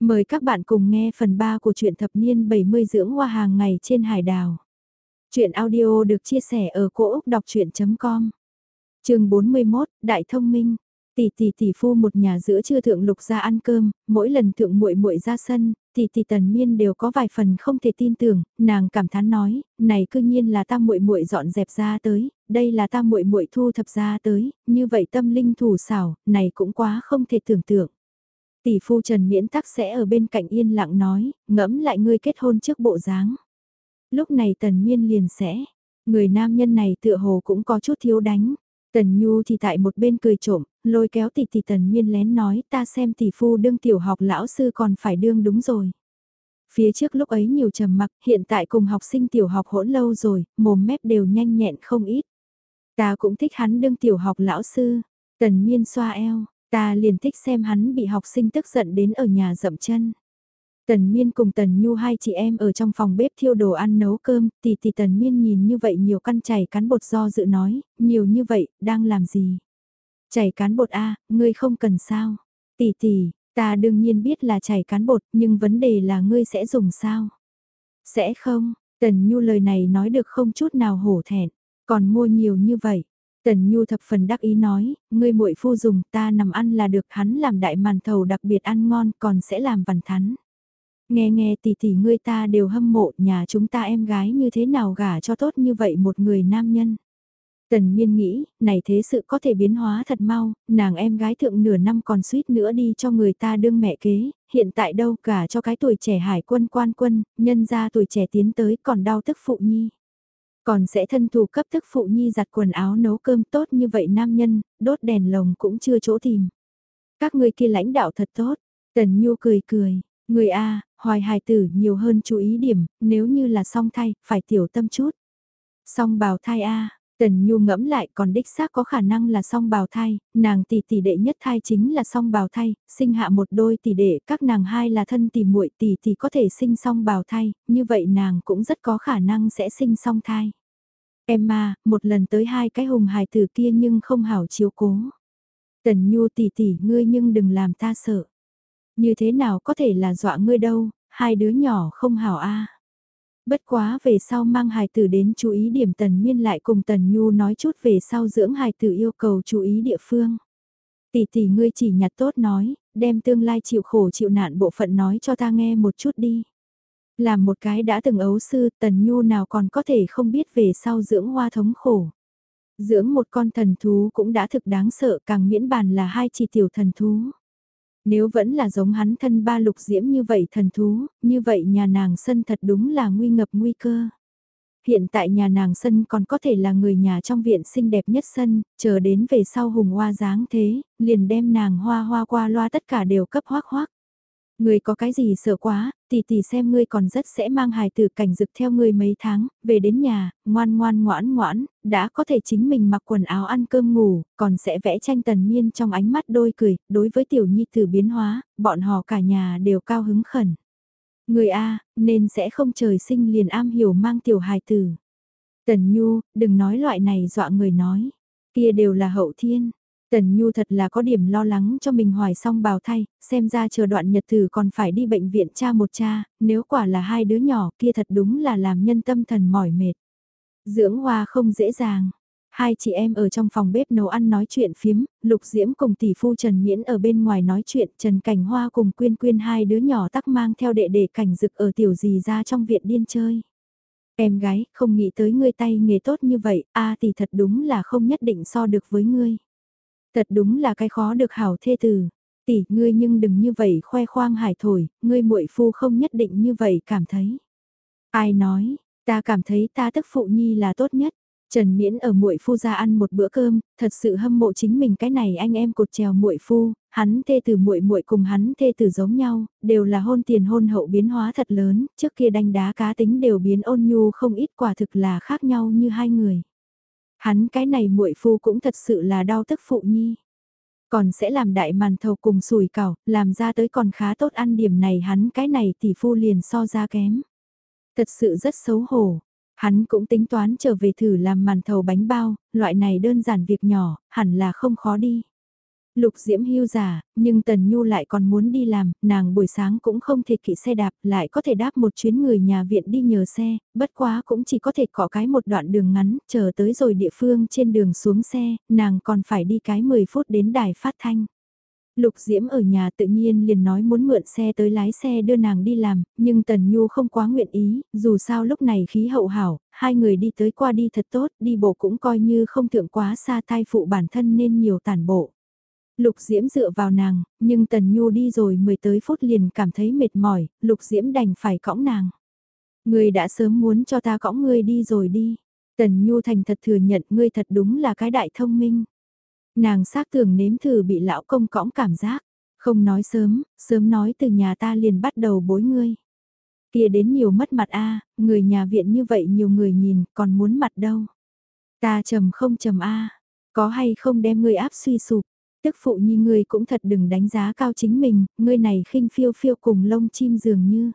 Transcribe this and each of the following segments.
Mời các bạn cùng nghe phần 3 của truyện thập niên 70 dưỡng hoa hàng ngày trên hải đảo. Chuyện audio được chia sẻ ở cỗ Úc Đọc Chuyện.com Trường 41, Đại Thông Minh Tỷ tỷ tỷ phu một nhà giữa trưa thượng lục ra ăn cơm, mỗi lần thượng muội muội ra sân, tỷ tỷ tần miên đều có vài phần không thể tin tưởng, nàng cảm thán nói, này cư nhiên là ta muội muội dọn dẹp ra tới, đây là ta muội muội thu thập ra tới, như vậy tâm linh thủ xảo, này cũng quá không thể tưởng tượng. Tỷ phu Trần Miễn Tắc sẽ ở bên cạnh yên lặng nói, ngẫm lại ngươi kết hôn trước bộ dáng. Lúc này Tần Miên liền sẽ, người nam nhân này tựa hồ cũng có chút thiếu đánh. Tần Nhu thì tại một bên cười trộm, lôi kéo tỷ tỷ Tần Miên lén nói ta xem tỷ phu đương tiểu học lão sư còn phải đương đúng rồi. Phía trước lúc ấy nhiều trầm mặc, hiện tại cùng học sinh tiểu học hỗn lâu rồi, mồm mép đều nhanh nhẹn không ít. Ta cũng thích hắn đương tiểu học lão sư. Tần Miên xoa eo, Ta liền thích xem hắn bị học sinh tức giận đến ở nhà dậm chân. Tần Miên cùng Tần Nhu hai chị em ở trong phòng bếp thiêu đồ ăn nấu cơm, tỷ tỷ Tần Miên nhìn như vậy nhiều căn chảy cán bột do dự nói, nhiều như vậy, đang làm gì? Chảy cán bột A, ngươi không cần sao? Tỷ tỷ, ta đương nhiên biết là chảy cán bột, nhưng vấn đề là ngươi sẽ dùng sao? Sẽ không, Tần Nhu lời này nói được không chút nào hổ thẹn, còn mua nhiều như vậy, Tần Nhu thập phần đắc ý nói, ngươi muội phu dùng ta nằm ăn là được hắn làm đại màn thầu đặc biệt ăn ngon còn sẽ làm vằn thắn. Nghe nghe tỷ tỷ ngươi ta đều hâm mộ nhà chúng ta em gái như thế nào gả cho tốt như vậy một người nam nhân. Tần miên nghĩ, này thế sự có thể biến hóa thật mau, nàng em gái thượng nửa năm còn suýt nữa đi cho người ta đương mẹ kế, hiện tại đâu cả cho cái tuổi trẻ hải quân quan quân, nhân ra tuổi trẻ tiến tới còn đau tức phụ nhi. Còn sẽ thân thủ cấp thức phụ nhi giặt quần áo nấu cơm tốt như vậy nam nhân, đốt đèn lồng cũng chưa chỗ tìm. Các người kia lãnh đạo thật tốt, Tần Nhu cười cười, người A, hoài hài tử nhiều hơn chú ý điểm, nếu như là song thai, phải tiểu tâm chút. Song bào thai A, Tần Nhu ngẫm lại còn đích xác có khả năng là song bào thai, nàng tỷ tỷ đệ nhất thai chính là song bào thai, sinh hạ một đôi tỷ đệ, các nàng hai là thân tỷ muội tỷ tỷ có thể sinh song bào thai, như vậy nàng cũng rất có khả năng sẽ sinh song thai. Emma, một lần tới hai cái hùng hài tử kia nhưng không hảo chiếu cố. Tần Nhu tỷ tỷ ngươi nhưng đừng làm ta sợ. Như thế nào có thể là dọa ngươi đâu, hai đứa nhỏ không hảo a. Bất quá về sau mang hài tử đến chú ý điểm tần miên lại cùng tần nhu nói chút về sau dưỡng hài tử yêu cầu chú ý địa phương. Tỷ tỷ ngươi chỉ nhặt tốt nói, đem tương lai chịu khổ chịu nạn bộ phận nói cho ta nghe một chút đi. Làm một cái đã từng ấu sư tần nhu nào còn có thể không biết về sau dưỡng hoa thống khổ. Dưỡng một con thần thú cũng đã thực đáng sợ càng miễn bàn là hai chỉ tiểu thần thú. Nếu vẫn là giống hắn thân ba lục diễm như vậy thần thú, như vậy nhà nàng sân thật đúng là nguy ngập nguy cơ. Hiện tại nhà nàng sân còn có thể là người nhà trong viện xinh đẹp nhất sân, chờ đến về sau hùng hoa dáng thế, liền đem nàng hoa hoa qua loa tất cả đều cấp hoác hoác. Người có cái gì sợ quá, tỷ tỷ xem ngươi còn rất sẽ mang hài tử cảnh dực theo ngươi mấy tháng, về đến nhà, ngoan ngoan ngoãn ngoãn, đã có thể chính mình mặc quần áo ăn cơm ngủ, còn sẽ vẽ tranh tần miên trong ánh mắt đôi cười, đối với tiểu nhi tử biến hóa, bọn họ cả nhà đều cao hứng khẩn. Người A, nên sẽ không trời sinh liền am hiểu mang tiểu hài tử. Tần Nhu, đừng nói loại này dọa người nói. Kia đều là hậu thiên. Tần Nhu thật là có điểm lo lắng cho mình hoài xong bào thay, xem ra chờ đoạn nhật thử còn phải đi bệnh viện cha một cha, nếu quả là hai đứa nhỏ kia thật đúng là làm nhân tâm thần mỏi mệt. Dưỡng hoa không dễ dàng. Hai chị em ở trong phòng bếp nấu ăn nói chuyện phiếm, Lục Diễm cùng tỷ phu Trần Miễn ở bên ngoài nói chuyện, Trần Cảnh Hoa cùng Quyên Quyên hai đứa nhỏ tắc mang theo đệ đệ cảnh dực ở tiểu gì ra trong viện điên chơi. Em gái, không nghĩ tới ngươi tay nghề tốt như vậy, a à, thì thật đúng là không nhất định so được với ngươi. Thật đúng là cái khó được hảo thê tử. Tỷ, ngươi nhưng đừng như vậy khoe khoang hải thổi, ngươi muội phu không nhất định như vậy cảm thấy. Ai nói, ta cảm thấy ta tức phụ nhi là tốt nhất. Trần Miễn ở muội phu ra ăn một bữa cơm, thật sự hâm mộ chính mình cái này anh em cột trèo muội phu, hắn thê từ muội muội cùng hắn thê từ giống nhau, đều là hôn tiền hôn hậu biến hóa thật lớn, trước kia đánh đá cá tính đều biến ôn nhu không ít quả thực là khác nhau như hai người. Hắn cái này muội phu cũng thật sự là đau tức phụ nhi. Còn sẽ làm đại màn thầu cùng sủi cảo, làm ra tới còn khá tốt ăn điểm này hắn cái này tỷ phu liền so ra kém. Thật sự rất xấu hổ. Hắn cũng tính toán trở về thử làm màn thầu bánh bao, loại này đơn giản việc nhỏ, hẳn là không khó đi. Lục Diễm hưu giả, nhưng Tần Nhu lại còn muốn đi làm, nàng buổi sáng cũng không thể kỵ xe đạp, lại có thể đáp một chuyến người nhà viện đi nhờ xe, bất quá cũng chỉ có thể cọ cái một đoạn đường ngắn, chờ tới rồi địa phương trên đường xuống xe, nàng còn phải đi cái 10 phút đến đài phát thanh. Lục Diễm ở nhà tự nhiên liền nói muốn mượn xe tới lái xe đưa nàng đi làm, nhưng Tần Nhu không quá nguyện ý, dù sao lúc này khí hậu hảo, hai người đi tới qua đi thật tốt, đi bộ cũng coi như không thượng quá xa thai phụ bản thân nên nhiều tản bộ. Lục Diễm dựa vào nàng, nhưng Tần Nhu đi rồi mười tới phút liền cảm thấy mệt mỏi, Lục Diễm đành phải cõng nàng. Ngươi đã sớm muốn cho ta cõng ngươi đi rồi đi. Tần Nhu thành thật thừa nhận ngươi thật đúng là cái đại thông minh. Nàng xác tưởng nếm thử bị lão công cõng cảm giác. Không nói sớm, sớm nói từ nhà ta liền bắt đầu bối ngươi. Kia đến nhiều mất mặt a người nhà viện như vậy nhiều người nhìn, còn muốn mặt đâu. Ta trầm không trầm a có hay không đem ngươi áp suy sụp. Tức phụ nhi ngươi cũng thật đừng đánh giá cao chính mình, ngươi này khinh phiêu phiêu cùng lông chim dường như.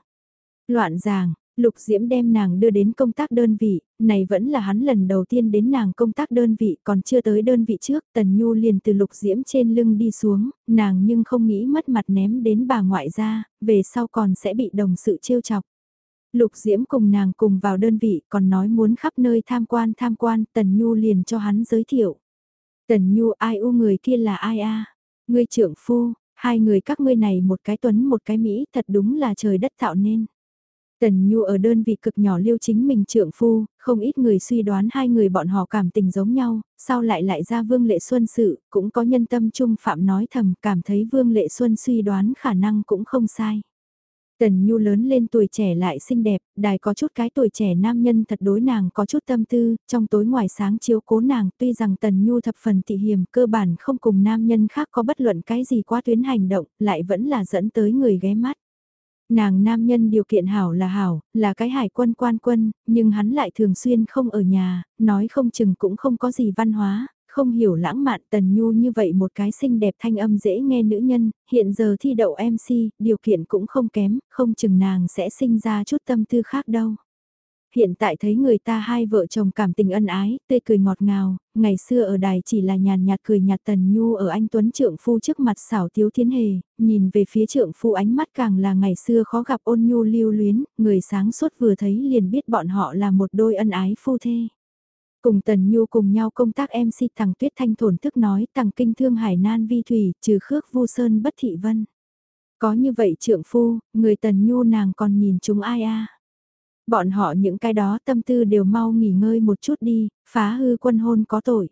Loạn giảng, Lục Diễm đem nàng đưa đến công tác đơn vị, này vẫn là hắn lần đầu tiên đến nàng công tác đơn vị còn chưa tới đơn vị trước, Tần Nhu liền từ Lục Diễm trên lưng đi xuống, nàng nhưng không nghĩ mất mặt ném đến bà ngoại ra, về sau còn sẽ bị đồng sự trêu chọc. Lục Diễm cùng nàng cùng vào đơn vị còn nói muốn khắp nơi tham quan tham quan, Tần Nhu liền cho hắn giới thiệu. Tần Nhu ai u người kia là ai a? Ngươi trưởng phu, hai người các ngươi này một cái tuấn một cái Mỹ thật đúng là trời đất tạo nên. Tần Nhu ở đơn vị cực nhỏ liêu chính mình trượng phu, không ít người suy đoán hai người bọn họ cảm tình giống nhau, sau lại lại ra Vương Lệ Xuân sự, cũng có nhân tâm trung phạm nói thầm cảm thấy Vương Lệ Xuân suy đoán khả năng cũng không sai. Tần Nhu lớn lên tuổi trẻ lại xinh đẹp, đài có chút cái tuổi trẻ nam nhân thật đối nàng có chút tâm tư, trong tối ngoài sáng chiếu cố nàng tuy rằng Tần Nhu thập phần tị hiểm cơ bản không cùng nam nhân khác có bất luận cái gì qua tuyến hành động, lại vẫn là dẫn tới người ghé mắt. Nàng nam nhân điều kiện hảo là hảo, là cái hải quân quan quân, nhưng hắn lại thường xuyên không ở nhà, nói không chừng cũng không có gì văn hóa, không hiểu lãng mạn tần nhu như vậy một cái xinh đẹp thanh âm dễ nghe nữ nhân, hiện giờ thi đậu MC, điều kiện cũng không kém, không chừng nàng sẽ sinh ra chút tâm tư khác đâu. Hiện tại thấy người ta hai vợ chồng cảm tình ân ái, tươi cười ngọt ngào, ngày xưa ở đài chỉ là nhàn nhạt cười nhạt tần nhu ở anh Tuấn Trượng Phu trước mặt xảo thiếu thiên hề, nhìn về phía Trượng Phu ánh mắt càng là ngày xưa khó gặp ôn nhu lưu luyến, người sáng suốt vừa thấy liền biết bọn họ là một đôi ân ái phu thê. Cùng Tần Nhu cùng nhau công tác MC Tằng Tuyết Thanh thổn thức nói Tằng Kinh Thương Hải Nan Vi Thủy trừ khước Vu Sơn bất thị vân. Có như vậy trượng phu, người Tần Nhu nàng còn nhìn chúng ai a Bọn họ những cái đó tâm tư đều mau nghỉ ngơi một chút đi, phá hư quân hôn có tội.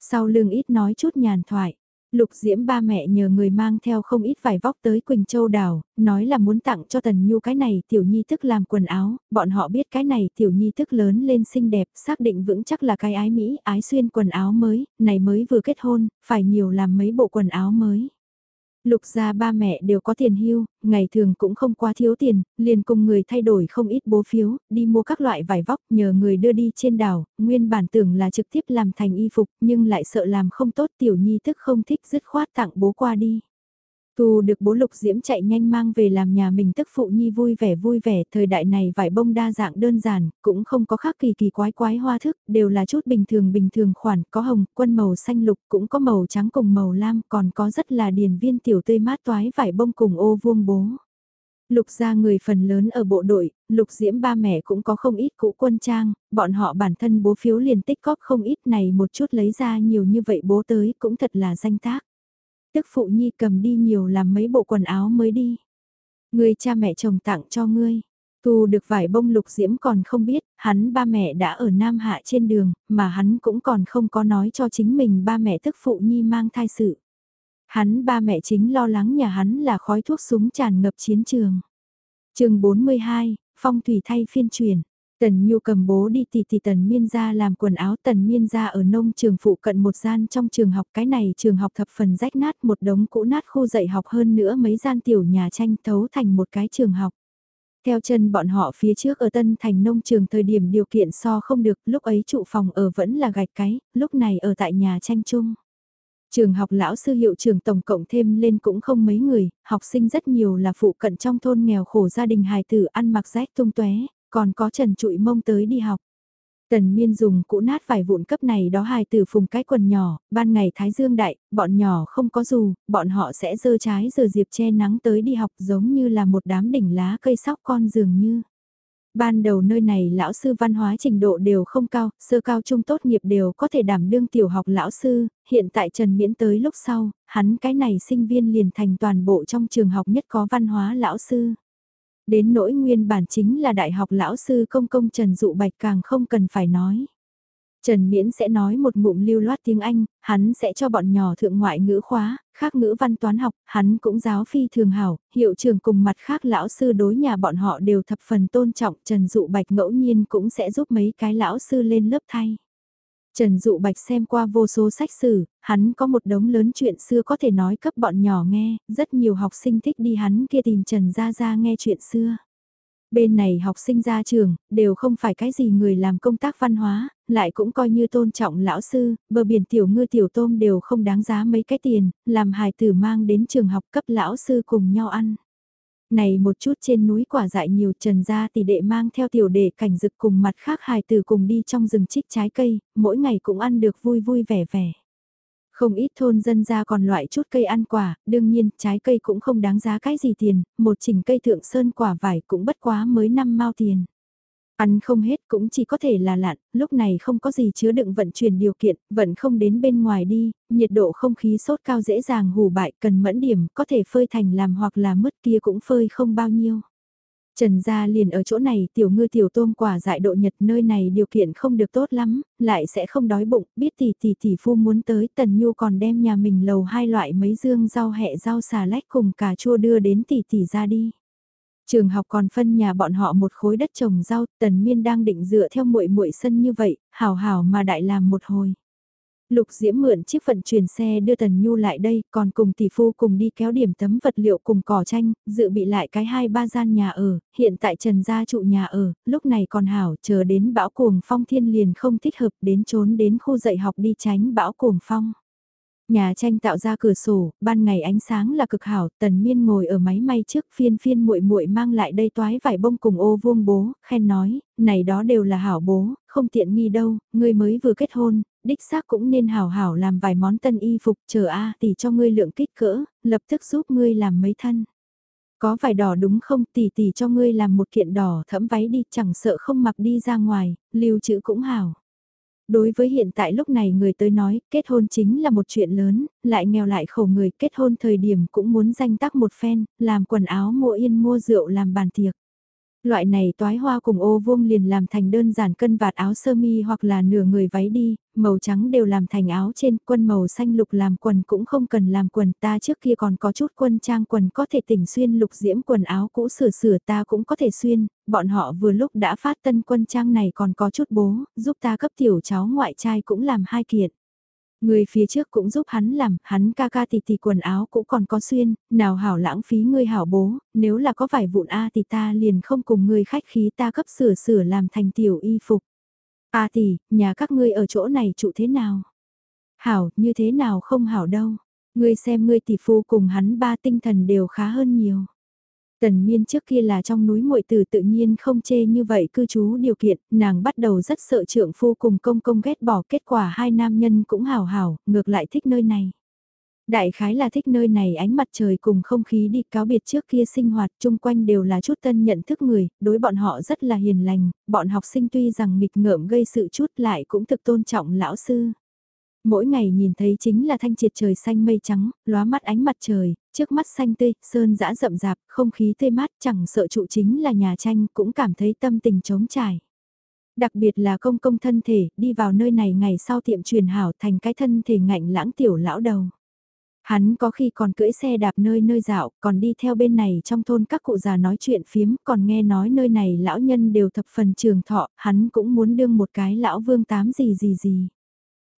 Sau lưng ít nói chút nhàn thoại, Lục Diễm ba mẹ nhờ người mang theo không ít vải vóc tới Quỳnh Châu đảo, nói là muốn tặng cho Tần Nhu cái này tiểu nhi thức làm quần áo, bọn họ biết cái này tiểu nhi thức lớn lên xinh đẹp, xác định vững chắc là cái ái Mỹ, ái xuyên quần áo mới, này mới vừa kết hôn, phải nhiều làm mấy bộ quần áo mới. Lục gia ba mẹ đều có tiền hưu, ngày thường cũng không quá thiếu tiền, liền cùng người thay đổi không ít bố phiếu, đi mua các loại vải vóc nhờ người đưa đi trên đảo, nguyên bản tưởng là trực tiếp làm thành y phục nhưng lại sợ làm không tốt tiểu nhi tức không thích dứt khoát tặng bố qua đi. Thu được bố lục diễm chạy nhanh mang về làm nhà mình tức phụ nhi vui vẻ vui vẻ, thời đại này vải bông đa dạng đơn giản, cũng không có khác kỳ kỳ quái quái hoa thức, đều là chút bình thường bình thường khoản, có hồng, quân màu xanh lục, cũng có màu trắng cùng màu lam, còn có rất là điền viên tiểu tươi mát toái vải bông cùng ô vuông bố. Lục gia người phần lớn ở bộ đội, lục diễm ba mẹ cũng có không ít cũ quân trang, bọn họ bản thân bố phiếu liền tích góp không ít này một chút lấy ra nhiều như vậy bố tới cũng thật là danh tác tức phụ nhi cầm đi nhiều làm mấy bộ quần áo mới đi. Người cha mẹ chồng tặng cho ngươi. Tu được vải bông lục diễm còn không biết, hắn ba mẹ đã ở Nam Hạ trên đường, mà hắn cũng còn không có nói cho chính mình ba mẹ tức phụ nhi mang thai sự. Hắn ba mẹ chính lo lắng nhà hắn là khói thuốc súng tràn ngập chiến trường. chương 42, phong thủy thay phiên truyền. Tần Nhu cầm bố đi thì tì Tần Miên ra làm quần áo Tần Miên ra ở nông trường phụ cận một gian trong trường học cái này trường học thập phần rách nát một đống cũ nát khu dạy học hơn nữa mấy gian tiểu nhà tranh thấu thành một cái trường học. Theo chân bọn họ phía trước ở Tân Thành nông trường thời điểm điều kiện so không được lúc ấy trụ phòng ở vẫn là gạch cái, lúc này ở tại nhà tranh chung. Trường học lão sư hiệu trường tổng cộng thêm lên cũng không mấy người, học sinh rất nhiều là phụ cận trong thôn nghèo khổ gia đình hài tử ăn mặc rách tung tóe còn có trần trụi mông tới đi học. Tần miên dùng cũ nát vài vụn cấp này đó hài từ phùng cái quần nhỏ, ban ngày thái dương đại, bọn nhỏ không có dù, bọn họ sẽ dơ trái giờ diệp che nắng tới đi học giống như là một đám đỉnh lá cây sóc con dường như. Ban đầu nơi này lão sư văn hóa trình độ đều không cao, sơ cao trung tốt nghiệp đều có thể đảm đương tiểu học lão sư, hiện tại Trần Miễn tới lúc sau, hắn cái này sinh viên liền thành toàn bộ trong trường học nhất có văn hóa lão sư. Đến nỗi nguyên bản chính là đại học lão sư công công Trần Dụ Bạch càng không cần phải nói. Trần Miễn sẽ nói một ngụm lưu loát tiếng Anh, hắn sẽ cho bọn nhỏ thượng ngoại ngữ khóa, khác ngữ văn toán học, hắn cũng giáo phi thường hảo, hiệu trường cùng mặt khác lão sư đối nhà bọn họ đều thập phần tôn trọng, Trần Dụ Bạch ngẫu nhiên cũng sẽ giúp mấy cái lão sư lên lớp thay. Trần Dụ Bạch xem qua vô số sách sử, hắn có một đống lớn chuyện xưa có thể nói cấp bọn nhỏ nghe, rất nhiều học sinh thích đi hắn kia tìm Trần Gia Gia nghe chuyện xưa. Bên này học sinh ra trường, đều không phải cái gì người làm công tác văn hóa, lại cũng coi như tôn trọng lão sư, bờ biển tiểu ngư tiểu tôm đều không đáng giá mấy cái tiền, làm hài tử mang đến trường học cấp lão sư cùng nhau ăn. Này một chút trên núi quả dại nhiều trần ra tỷ đệ mang theo tiểu đệ cảnh dực cùng mặt khác hài từ cùng đi trong rừng trích trái cây, mỗi ngày cũng ăn được vui vui vẻ vẻ. Không ít thôn dân ra còn loại chút cây ăn quả, đương nhiên trái cây cũng không đáng giá cái gì tiền, một chỉnh cây thượng sơn quả vải cũng bất quá mới năm mao tiền. Ăn không hết cũng chỉ có thể là lạn, lúc này không có gì chứa đựng vận chuyển điều kiện, vận không đến bên ngoài đi, nhiệt độ không khí sốt cao dễ dàng hù bại, cần mẫn điểm, có thể phơi thành làm hoặc là mất kia cũng phơi không bao nhiêu. Trần gia liền ở chỗ này tiểu ngư tiểu tôm quả dại độ nhật nơi này điều kiện không được tốt lắm, lại sẽ không đói bụng, biết tỷ tỷ tỷ phu muốn tới tần nhu còn đem nhà mình lầu hai loại mấy dương rau hẹ rau xà lách cùng cà chua đưa đến tỷ tỷ ra đi. Trường học còn phân nhà bọn họ một khối đất trồng rau, Tần Miên đang định dựa theo muội muội sân như vậy, hào hào mà đại làm một hồi. Lục Diễm mượn chiếc vận chuyển xe đưa Tần Nhu lại đây, còn cùng tỷ phu cùng đi kéo điểm tấm vật liệu cùng cỏ tranh, dự bị lại cái hai ba gian nhà ở, hiện tại Trần gia trụ nhà ở, lúc này còn hảo, chờ đến bão cuồng phong thiên liền không thích hợp đến trốn đến khu dạy học đi tránh bão cuồng phong. Nhà tranh tạo ra cửa sổ, ban ngày ánh sáng là cực hảo, tần miên ngồi ở máy may trước phiên phiên muội muội mang lại đây toái vải bông cùng ô vuông bố, khen nói, này đó đều là hảo bố, không tiện nghi đâu, ngươi mới vừa kết hôn, đích xác cũng nên hảo hảo làm vài món tân y phục, chờ a tỷ cho ngươi lượng kích cỡ, lập tức giúp ngươi làm mấy thân. Có vải đỏ đúng không tỷ tỷ cho ngươi làm một kiện đỏ thẫm váy đi chẳng sợ không mặc đi ra ngoài, lưu trữ cũng hảo. Đối với hiện tại lúc này người tới nói, kết hôn chính là một chuyện lớn, lại nghèo lại khổ người kết hôn thời điểm cũng muốn danh tác một phen, làm quần áo mua yên mua rượu làm bàn tiệc. Loại này toái hoa cùng ô vuông liền làm thành đơn giản cân vạt áo sơ mi hoặc là nửa người váy đi, màu trắng đều làm thành áo trên, quân màu xanh lục làm quần cũng không cần làm quần ta trước kia còn có chút quân trang quần có thể tỉnh xuyên lục diễm quần áo cũ sửa sửa ta cũng có thể xuyên, bọn họ vừa lúc đã phát tân quân trang này còn có chút bố, giúp ta cấp tiểu cháu ngoại trai cũng làm hai kiện. Người phía trước cũng giúp hắn làm, hắn ca ca tỷ tỷ quần áo cũng còn có xuyên, nào hảo lãng phí ngươi hảo bố, nếu là có vài vụn A thì ta liền không cùng ngươi khách khí ta cấp sửa sửa làm thành tiểu y phục. A tỷ, nhà các ngươi ở chỗ này trụ thế nào? Hảo, như thế nào không hảo đâu. Ngươi xem ngươi tỷ phu cùng hắn ba tinh thần đều khá hơn nhiều. Tần miên trước kia là trong núi muội tử tự nhiên không chê như vậy cư trú điều kiện, nàng bắt đầu rất sợ trượng phu cùng công công ghét bỏ kết quả hai nam nhân cũng hào hào, ngược lại thích nơi này. Đại khái là thích nơi này ánh mặt trời cùng không khí đi cáo biệt trước kia sinh hoạt chung quanh đều là chút tân nhận thức người, đối bọn họ rất là hiền lành, bọn học sinh tuy rằng nghịch ngợm gây sự chút lại cũng thực tôn trọng lão sư. Mỗi ngày nhìn thấy chính là thanh triệt trời xanh mây trắng, lóa mắt ánh mặt trời, trước mắt xanh tươi, sơn dã rậm rạp, không khí tươi mát chẳng sợ trụ chính là nhà tranh cũng cảm thấy tâm tình trống trải. Đặc biệt là công công thân thể, đi vào nơi này ngày sau tiệm truyền hảo thành cái thân thể ngạnh lãng tiểu lão đầu. Hắn có khi còn cưỡi xe đạp nơi nơi dạo, còn đi theo bên này trong thôn các cụ già nói chuyện phiếm, còn nghe nói nơi này lão nhân đều thập phần trường thọ, hắn cũng muốn đương một cái lão vương tám gì gì gì.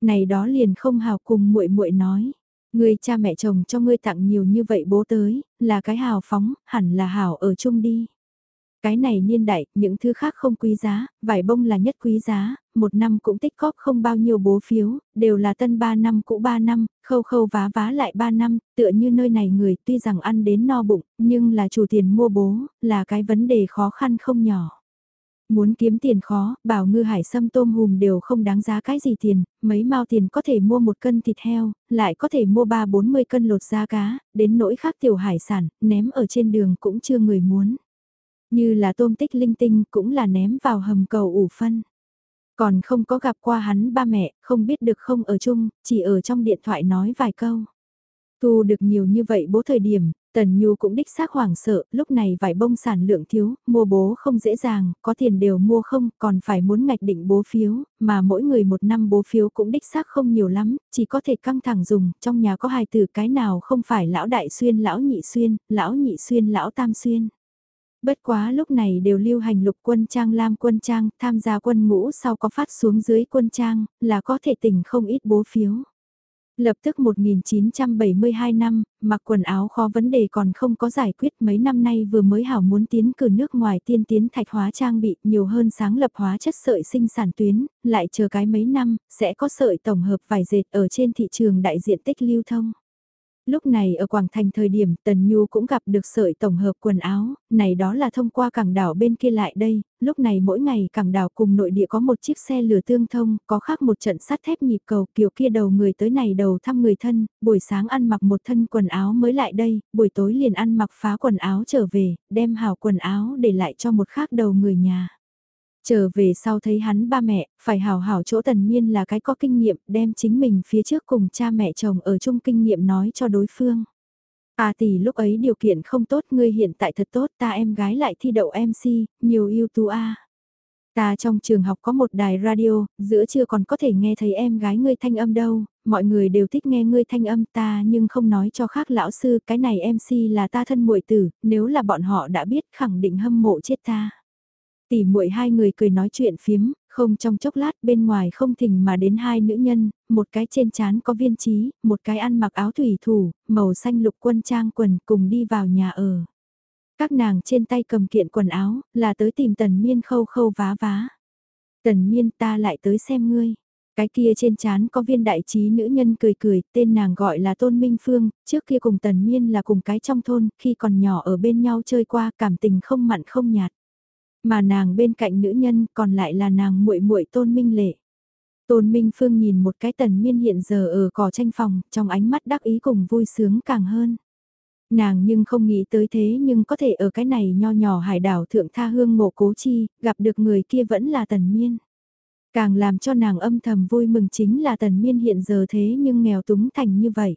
Này đó liền không hào cùng muội muội nói. Người cha mẹ chồng cho ngươi tặng nhiều như vậy bố tới, là cái hào phóng, hẳn là hào ở chung đi. Cái này niên đại, những thứ khác không quý giá, vải bông là nhất quý giá, một năm cũng tích cóp không bao nhiêu bố phiếu, đều là tân ba năm cũ ba năm, khâu khâu vá vá lại ba năm, tựa như nơi này người tuy rằng ăn đến no bụng, nhưng là chủ tiền mua bố, là cái vấn đề khó khăn không nhỏ. Muốn kiếm tiền khó, bảo ngư hải sâm tôm hùm đều không đáng giá cái gì tiền, mấy mao tiền có thể mua một cân thịt heo, lại có thể mua ba bốn mươi cân lột da cá, đến nỗi khác tiểu hải sản, ném ở trên đường cũng chưa người muốn. Như là tôm tích linh tinh cũng là ném vào hầm cầu ủ phân. Còn không có gặp qua hắn ba mẹ, không biết được không ở chung, chỉ ở trong điện thoại nói vài câu. Thu được nhiều như vậy bố thời điểm, Tần Nhu cũng đích xác hoảng sợ, lúc này vải bông sản lượng thiếu, mua bố không dễ dàng, có tiền đều mua không, còn phải muốn ngạch định bố phiếu, mà mỗi người một năm bố phiếu cũng đích xác không nhiều lắm, chỉ có thể căng thẳng dùng, trong nhà có hai từ cái nào không phải lão đại xuyên lão nhị xuyên, lão nhị xuyên lão tam xuyên. Bất quá lúc này đều lưu hành lục quân trang lam quân trang, tham gia quân ngũ sau có phát xuống dưới quân trang, là có thể tỉnh không ít bố phiếu. Lập tức 1972 năm, mặc quần áo khó vấn đề còn không có giải quyết mấy năm nay vừa mới hảo muốn tiến cử nước ngoài tiên tiến thạch hóa trang bị nhiều hơn sáng lập hóa chất sợi sinh sản tuyến, lại chờ cái mấy năm, sẽ có sợi tổng hợp vải dệt ở trên thị trường đại diện tích lưu thông. Lúc này ở Quảng Thành thời điểm Tần Nhu cũng gặp được sợi tổng hợp quần áo, này đó là thông qua cảng đảo bên kia lại đây, lúc này mỗi ngày cảng đảo cùng nội địa có một chiếc xe lửa tương thông, có khác một trận sắt thép nhịp cầu kiểu kia đầu người tới này đầu thăm người thân, buổi sáng ăn mặc một thân quần áo mới lại đây, buổi tối liền ăn mặc phá quần áo trở về, đem hào quần áo để lại cho một khác đầu người nhà. Trở về sau thấy hắn ba mẹ, phải hào hảo chỗ tần miên là cái có kinh nghiệm, đem chính mình phía trước cùng cha mẹ chồng ở chung kinh nghiệm nói cho đối phương. À tỷ lúc ấy điều kiện không tốt ngươi hiện tại thật tốt ta em gái lại thi đậu MC, nhiều ưu tú a. Ta trong trường học có một đài radio, giữa trưa còn có thể nghe thấy em gái ngươi thanh âm đâu, mọi người đều thích nghe ngươi thanh âm ta nhưng không nói cho khác lão sư cái này MC là ta thân muội tử, nếu là bọn họ đã biết khẳng định hâm mộ chết ta. Tỉ muội hai người cười nói chuyện phiếm, không trong chốc lát bên ngoài không thình mà đến hai nữ nhân, một cái trên chán có viên trí, một cái ăn mặc áo thủy thủ, màu xanh lục quân trang quần cùng đi vào nhà ở. Các nàng trên tay cầm kiện quần áo, là tới tìm tần miên khâu khâu vá vá. Tần miên ta lại tới xem ngươi. Cái kia trên chán có viên đại trí nữ nhân cười cười, tên nàng gọi là Tôn Minh Phương, trước kia cùng Tần Miên là cùng cái trong thôn, khi còn nhỏ ở bên nhau chơi qua, cảm tình không mặn không nhạt. Mà nàng bên cạnh nữ nhân còn lại là nàng muội muội Tôn Minh Lệ. Tôn Minh Phương nhìn một cái tần miên hiện giờ ở cỏ tranh phòng, trong ánh mắt đắc ý cùng vui sướng càng hơn. Nàng nhưng không nghĩ tới thế nhưng có thể ở cái này nho nhỏ hải đảo thượng tha hương ngộ cố chi, gặp được người kia vẫn là tần miên. Càng làm cho nàng âm thầm vui mừng chính là tần miên hiện giờ thế nhưng nghèo túng thành như vậy.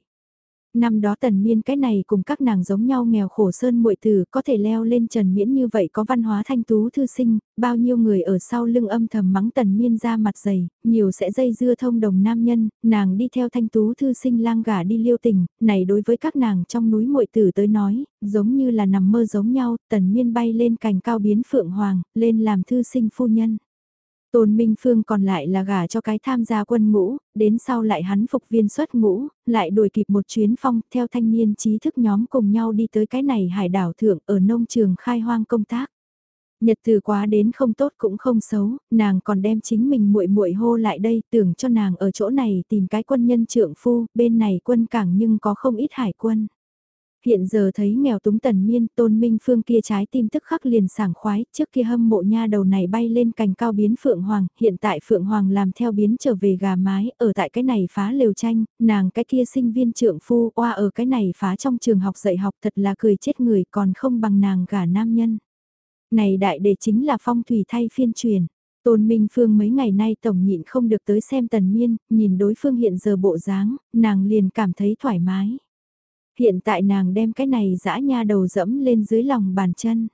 Năm đó tần miên cái này cùng các nàng giống nhau nghèo khổ sơn muội tử có thể leo lên trần miễn như vậy có văn hóa thanh tú thư sinh, bao nhiêu người ở sau lưng âm thầm mắng tần miên ra mặt dày, nhiều sẽ dây dưa thông đồng nam nhân, nàng đi theo thanh tú thư sinh lang gà đi liêu tình, này đối với các nàng trong núi muội tử tới nói, giống như là nằm mơ giống nhau, tần miên bay lên cành cao biến phượng hoàng, lên làm thư sinh phu nhân. Tôn Minh Phương còn lại là gả cho cái tham gia quân ngũ, đến sau lại hắn phục viên xuất ngũ, lại đuổi kịp một chuyến phong theo thanh niên trí thức nhóm cùng nhau đi tới cái này hải đảo thượng ở nông trường khai hoang công tác. Nhật từ quá đến không tốt cũng không xấu, nàng còn đem chính mình muội muội hô lại đây tưởng cho nàng ở chỗ này tìm cái quân nhân trượng phu, bên này quân cảng nhưng có không ít hải quân. Hiện giờ thấy nghèo túng tần miên tôn minh phương kia trái tim tức khắc liền sảng khoái, trước kia hâm mộ nha đầu này bay lên cành cao biến Phượng Hoàng, hiện tại Phượng Hoàng làm theo biến trở về gà mái, ở tại cái này phá lều tranh, nàng cái kia sinh viên trượng phu, oa ở cái này phá trong trường học dạy học thật là cười chết người còn không bằng nàng gà nam nhân. Này đại đề chính là phong thủy thay phiên truyền. Tôn Minh Phương mấy ngày nay tổng nhịn không được tới xem tần miên, nhìn đối phương hiện giờ bộ dáng, nàng liền cảm thấy thoải mái. Hiện tại nàng đem cái này dã nha đầu dẫm lên dưới lòng bàn chân.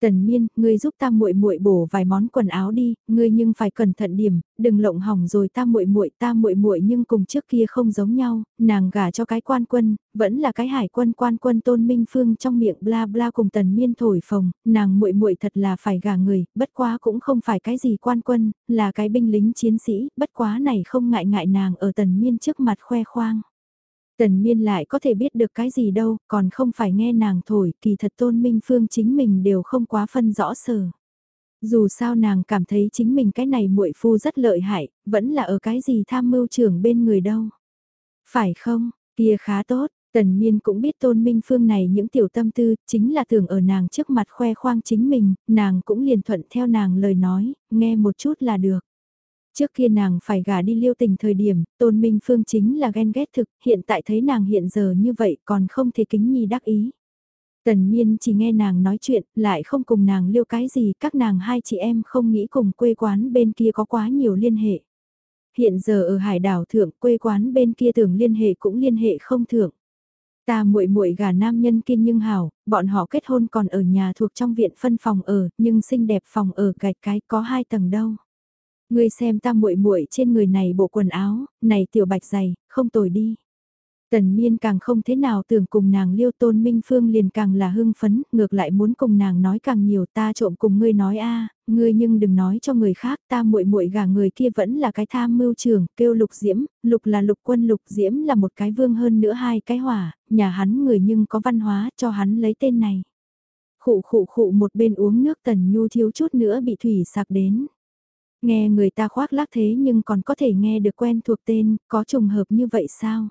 Tần Miên, ngươi giúp ta muội muội bổ vài món quần áo đi, ngươi nhưng phải cẩn thận điểm, đừng lộng hỏng rồi ta muội muội, ta muội muội nhưng cùng trước kia không giống nhau, nàng gả cho cái quan quân, vẫn là cái hải quân quan quân Tôn Minh Phương trong miệng bla bla cùng Tần Miên thổi phồng, nàng muội muội thật là phải gả người, bất quá cũng không phải cái gì quan quân, là cái binh lính chiến sĩ, bất quá này không ngại ngại nàng ở Tần Miên trước mặt khoe khoang. Tần miên lại có thể biết được cái gì đâu, còn không phải nghe nàng thổi, kỳ thật tôn minh phương chính mình đều không quá phân rõ sở. Dù sao nàng cảm thấy chính mình cái này muội phu rất lợi hại, vẫn là ở cái gì tham mưu trưởng bên người đâu. Phải không, kia khá tốt, Tần Miên cũng biết Tôn Minh Phương này những tiểu tâm tư, chính là tưởng ở nàng trước mặt khoe khoang chính mình, nàng cũng liền thuận theo nàng lời nói, nghe một chút là được. Trước kia nàng phải gả đi liêu tình thời điểm, Tôn Minh Phương chính là ghen ghét thực, hiện tại thấy nàng hiện giờ như vậy còn không thể kính nhi đắc ý. Tần Miên chỉ nghe nàng nói chuyện, lại không cùng nàng liêu cái gì, các nàng hai chị em không nghĩ cùng quê quán bên kia có quá nhiều liên hệ. Hiện giờ ở hải đảo thượng quê quán bên kia tưởng liên hệ cũng liên hệ không thượng. Ta muội muội gả nam nhân kia nhưng hảo, bọn họ kết hôn còn ở nhà thuộc trong viện phân phòng ở, nhưng xinh đẹp phòng ở gạch cái có hai tầng đâu. Ngươi xem ta muội muội trên người này bộ quần áo, này tiểu bạch dày, không tồi đi. Tần miên càng không thế nào tưởng cùng nàng liêu tôn minh phương liền càng là hưng phấn, ngược lại muốn cùng nàng nói càng nhiều ta trộm cùng ngươi nói a ngươi nhưng đừng nói cho người khác ta muội muội gà người kia vẫn là cái tham mưu trường kêu lục diễm, lục là lục quân lục diễm là một cái vương hơn nữa hai cái hỏa, nhà hắn người nhưng có văn hóa cho hắn lấy tên này. Khụ khụ khụ một bên uống nước tần nhu thiếu chút nữa bị thủy sạc đến. Nghe người ta khoác lác thế nhưng còn có thể nghe được quen thuộc tên, có trùng hợp như vậy sao?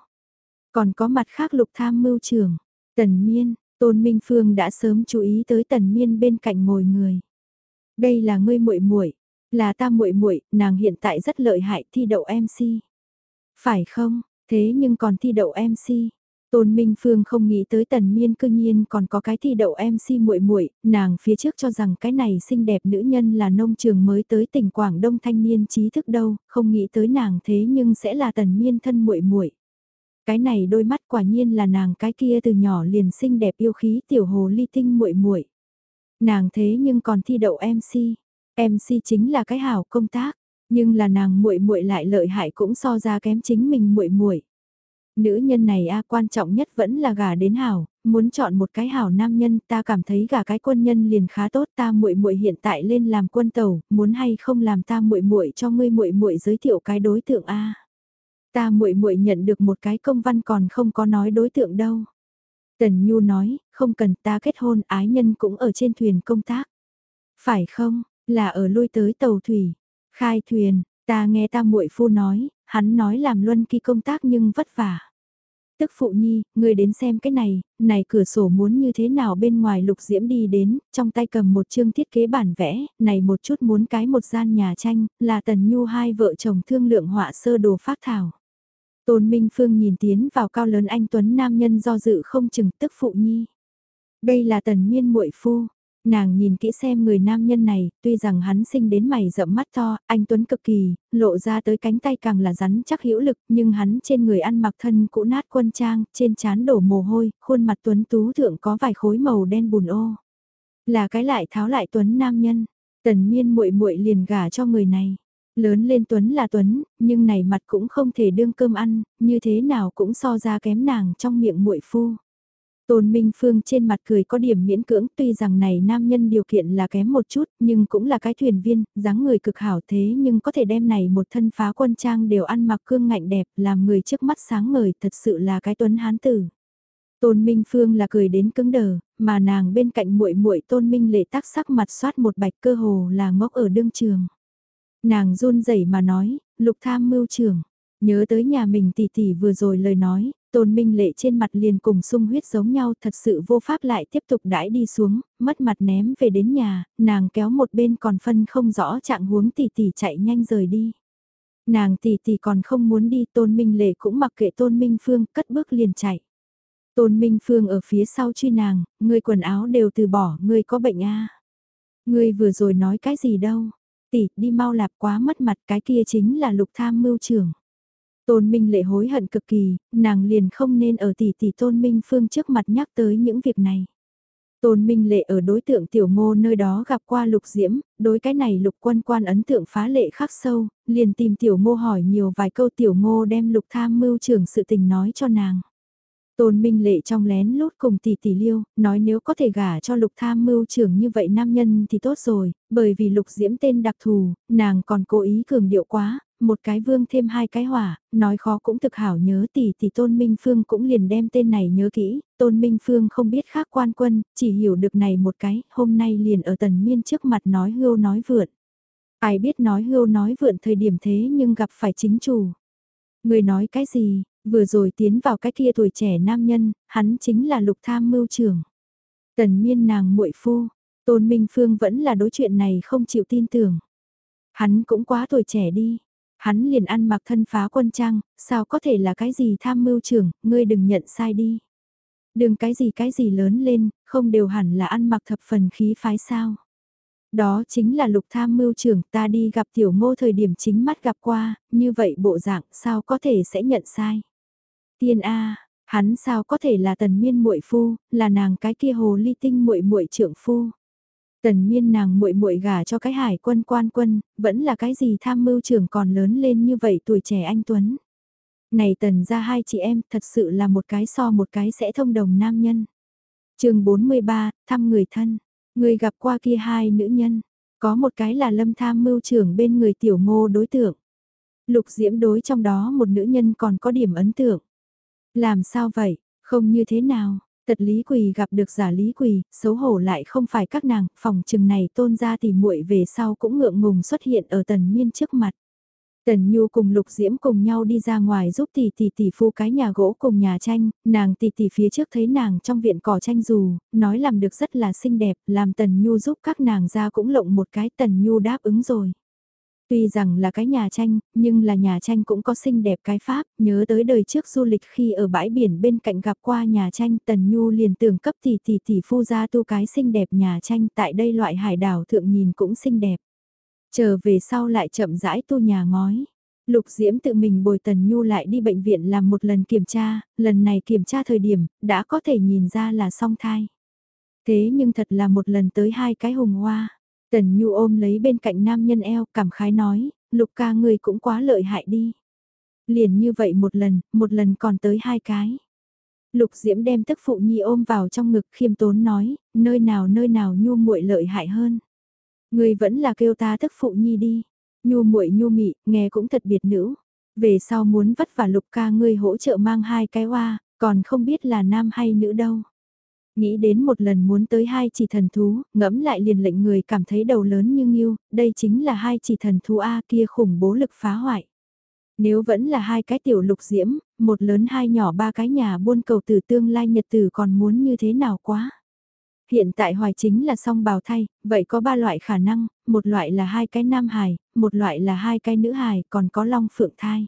Còn có mặt khác lục tham mưu trưởng, tần miên, tôn minh phương đã sớm chú ý tới tần miên bên cạnh ngồi người. Đây là ngươi muội muội, là ta muội muội, nàng hiện tại rất lợi hại thi đậu MC. Phải không, thế nhưng còn thi đậu MC. Tôn Minh Phương không nghĩ tới Tần Miên cư nhiên còn có cái thi đậu MC muội muội, nàng phía trước cho rằng cái này xinh đẹp nữ nhân là nông trường mới tới tỉnh Quảng Đông thanh niên trí thức đâu, không nghĩ tới nàng thế nhưng sẽ là Tần Miên thân muội muội. Cái này đôi mắt quả nhiên là nàng cái kia từ nhỏ liền xinh đẹp yêu khí tiểu hồ ly tinh muội muội. Nàng thế nhưng còn thi đậu MC. MC chính là cái hảo công tác, nhưng là nàng muội muội lại lợi hại cũng so ra kém chính mình muội muội. Nữ nhân này a quan trọng nhất vẫn là gả đến hảo, muốn chọn một cái hảo nam nhân, ta cảm thấy gả cái quân nhân liền khá tốt, ta muội muội hiện tại lên làm quân tàu, muốn hay không làm ta muội muội cho ngươi muội muội giới thiệu cái đối tượng a. Ta muội muội nhận được một cái công văn còn không có nói đối tượng đâu. Tần Nhu nói, không cần ta kết hôn ái nhân cũng ở trên thuyền công tác. Phải không, là ở lui tới tàu thủy, khai thuyền, ta nghe ta muội phu nói, hắn nói làm luân kỳ công tác nhưng vất vả. Tức phụ nhi, người đến xem cái này, này cửa sổ muốn như thế nào bên ngoài lục diễm đi đến, trong tay cầm một chương thiết kế bản vẽ, này một chút muốn cái một gian nhà tranh, là tần nhu hai vợ chồng thương lượng họa sơ đồ phát thảo. Tôn Minh Phương nhìn tiến vào cao lớn anh Tuấn nam nhân do dự không chừng tức phụ nhi. Đây là tần miên muội phu. Nàng nhìn kỹ xem người nam nhân này, tuy rằng hắn sinh đến mày rậm mắt to, anh Tuấn cực kỳ, lộ ra tới cánh tay càng là rắn chắc hữu lực, nhưng hắn trên người ăn mặc thân cũ nát quân trang, trên trán đổ mồ hôi, khuôn mặt Tuấn tú thượng có vài khối màu đen bùn ô. Là cái lại tháo lại Tuấn nam nhân, tần miên muội muội liền gả cho người này. Lớn lên Tuấn là Tuấn, nhưng này mặt cũng không thể đương cơm ăn, như thế nào cũng so ra kém nàng trong miệng muội phu. Tôn Minh Phương trên mặt cười có điểm miễn cưỡng tuy rằng này nam nhân điều kiện là kém một chút nhưng cũng là cái thuyền viên, dáng người cực hảo thế nhưng có thể đem này một thân phá quân trang đều ăn mặc cương ngạnh đẹp làm người trước mắt sáng ngời thật sự là cái tuấn hán tử. Tôn Minh Phương là cười đến cứng đờ, mà nàng bên cạnh muội muội Tôn Minh lệ tác sắc mặt soát một bạch cơ hồ là ngốc ở đương trường. Nàng run rẩy mà nói, lục tham mưu trưởng, nhớ tới nhà mình tỷ tỷ vừa rồi lời nói, tôn minh lệ trên mặt liền cùng sung huyết giống nhau thật sự vô pháp lại tiếp tục đãi đi xuống, mất mặt ném về đến nhà, nàng kéo một bên còn phân không rõ trạng huống tỷ tỷ chạy nhanh rời đi. Nàng tỷ tỷ còn không muốn đi tôn minh lệ cũng mặc kệ tôn minh phương cất bước liền chạy. Tôn minh phương ở phía sau truy nàng, người quần áo đều từ bỏ, người có bệnh a à? Người vừa rồi nói cái gì đâu, tỷ, đi mau lạp quá mất mặt cái kia chính là lục tham mưu trưởng. Tôn Minh lệ hối hận cực kỳ, nàng liền không nên ở tỷ tỷ Tôn Minh Phương trước mặt nhắc tới những việc này. Tôn Minh lệ ở đối tượng tiểu ngô nơi đó gặp qua lục diễm, đối cái này lục quân quan ấn tượng phá lệ khắc sâu, liền tìm tiểu ngô hỏi nhiều vài câu tiểu ngô đem lục tham mưu trưởng sự tình nói cho nàng. Tôn Minh Lệ trong lén lút cùng tỷ tỷ liêu, nói nếu có thể gả cho lục tham mưu trưởng như vậy nam nhân thì tốt rồi, bởi vì lục diễm tên đặc thù, nàng còn cố ý cường điệu quá, một cái vương thêm hai cái hỏa, nói khó cũng thực hảo nhớ tỷ tỷ Tôn Minh Phương cũng liền đem tên này nhớ kỹ, Tôn Minh Phương không biết khác quan quân, chỉ hiểu được này một cái, hôm nay liền ở tần miên trước mặt nói hưu nói vượn. Ai biết nói hưu nói vượn thời điểm thế nhưng gặp phải chính chủ. Người nói cái gì, Vừa rồi tiến vào cái kia tuổi trẻ nam nhân, hắn chính là lục tham mưu trưởng. Tần miên nàng muội phu, tôn minh phương vẫn là đối chuyện này không chịu tin tưởng. Hắn cũng quá tuổi trẻ đi. Hắn liền ăn mặc thân phá quân trang, sao có thể là cái gì tham mưu trưởng, ngươi đừng nhận sai đi. Đừng cái gì cái gì lớn lên, không đều hẳn là ăn mặc thập phần khí phái sao. Đó chính là lục tham mưu trưởng ta đi gặp tiểu ngô thời điểm chính mắt gặp qua, như vậy bộ dạng sao có thể sẽ nhận sai. Tiên A, hắn sao có thể là tần miên muội phu, là nàng cái kia hồ ly tinh muội muội trưởng phu. Tần miên nàng muội muội gả cho cái hải quân quan quân, vẫn là cái gì tham mưu trưởng còn lớn lên như vậy tuổi trẻ anh Tuấn. Này tần ra hai chị em thật sự là một cái so một cái sẽ thông đồng nam nhân. chương 43, thăm người thân. Người gặp qua kia hai nữ nhân, có một cái là lâm tham mưu trưởng bên người tiểu ngô đối tượng. Lục diễm đối trong đó một nữ nhân còn có điểm ấn tượng. Làm sao vậy, không như thế nào, tật lý quỳ gặp được giả lý quỳ, xấu hổ lại không phải các nàng, phòng trừng này tôn ra thì muội về sau cũng ngượng ngùng xuất hiện ở tần miên trước mặt. Tần Nhu cùng Lục Diễm cùng nhau đi ra ngoài giúp tỷ tỷ tỷ phu cái nhà gỗ cùng nhà tranh, nàng tỷ tỷ phía trước thấy nàng trong viện cỏ tranh dù, nói làm được rất là xinh đẹp, làm Tần Nhu giúp các nàng ra cũng lộng một cái Tần Nhu đáp ứng rồi. Tuy rằng là cái nhà tranh, nhưng là nhà tranh cũng có xinh đẹp cái pháp, nhớ tới đời trước du lịch khi ở bãi biển bên cạnh gặp qua nhà tranh Tần Nhu liền tưởng cấp tỷ tỷ tỷ phu ra tu cái xinh đẹp nhà tranh tại đây loại hải đảo thượng nhìn cũng xinh đẹp. Chờ về sau lại chậm rãi tu nhà ngói. Lục Diễm tự mình bồi Tần Nhu lại đi bệnh viện làm một lần kiểm tra, lần này kiểm tra thời điểm, đã có thể nhìn ra là song thai. Thế nhưng thật là một lần tới hai cái hùng hoa. Tần Nhu ôm lấy bên cạnh nam nhân eo, cảm khái nói, Lục ca người cũng quá lợi hại đi. Liền như vậy một lần, một lần còn tới hai cái. Lục Diễm đem tức phụ nhi ôm vào trong ngực khiêm tốn nói, nơi nào nơi nào Nhu muội lợi hại hơn. Người vẫn là kêu ta tức phụ nhi đi. Nhu muội nhu mị, nghe cũng thật biệt nữ. Về sau muốn vất vả lục ca ngươi hỗ trợ mang hai cái hoa, còn không biết là nam hay nữ đâu. Nghĩ đến một lần muốn tới hai chỉ thần thú, ngẫm lại liền lệnh người cảm thấy đầu lớn như nghiêu, đây chính là hai chỉ thần thú A kia khủng bố lực phá hoại. Nếu vẫn là hai cái tiểu lục diễm, một lớn hai nhỏ ba cái nhà buôn cầu từ tương lai nhật tử còn muốn như thế nào quá. Hiện tại hoài chính là song bào thay, vậy có ba loại khả năng, một loại là hai cái nam hài, một loại là hai cái nữ hài, còn có long phượng thai.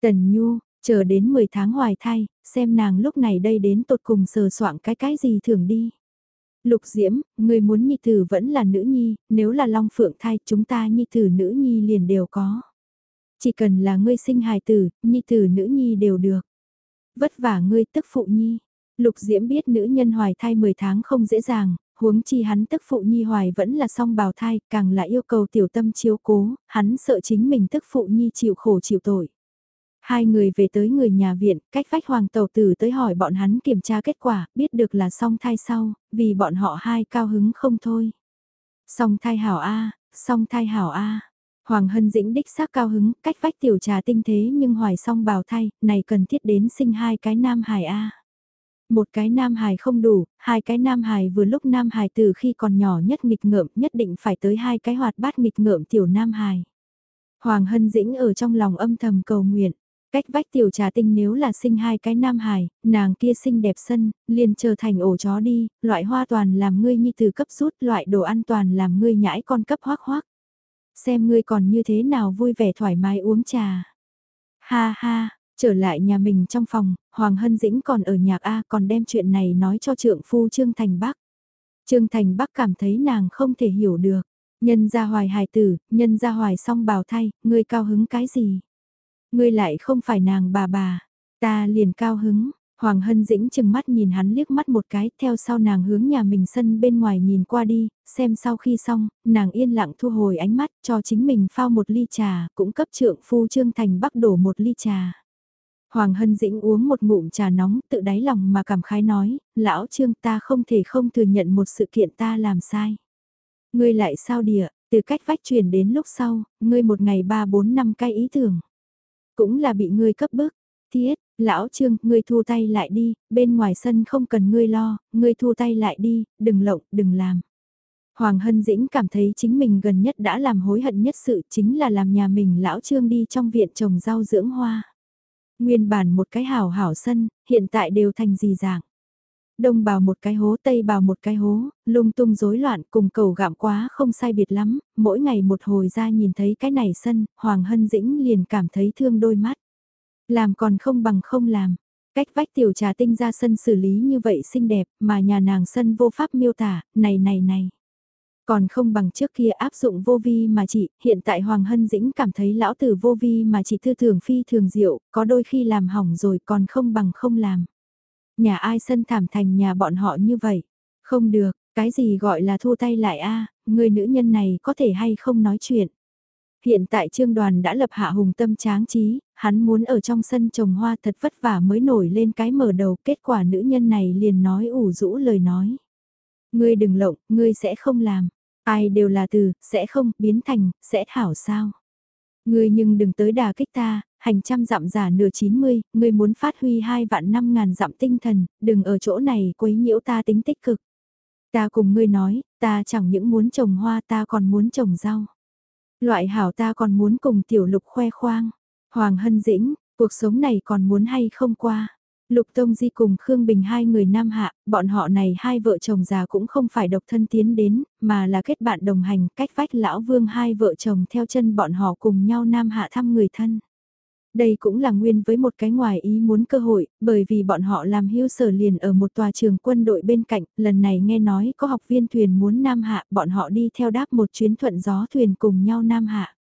Tần Nhu, chờ đến 10 tháng hoài thai, xem nàng lúc này đây đến tột cùng sờ soạn cái cái gì thường đi. Lục Diễm, người muốn nhi tử vẫn là nữ nhi, nếu là long phượng thai chúng ta nhi tử nữ nhi liền đều có. Chỉ cần là ngươi sinh hài tử, nhi tử nữ nhi đều được. Vất vả ngươi tức phụ nhi, Lục Diễm biết nữ nhân hoài thai 10 tháng không dễ dàng, huống chi hắn tức phụ nhi hoài vẫn là song bào thai, càng là yêu cầu tiểu tâm chiếu cố, hắn sợ chính mình tức phụ nhi chịu khổ chịu tội. Hai người về tới người nhà viện, cách vách hoàng tàu tử tới hỏi bọn hắn kiểm tra kết quả, biết được là song thai sau, vì bọn họ hai cao hứng không thôi. Song thai hảo A, song thai hảo A. Hoàng Hân Dĩnh đích xác cao hứng, cách vách tiểu trà tinh thế nhưng hoài song bào thai, này cần thiết đến sinh hai cái nam hài A. Một cái nam hài không đủ, hai cái nam hài vừa lúc nam hài từ khi còn nhỏ nhất nghịch ngợm nhất định phải tới hai cái hoạt bát nghịch ngợm tiểu nam hài. Hoàng Hân Dĩnh ở trong lòng âm thầm cầu nguyện. Cách vách tiểu trà tinh nếu là sinh hai cái nam hài, nàng kia xinh đẹp sân, liền trở thành ổ chó đi, loại hoa toàn làm ngươi như từ cấp rút, loại đồ ăn toàn làm ngươi nhãi con cấp hoác hoác. Xem ngươi còn như thế nào vui vẻ thoải mái uống trà. Ha ha, Trở lại nhà mình trong phòng, Hoàng Hân Dĩnh còn ở nhạc A còn đem chuyện này nói cho trượng phu Trương Thành Bắc. Trương Thành Bắc cảm thấy nàng không thể hiểu được. Nhân gia hoài hài tử, nhân gia hoài xong bào thay, ngươi cao hứng cái gì? Ngươi lại không phải nàng bà bà, ta liền cao hứng, Hoàng Hân Dĩnh chừng mắt nhìn hắn liếc mắt một cái, theo sau nàng hướng nhà mình sân bên ngoài nhìn qua đi, xem sau khi xong, nàng yên lặng thu hồi ánh mắt cho chính mình phao một ly trà, cũng cấp trượng phu Trương Thành Bắc đổ một ly trà. Hoàng Hân Dĩnh uống một ngụm trà nóng tự đáy lòng mà cảm khái nói, lão trương ta không thể không thừa nhận một sự kiện ta làm sai. Ngươi lại sao địa, từ cách vách truyền đến lúc sau, ngươi một ngày ba bốn năm cái ý tưởng. Cũng là bị ngươi cấp bức, thiết, lão trương, ngươi thu tay lại đi, bên ngoài sân không cần ngươi lo, ngươi thu tay lại đi, đừng lộng, đừng làm. Hoàng Hân Dĩnh cảm thấy chính mình gần nhất đã làm hối hận nhất sự chính là làm nhà mình lão trương đi trong viện trồng rau dưỡng hoa. Nguyên bản một cái hảo hảo sân, hiện tại đều thành gì dạng. Đông bào một cái hố, tây bào một cái hố, lung tung rối loạn cùng cầu gạm quá không sai biệt lắm, mỗi ngày một hồi ra nhìn thấy cái này sân, Hoàng Hân Dĩnh liền cảm thấy thương đôi mắt. Làm còn không bằng không làm. Cách vách tiểu trà tinh ra sân xử lý như vậy xinh đẹp mà nhà nàng sân vô pháp miêu tả, này này này. Còn không bằng trước kia áp dụng vô vi mà chị, hiện tại Hoàng Hân Dĩnh cảm thấy lão tử vô vi mà chị thư thường phi thường diệu, có đôi khi làm hỏng rồi còn không bằng không làm. Nhà ai sân thảm thành nhà bọn họ như vậy? Không được, cái gì gọi là thu tay lại a người nữ nhân này có thể hay không nói chuyện. Hiện tại trương đoàn đã lập hạ hùng tâm tráng trí, hắn muốn ở trong sân trồng hoa thật vất vả mới nổi lên cái mở đầu, kết quả nữ nhân này liền nói ủ rũ lời nói. Ngươi đừng lộng, ngươi sẽ không làm. Ai đều là từ, sẽ không, biến thành, sẽ thảo sao. Ngươi nhưng đừng tới đà kích ta, hành trăm dặm giả nửa 90, ngươi muốn phát huy hai vạn năm ngàn dặm tinh thần, đừng ở chỗ này quấy nhiễu ta tính tích cực. Ta cùng ngươi nói, ta chẳng những muốn trồng hoa ta còn muốn trồng rau. Loại hảo ta còn muốn cùng tiểu lục khoe khoang. Hoàng Hân Dĩnh, cuộc sống này còn muốn hay không qua. Lục Tông Di cùng Khương Bình hai người nam hạ, bọn họ này hai vợ chồng già cũng không phải độc thân tiến đến, mà là kết bạn đồng hành, cách vách lão vương hai vợ chồng theo chân bọn họ cùng nhau nam hạ thăm người thân. Đây cũng là nguyên với một cái ngoài ý muốn cơ hội, bởi vì bọn họ làm hưu sở liền ở một tòa trường quân đội bên cạnh, lần này nghe nói có học viên thuyền muốn Nam Hạ, bọn họ đi theo đáp một chuyến thuận gió thuyền cùng nhau Nam Hạ.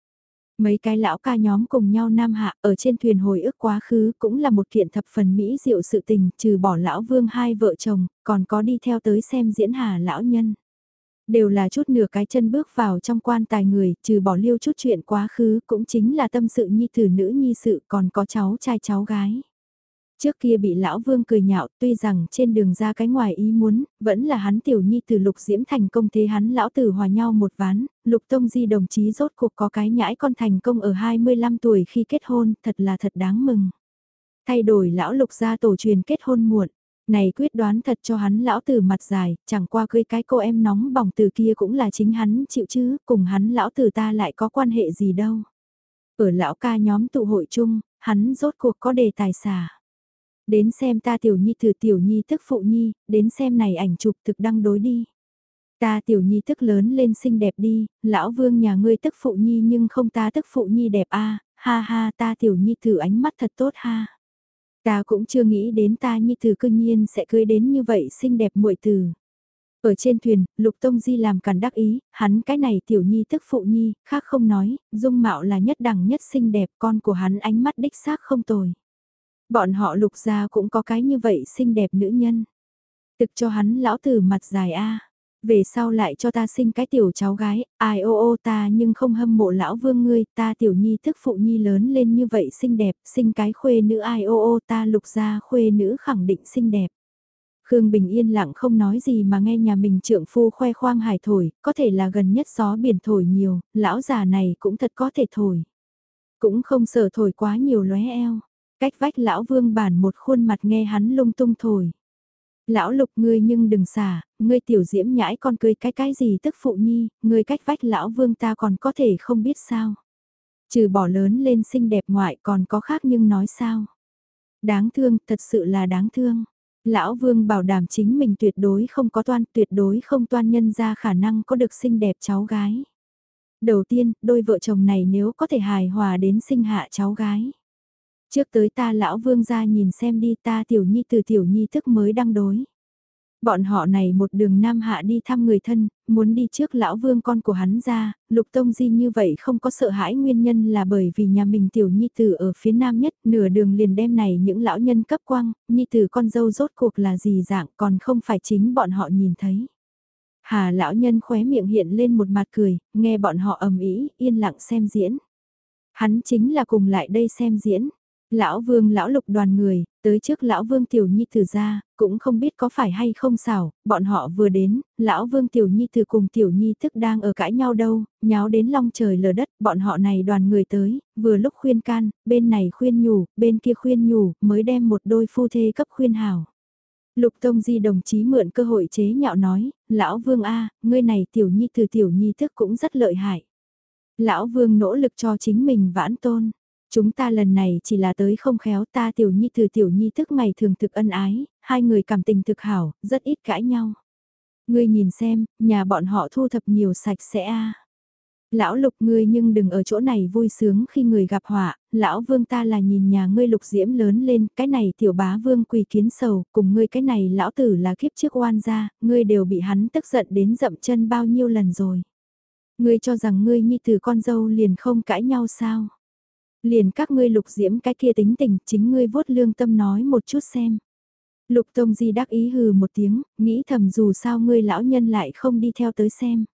Mấy cái lão ca nhóm cùng nhau Nam Hạ ở trên thuyền hồi ức quá khứ cũng là một kiện thập phần mỹ diệu sự tình, trừ bỏ lão vương hai vợ chồng, còn có đi theo tới xem diễn hà lão nhân đều là chút nửa cái chân bước vào trong quan tài người, trừ bỏ liêu chút chuyện quá khứ cũng chính là tâm sự nhi tử nữ nhi sự còn có cháu trai cháu gái. Trước kia bị lão vương cười nhạo tuy rằng trên đường ra cái ngoài ý muốn, vẫn là hắn tiểu nhi từ lục diễm thành công thế hắn lão tử hòa nhau một ván, lục tông di đồng chí rốt cuộc có cái nhãi con thành công ở 25 tuổi khi kết hôn, thật là thật đáng mừng. Thay đổi lão lục gia tổ truyền kết hôn muộn, này quyết đoán thật cho hắn lão tử mặt dài, chẳng qua cưới cái cô em nóng bỏng từ kia cũng là chính hắn chịu chứ, cùng hắn lão tử ta lại có quan hệ gì đâu. Ở lão ca nhóm tụ hội chung, hắn rốt cuộc có đề tài xả. Đến xem ta tiểu nhi thử tiểu nhi tức phụ nhi, đến xem này ảnh chụp thực đăng đối đi. Ta tiểu nhi tức lớn lên xinh đẹp đi, lão vương nhà ngươi tức phụ nhi nhưng không ta tức phụ nhi đẹp a ha ha ta tiểu nhi thử ánh mắt thật tốt ha. Ta cũng chưa nghĩ đến ta nhi tử cương nhiên sẽ cưới đến như vậy xinh đẹp muội từ. Ở trên thuyền, Lục Tông Di làm càn đắc ý, hắn cái này tiểu nhi tức phụ nhi, khác không nói, dung mạo là nhất đẳng nhất xinh đẹp, con của hắn ánh mắt đích xác không tồi. Bọn họ lục gia cũng có cái như vậy xinh đẹp nữ nhân. Thực cho hắn lão tử mặt dài a về sau lại cho ta sinh cái tiểu cháu gái, ai ô ô ta nhưng không hâm mộ lão vương ngươi, ta tiểu nhi thức phụ nhi lớn lên như vậy xinh đẹp, sinh cái khuê nữ ai ô ô ta lục ra khuê nữ khẳng định xinh đẹp. Khương Bình yên lặng không nói gì mà nghe nhà mình trượng phu khoe khoang hải thổi, có thể là gần nhất gió biển thổi nhiều, lão già này cũng thật có thể thổi. Cũng không sợ thổi quá nhiều lóe eo, cách vách lão vương bản một khuôn mặt nghe hắn lung tung thổi. Lão lục ngươi nhưng đừng xả, ngươi tiểu diễm nhãi con cười cái cái gì tức phụ nhi, ngươi cách vách lão vương ta còn có thể không biết sao. Trừ bỏ lớn lên xinh đẹp ngoại còn có khác nhưng nói sao. Đáng thương, thật sự là đáng thương. Lão vương bảo đảm chính mình tuyệt đối không có toan, tuyệt đối không toan nhân ra khả năng có được xinh đẹp cháu gái. Đầu tiên, đôi vợ chồng này nếu có thể hài hòa đến sinh hạ cháu gái Trước tới ta lão vương ra nhìn xem đi ta tiểu nhi từ tiểu nhi thức mới đăng đối. Bọn họ này một đường nam hạ đi thăm người thân, muốn đi trước lão vương con của hắn ra, lục tông di như vậy không có sợ hãi nguyên nhân là bởi vì nhà mình tiểu nhi tử ở phía nam nhất, nửa đường liền đem này những lão nhân cấp quang, nhi tử con dâu rốt cuộc là gì dạng còn không phải chính bọn họ nhìn thấy. Hà lão nhân khóe miệng hiện lên một mặt cười, nghe bọn họ ầm ĩ, yên lặng xem diễn. Hắn chính là cùng lại đây xem diễn. Lão vương lão lục đoàn người, tới trước lão vương tiểu nhi tử ra, cũng không biết có phải hay không xảo, bọn họ vừa đến, lão vương tiểu nhi tử cùng tiểu nhi thức đang ở cãi nhau đâu, nháo đến long trời lở đất, bọn họ này đoàn người tới, vừa lúc khuyên can, bên này khuyên nhủ, bên kia khuyên nhủ, mới đem một đôi phu thê cấp khuyên hảo. Lục Tông Di đồng chí mượn cơ hội chế nhạo nói, lão vương A, ngươi này tiểu nhi tử tiểu nhi thức cũng rất lợi hại. Lão vương nỗ lực cho chính mình vãn tôn. Chúng ta lần này chỉ là tới không khéo ta tiểu nhi từ tiểu nhi thức ngày thường thực ân ái, hai người cảm tình thực hảo, rất ít cãi nhau. Ngươi nhìn xem, nhà bọn họ thu thập nhiều sạch sẽ a. Lão lục ngươi nhưng đừng ở chỗ này vui sướng khi người gặp họa, lão vương ta là nhìn nhà ngươi lục diễm lớn lên, cái này tiểu bá vương quỳ kiến sầu, cùng ngươi cái này lão tử là kiếp trước oan gia, ngươi đều bị hắn tức giận đến dậm chân bao nhiêu lần rồi. Ngươi cho rằng ngươi nhi từ con dâu liền không cãi nhau sao? Liền các ngươi lục diễm cái kia tính tình, chính ngươi vuốt lương tâm nói một chút xem. Lục Tông Di đắc ý hừ một tiếng, nghĩ thầm dù sao ngươi lão nhân lại không đi theo tới xem.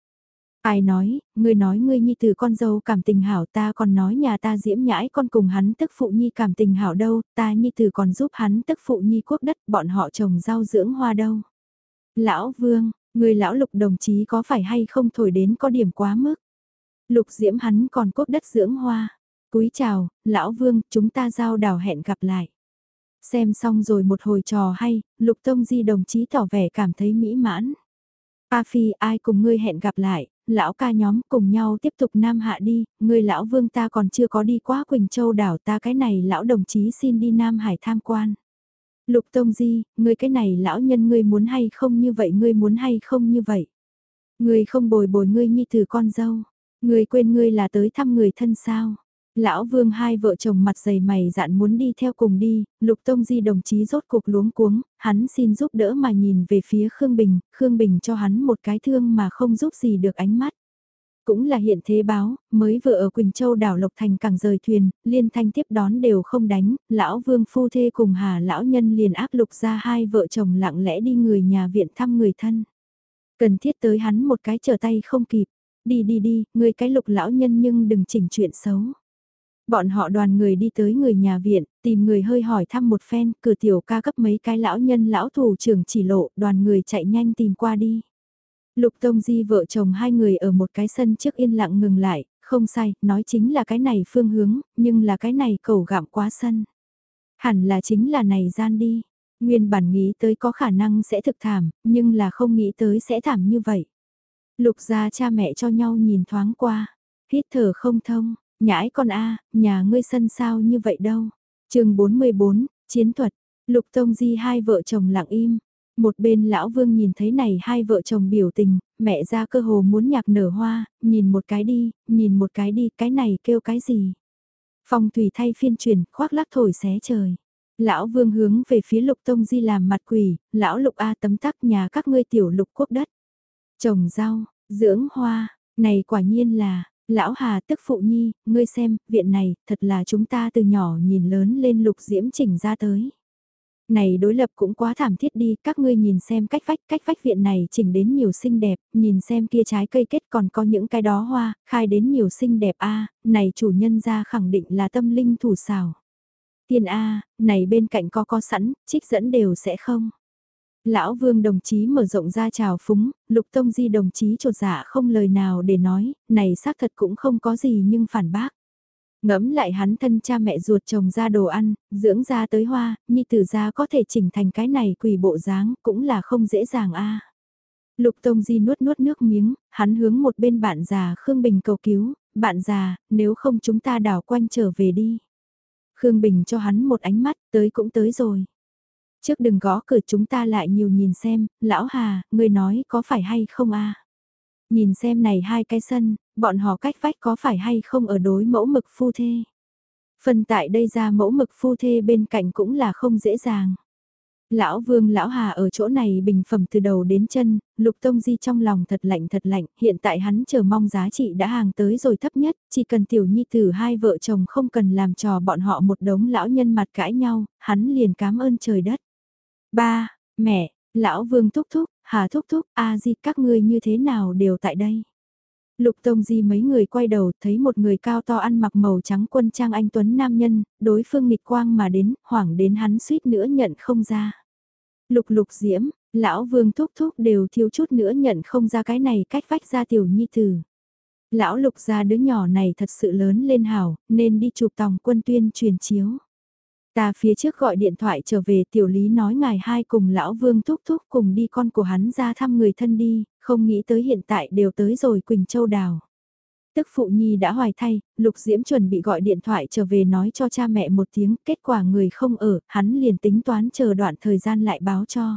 Ai nói, ngươi nói ngươi nhi từ con dâu cảm tình hảo ta còn nói nhà ta diễm nhãi con cùng hắn tức phụ nhi cảm tình hảo đâu, ta nhi từ còn giúp hắn tức phụ nhi quốc đất bọn họ trồng rau dưỡng hoa đâu. Lão Vương, người lão lục đồng chí có phải hay không thổi đến có điểm quá mức. Lục diễm hắn còn quốc đất dưỡng hoa. Cúi chào, lão Vương, chúng ta giao đảo hẹn gặp lại. Xem xong rồi một hồi trò hay, Lục Tông Di đồng chí tỏ vẻ cảm thấy mỹ mãn. A Phi ai cùng ngươi hẹn gặp lại, lão ca nhóm cùng nhau tiếp tục nam hạ đi, ngươi lão vương ta còn chưa có đi qua Quỳnh Châu đảo ta cái này lão đồng chí xin đi Nam Hải tham quan. Lục Tông Di, ngươi cái này lão nhân ngươi muốn hay không như vậy ngươi muốn hay không như vậy. Ngươi không bồi bồi ngươi như từ con dâu, ngươi quên ngươi là tới thăm người thân sao. Lão Vương hai vợ chồng mặt dày mày dạn muốn đi theo cùng đi, Lục Tông Di đồng chí rốt cuộc luống cuống, hắn xin giúp đỡ mà nhìn về phía Khương Bình, Khương Bình cho hắn một cái thương mà không giúp gì được ánh mắt. Cũng là hiện thế báo, mới vừa ở Quỳnh Châu đảo Lộc Thành càng rời thuyền, liên thanh tiếp đón đều không đánh, lão Vương phu thê cùng hà lão nhân liền áp lục ra hai vợ chồng lặng lẽ đi người nhà viện thăm người thân. Cần thiết tới hắn một cái trở tay không kịp, đi đi đi, người cái lục lão nhân nhưng đừng chỉnh chuyện xấu. Bọn họ đoàn người đi tới người nhà viện, tìm người hơi hỏi thăm một phen, cửa tiểu ca cấp mấy cái lão nhân lão thủ trưởng chỉ lộ, đoàn người chạy nhanh tìm qua đi. Lục Tông Di vợ chồng hai người ở một cái sân trước yên lặng ngừng lại, không sai, nói chính là cái này phương hướng, nhưng là cái này cầu gặm quá sân. Hẳn là chính là này gian đi. Nguyên bản nghĩ tới có khả năng sẽ thực thảm, nhưng là không nghĩ tới sẽ thảm như vậy. Lục gia cha mẹ cho nhau nhìn thoáng qua, hít thở không thông, Nhãi con a, nhà ngươi sân sao như vậy đâu. chương 44, chiến thuật, lục tông di hai vợ chồng lặng im. Một bên lão vương nhìn thấy này hai vợ chồng biểu tình, mẹ ra cơ hồ muốn nhạc nở hoa, nhìn một cái đi, nhìn một cái đi, cái này kêu cái gì. Phong thủy thay phiên truyền, khoác lác thổi xé trời. Lão vương hướng về phía lục tông di làm mặt quỷ, lão lục A tấm tắc nhà các ngươi tiểu lục quốc đất. Trồng rau, dưỡng hoa, này quả nhiên là, Lão Hà tức phụ nhi, ngươi xem, viện này, thật là chúng ta từ nhỏ nhìn lớn lên lục diễm chỉnh ra tới. Này đối lập cũng quá thảm thiết đi, các ngươi nhìn xem cách vách, cách vách viện này chỉnh đến nhiều xinh đẹp, nhìn xem kia trái cây kết còn có những cái đó hoa, khai đến nhiều xinh đẹp a này chủ nhân ra khẳng định là tâm linh thủ xào. Tiên A, này bên cạnh có có sẵn, trích dẫn đều sẽ không. Lão Vương đồng chí mở rộng ra chào phúng, Lục Tông Di đồng chí trột dạ không lời nào để nói, này xác thật cũng không có gì nhưng phản bác. Ngẫm lại hắn thân cha mẹ ruột chồng ra đồ ăn, dưỡng ra tới hoa, nhi tử ra có thể chỉnh thành cái này quỷ bộ dáng cũng là không dễ dàng a. Lục Tông Di nuốt nuốt nước miếng, hắn hướng một bên bạn già Khương Bình cầu cứu, bạn già, nếu không chúng ta đảo quanh trở về đi. Khương Bình cho hắn một ánh mắt, tới cũng tới rồi. Trước đừng gõ cửa chúng ta lại nhiều nhìn xem, lão Hà, ngươi nói có phải hay không a? Nhìn xem này hai cái sân, bọn họ cách vách có phải hay không ở đối mẫu mực phu thê. Phần tại đây ra mẫu mực phu thê bên cạnh cũng là không dễ dàng. Lão Vương Lão Hà ở chỗ này bình phẩm từ đầu đến chân, Lục Tông Di trong lòng thật lạnh thật lạnh, hiện tại hắn chờ mong giá trị đã hàng tới rồi thấp nhất, chỉ cần tiểu nhi tử hai vợ chồng không cần làm trò bọn họ một đống lão nhân mặt cãi nhau, hắn liền cảm ơn trời đất. Ba, mẹ, lão vương thúc thúc, hà thúc thúc, a di các ngươi như thế nào đều tại đây. Lục Tông Di mấy người quay đầu thấy một người cao to ăn mặc màu trắng quân trang anh Tuấn Nam Nhân, đối phương nghịch quang mà đến, hoảng đến hắn suýt nữa nhận không ra. Lục lục diễm, lão vương thúc thúc đều thiếu chút nữa nhận không ra cái này cách vách ra tiểu nhi tử. Lão lục ra đứa nhỏ này thật sự lớn lên hảo, nên đi chụp tòng quân tuyên truyền chiếu. Ta phía trước gọi điện thoại trở về tiểu lý nói ngài hai cùng lão vương thúc thúc cùng đi con của hắn ra thăm người thân đi, không nghĩ tới hiện tại đều tới rồi Quỳnh Châu Đào. Tức phụ nhi đã hoài thay, Lục Diễm chuẩn bị gọi điện thoại trở về nói cho cha mẹ một tiếng, kết quả người không ở, hắn liền tính toán chờ đoạn thời gian lại báo cho.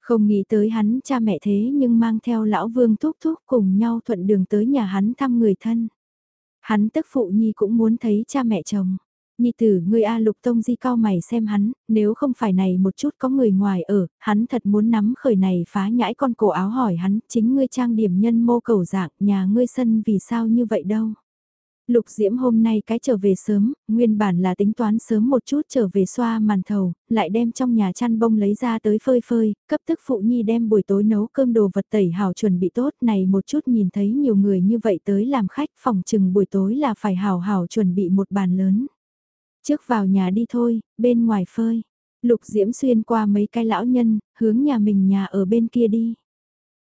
Không nghĩ tới hắn cha mẹ thế nhưng mang theo lão vương thúc thúc cùng nhau thuận đường tới nhà hắn thăm người thân. Hắn tức phụ nhi cũng muốn thấy cha mẹ chồng. Nhi tử người A lục tông di cao mày xem hắn, nếu không phải này một chút có người ngoài ở, hắn thật muốn nắm khởi này phá nhãi con cổ áo hỏi hắn, chính ngươi trang điểm nhân mô cầu dạng, nhà ngươi sân vì sao như vậy đâu. Lục Diễm hôm nay cái trở về sớm, nguyên bản là tính toán sớm một chút trở về xoa màn thầu, lại đem trong nhà chăn bông lấy ra tới phơi phơi, cấp tức phụ nhi đem buổi tối nấu cơm đồ vật tẩy hào chuẩn bị tốt này một chút nhìn thấy nhiều người như vậy tới làm khách phòng chừng buổi tối là phải hào hào chuẩn bị một bàn lớn. Trước vào nhà đi thôi, bên ngoài phơi. Lục Diễm xuyên qua mấy cái lão nhân, hướng nhà mình nhà ở bên kia đi.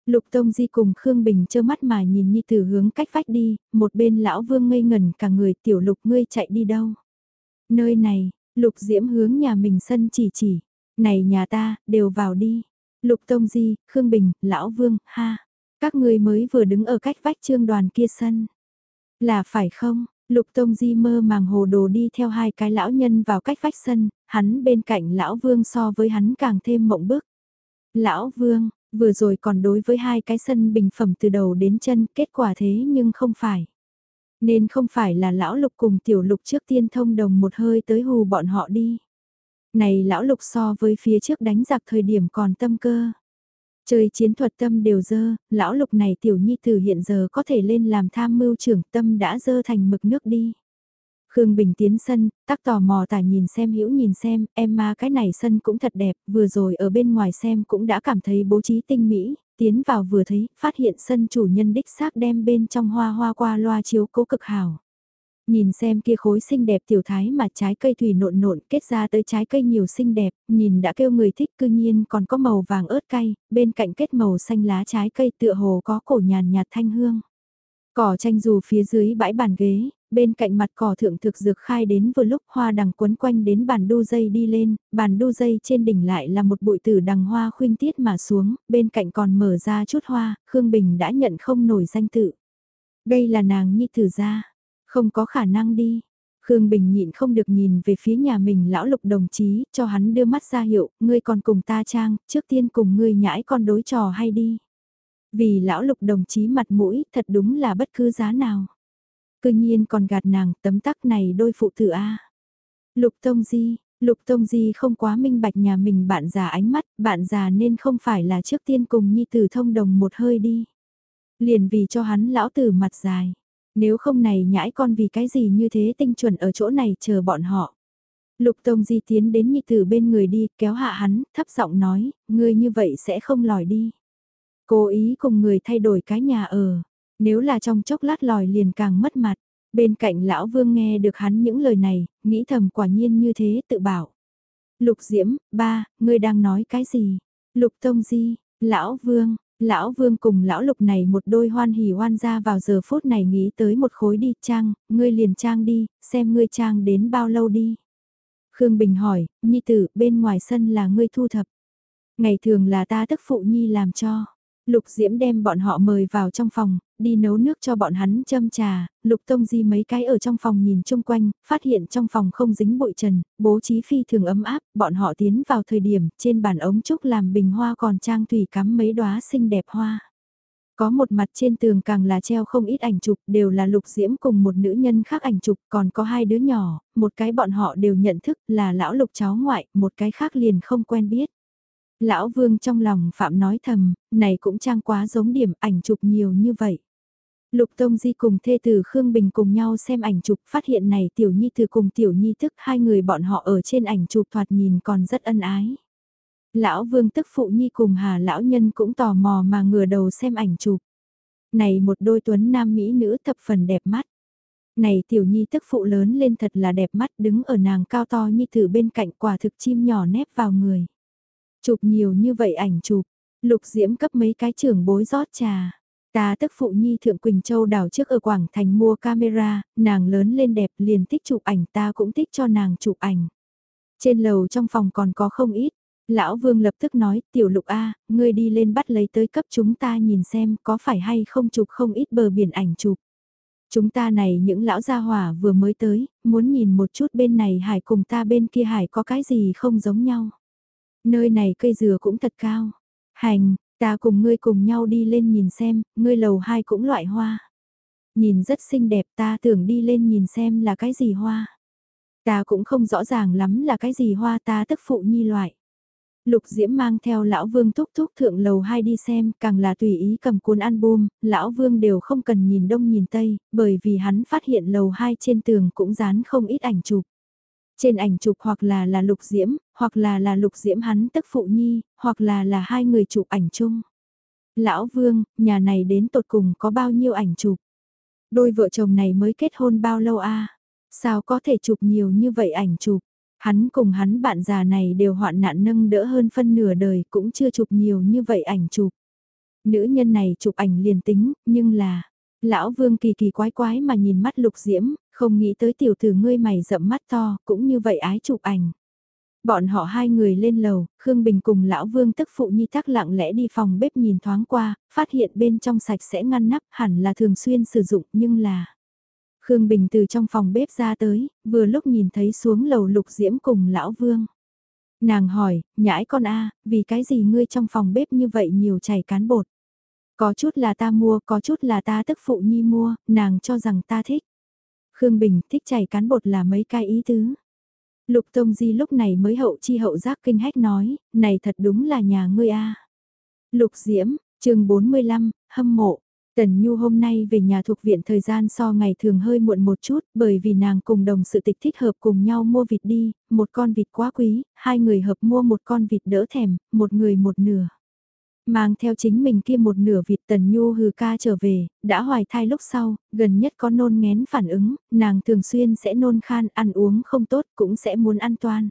Lục Tông Di cùng Khương Bình trơ mắt mà nhìn Nhi Tử hướng cách vách đi, một bên lão vương ngây ngẩn cả người tiểu lục ngươi chạy đi đâu. Nơi này, Lục Diễm hướng nhà mình sân chỉ chỉ, này nhà ta, đều vào đi. Lục Tông Di, Khương Bình, lão vương, ha, các ngươi mới vừa đứng ở cách vách trương đoàn kia sân. Là phải không, Lục Tông Di mơ màng hồ đồ đi theo hai cái lão nhân vào cách vách sân, hắn bên cạnh lão vương so với hắn càng thêm mộng bức. Lão vương, vừa rồi còn đối với hai cái sân bình phẩm từ đầu đến chân, kết quả thế nhưng không phải. Nên không phải là lão lục cùng tiểu lục trước tiên thông đồng một hơi tới hù bọn họ đi. Này lão lục so với phía trước đánh giặc thời điểm còn tâm cơ. Chơi chiến thuật tâm đều dơ, lão lục này tiểu nhi từ hiện giờ có thể lên làm tham mưu trưởng tâm đã dơ thành mực nước đi. Khương Bình tiến sân, tắc tò mò tả nhìn xem hữu nhìn xem, em ma cái này sân cũng thật đẹp, vừa rồi ở bên ngoài xem cũng đã cảm thấy bố trí tinh mỹ, tiến vào vừa thấy, phát hiện sân chủ nhân đích xác đem bên trong hoa hoa qua loa chiếu cố cực hảo. Nhìn xem kia khối xinh đẹp tiểu thái mà trái cây thủy nộn nộn kết ra tới trái cây nhiều xinh đẹp, nhìn đã kêu người thích cư nhiên còn có màu vàng ớt cay, bên cạnh kết màu xanh lá trái cây tựa hồ có cổ nhàn nhạt thanh hương. Cỏ tranh dù phía dưới bãi bàn ghế, bên cạnh mặt cỏ thượng thực dược khai đến vừa lúc hoa đằng quấn quanh đến bàn đu dây đi lên, bàn đu dây trên đỉnh lại là một bụi tử đằng hoa khuynh tiết mà xuống, bên cạnh còn mở ra chút hoa, Khương Bình đã nhận không nổi danh tự. Đây là nàng nhi tử gia không có khả năng đi. Khương Bình nhịn không được nhìn về phía nhà mình lão lục đồng chí, cho hắn đưa mắt ra hiệu, ngươi còn cùng ta trang, trước tiên cùng ngươi nhãi con đối trò hay đi. Vì lão lục đồng chí mặt mũi, thật đúng là bất cứ giá nào. Cư nhiên còn gạt nàng, tấm tắc này đôi phụ tử A. Lục Tông Di, Lục Tông Di không quá minh bạch nhà mình bạn già ánh mắt, bạn già nên không phải là trước tiên cùng nhi tử thông đồng một hơi đi. Liền vì cho hắn lão tử mặt dài. Nếu không này nhãi con vì cái gì như thế tinh chuẩn ở chỗ này chờ bọn họ. Lục Tông Di tiến đến nhị tử bên người đi, kéo hạ hắn, thấp giọng nói, ngươi như vậy sẽ không lòi đi. Cố ý cùng người thay đổi cái nhà ở, nếu là trong chốc lát lòi liền càng mất mặt. Bên cạnh lão vương nghe được hắn những lời này, nghĩ thầm quả nhiên như thế tự bảo. Lục Diễm, ba, ngươi đang nói cái gì? Lục Tông Di, lão vương, Lão Vương cùng lão Lục này một đôi hoan hỉ hoan ra vào giờ phút này nghĩ tới một khối đi trang, ngươi liền trang đi, xem ngươi trang đến bao lâu đi. Khương Bình hỏi, Nhi tử, bên ngoài sân là ngươi thu thập. Ngày thường là ta tức phụ Nhi làm cho. Lục Diễm đem bọn họ mời vào trong phòng, đi nấu nước cho bọn hắn châm trà, Lục Tông Di mấy cái ở trong phòng nhìn chung quanh, phát hiện trong phòng không dính bụi trần, bố trí phi thường ấm áp, bọn họ tiến vào thời điểm trên bàn ống trúc làm bình hoa còn trang thủy cắm mấy đóa xinh đẹp hoa. Có một mặt trên tường càng là treo không ít ảnh chụp, đều là Lục Diễm cùng một nữ nhân khác ảnh chụp, còn có hai đứa nhỏ, một cái bọn họ đều nhận thức là lão Lục cháu ngoại, một cái khác liền không quen biết. Lão Vương trong lòng Phạm nói thầm, này cũng trang quá giống điểm ảnh chụp nhiều như vậy. Lục Tông Di cùng thê tử Khương Bình cùng nhau xem ảnh chụp phát hiện này Tiểu Nhi từ cùng Tiểu Nhi thức hai người bọn họ ở trên ảnh chụp thoạt nhìn còn rất ân ái. Lão Vương tức Phụ Nhi cùng Hà Lão Nhân cũng tò mò mà ngửa đầu xem ảnh chụp. Này một đôi tuấn nam mỹ nữ thập phần đẹp mắt. Này Tiểu Nhi tức Phụ lớn lên thật là đẹp mắt đứng ở nàng cao to Nhi tử bên cạnh quả thực chim nhỏ nép vào người. Chụp nhiều như vậy ảnh chụp, Lục Diễm cấp mấy cái trưởng bối rót trà. Ta tức phụ nhi thượng Quỳnh Châu đảo trước ở Quảng Thành mua camera, nàng lớn lên đẹp liền thích chụp ảnh ta cũng thích cho nàng chụp ảnh. Trên lầu trong phòng còn có không ít, lão vương lập tức nói tiểu lục A, ngươi đi lên bắt lấy tới cấp chúng ta nhìn xem có phải hay không chụp không ít bờ biển ảnh chụp. Chúng ta này những lão gia hỏa vừa mới tới, muốn nhìn một chút bên này hải cùng ta bên kia hải có cái gì không giống nhau. Nơi này cây dừa cũng thật cao. Hành, ta cùng ngươi cùng nhau đi lên nhìn xem, ngươi lầu hai cũng loại hoa. Nhìn rất xinh đẹp ta tưởng đi lên nhìn xem là cái gì hoa. Ta cũng không rõ ràng lắm là cái gì hoa ta tức phụ nhi loại. Lục Diễm mang theo lão vương thúc thúc thượng lầu hai đi xem, càng là tùy ý cầm cuốn album, lão vương đều không cần nhìn đông nhìn tây, bởi vì hắn phát hiện lầu hai trên tường cũng dán không ít ảnh chụp. Trên ảnh chụp hoặc là là lục diễm, hoặc là là lục diễm hắn tức phụ nhi, hoặc là là hai người chụp ảnh chung. Lão vương, nhà này đến tột cùng có bao nhiêu ảnh chụp? Đôi vợ chồng này mới kết hôn bao lâu a? Sao có thể chụp nhiều như vậy ảnh chụp? Hắn cùng hắn bạn già này đều hoạn nạn nâng đỡ hơn phân nửa đời cũng chưa chụp nhiều như vậy ảnh chụp. Nữ nhân này chụp ảnh liền tính, nhưng là... Lão vương kỳ kỳ quái quái mà nhìn mắt lục diễm, không nghĩ tới tiểu tử ngươi mày rậm mắt to, cũng như vậy ái chụp ảnh. Bọn họ hai người lên lầu, Khương Bình cùng lão vương tức phụ nhi tắc lặng lẽ đi phòng bếp nhìn thoáng qua, phát hiện bên trong sạch sẽ ngăn nắp hẳn là thường xuyên sử dụng nhưng là... Khương Bình từ trong phòng bếp ra tới, vừa lúc nhìn thấy xuống lầu lục diễm cùng lão vương. Nàng hỏi, nhãi con A, vì cái gì ngươi trong phòng bếp như vậy nhiều chảy cán bột? Có chút là ta mua, có chút là ta tức phụ nhi mua, nàng cho rằng ta thích. Khương Bình thích chảy cán bột là mấy cái ý tứ. Lục Tông Di lúc này mới hậu chi hậu giác kinh hách nói, này thật đúng là nhà ngươi a. Lục Diễm, chương 45, hâm mộ. Tần Nhu hôm nay về nhà thuộc viện thời gian so ngày thường hơi muộn một chút, bởi vì nàng cùng đồng sự tịch thích hợp cùng nhau mua vịt đi, một con vịt quá quý, hai người hợp mua một con vịt đỡ thèm, một người một nửa. Mang theo chính mình kia một nửa vịt Tần Nhu hừ ca trở về, đã hoài thai lúc sau, gần nhất có nôn ngén phản ứng, nàng thường xuyên sẽ nôn khan, ăn uống không tốt cũng sẽ muốn ăn toan.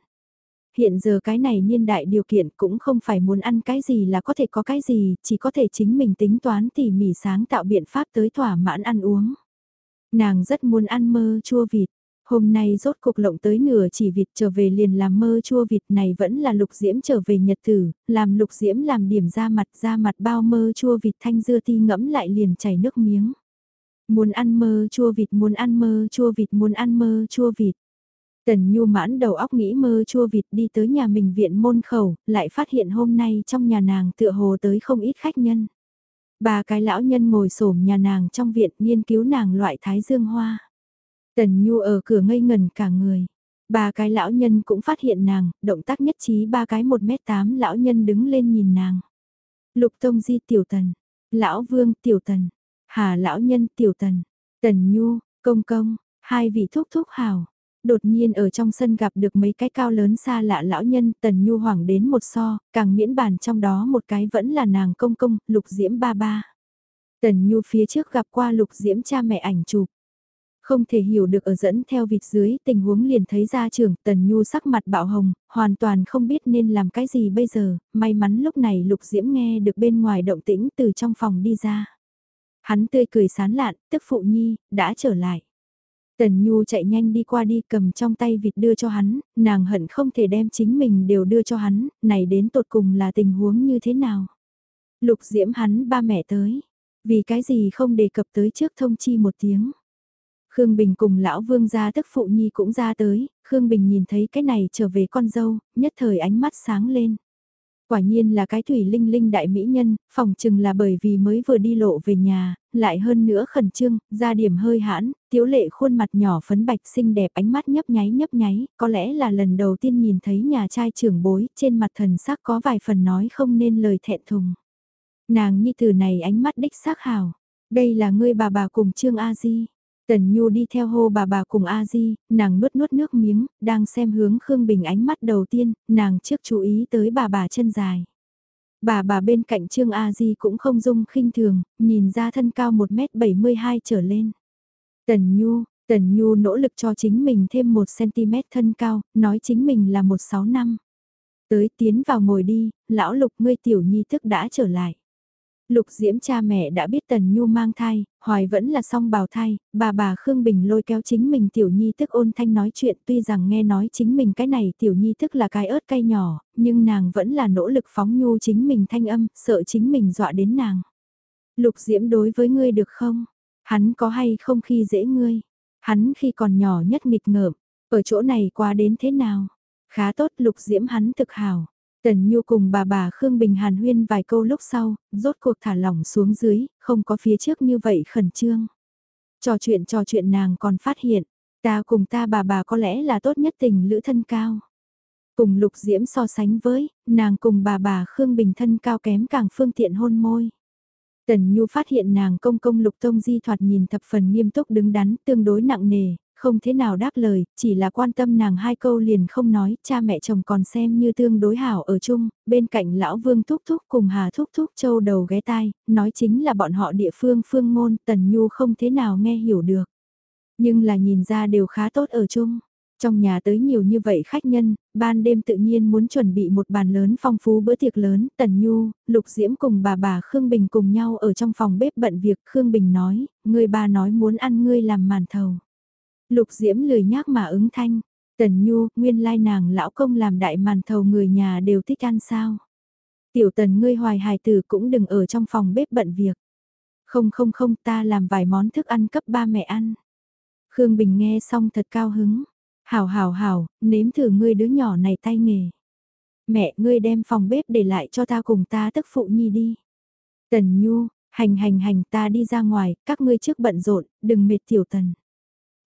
Hiện giờ cái này niên đại điều kiện cũng không phải muốn ăn cái gì là có thể có cái gì, chỉ có thể chính mình tính toán tỉ mỉ sáng tạo biện pháp tới thỏa mãn ăn uống. Nàng rất muốn ăn mơ chua vịt. Hôm nay rốt cục lộng tới nửa chỉ vịt trở về liền làm mơ chua vịt này vẫn là lục diễm trở về nhật tử, làm lục diễm làm điểm ra mặt ra mặt bao mơ chua vịt thanh dưa ti ngẫm lại liền chảy nước miếng. Muốn ăn mơ chua vịt muốn ăn mơ chua vịt muốn ăn mơ chua vịt. Tần Nhu mãn đầu óc nghĩ mơ chua vịt đi tới nhà mình viện môn khẩu, lại phát hiện hôm nay trong nhà nàng tựa hồ tới không ít khách nhân. bà cái lão nhân ngồi xổm nhà nàng trong viện nghiên cứu nàng loại thái dương hoa. Tần Nhu ở cửa ngây ngần cả người. Ba cái lão nhân cũng phát hiện nàng, động tác nhất trí ba cái 1m8 lão nhân đứng lên nhìn nàng. Lục Tông Di Tiểu Tần, Lão Vương Tiểu Tần, Hà Lão Nhân Tiểu Tần, Tần Nhu, Công Công, hai vị thúc thúc hào. Đột nhiên ở trong sân gặp được mấy cái cao lớn xa lạ lão nhân Tần Nhu hoảng đến một so, càng miễn bàn trong đó một cái vẫn là nàng công công, lục diễm ba ba. Tần Nhu phía trước gặp qua lục diễm cha mẹ ảnh chụp. Không thể hiểu được ở dẫn theo vịt dưới tình huống liền thấy ra trưởng Tần Nhu sắc mặt bạo hồng, hoàn toàn không biết nên làm cái gì bây giờ, may mắn lúc này Lục Diễm nghe được bên ngoài động tĩnh từ trong phòng đi ra. Hắn tươi cười sán lạn, tức phụ nhi, đã trở lại. Tần Nhu chạy nhanh đi qua đi cầm trong tay vịt đưa cho hắn, nàng hận không thể đem chính mình đều đưa cho hắn, này đến tột cùng là tình huống như thế nào. Lục Diễm hắn ba mẹ tới, vì cái gì không đề cập tới trước thông chi một tiếng. Khương Bình cùng lão vương gia tức phụ nhi cũng ra tới, Khương Bình nhìn thấy cái này trở về con dâu, nhất thời ánh mắt sáng lên. Quả nhiên là cái thủy linh linh đại mỹ nhân, phòng chừng là bởi vì mới vừa đi lộ về nhà, lại hơn nữa khẩn trương, ra điểm hơi hãn, tiếu lệ khuôn mặt nhỏ phấn bạch xinh đẹp ánh mắt nhấp nháy nhấp nháy, có lẽ là lần đầu tiên nhìn thấy nhà trai trưởng bối, trên mặt thần sắc có vài phần nói không nên lời thẹn thùng. Nàng như từ này ánh mắt đích xác hào, đây là ngươi bà bà cùng Trương A Di. Tần Nhu đi theo hô bà bà cùng A Di, nàng nuốt nuốt nước miếng, đang xem hướng Khương Bình ánh mắt đầu tiên, nàng trước chú ý tới bà bà chân dài. Bà bà bên cạnh Trương A Di cũng không dung khinh thường, nhìn ra thân cao 1m72 trở lên. Tần Nhu, Tần Nhu nỗ lực cho chính mình thêm 1cm thân cao, nói chính mình là 165. Tới tiến vào ngồi đi, lão lục ngươi tiểu nhi thức đã trở lại. Lục Diễm cha mẹ đã biết Tần Nhu mang thai, hoài vẫn là song bào thai, bà bà Khương Bình lôi kéo chính mình tiểu nhi tức ôn thanh nói chuyện tuy rằng nghe nói chính mình cái này tiểu nhi tức là cái ớt cay nhỏ, nhưng nàng vẫn là nỗ lực phóng nhu chính mình thanh âm, sợ chính mình dọa đến nàng. Lục Diễm đối với ngươi được không? Hắn có hay không khi dễ ngươi? Hắn khi còn nhỏ nhất nghịch ngợm, ở chỗ này qua đến thế nào? Khá tốt lục diễm hắn thực hào. Tần Nhu cùng bà bà Khương Bình Hàn huyên vài câu lúc sau, rốt cuộc thả lỏng xuống dưới, không có phía trước như vậy khẩn trương. Trò chuyện trò chuyện nàng còn phát hiện, ta cùng ta bà bà có lẽ là tốt nhất tình lữ thân cao. Cùng lục diễm so sánh với, nàng cùng bà bà Khương Bình thân cao kém càng phương tiện hôn môi. Tần Nhu phát hiện nàng công công lục tông di thoạt nhìn thập phần nghiêm túc đứng đắn tương đối nặng nề, không thế nào đáp lời, chỉ là quan tâm nàng hai câu liền không nói, cha mẹ chồng còn xem như tương đối hảo ở chung, bên cạnh lão vương thúc thúc cùng hà thúc thúc châu đầu ghé tai, nói chính là bọn họ địa phương phương ngôn, tần nhu không thế nào nghe hiểu được. Nhưng là nhìn ra đều khá tốt ở chung. Trong nhà tới nhiều như vậy khách nhân, ban đêm tự nhiên muốn chuẩn bị một bàn lớn phong phú bữa tiệc lớn, Tần Nhu, Lục Diễm cùng bà bà Khương Bình cùng nhau ở trong phòng bếp bận việc, Khương Bình nói, người bà nói muốn ăn ngươi làm màn thầu. Lục Diễm lười nhác mà ứng thanh, Tần Nhu, nguyên lai nàng lão công làm đại màn thầu người nhà đều thích ăn sao. Tiểu tần ngươi hoài hài tử cũng đừng ở trong phòng bếp bận việc. Không không không ta làm vài món thức ăn cấp ba mẹ ăn. Khương Bình nghe xong thật cao hứng. Hảo hảo hảo, nếm thử ngươi đứa nhỏ này tay nghề. Mẹ ngươi đem phòng bếp để lại cho ta cùng ta tức phụ nhi đi. Tần Nhu, hành hành hành ta đi ra ngoài, các ngươi trước bận rộn, đừng mệt tiểu tần.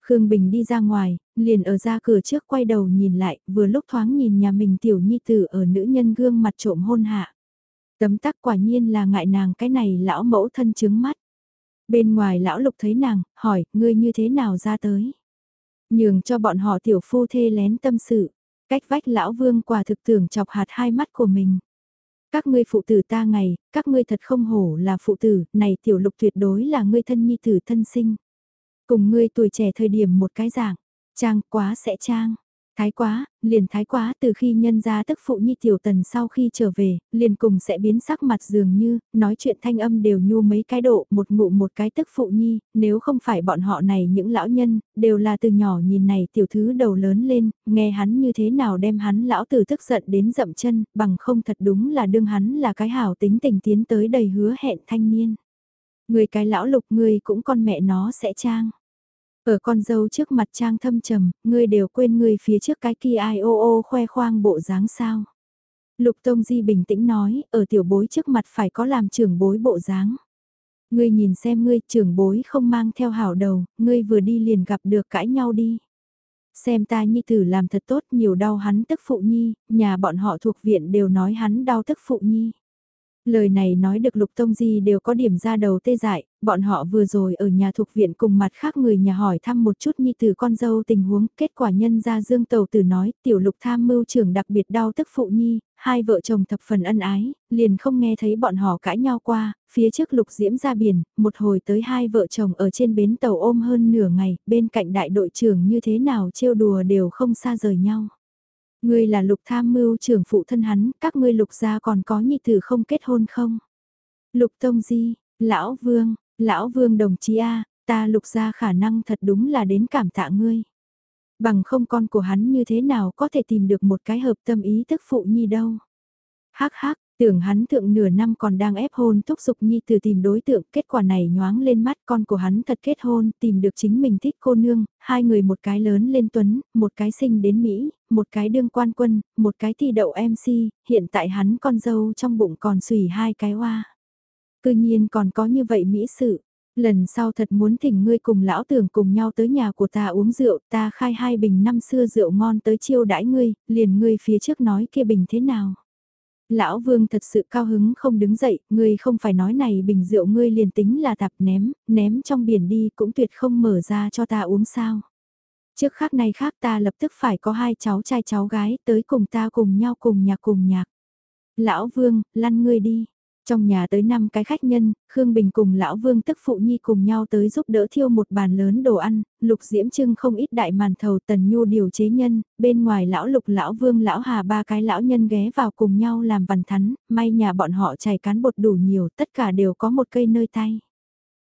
Khương Bình đi ra ngoài, liền ở ra cửa trước quay đầu nhìn lại, vừa lúc thoáng nhìn nhà mình tiểu nhi tử ở nữ nhân gương mặt trộm hôn hạ. Tấm tắc quả nhiên là ngại nàng cái này lão mẫu thân chứng mắt. Bên ngoài lão lục thấy nàng, hỏi, ngươi như thế nào ra tới? Nhường cho bọn họ tiểu phu thê lén tâm sự. Cách vách lão vương quả thực tưởng chọc hạt hai mắt của mình. Các ngươi phụ tử ta ngày, các ngươi thật không hổ là phụ tử, này tiểu lục tuyệt đối là ngươi thân nhi tử thân sinh. Cùng ngươi tuổi trẻ thời điểm một cái dạng, trang quá sẽ trang. Thái quá, liền thái quá từ khi nhân ra tức phụ nhi tiểu tần sau khi trở về, liền cùng sẽ biến sắc mặt dường như, nói chuyện thanh âm đều nhu mấy cái độ, một ngụ một cái tức phụ nhi, nếu không phải bọn họ này những lão nhân, đều là từ nhỏ nhìn này tiểu thứ đầu lớn lên, nghe hắn như thế nào đem hắn lão tử tức giận đến dậm chân, bằng không thật đúng là đương hắn là cái hảo tính tình tiến tới đầy hứa hẹn thanh niên. Người cái lão lục người cũng con mẹ nó sẽ trang. Ở con dâu trước mặt trang thâm trầm, ngươi đều quên ngươi phía trước cái kia ai ô ô khoe khoang bộ dáng sao. Lục Tông Di bình tĩnh nói, ở tiểu bối trước mặt phải có làm trưởng bối bộ dáng. Ngươi nhìn xem ngươi trưởng bối không mang theo hảo đầu, ngươi vừa đi liền gặp được cãi nhau đi. Xem ta nhi tử làm thật tốt nhiều đau hắn tức phụ nhi, nhà bọn họ thuộc viện đều nói hắn đau tức phụ nhi. Lời này nói được Lục Tông Di đều có điểm ra đầu tê dại, bọn họ vừa rồi ở nhà thuộc viện cùng mặt khác người nhà hỏi thăm một chút nhi từ con dâu tình huống, kết quả nhân ra Dương Tàu Tử nói, tiểu lục tham mưu trưởng đặc biệt đau tức phụ nhi, hai vợ chồng thập phần ân ái, liền không nghe thấy bọn họ cãi nhau qua, phía trước lục diễm ra biển, một hồi tới hai vợ chồng ở trên bến tàu ôm hơn nửa ngày, bên cạnh đại đội trưởng như thế nào trêu đùa đều không xa rời nhau. Ngươi là lục tham mưu trưởng phụ thân hắn, các ngươi lục gia còn có nhi tử không kết hôn không? Lục Tông Di, Lão Vương, Lão Vương đồng chí A, ta lục ra khả năng thật đúng là đến cảm tạ ngươi. Bằng không con của hắn như thế nào có thể tìm được một cái hợp tâm ý thức phụ nhi đâu. Hắc hắc, Tưởng hắn thượng nửa năm còn đang ép hôn thúc giục nhi từ tìm đối tượng, kết quả này nhoáng lên mắt con của hắn thật kết hôn, tìm được chính mình thích cô nương, hai người một cái lớn lên tuấn, một cái sinh đến Mỹ, một cái đương quan quân, một cái thi đậu MC, hiện tại hắn con dâu trong bụng còn xùy hai cái hoa. Cư nhiên còn có như vậy Mỹ sự. Lần sau thật muốn thỉnh ngươi cùng lão tưởng cùng nhau tới nhà của ta uống rượu, ta khai hai bình năm xưa rượu ngon tới chiêu đãi ngươi, liền ngươi phía trước nói kia bình thế nào. Lão Vương thật sự cao hứng không đứng dậy, ngươi không phải nói này bình rượu ngươi liền tính là tạp ném, ném trong biển đi cũng tuyệt không mở ra cho ta uống sao. Trước khác này khác ta lập tức phải có hai cháu trai cháu gái tới cùng ta cùng nhau cùng nhạc cùng nhạc. Lão Vương, lăn ngươi đi, trong nhà tới 5 cái khách nhân, Khương Bình cùng Lão Vương tức phụ nhi cùng nhau tới giúp đỡ thiêu một bàn lớn đồ ăn, Lục Diễm Trưng không ít đại màn thầu tần nhu điều chế nhân, bên ngoài Lão Lục Lão Vương Lão Hà ba cái lão nhân ghé vào cùng nhau làm vằn thắn, may nhà bọn họ chảy cán bột đủ nhiều, tất cả đều có một cây nơi tay.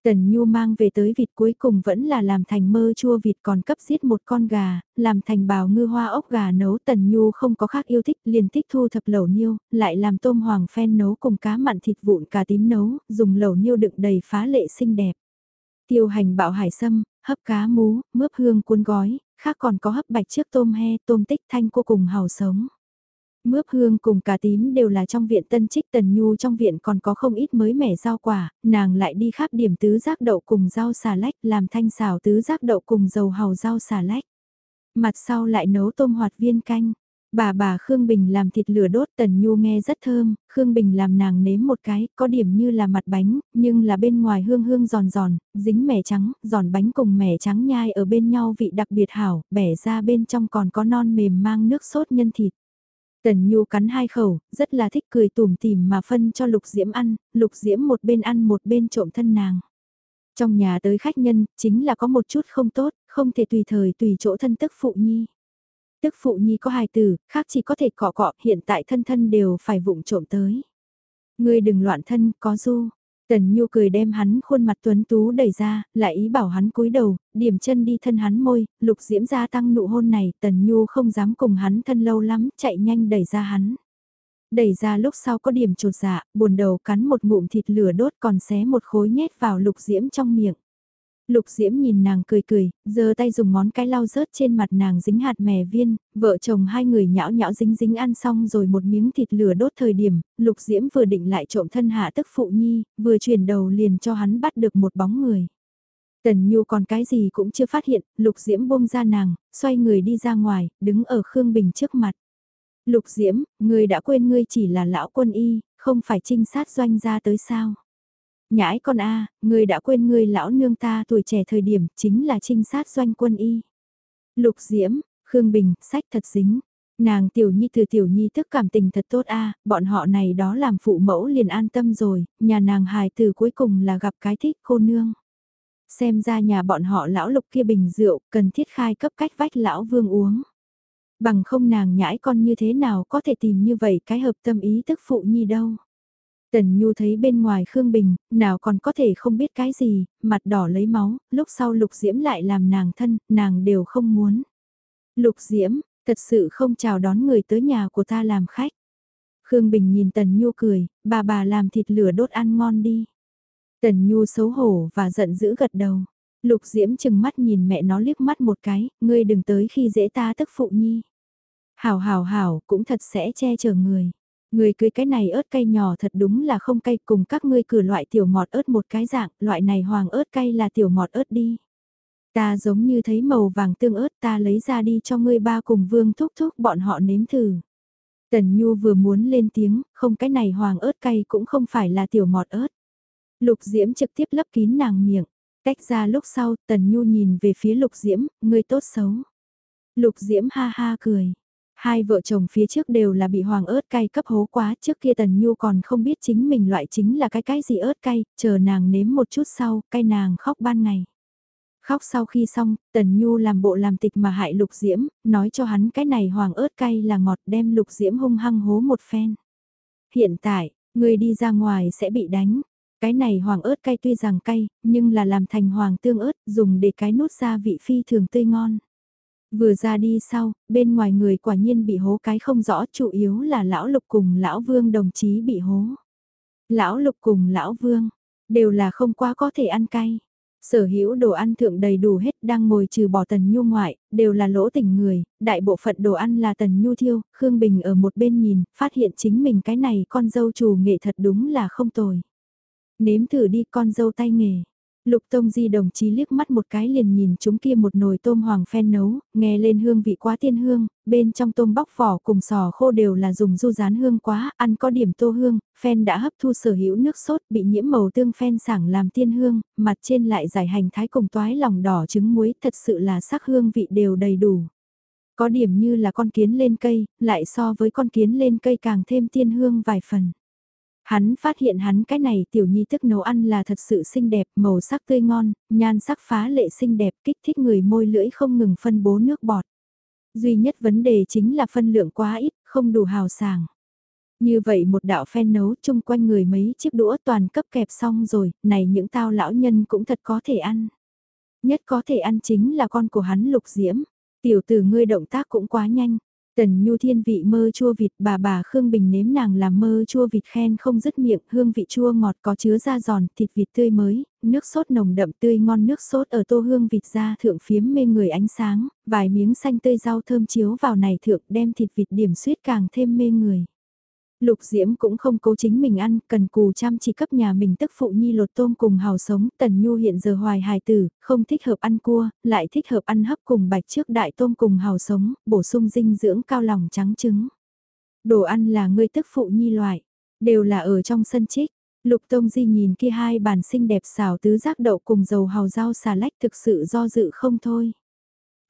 Tần Nhu mang về tới vịt cuối cùng vẫn là làm thành mơ chua vịt còn cấp giết một con gà, làm thành bào ngư hoa ốc gà nấu Tần Nhu không có khác yêu thích liền thích thu thập lẩu niêu, lại làm tôm hoàng phen nấu cùng cá mặn thịt vụn cà tím nấu, dùng lẩu niêu đựng đầy phá lệ xinh đẹp. Tiêu hành bạo hải sâm, hấp cá mú, mướp hương cuốn gói, khác còn có hấp bạch trước tôm he, tôm tích thanh cô cùng hào sống. Mướp hương cùng cà tím đều là trong viện tân trích tần nhu trong viện còn có không ít mới mẻ rau quả, nàng lại đi khắp điểm tứ giác đậu cùng rau xà lách làm thanh xào tứ giác đậu cùng dầu hào rau xà lách. Mặt sau lại nấu tôm hoạt viên canh. Bà bà Khương Bình làm thịt lửa đốt Tần Nhu nghe rất thơm, Khương Bình làm nàng nếm một cái, có điểm như là mặt bánh, nhưng là bên ngoài hương hương giòn giòn, dính mẻ trắng, giòn bánh cùng mẻ trắng nhai ở bên nhau vị đặc biệt hảo, bẻ ra bên trong còn có non mềm mang nước sốt nhân thịt. Tần Nhu cắn hai khẩu, rất là thích cười tủm tìm mà phân cho Lục Diễm ăn, Lục Diễm một bên ăn một bên trộm thân nàng. Trong nhà tới khách nhân, chính là có một chút không tốt, không thể tùy thời tùy chỗ thân tức phụ nhi. Tức phụ nhi có hài tử, khác chỉ có thể cọ cọ, hiện tại thân thân đều phải vụng trộm tới. Ngươi đừng loạn thân, có du. Tần Nhu cười đem hắn khuôn mặt tuấn tú đẩy ra, lại ý bảo hắn cúi đầu, điểm chân đi thân hắn môi, lục diễm gia tăng nụ hôn này, Tần Nhu không dám cùng hắn thân lâu lắm, chạy nhanh đẩy ra hắn. Đẩy ra lúc sau có điểm trột dạ, buồn đầu cắn một ngụm thịt lửa đốt còn xé một khối nhét vào lục diễm trong miệng. Lục Diễm nhìn nàng cười cười, giơ tay dùng ngón cái lau rớt trên mặt nàng dính hạt mè viên, vợ chồng hai người nhão nhão dính dính ăn xong rồi một miếng thịt lửa đốt thời điểm, Lục Diễm vừa định lại trộm thân hạ tức phụ nhi, vừa chuyển đầu liền cho hắn bắt được một bóng người. Tần Nhu còn cái gì cũng chưa phát hiện, Lục Diễm buông ra nàng, xoay người đi ra ngoài, đứng ở Khương Bình trước mặt. Lục Diễm, người đã quên ngươi chỉ là lão quân y, không phải trinh sát doanh ra tới sao? Nhãi con a, à, đã quên người lão nương ta tuổi trẻ thời điểm chính là trinh sát doanh quân y. Lục Diễm, Khương Bình, sách thật dính. Nàng tiểu nhi từ tiểu nhi thức cảm tình thật tốt a, bọn họ này đó làm phụ mẫu liền an tâm rồi, nhà nàng hài từ cuối cùng là gặp cái thích cô nương. Xem ra nhà bọn họ lão lục kia bình rượu, cần thiết khai cấp cách vách lão vương uống. Bằng không nàng nhãi con như thế nào có thể tìm như vậy cái hợp tâm ý tức phụ nhi đâu. Tần Nhu thấy bên ngoài Khương Bình, nào còn có thể không biết cái gì, mặt đỏ lấy máu, lúc sau Lục Diễm lại làm nàng thân, nàng đều không muốn. Lục Diễm, thật sự không chào đón người tới nhà của ta làm khách. Khương Bình nhìn Tần Nhu cười, bà bà làm thịt lửa đốt ăn ngon đi. Tần Nhu xấu hổ và giận dữ gật đầu. Lục Diễm chừng mắt nhìn mẹ nó liếc mắt một cái, ngươi đừng tới khi dễ ta tức phụ nhi. Hảo hảo hảo, cũng thật sẽ che chở người. Người cưới cái này ớt cay nhỏ thật đúng là không cay cùng các ngươi cử loại tiểu ngọt ớt một cái dạng, loại này hoàng ớt cay là tiểu ngọt ớt đi. Ta giống như thấy màu vàng tương ớt ta lấy ra đi cho ngươi ba cùng vương thúc thúc bọn họ nếm thử. Tần Nhu vừa muốn lên tiếng, không cái này hoàng ớt cay cũng không phải là tiểu ngọt ớt. Lục Diễm trực tiếp lấp kín nàng miệng. Cách ra lúc sau, Tần Nhu nhìn về phía Lục Diễm, ngươi tốt xấu. Lục Diễm ha ha cười. Hai vợ chồng phía trước đều là bị hoàng ớt cay cấp hố quá, trước kia Tần Nhu còn không biết chính mình loại chính là cái cái gì ớt cay, chờ nàng nếm một chút sau, cay nàng khóc ban ngày. Khóc sau khi xong, Tần Nhu làm bộ làm tịch mà hại Lục Diễm, nói cho hắn cái này hoàng ớt cay là ngọt đem Lục Diễm hung hăng hố một phen. Hiện tại, người đi ra ngoài sẽ bị đánh. Cái này hoàng ớt cay tuy rằng cay, nhưng là làm thành hoàng tương ớt dùng để cái nút gia vị phi thường tươi ngon. Vừa ra đi sau, bên ngoài người quả nhiên bị hố cái không rõ chủ yếu là lão lục cùng lão vương đồng chí bị hố. Lão lục cùng lão vương, đều là không quá có thể ăn cay. Sở hữu đồ ăn thượng đầy đủ hết đang ngồi trừ bỏ tần nhu ngoại, đều là lỗ tình người, đại bộ phận đồ ăn là tần nhu thiêu, Khương Bình ở một bên nhìn, phát hiện chính mình cái này con dâu chủ nghệ thật đúng là không tồi. Nếm thử đi con dâu tay nghề, Lục Tông Di đồng chí liếc mắt một cái liền nhìn chúng kia một nồi tôm hoàng phen nấu, nghe lên hương vị quá tiên hương, bên trong tôm bóc vỏ cùng sò khô đều là dùng du rán hương quá, ăn có điểm tô hương, phen đã hấp thu sở hữu nước sốt bị nhiễm màu tương phen sảng làm tiên hương, mặt trên lại giải hành thái cùng toái lòng đỏ trứng muối thật sự là sắc hương vị đều đầy đủ. Có điểm như là con kiến lên cây, lại so với con kiến lên cây càng thêm tiên hương vài phần. Hắn phát hiện hắn cái này tiểu nhi thức nấu ăn là thật sự xinh đẹp, màu sắc tươi ngon, nhan sắc phá lệ xinh đẹp, kích thích người môi lưỡi không ngừng phân bố nước bọt. Duy nhất vấn đề chính là phân lượng quá ít, không đủ hào sàng. Như vậy một đạo phen nấu chung quanh người mấy chiếc đũa toàn cấp kẹp xong rồi, này những tao lão nhân cũng thật có thể ăn. Nhất có thể ăn chính là con của hắn lục diễm. Tiểu tử ngươi động tác cũng quá nhanh. Tần Nhu Thiên vị mơ chua vịt bà bà Khương Bình nếm nàng làm mơ chua vịt khen không dứt miệng, hương vị chua ngọt có chứa da giòn, thịt vịt tươi mới, nước sốt nồng đậm tươi ngon nước sốt ở tô hương vịt da thượng phiếm mê người ánh sáng, vài miếng xanh tươi rau thơm chiếu vào này thượng đem thịt vịt điểm suyết càng thêm mê người. Lục Diễm cũng không cố chính mình ăn, cần cù chăm chỉ cấp nhà mình tức phụ nhi lột tôm cùng hào sống, Tần Nhu hiện giờ hoài hài tử, không thích hợp ăn cua, lại thích hợp ăn hấp cùng bạch trước đại tôm cùng hào sống, bổ sung dinh dưỡng cao lòng trắng trứng. Đồ ăn là người tức phụ nhi loại, đều là ở trong sân trích. Lục Tông Di nhìn kia hai bàn xinh đẹp xào tứ giác đậu cùng dầu hào rau xà lách thực sự do dự không thôi.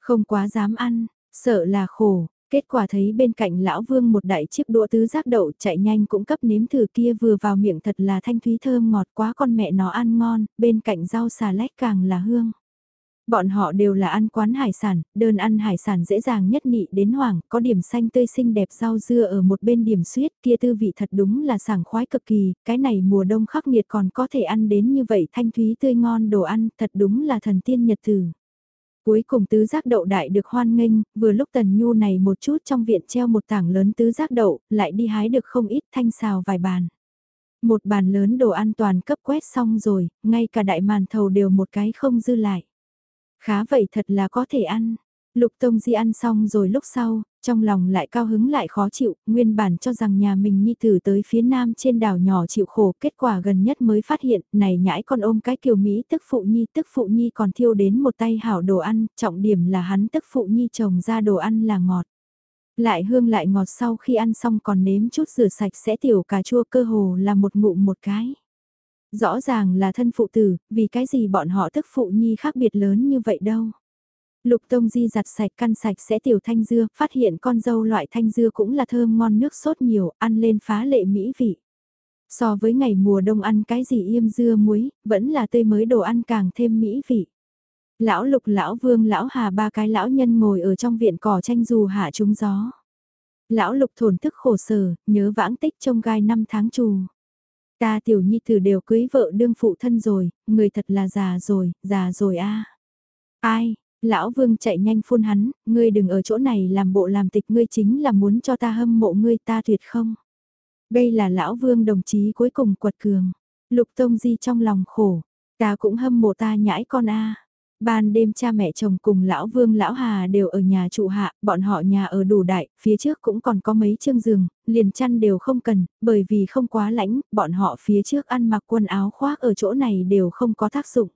Không quá dám ăn, sợ là khổ, Kết quả thấy bên cạnh lão vương một đại chiếc đũa tứ giác đậu chạy nhanh cũng cấp nếm thử kia vừa vào miệng thật là thanh thúy thơm ngọt quá con mẹ nó ăn ngon, bên cạnh rau xà lách càng là hương. Bọn họ đều là ăn quán hải sản, đơn ăn hải sản dễ dàng nhất nị đến hoảng, có điểm xanh tươi xinh đẹp rau dưa ở một bên điểm suyết kia tư vị thật đúng là sảng khoái cực kỳ, cái này mùa đông khắc nghiệt còn có thể ăn đến như vậy thanh thúy tươi ngon đồ ăn, thật đúng là thần tiên nhật tử. Cuối cùng tứ giác đậu đại được hoan nghênh, vừa lúc Tần Nhu này một chút trong viện treo một tảng lớn tứ giác đậu, lại đi hái được không ít thanh xào vài bàn. Một bàn lớn đồ an toàn cấp quét xong rồi, ngay cả đại màn thầu đều một cái không dư lại. Khá vậy thật là có thể ăn. Lục Tông Di ăn xong rồi lúc sau, trong lòng lại cao hứng lại khó chịu, nguyên bản cho rằng nhà mình nhi tử tới phía nam trên đảo nhỏ chịu khổ, kết quả gần nhất mới phát hiện, này nhãi con ôm cái kiều Mỹ tức phụ nhi, tức phụ nhi còn thiêu đến một tay hảo đồ ăn, trọng điểm là hắn tức phụ nhi trồng ra đồ ăn là ngọt. Lại hương lại ngọt sau khi ăn xong còn nếm chút rửa sạch sẽ tiểu cà chua cơ hồ là một ngụm một cái. Rõ ràng là thân phụ tử, vì cái gì bọn họ tức phụ nhi khác biệt lớn như vậy đâu. Lục Tông Di giặt sạch căn sạch sẽ tiểu thanh dưa, phát hiện con dâu loại thanh dưa cũng là thơm ngon nước sốt nhiều, ăn lên phá lệ mỹ vị. So với ngày mùa đông ăn cái gì yêm dưa muối, vẫn là tươi mới đồ ăn càng thêm mỹ vị. Lão Lục, Lão Vương, Lão Hà ba cái lão nhân ngồi ở trong viện cỏ tranh dù hạ trúng gió. Lão Lục thổn thức khổ sở, nhớ vãng tích trong gai năm tháng trù. Ta tiểu nhi tử đều cưới vợ đương phụ thân rồi, người thật là già rồi, già rồi a. Ai, Lão Vương chạy nhanh phun hắn, ngươi đừng ở chỗ này làm bộ làm tịch ngươi chính là muốn cho ta hâm mộ ngươi ta tuyệt không. Đây là Lão Vương đồng chí cuối cùng quật cường. Lục Tông Di trong lòng khổ, ta cũng hâm mộ ta nhãi con a. Ban đêm cha mẹ chồng cùng lão Vương lão Hà đều ở nhà trụ hạ, bọn họ nhà ở đủ đại, phía trước cũng còn có mấy chương giường, liền chăn đều không cần, bởi vì không quá lãnh, bọn họ phía trước ăn mặc quần áo khoác ở chỗ này đều không có tác dụng.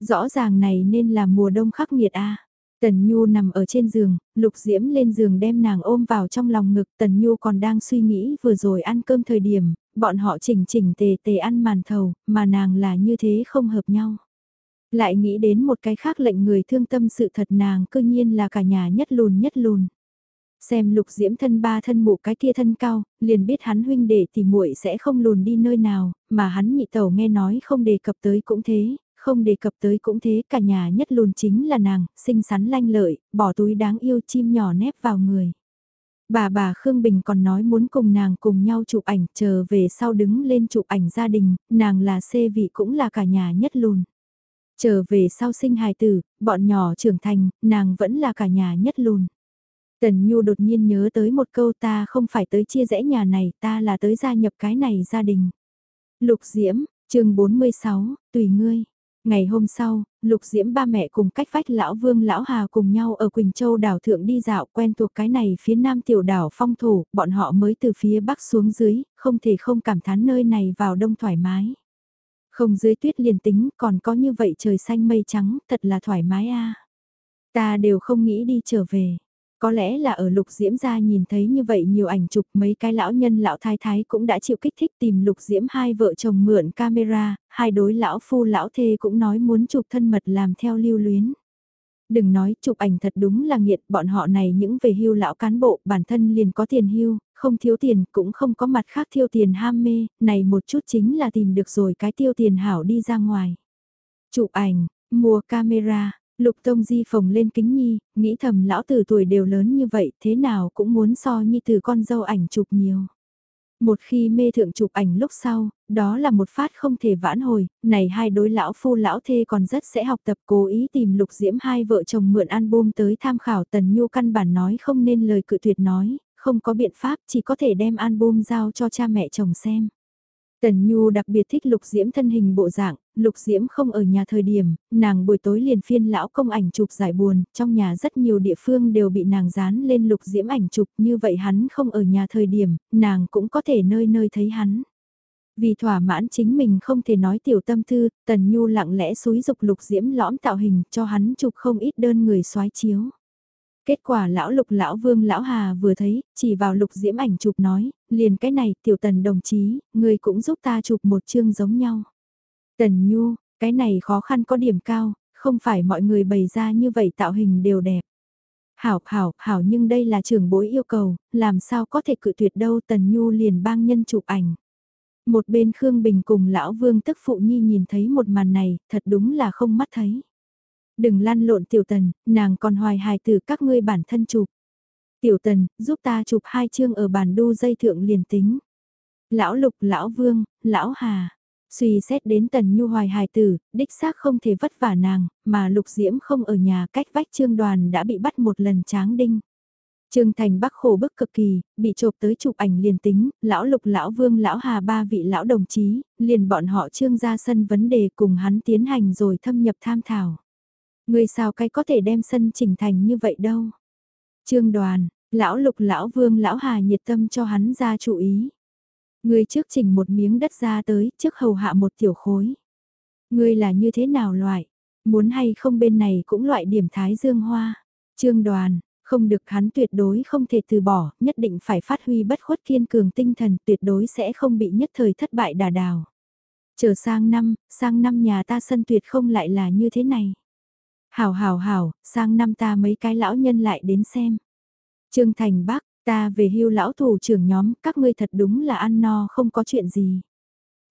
Rõ ràng này nên là mùa đông khắc nghiệt a. Tần Nhu nằm ở trên giường, Lục Diễm lên giường đem nàng ôm vào trong lòng ngực, Tần Nhu còn đang suy nghĩ vừa rồi ăn cơm thời điểm, bọn họ chỉnh chỉnh tề tề ăn màn thầu, mà nàng là như thế không hợp nhau. Lại nghĩ đến một cái khác lệnh người thương tâm sự thật nàng cư nhiên là cả nhà nhất lùn nhất lùn. Xem lục diễm thân ba thân mụ cái kia thân cao, liền biết hắn huynh đệ thì muội sẽ không lùn đi nơi nào, mà hắn nhị tẩu nghe nói không đề cập tới cũng thế, không đề cập tới cũng thế, cả nhà nhất luôn chính là nàng, xinh xắn lanh lợi, bỏ túi đáng yêu chim nhỏ nép vào người. Bà bà Khương Bình còn nói muốn cùng nàng cùng nhau chụp ảnh, chờ về sau đứng lên chụp ảnh gia đình, nàng là xê vị cũng là cả nhà nhất luôn. Trở về sau sinh hài tử, bọn nhỏ trưởng thành, nàng vẫn là cả nhà nhất luôn. Tần Nhu đột nhiên nhớ tới một câu ta không phải tới chia rẽ nhà này, ta là tới gia nhập cái này gia đình. Lục Diễm, chương 46, tùy ngươi. Ngày hôm sau, Lục Diễm ba mẹ cùng cách vách lão Vương lão Hà cùng nhau ở Quỳnh Châu đảo thượng đi dạo quen thuộc cái này phía nam tiểu đảo phong thổ, bọn họ mới từ phía bắc xuống dưới, không thể không cảm thán nơi này vào đông thoải mái. Không dưới tuyết liền tính còn có như vậy trời xanh mây trắng, thật là thoải mái a. Ta đều không nghĩ đi trở về. Có lẽ là ở lục diễm ra nhìn thấy như vậy nhiều ảnh chụp mấy cái lão nhân lão thái thái cũng đã chịu kích thích tìm lục diễm hai vợ chồng mượn camera, hai đối lão phu lão thê cũng nói muốn chụp thân mật làm theo lưu luyến. Đừng nói chụp ảnh thật đúng là nghiệt bọn họ này những về hưu lão cán bộ bản thân liền có tiền hưu, không thiếu tiền cũng không có mặt khác tiêu tiền ham mê, này một chút chính là tìm được rồi cái tiêu tiền hảo đi ra ngoài. Chụp ảnh, mua camera, Lục Tông Di phồng lên kính nhi, nghĩ thầm lão tử tuổi đều lớn như vậy thế nào cũng muốn so nhi từ con dâu ảnh chụp nhiều. Một khi mê thượng chụp ảnh lúc sau, đó là một phát không thể vãn hồi, này hai đối lão phu lão thê còn rất sẽ học tập cố ý tìm lục diễm hai vợ chồng mượn album tới tham khảo tần nhu căn bản nói không nên lời cự tuyệt nói, không có biện pháp chỉ có thể đem album giao cho cha mẹ chồng xem. Tần Nhu đặc biệt thích Lục Diễm thân hình bộ dạng, Lục Diễm không ở nhà thời điểm, nàng buổi tối liền phiên lão công ảnh chụp giải buồn, trong nhà rất nhiều địa phương đều bị nàng dán lên Lục Diễm ảnh chụp như vậy hắn không ở nhà thời điểm, nàng cũng có thể nơi nơi thấy hắn. Vì thỏa mãn chính mình không thể nói tiểu tâm thư, Tần Nhu lặng lẽ xúi dục Lục Diễm lõm tạo hình cho hắn chụp không ít đơn người soái chiếu. Kết quả lão lục lão vương lão hà vừa thấy, chỉ vào lục diễm ảnh chụp nói, liền cái này tiểu tần đồng chí, người cũng giúp ta chụp một chương giống nhau. Tần nhu, cái này khó khăn có điểm cao, không phải mọi người bày ra như vậy tạo hình đều đẹp. Hảo, hảo, hảo nhưng đây là trưởng bối yêu cầu, làm sao có thể cự tuyệt đâu Tần Nhu liền bang nhân chụp ảnh. Một bên Khương Bình cùng lão vương tức phụ nhi nhìn thấy một màn này, thật đúng là không mắt thấy. Đừng lăn lộn tiểu tần, nàng còn hoài hài từ các ngươi bản thân chụp. Tiểu tần, giúp ta chụp hai chương ở bàn đu dây thượng liền tính. Lão lục, lão vương, lão hà. Suy xét đến tần nhu hoài hài tử, đích xác không thể vất vả nàng, mà lục diễm không ở nhà cách vách trương đoàn đã bị bắt một lần tráng đinh. Trương Thành Bắc khổ bức cực kỳ, bị chộp tới chụp ảnh liền tính, lão lục lão vương lão hà ba vị lão đồng chí, liền bọn họ trương ra sân vấn đề cùng hắn tiến hành rồi thâm nhập tham thảo. Người sao cái có thể đem sân chỉnh thành như vậy đâu. Trương đoàn, lão lục lão vương lão hà nhiệt tâm cho hắn ra chú ý. Người trước chỉnh một miếng đất ra tới, trước hầu hạ một tiểu khối. Người là như thế nào loại, muốn hay không bên này cũng loại điểm thái dương hoa. Trương đoàn, không được hắn tuyệt đối không thể từ bỏ, nhất định phải phát huy bất khuất kiên cường tinh thần, tuyệt đối sẽ không bị nhất thời thất bại đà đào. Chờ sang năm, sang năm nhà ta sân tuyệt không lại là như thế này. Hảo hảo hảo, sang năm ta mấy cái lão nhân lại đến xem. Trương Thành Bắc, ta về hưu lão thủ trưởng nhóm, các ngươi thật đúng là ăn no không có chuyện gì.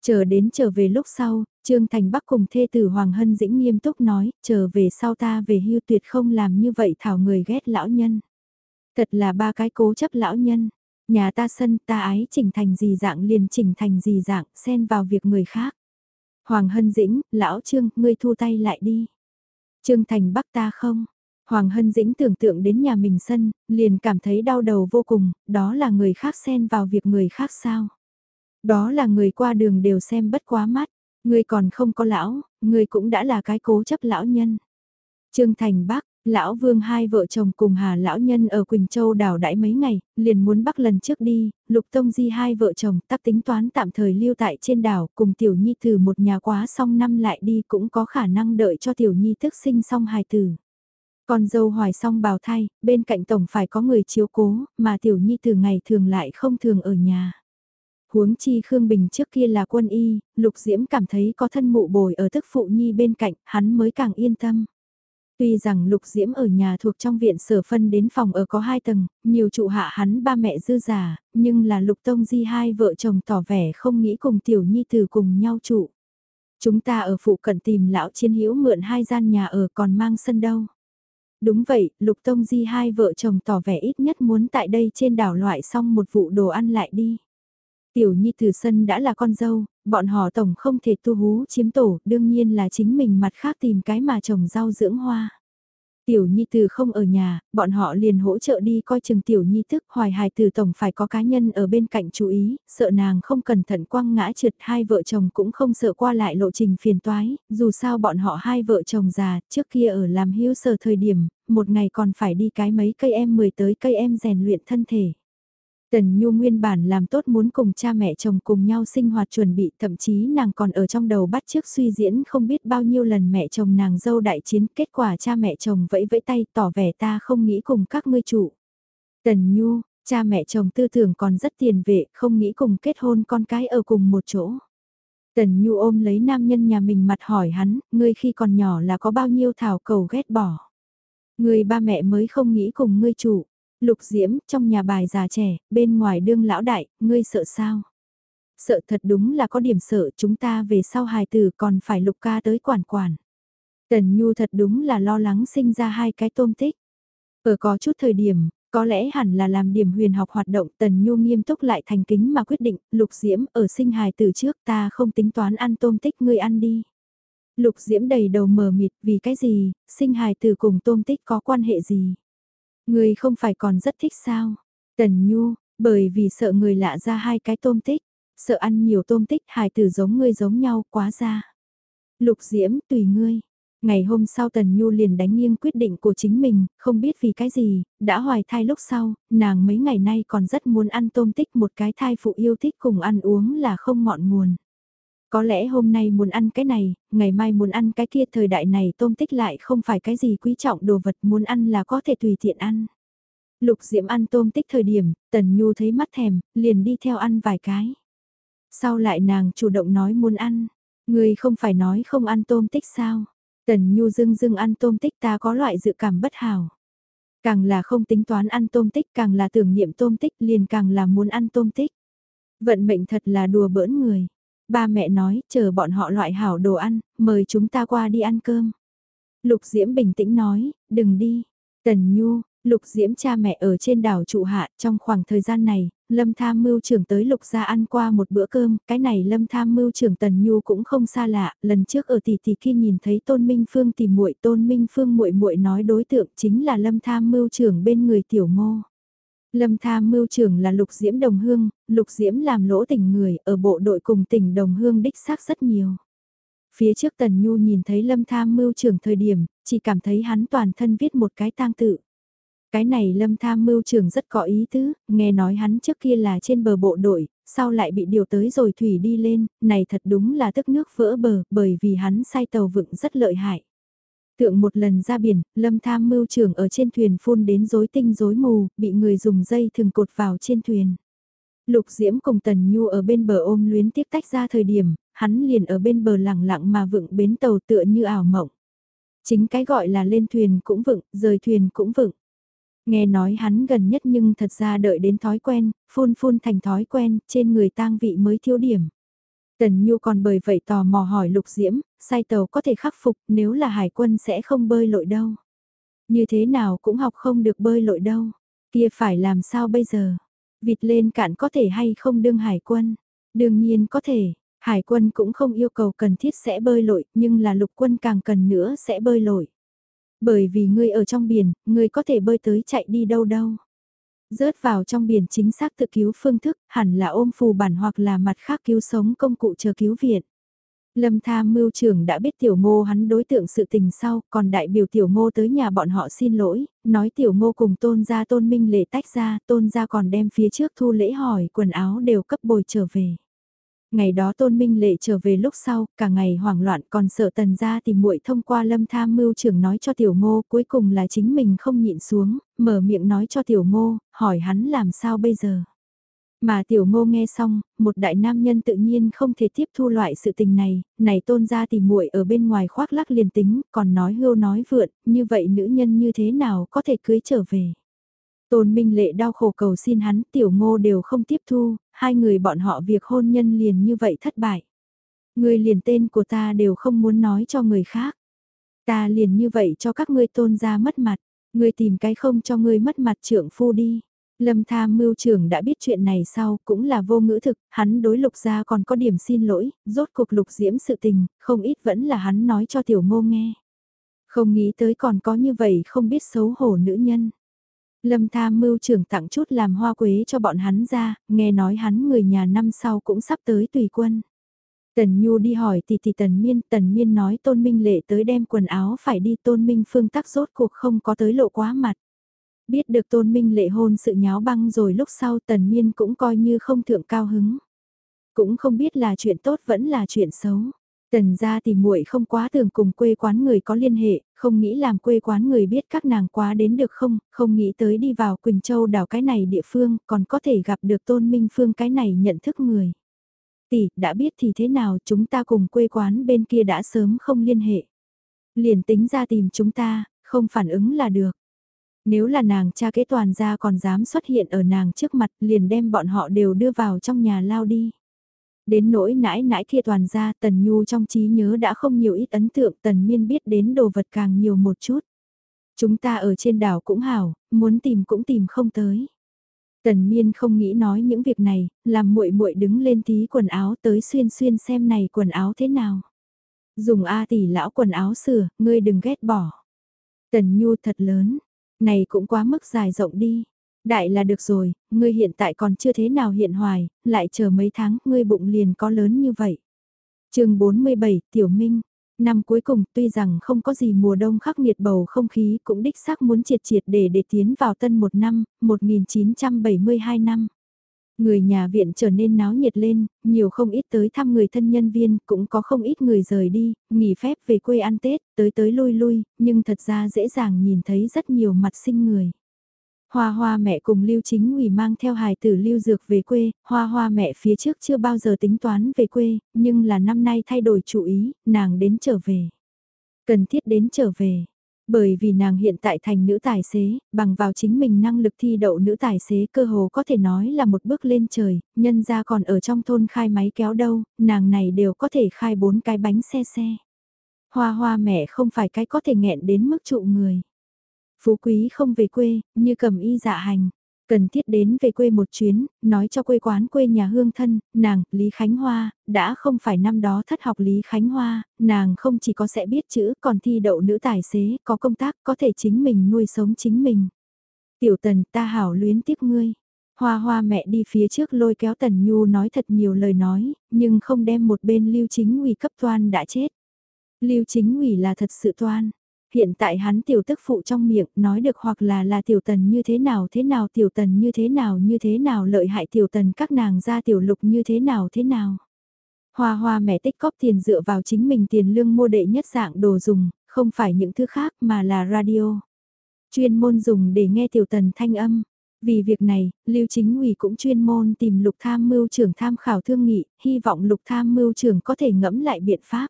Chờ đến trở về lúc sau, Trương Thành Bắc cùng thê tử Hoàng Hân Dĩnh nghiêm túc nói, chờ về sau ta về hưu tuyệt không làm như vậy thảo người ghét lão nhân. Thật là ba cái cố chấp lão nhân, nhà ta sân ta ái chỉnh thành gì dạng liền chỉnh thành gì dạng, xen vào việc người khác. Hoàng Hân Dĩnh, lão Trương, ngươi thu tay lại đi. Trương Thành Bắc ta không? Hoàng Hân Dĩnh tưởng tượng đến nhà mình sân, liền cảm thấy đau đầu vô cùng, đó là người khác xen vào việc người khác sao? Đó là người qua đường đều xem bất quá mắt, người còn không có lão, người cũng đã là cái cố chấp lão nhân. Trương Thành Bắc, Lão Vương hai vợ chồng cùng Hà Lão Nhân ở Quỳnh Châu đảo đãi mấy ngày, liền muốn bắt lần trước đi, Lục Tông Di hai vợ chồng tắc tính toán tạm thời lưu tại trên đảo cùng Tiểu Nhi từ một nhà quá xong năm lại đi cũng có khả năng đợi cho Tiểu Nhi thức sinh xong hài tử. Còn dâu hoài xong bào thai, bên cạnh tổng phải có người chiếu cố, mà Tiểu Nhi từ ngày thường lại không thường ở nhà. Huống chi Khương Bình trước kia là quân y, Lục Diễm cảm thấy có thân mụ bồi ở thức phụ Nhi bên cạnh, hắn mới càng yên tâm. Tuy rằng Lục Diễm ở nhà thuộc trong viện sở phân đến phòng ở có hai tầng, nhiều trụ hạ hắn ba mẹ dư giả, nhưng là Lục Tông Di hai vợ chồng tỏ vẻ không nghĩ cùng Tiểu Nhi từ cùng nhau trụ. Chúng ta ở phụ cận tìm lão chiến hữu mượn hai gian nhà ở còn mang sân đâu. Đúng vậy, Lục Tông Di hai vợ chồng tỏ vẻ ít nhất muốn tại đây trên đảo loại xong một vụ đồ ăn lại đi. Tiểu Nhi từ sân đã là con dâu, bọn họ tổng không thể tu hú chiếm tổ, đương nhiên là chính mình mặt khác tìm cái mà trồng rau dưỡng hoa. Tiểu Nhi từ không ở nhà, bọn họ liền hỗ trợ đi coi chừng Tiểu Nhi tức hoài hài từ tổng phải có cá nhân ở bên cạnh chú ý, sợ nàng không cẩn thận quăng ngã trượt hai vợ chồng cũng không sợ qua lại lộ trình phiền toái, dù sao bọn họ hai vợ chồng già, trước kia ở làm hưu sở thời điểm, một ngày còn phải đi cái mấy cây em mười tới cây em rèn luyện thân thể. Tần Nhu nguyên bản làm tốt muốn cùng cha mẹ chồng cùng nhau sinh hoạt chuẩn bị thậm chí nàng còn ở trong đầu bắt trước suy diễn không biết bao nhiêu lần mẹ chồng nàng dâu đại chiến kết quả cha mẹ chồng vẫy vẫy tay tỏ vẻ ta không nghĩ cùng các ngươi chủ. Tần Nhu, cha mẹ chồng tư tưởng còn rất tiền vệ không nghĩ cùng kết hôn con cái ở cùng một chỗ. Tần Nhu ôm lấy nam nhân nhà mình mặt hỏi hắn, ngươi khi còn nhỏ là có bao nhiêu thảo cầu ghét bỏ. Người ba mẹ mới không nghĩ cùng ngươi chủ. Lục Diễm, trong nhà bài già trẻ, bên ngoài đương lão đại, ngươi sợ sao? Sợ thật đúng là có điểm sợ chúng ta về sau hài tử còn phải lục ca tới quản quản. Tần Nhu thật đúng là lo lắng sinh ra hai cái tôm tích. Ở có chút thời điểm, Có lẽ hẳn là làm điểm huyền học hoạt động Tần Nhu nghiêm túc lại thành kính mà quyết định, Lục Diễm ở sinh hài từ trước ta không tính toán ăn tôm tích ngươi ăn đi. Lục Diễm đầy đầu mờ mịt vì cái gì, sinh hài từ cùng tôm tích có quan hệ gì người không phải còn rất thích sao? Tần Nhu, bởi vì sợ người lạ ra hai cái tôm tích, sợ ăn nhiều tôm tích hài tử giống ngươi giống nhau quá ra. Lục Diễm tùy ngươi, Ngày hôm sau Tần Nhu liền đánh nghiêng quyết định của chính mình, không biết vì cái gì, đã hoài thai lúc sau, nàng mấy ngày nay còn rất muốn ăn tôm tích một cái thai phụ yêu thích cùng ăn uống là không ngọn nguồn. Có lẽ hôm nay muốn ăn cái này, ngày mai muốn ăn cái kia thời đại này tôm tích lại không phải cái gì quý trọng đồ vật muốn ăn là có thể tùy tiện ăn. Lục Diễm ăn tôm tích thời điểm, Tần Nhu thấy mắt thèm, liền đi theo ăn vài cái. Sau lại nàng chủ động nói muốn ăn, người không phải nói không ăn tôm tích sao? Tần Nhu dưng dưng ăn tôm tích ta có loại dự cảm bất hảo. Càng là không tính toán ăn tôm tích càng là tưởng niệm tôm tích liền càng là muốn ăn tôm tích. Vận mệnh thật là đùa bỡn người. Ba mẹ nói chờ bọn họ loại hảo đồ ăn, mời chúng ta qua đi ăn cơm. Lục Diễm bình tĩnh nói, đừng đi. Tần Nhu, Lục Diễm cha mẹ ở trên đảo trụ hạ trong khoảng thời gian này, Lâm Tham Mưu trưởng tới Lục gia ăn qua một bữa cơm, cái này Lâm Tham Mưu trưởng Tần Nhu cũng không xa lạ, lần trước ở tỷ tỷ kia nhìn thấy Tôn Minh Phương tìm muội, Tôn Minh Phương muội muội nói đối tượng chính là Lâm Tham Mưu trưởng bên người tiểu ngô. Lâm Tham Mưu trưởng là Lục Diễm Đồng Hương, Lục Diễm làm lỗ tình người, ở bộ đội cùng tỉnh Đồng Hương đích xác rất nhiều. Phía trước Tần Nhu nhìn thấy Lâm Tham Mưu trưởng thời điểm, chỉ cảm thấy hắn toàn thân viết một cái tang tự. Cái này lâm tham mưu trưởng rất có ý tứ, nghe nói hắn trước kia là trên bờ bộ đội, sau lại bị điều tới rồi thủy đi lên, này thật đúng là tức nước vỡ bờ, bởi vì hắn sai tàu vựng rất lợi hại. Tượng một lần ra biển, lâm tham mưu trưởng ở trên thuyền phun đến rối tinh rối mù, bị người dùng dây thường cột vào trên thuyền. Lục Diễm cùng Tần Nhu ở bên bờ ôm luyến tiếp tách ra thời điểm, hắn liền ở bên bờ lặng lặng mà vựng bến tàu tựa như ảo mộng. Chính cái gọi là lên thuyền cũng vựng, rời thuyền cũng vựng. Nghe nói hắn gần nhất nhưng thật ra đợi đến thói quen, phun phun thành thói quen, trên người tang vị mới thiếu điểm. Tần Nhu còn bởi vậy tò mò hỏi Lục Diễm, sai tàu có thể khắc phục nếu là hải quân sẽ không bơi lội đâu. Như thế nào cũng học không được bơi lội đâu. Kia phải làm sao bây giờ? Vịt lên cạn có thể hay không đương hải quân? Đương nhiên có thể, hải quân cũng không yêu cầu cần thiết sẽ bơi lội, nhưng là lục quân càng cần nữa sẽ bơi lội. Bởi vì ngươi ở trong biển, ngươi có thể bơi tới chạy đi đâu đâu. Rớt vào trong biển chính xác tự cứu phương thức, hẳn là ôm phù bản hoặc là mặt khác cứu sống công cụ chờ cứu viện. Lâm tham mưu trưởng đã biết tiểu ngô hắn đối tượng sự tình sau, còn đại biểu tiểu ngô tới nhà bọn họ xin lỗi, nói tiểu ngô cùng tôn gia tôn minh lệ tách ra, tôn gia còn đem phía trước thu lễ hỏi quần áo đều cấp bồi trở về. Ngày đó Tôn Minh Lệ trở về lúc sau, cả ngày hoảng loạn còn sợ tần ra tìm muội thông qua lâm tham mưu trưởng nói cho tiểu ngô cuối cùng là chính mình không nhịn xuống, mở miệng nói cho tiểu ngô, hỏi hắn làm sao bây giờ. Mà tiểu ngô nghe xong, một đại nam nhân tự nhiên không thể tiếp thu loại sự tình này, này tôn ra thì muội ở bên ngoài khoác lắc liền tính, còn nói hưu nói vượn, như vậy nữ nhân như thế nào có thể cưới trở về. Tôn Minh Lệ đau khổ cầu xin hắn, tiểu ngô đều không tiếp thu, hai người bọn họ việc hôn nhân liền như vậy thất bại. Người liền tên của ta đều không muốn nói cho người khác. Ta liền như vậy cho các ngươi tôn ra mất mặt, Người tìm cái không cho ngươi mất mặt trưởng phu đi. Lâm tham mưu trưởng đã biết chuyện này sau cũng là vô ngữ thực, hắn đối lục gia còn có điểm xin lỗi, rốt cuộc lục diễm sự tình, không ít vẫn là hắn nói cho tiểu ngô nghe. Không nghĩ tới còn có như vậy không biết xấu hổ nữ nhân. Lâm tham mưu trưởng tặng chút làm hoa quế cho bọn hắn ra, nghe nói hắn người nhà năm sau cũng sắp tới tùy quân. Tần Nhu đi hỏi tỷ tỷ Tần Miên, Tần Miên nói Tôn Minh Lệ tới đem quần áo phải đi Tôn Minh Phương tắc rốt cuộc không có tới lộ quá mặt. Biết được Tôn Minh Lệ hôn sự nháo băng rồi lúc sau Tần Miên cũng coi như không thượng cao hứng. Cũng không biết là chuyện tốt vẫn là chuyện xấu. Tần gia thì muội không quá tưởng cùng quê quán người có liên hệ, không nghĩ làm quê quán người biết các nàng quá đến được không, không nghĩ tới đi vào Quỳnh Châu đảo cái này địa phương, còn có thể gặp được Tôn Minh Phương cái này nhận thức người. Tỷ, đã biết thì thế nào chúng ta cùng quê quán bên kia đã sớm không liên hệ. Liền tính ra tìm chúng ta, không phản ứng là được. Nếu là nàng cha kế toàn gia còn dám xuất hiện ở nàng trước mặt liền đem bọn họ đều đưa vào trong nhà lao đi. Đến nỗi nãi nãi kia toàn ra Tần Nhu trong trí nhớ đã không nhiều ít ấn tượng Tần Miên biết đến đồ vật càng nhiều một chút. Chúng ta ở trên đảo cũng hảo, muốn tìm cũng tìm không tới. Tần Miên không nghĩ nói những việc này, làm muội muội đứng lên tí quần áo tới xuyên xuyên xem này quần áo thế nào. Dùng A tỷ lão quần áo sửa, ngươi đừng ghét bỏ. Tần Nhu thật lớn, này cũng quá mức dài rộng đi. Đại là được rồi, ngươi hiện tại còn chưa thế nào hiện hoài, lại chờ mấy tháng, ngươi bụng liền có lớn như vậy. chương 47, Tiểu Minh, Năm cuối cùng tuy rằng không có gì mùa đông khắc nghiệt bầu không khí cũng đích xác muốn triệt triệt để để tiến vào tân một năm, 1972 năm. Người nhà viện trở nên náo nhiệt lên, nhiều không ít tới thăm người thân nhân viên, cũng có không ít người rời đi, nghỉ phép về quê ăn Tết, tới tới lui lui, nhưng thật ra dễ dàng nhìn thấy rất nhiều mặt sinh người. Hoa hoa mẹ cùng Lưu Chính ủy mang theo hài tử Lưu Dược về quê, hoa hoa mẹ phía trước chưa bao giờ tính toán về quê, nhưng là năm nay thay đổi chủ ý, nàng đến trở về. Cần thiết đến trở về. Bởi vì nàng hiện tại thành nữ tài xế, bằng vào chính mình năng lực thi đậu nữ tài xế cơ hồ có thể nói là một bước lên trời, nhân ra còn ở trong thôn khai máy kéo đâu, nàng này đều có thể khai bốn cái bánh xe xe. Hoa hoa mẹ không phải cái có thể nghẹn đến mức trụ người. Phú quý không về quê, như cầm y dạ hành. Cần thiết đến về quê một chuyến, nói cho quê quán quê nhà hương thân, nàng, Lý Khánh Hoa, đã không phải năm đó thất học Lý Khánh Hoa, nàng không chỉ có sẽ biết chữ còn thi đậu nữ tài xế, có công tác, có thể chính mình nuôi sống chính mình. Tiểu tần ta hảo luyến tiếc ngươi. Hoa hoa mẹ đi phía trước lôi kéo tần nhu nói thật nhiều lời nói, nhưng không đem một bên lưu chính ủy cấp toan đã chết. Lưu chính ủy là thật sự toan, Hiện tại hắn tiểu tức phụ trong miệng nói được hoặc là là tiểu tần như thế nào thế nào tiểu tần như thế nào như thế nào lợi hại tiểu tần các nàng ra tiểu lục như thế nào thế nào. Hoa hoa mẹ tích cóp tiền dựa vào chính mình tiền lương mua đệ nhất dạng đồ dùng, không phải những thứ khác mà là radio. Chuyên môn dùng để nghe tiểu tần thanh âm. Vì việc này, Lưu Chính ủy cũng chuyên môn tìm lục tham mưu trưởng tham khảo thương nghị, hy vọng lục tham mưu trưởng có thể ngẫm lại biện pháp.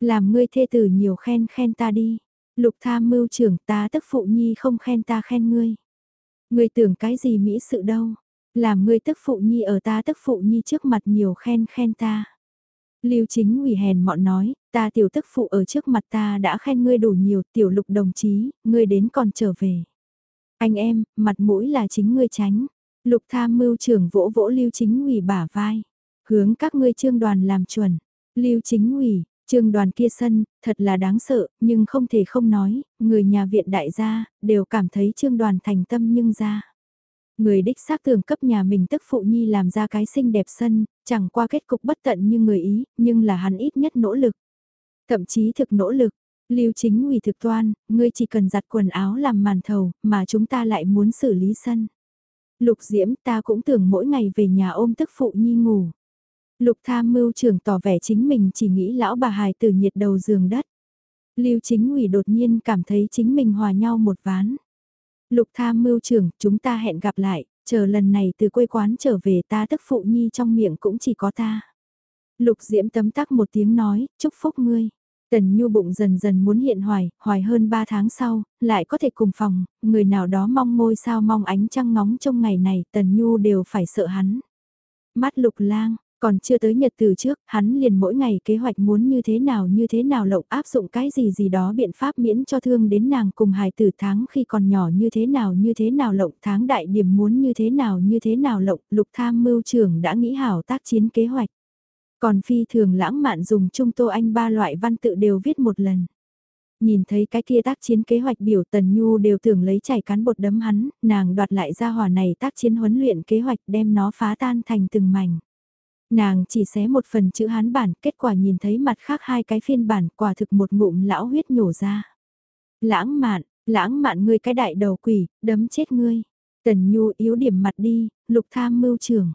Làm ngươi thê tử nhiều khen khen ta đi. Lục tham mưu trưởng ta tức phụ nhi không khen ta khen ngươi. Ngươi tưởng cái gì mỹ sự đâu, làm ngươi tức phụ nhi ở ta tức phụ nhi trước mặt nhiều khen khen ta. Lưu chính ủy hèn mọn nói, ta tiểu tức phụ ở trước mặt ta đã khen ngươi đủ nhiều tiểu lục đồng chí, ngươi đến còn trở về. Anh em, mặt mũi là chính ngươi tránh. Lục tham mưu trưởng vỗ vỗ lưu chính ủy bả vai. Hướng các ngươi trương đoàn làm chuẩn. Lưu chính ủy, Trương đoàn kia sân, thật là đáng sợ, nhưng không thể không nói, người nhà viện đại gia, đều cảm thấy trương đoàn thành tâm nhưng ra. Người đích xác tưởng cấp nhà mình tức phụ nhi làm ra cái xinh đẹp sân, chẳng qua kết cục bất tận như người ý, nhưng là hắn ít nhất nỗ lực. Thậm chí thực nỗ lực, lưu chính ủy thực toan, ngươi chỉ cần giặt quần áo làm màn thầu, mà chúng ta lại muốn xử lý sân. Lục diễm ta cũng tưởng mỗi ngày về nhà ôm tức phụ nhi ngủ. Lục tham mưu trưởng tỏ vẻ chính mình chỉ nghĩ lão bà hài từ nhiệt đầu giường đất. Lưu chính ủy đột nhiên cảm thấy chính mình hòa nhau một ván. Lục tham mưu trưởng, chúng ta hẹn gặp lại, chờ lần này từ quê quán trở về ta tức phụ nhi trong miệng cũng chỉ có ta. Lục diễm tấm tắc một tiếng nói, chúc phúc ngươi. Tần Nhu bụng dần dần muốn hiện hoài, hoài hơn 3 tháng sau, lại có thể cùng phòng, người nào đó mong ngôi sao mong ánh trăng ngóng trong ngày này, Tần Nhu đều phải sợ hắn. Mắt lục lang, còn chưa tới nhật từ trước, hắn liền mỗi ngày kế hoạch muốn như thế nào như thế nào lộng áp dụng cái gì gì đó biện pháp miễn cho thương đến nàng cùng hài tử tháng khi còn nhỏ như thế nào như thế nào lộng tháng đại điểm muốn như thế nào như thế nào lộng lục tham mưu trưởng đã nghĩ hảo tác chiến kế hoạch. Còn phi thường lãng mạn dùng trung tô anh ba loại văn tự đều viết một lần. Nhìn thấy cái kia tác chiến kế hoạch biểu Tần Nhu đều tưởng lấy chảy cán bột đấm hắn, nàng đoạt lại ra hỏa này tác chiến huấn luyện kế hoạch đem nó phá tan thành từng mảnh. Nàng chỉ xé một phần chữ hán bản, kết quả nhìn thấy mặt khác hai cái phiên bản quả thực một ngụm lão huyết nhổ ra. Lãng mạn, lãng mạn ngươi cái đại đầu quỷ, đấm chết ngươi. Tần Nhu yếu điểm mặt đi, lục tham mưu trưởng.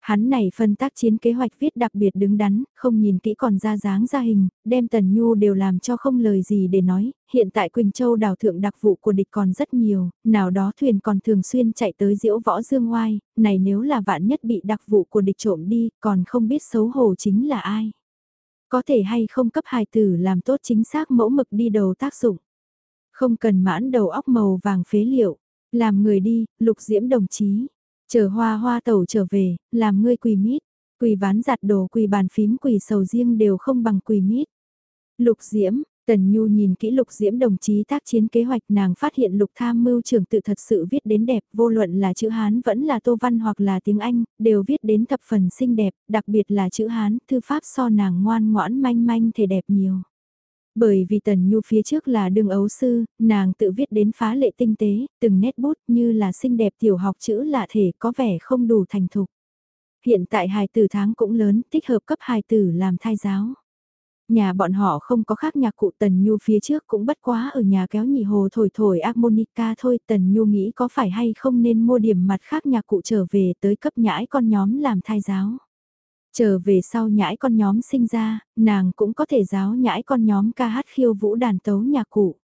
Hắn này phân tác chiến kế hoạch viết đặc biệt đứng đắn, không nhìn kỹ còn ra dáng ra hình, đem Tần Nhu đều làm cho không lời gì để nói, hiện tại Quỳnh Châu đào thượng đặc vụ của địch còn rất nhiều, nào đó thuyền còn thường xuyên chạy tới diễu võ dương oai này nếu là vạn nhất bị đặc vụ của địch trộm đi, còn không biết xấu hổ chính là ai. Có thể hay không cấp hài tử làm tốt chính xác mẫu mực đi đầu tác dụng. Không cần mãn đầu óc màu vàng phế liệu, làm người đi, lục diễm đồng chí. Chờ hoa hoa tẩu trở về, làm ngươi quỳ mít, quỳ ván giặt đồ quỳ bàn phím quỳ sầu riêng đều không bằng quỳ mít. Lục diễm, Tần Nhu nhìn kỹ lục diễm đồng chí tác chiến kế hoạch nàng phát hiện lục tham mưu trưởng tự thật sự viết đến đẹp, vô luận là chữ Hán vẫn là tô văn hoặc là tiếng Anh, đều viết đến thập phần xinh đẹp, đặc biệt là chữ Hán, thư pháp so nàng ngoan ngoãn manh manh thể đẹp nhiều. Bởi vì Tần Nhu phía trước là đường ấu sư, nàng tự viết đến phá lệ tinh tế, từng nét bút như là xinh đẹp tiểu học chữ lạ thể có vẻ không đủ thành thục. Hiện tại hài tử tháng cũng lớn, thích hợp cấp hài tử làm thai giáo. Nhà bọn họ không có khác nhạc cụ Tần Nhu phía trước cũng bất quá ở nhà kéo nhị hồ thổi thổi harmonica thôi. Tần Nhu nghĩ có phải hay không nên mua điểm mặt khác nhạc cụ trở về tới cấp nhãi con nhóm làm thai giáo. Trở về sau nhãi con nhóm sinh ra, nàng cũng có thể giáo nhãi con nhóm ca hát khiêu vũ đàn tấu nhạc cụ.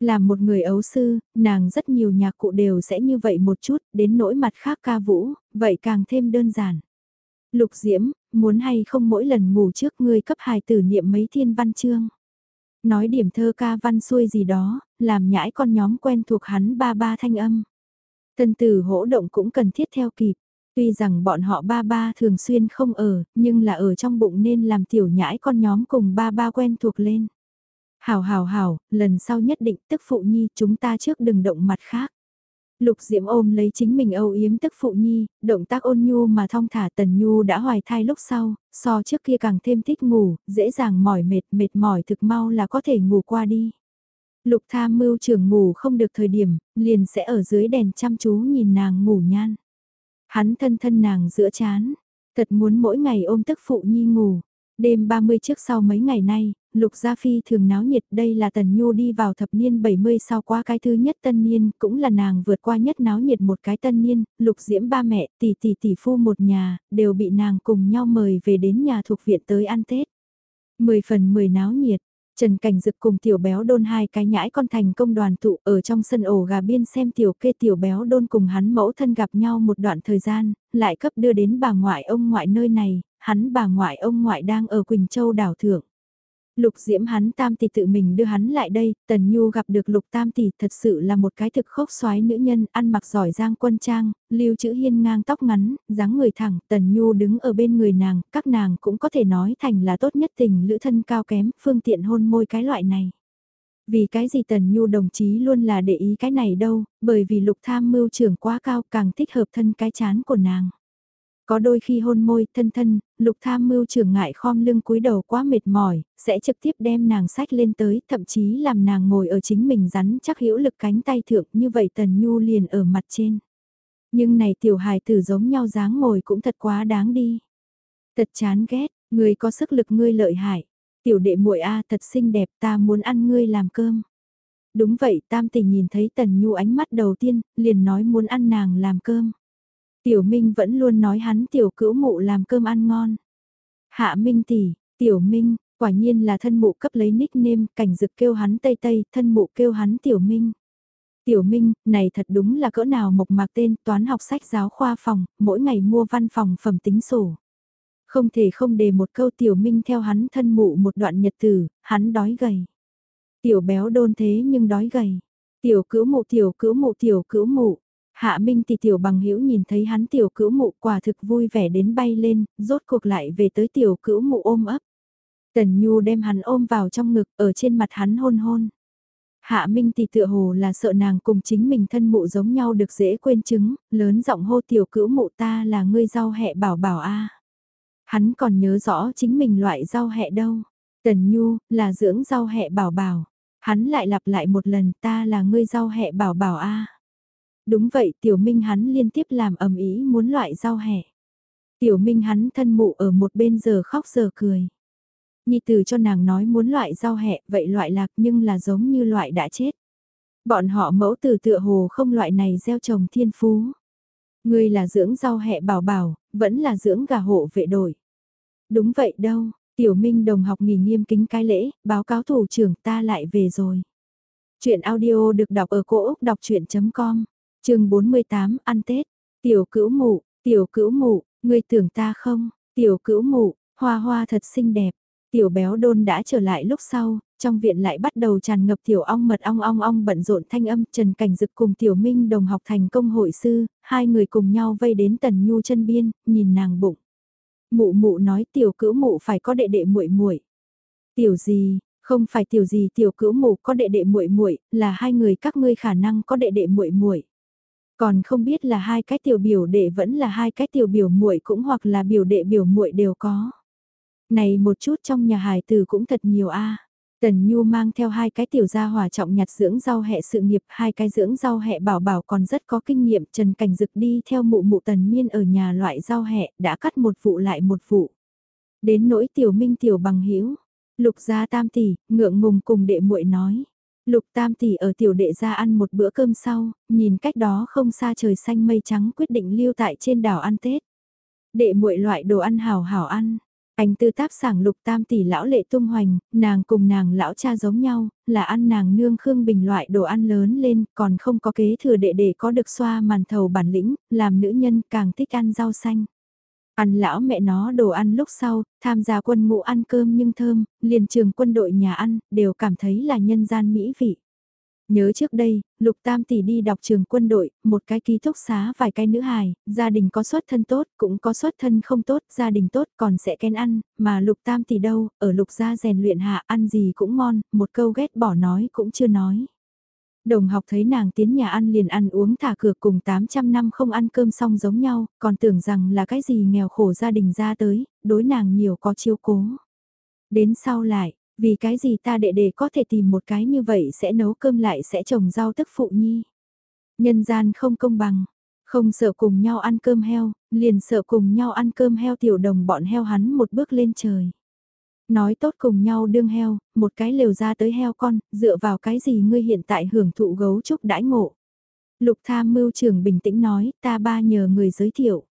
Làm một người ấu sư, nàng rất nhiều nhạc cụ đều sẽ như vậy một chút, đến nỗi mặt khác ca vũ, vậy càng thêm đơn giản. Lục Diễm, muốn hay không mỗi lần ngủ trước ngươi cấp hài tử niệm mấy thiên văn chương. Nói điểm thơ ca văn xuôi gì đó, làm nhãi con nhóm quen thuộc hắn ba ba thanh âm. Tân tử hỗ động cũng cần thiết theo kịp. Tuy rằng bọn họ ba ba thường xuyên không ở, nhưng là ở trong bụng nên làm tiểu nhãi con nhóm cùng ba ba quen thuộc lên. Hảo hảo hảo, lần sau nhất định tức phụ nhi chúng ta trước đừng động mặt khác. Lục Diễm ôm lấy chính mình âu yếm tức phụ nhi, động tác ôn nhu mà thong thả tần nhu đã hoài thai lúc sau, so trước kia càng thêm thích ngủ, dễ dàng mỏi mệt, mệt mỏi thực mau là có thể ngủ qua đi. Lục tham mưu trưởng ngủ không được thời điểm, liền sẽ ở dưới đèn chăm chú nhìn nàng ngủ nhan. Hắn thân thân nàng giữa chán, thật muốn mỗi ngày ôm tức phụ nhi ngủ. Đêm 30 trước sau mấy ngày nay, Lục Gia Phi thường náo nhiệt đây là Tần Nhu đi vào thập niên 70 sau qua cái thứ nhất tân niên, cũng là nàng vượt qua nhất náo nhiệt một cái tân niên, Lục Diễm ba mẹ, tỷ tỷ tỷ phu một nhà, đều bị nàng cùng nhau mời về đến nhà thuộc viện tới ăn Tết. Mười phần mười náo nhiệt, Trần Cảnh Dực cùng tiểu béo đôn hai cái nhãi con thành công đoàn tụ ở trong sân ổ gà biên xem tiểu kê tiểu béo đôn cùng hắn mẫu thân gặp nhau một đoạn thời gian, lại cấp đưa đến bà ngoại ông ngoại nơi này, hắn bà ngoại ông ngoại đang ở Quỳnh Châu đảo thượng. Lục Diễm hắn tam tỷ tự mình đưa hắn lại đây, Tần Nhu gặp được Lục tam tỷ thật sự là một cái thực khốc xoái nữ nhân, ăn mặc giỏi giang quân trang, lưu chữ hiên ngang tóc ngắn, dáng người thẳng, Tần Nhu đứng ở bên người nàng, các nàng cũng có thể nói thành là tốt nhất tình lữ thân cao kém, phương tiện hôn môi cái loại này. Vì cái gì Tần Nhu đồng chí luôn là để ý cái này đâu, bởi vì lục tham mưu trưởng quá cao càng thích hợp thân cái chán của nàng. Có đôi khi hôn môi, thân thân, lục tham mưu trưởng ngại khom lưng cúi đầu quá mệt mỏi, sẽ trực tiếp đem nàng sách lên tới, thậm chí làm nàng ngồi ở chính mình rắn chắc hữu lực cánh tay thượng như vậy tần nhu liền ở mặt trên. Nhưng này tiểu hài tử giống nhau dáng ngồi cũng thật quá đáng đi. Thật chán ghét, người có sức lực ngươi lợi hại. Tiểu đệ muội a thật xinh đẹp ta muốn ăn ngươi làm cơm. Đúng vậy tam tình nhìn thấy tần nhu ánh mắt đầu tiên, liền nói muốn ăn nàng làm cơm. Tiểu Minh vẫn luôn nói hắn tiểu cữu mụ làm cơm ăn ngon. Hạ Minh tỷ, Tiểu Minh, quả nhiên là thân mụ cấp lấy nickname, cảnh dực kêu hắn Tây Tây, thân mụ kêu hắn Tiểu Minh. Tiểu Minh, này thật đúng là cỡ nào mộc mạc tên toán học sách giáo khoa phòng, mỗi ngày mua văn phòng phẩm tính sổ. Không thể không đề một câu Tiểu Minh theo hắn thân mụ một đoạn nhật tử, hắn đói gầy. Tiểu béo đôn thế nhưng đói gầy. Tiểu cữu mụ tiểu cữu mụ tiểu cữu mụ. Hạ Minh thì tiểu bằng hữu nhìn thấy hắn tiểu cữu mụ quả thực vui vẻ đến bay lên, rốt cuộc lại về tới tiểu cữu mụ ôm ấp. Tần Nhu đem hắn ôm vào trong ngực, ở trên mặt hắn hôn hôn. Hạ Minh thì tựa hồ là sợ nàng cùng chính mình thân mụ giống nhau được dễ quên chứng, lớn giọng hô tiểu cữu mụ ta là ngươi rau hẹ bảo bảo a. Hắn còn nhớ rõ chính mình loại rau hẹ đâu. Tần Nhu, là dưỡng rau hẹ bảo bảo. Hắn lại lặp lại một lần ta là ngươi rau hẹ bảo bảo a. Đúng vậy tiểu minh hắn liên tiếp làm ầm ý muốn loại rau hẹ. Tiểu minh hắn thân mụ ở một bên giờ khóc giờ cười. Nhi tử cho nàng nói muốn loại rau hẹ vậy loại lạc nhưng là giống như loại đã chết. Bọn họ mẫu từ tựa hồ không loại này gieo trồng thiên phú. Ngươi là dưỡng rau hẹ bảo bảo, vẫn là dưỡng gà hộ vệ đổi. Đúng vậy đâu, tiểu minh đồng học nghỉ nghiêm kính cái lễ, báo cáo thủ trưởng ta lại về rồi. Chuyện audio được đọc ở cổ Úc đọc chuyện.com chương 48 ăn Tết, tiểu cữu mụ, tiểu cữu mụ, ngươi tưởng ta không, tiểu cữu mụ, hoa hoa thật xinh đẹp, tiểu béo đôn đã trở lại lúc sau, trong viện lại bắt đầu tràn ngập tiểu ong mật ong ong ong bận rộn thanh âm Trần Cảnh Dực cùng tiểu minh đồng học thành công hội sư, hai người cùng nhau vây đến tần nhu chân biên, nhìn nàng bụng. Mụ mụ nói tiểu cữu mụ phải có đệ đệ muội muội. Tiểu gì, Không phải tiểu gì tiểu cữu mụ có đệ đệ muội muội, là hai người các ngươi khả năng có đệ đệ muội muội. Còn không biết là hai cái tiểu biểu đệ vẫn là hai cái tiểu biểu muội cũng hoặc là biểu đệ biểu muội đều có. Này một chút trong nhà hài tử cũng thật nhiều a. Tần Nhu mang theo hai cái tiểu gia hỏa trọng nhặt dưỡng rau hẹ sự nghiệp, hai cái dưỡng rau hẹ bảo bảo còn rất có kinh nghiệm, Trần Cảnh Dực đi theo mụ mụ Tần Miên ở nhà loại rau hẹ, đã cắt một vụ lại một vụ. Đến nỗi tiểu minh tiểu bằng hữu lục gia tam tỷ, ngượng ngùng cùng đệ muội nói. Lục tam tỷ ở tiểu đệ gia ăn một bữa cơm sau, nhìn cách đó không xa trời xanh mây trắng quyết định lưu tại trên đảo ăn Tết. Đệ muội loại đồ ăn hảo hảo ăn, anh tư táp sảng lục tam tỷ lão lệ tung hoành, nàng cùng nàng lão cha giống nhau, là ăn nàng nương khương bình loại đồ ăn lớn lên, còn không có kế thừa đệ để có được xoa màn thầu bản lĩnh, làm nữ nhân càng thích ăn rau xanh. Ăn lão mẹ nó đồ ăn lúc sau, tham gia quân ngũ ăn cơm nhưng thơm, liền trường quân đội nhà ăn, đều cảm thấy là nhân gian mỹ vị. Nhớ trước đây, Lục Tam tỷ đi đọc trường quân đội, một cái ký túc xá vài cái nữ hài, gia đình có xuất thân tốt, cũng có xuất thân không tốt, gia đình tốt còn sẽ kén ăn, mà Lục Tam tỷ đâu, ở Lục gia rèn luyện hạ ăn gì cũng ngon, một câu ghét bỏ nói cũng chưa nói. Đồng học thấy nàng tiến nhà ăn liền ăn uống thả cửa cùng 800 năm không ăn cơm xong giống nhau, còn tưởng rằng là cái gì nghèo khổ gia đình ra tới, đối nàng nhiều có chiêu cố. Đến sau lại, vì cái gì ta đệ đệ có thể tìm một cái như vậy sẽ nấu cơm lại sẽ trồng rau tức phụ nhi. Nhân gian không công bằng, không sợ cùng nhau ăn cơm heo, liền sợ cùng nhau ăn cơm heo tiểu đồng bọn heo hắn một bước lên trời. Nói tốt cùng nhau đương heo, một cái lều ra tới heo con, dựa vào cái gì ngươi hiện tại hưởng thụ gấu trúc đãi ngộ. Lục tham mưu trưởng bình tĩnh nói, ta ba nhờ người giới thiệu.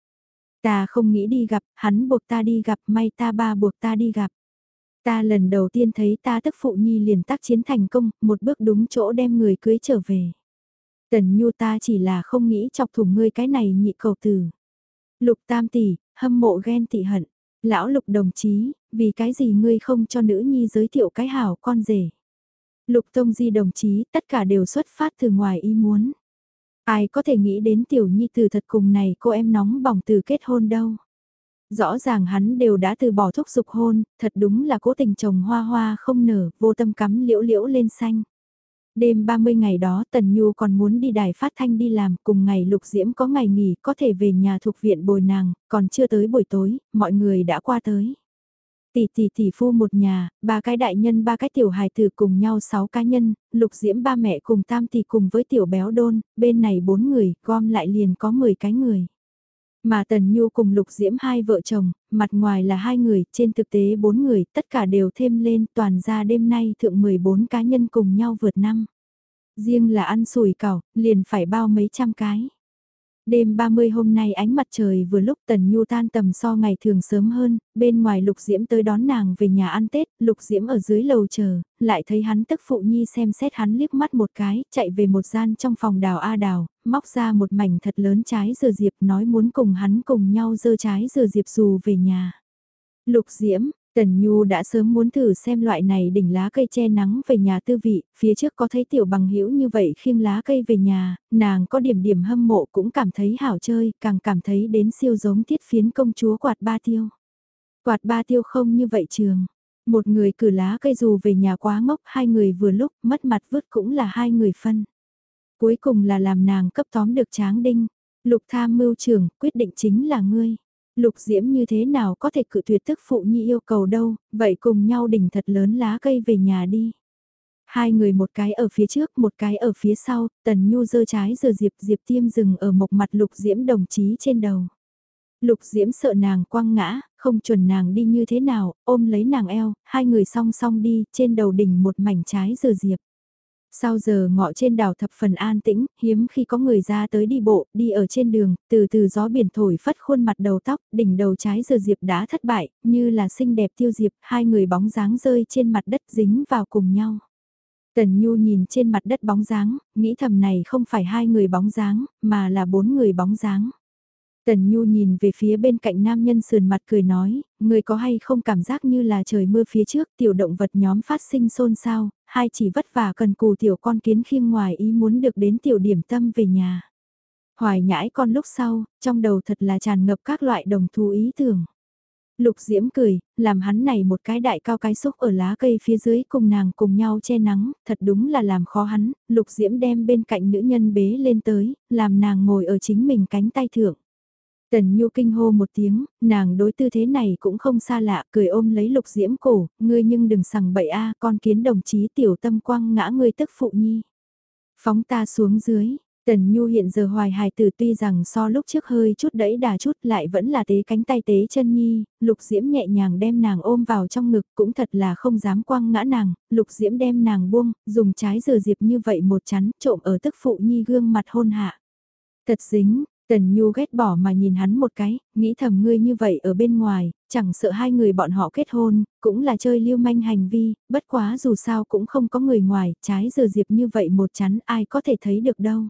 Ta không nghĩ đi gặp, hắn buộc ta đi gặp, may ta ba buộc ta đi gặp. Ta lần đầu tiên thấy ta tức phụ nhi liền tác chiến thành công, một bước đúng chỗ đem người cưới trở về. Tần nhu ta chỉ là không nghĩ chọc thủng ngươi cái này nhị cầu tử. Lục tam tỷ, hâm mộ ghen tị hận. Lão lục đồng chí, vì cái gì ngươi không cho nữ nhi giới thiệu cái hảo con rể. Lục tông di đồng chí, tất cả đều xuất phát từ ngoài ý muốn. Ai có thể nghĩ đến tiểu nhi từ thật cùng này cô em nóng bỏng từ kết hôn đâu. Rõ ràng hắn đều đã từ bỏ thúc dục hôn, thật đúng là cố tình trồng hoa hoa không nở, vô tâm cắm liễu liễu lên xanh. Đêm 30 ngày đó Tần Nhu còn muốn đi đài phát thanh đi làm, cùng ngày Lục Diễm có ngày nghỉ có thể về nhà thuộc viện bồi nàng, còn chưa tới buổi tối, mọi người đã qua tới. Tỷ tỷ tỷ phu một nhà, ba cái đại nhân ba cái tiểu hài tử cùng nhau sáu cá nhân, Lục Diễm ba mẹ cùng tam tỷ cùng với tiểu béo đôn, bên này bốn người, gom lại liền có 10 cái người. Mà Tần Nhu cùng Lục Diễm hai vợ chồng, mặt ngoài là hai người, trên thực tế bốn người, tất cả đều thêm lên toàn ra đêm nay thượng 14 cá nhân cùng nhau vượt năm. Riêng là ăn sủi cảo, liền phải bao mấy trăm cái. Đêm 30 hôm nay ánh mặt trời vừa lúc Tần Nhu tan tầm so ngày thường sớm hơn, bên ngoài Lục Diễm tới đón nàng về nhà ăn Tết, Lục Diễm ở dưới lầu chờ, lại thấy hắn tức phụ nhi xem xét hắn liếc mắt một cái, chạy về một gian trong phòng đào A đào, móc ra một mảnh thật lớn trái dừa diệp nói muốn cùng hắn cùng nhau dơ trái dừa diệp dù về nhà. Lục Diễm, Tần Nhu đã sớm muốn thử xem loại này đỉnh lá cây che nắng về nhà tư vị, phía trước có thấy tiểu bằng hữu như vậy khiêng lá cây về nhà, nàng có điểm điểm hâm mộ cũng cảm thấy hảo chơi, càng cảm thấy đến siêu giống thiết phiến công chúa quạt ba tiêu. Quạt ba tiêu không như vậy trường. Một người cử lá cây dù về nhà quá ngốc, hai người vừa lúc mất mặt vứt cũng là hai người phân. Cuối cùng là làm nàng cấp tóm được tráng đinh. Lục tham mưu trưởng, quyết định chính là ngươi. Lục Diễm như thế nào có thể cự tuyệt tức phụ nhi yêu cầu đâu, vậy cùng nhau đỉnh thật lớn lá cây về nhà đi. Hai người một cái ở phía trước, một cái ở phía sau, Tần Nhu dơ trái giờ Diệp Diệp tiêm rừng ở mộc mặt Lục Diễm đồng chí trên đầu. Lục Diễm sợ nàng quăng ngã, không chuẩn nàng đi như thế nào, ôm lấy nàng eo, hai người song song đi, trên đầu đỉnh một mảnh trái giờ Diệp. Sau giờ ngọ trên đảo thập phần an tĩnh, hiếm khi có người ra tới đi bộ, đi ở trên đường, từ từ gió biển thổi phất khuôn mặt đầu tóc, đỉnh đầu trái giờ diệp đã thất bại, như là xinh đẹp tiêu diệp, hai người bóng dáng rơi trên mặt đất dính vào cùng nhau. Tần Nhu nhìn trên mặt đất bóng dáng, nghĩ thầm này không phải hai người bóng dáng, mà là bốn người bóng dáng. Tần Nhu nhìn về phía bên cạnh nam nhân sườn mặt cười nói, người có hay không cảm giác như là trời mưa phía trước tiểu động vật nhóm phát sinh xôn xao, hai chỉ vất vả cần cù tiểu con kiến khiêng ngoài ý muốn được đến tiểu điểm tâm về nhà. Hoài nhãi con lúc sau, trong đầu thật là tràn ngập các loại đồng thú ý tưởng. Lục Diễm cười, làm hắn này một cái đại cao cái xúc ở lá cây phía dưới cùng nàng cùng nhau che nắng, thật đúng là làm khó hắn, Lục Diễm đem bên cạnh nữ nhân bế lên tới, làm nàng ngồi ở chính mình cánh tay thượng. Tần Nhu kinh hô một tiếng, nàng đối tư thế này cũng không xa lạ, cười ôm lấy Lục Diễm cổ, ngươi nhưng đừng sằng bậy a, con kiến đồng chí tiểu tâm quang ngã ngươi tức phụ nhi. Phóng ta xuống dưới, Tần Nhu hiện giờ hoài hài tử tuy rằng so lúc trước hơi chút đẫy đà chút lại vẫn là tế cánh tay tế chân nhi, Lục Diễm nhẹ nhàng đem nàng ôm vào trong ngực cũng thật là không dám quăng ngã nàng, Lục Diễm đem nàng buông, dùng trái dừa diệp như vậy một chắn trộm ở tức phụ nhi gương mặt hôn hạ. Thật dính, Tần Nhu ghét bỏ mà nhìn hắn một cái, nghĩ thầm ngươi như vậy ở bên ngoài, chẳng sợ hai người bọn họ kết hôn, cũng là chơi lưu manh hành vi, bất quá dù sao cũng không có người ngoài, trái giờ diệp như vậy một chắn ai có thể thấy được đâu.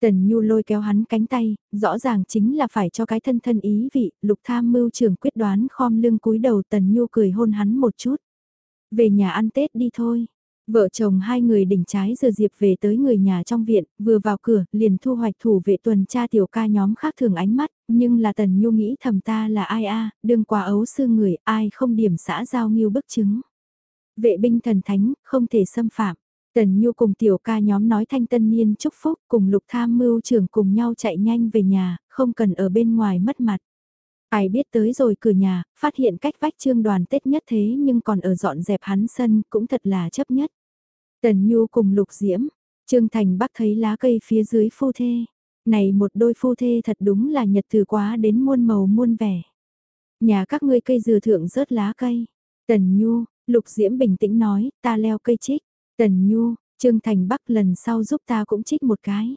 Tần Nhu lôi kéo hắn cánh tay, rõ ràng chính là phải cho cái thân thân ý vị, lục tham mưu trưởng quyết đoán khom lưng cúi đầu Tần Nhu cười hôn hắn một chút. Về nhà ăn Tết đi thôi. Vợ chồng hai người đỉnh trái giờ diệp về tới người nhà trong viện, vừa vào cửa, liền thu hoạch thủ vệ tuần tra tiểu ca nhóm khác thường ánh mắt, nhưng là Tần Nhu nghĩ thầm ta là ai a đừng quá ấu sư người, ai không điểm xã giao nghiêu bức chứng. Vệ binh thần thánh, không thể xâm phạm. Tần Nhu cùng tiểu ca nhóm nói thanh tân niên chúc phúc cùng lục tham mưu trưởng cùng nhau chạy nhanh về nhà, không cần ở bên ngoài mất mặt. Ai biết tới rồi cửa nhà, phát hiện cách vách trương đoàn Tết nhất thế nhưng còn ở dọn dẹp hắn sân cũng thật là chấp nhất. Tần Nhu cùng lục diễm, Trương Thành Bắc thấy lá cây phía dưới phu thê. Này một đôi phu thê thật đúng là nhật từ quá đến muôn màu muôn vẻ. Nhà các ngươi cây dừa thượng rớt lá cây. Tần Nhu, lục diễm bình tĩnh nói, ta leo cây trích. Tần Nhu, Trương Thành Bắc lần sau giúp ta cũng trích một cái.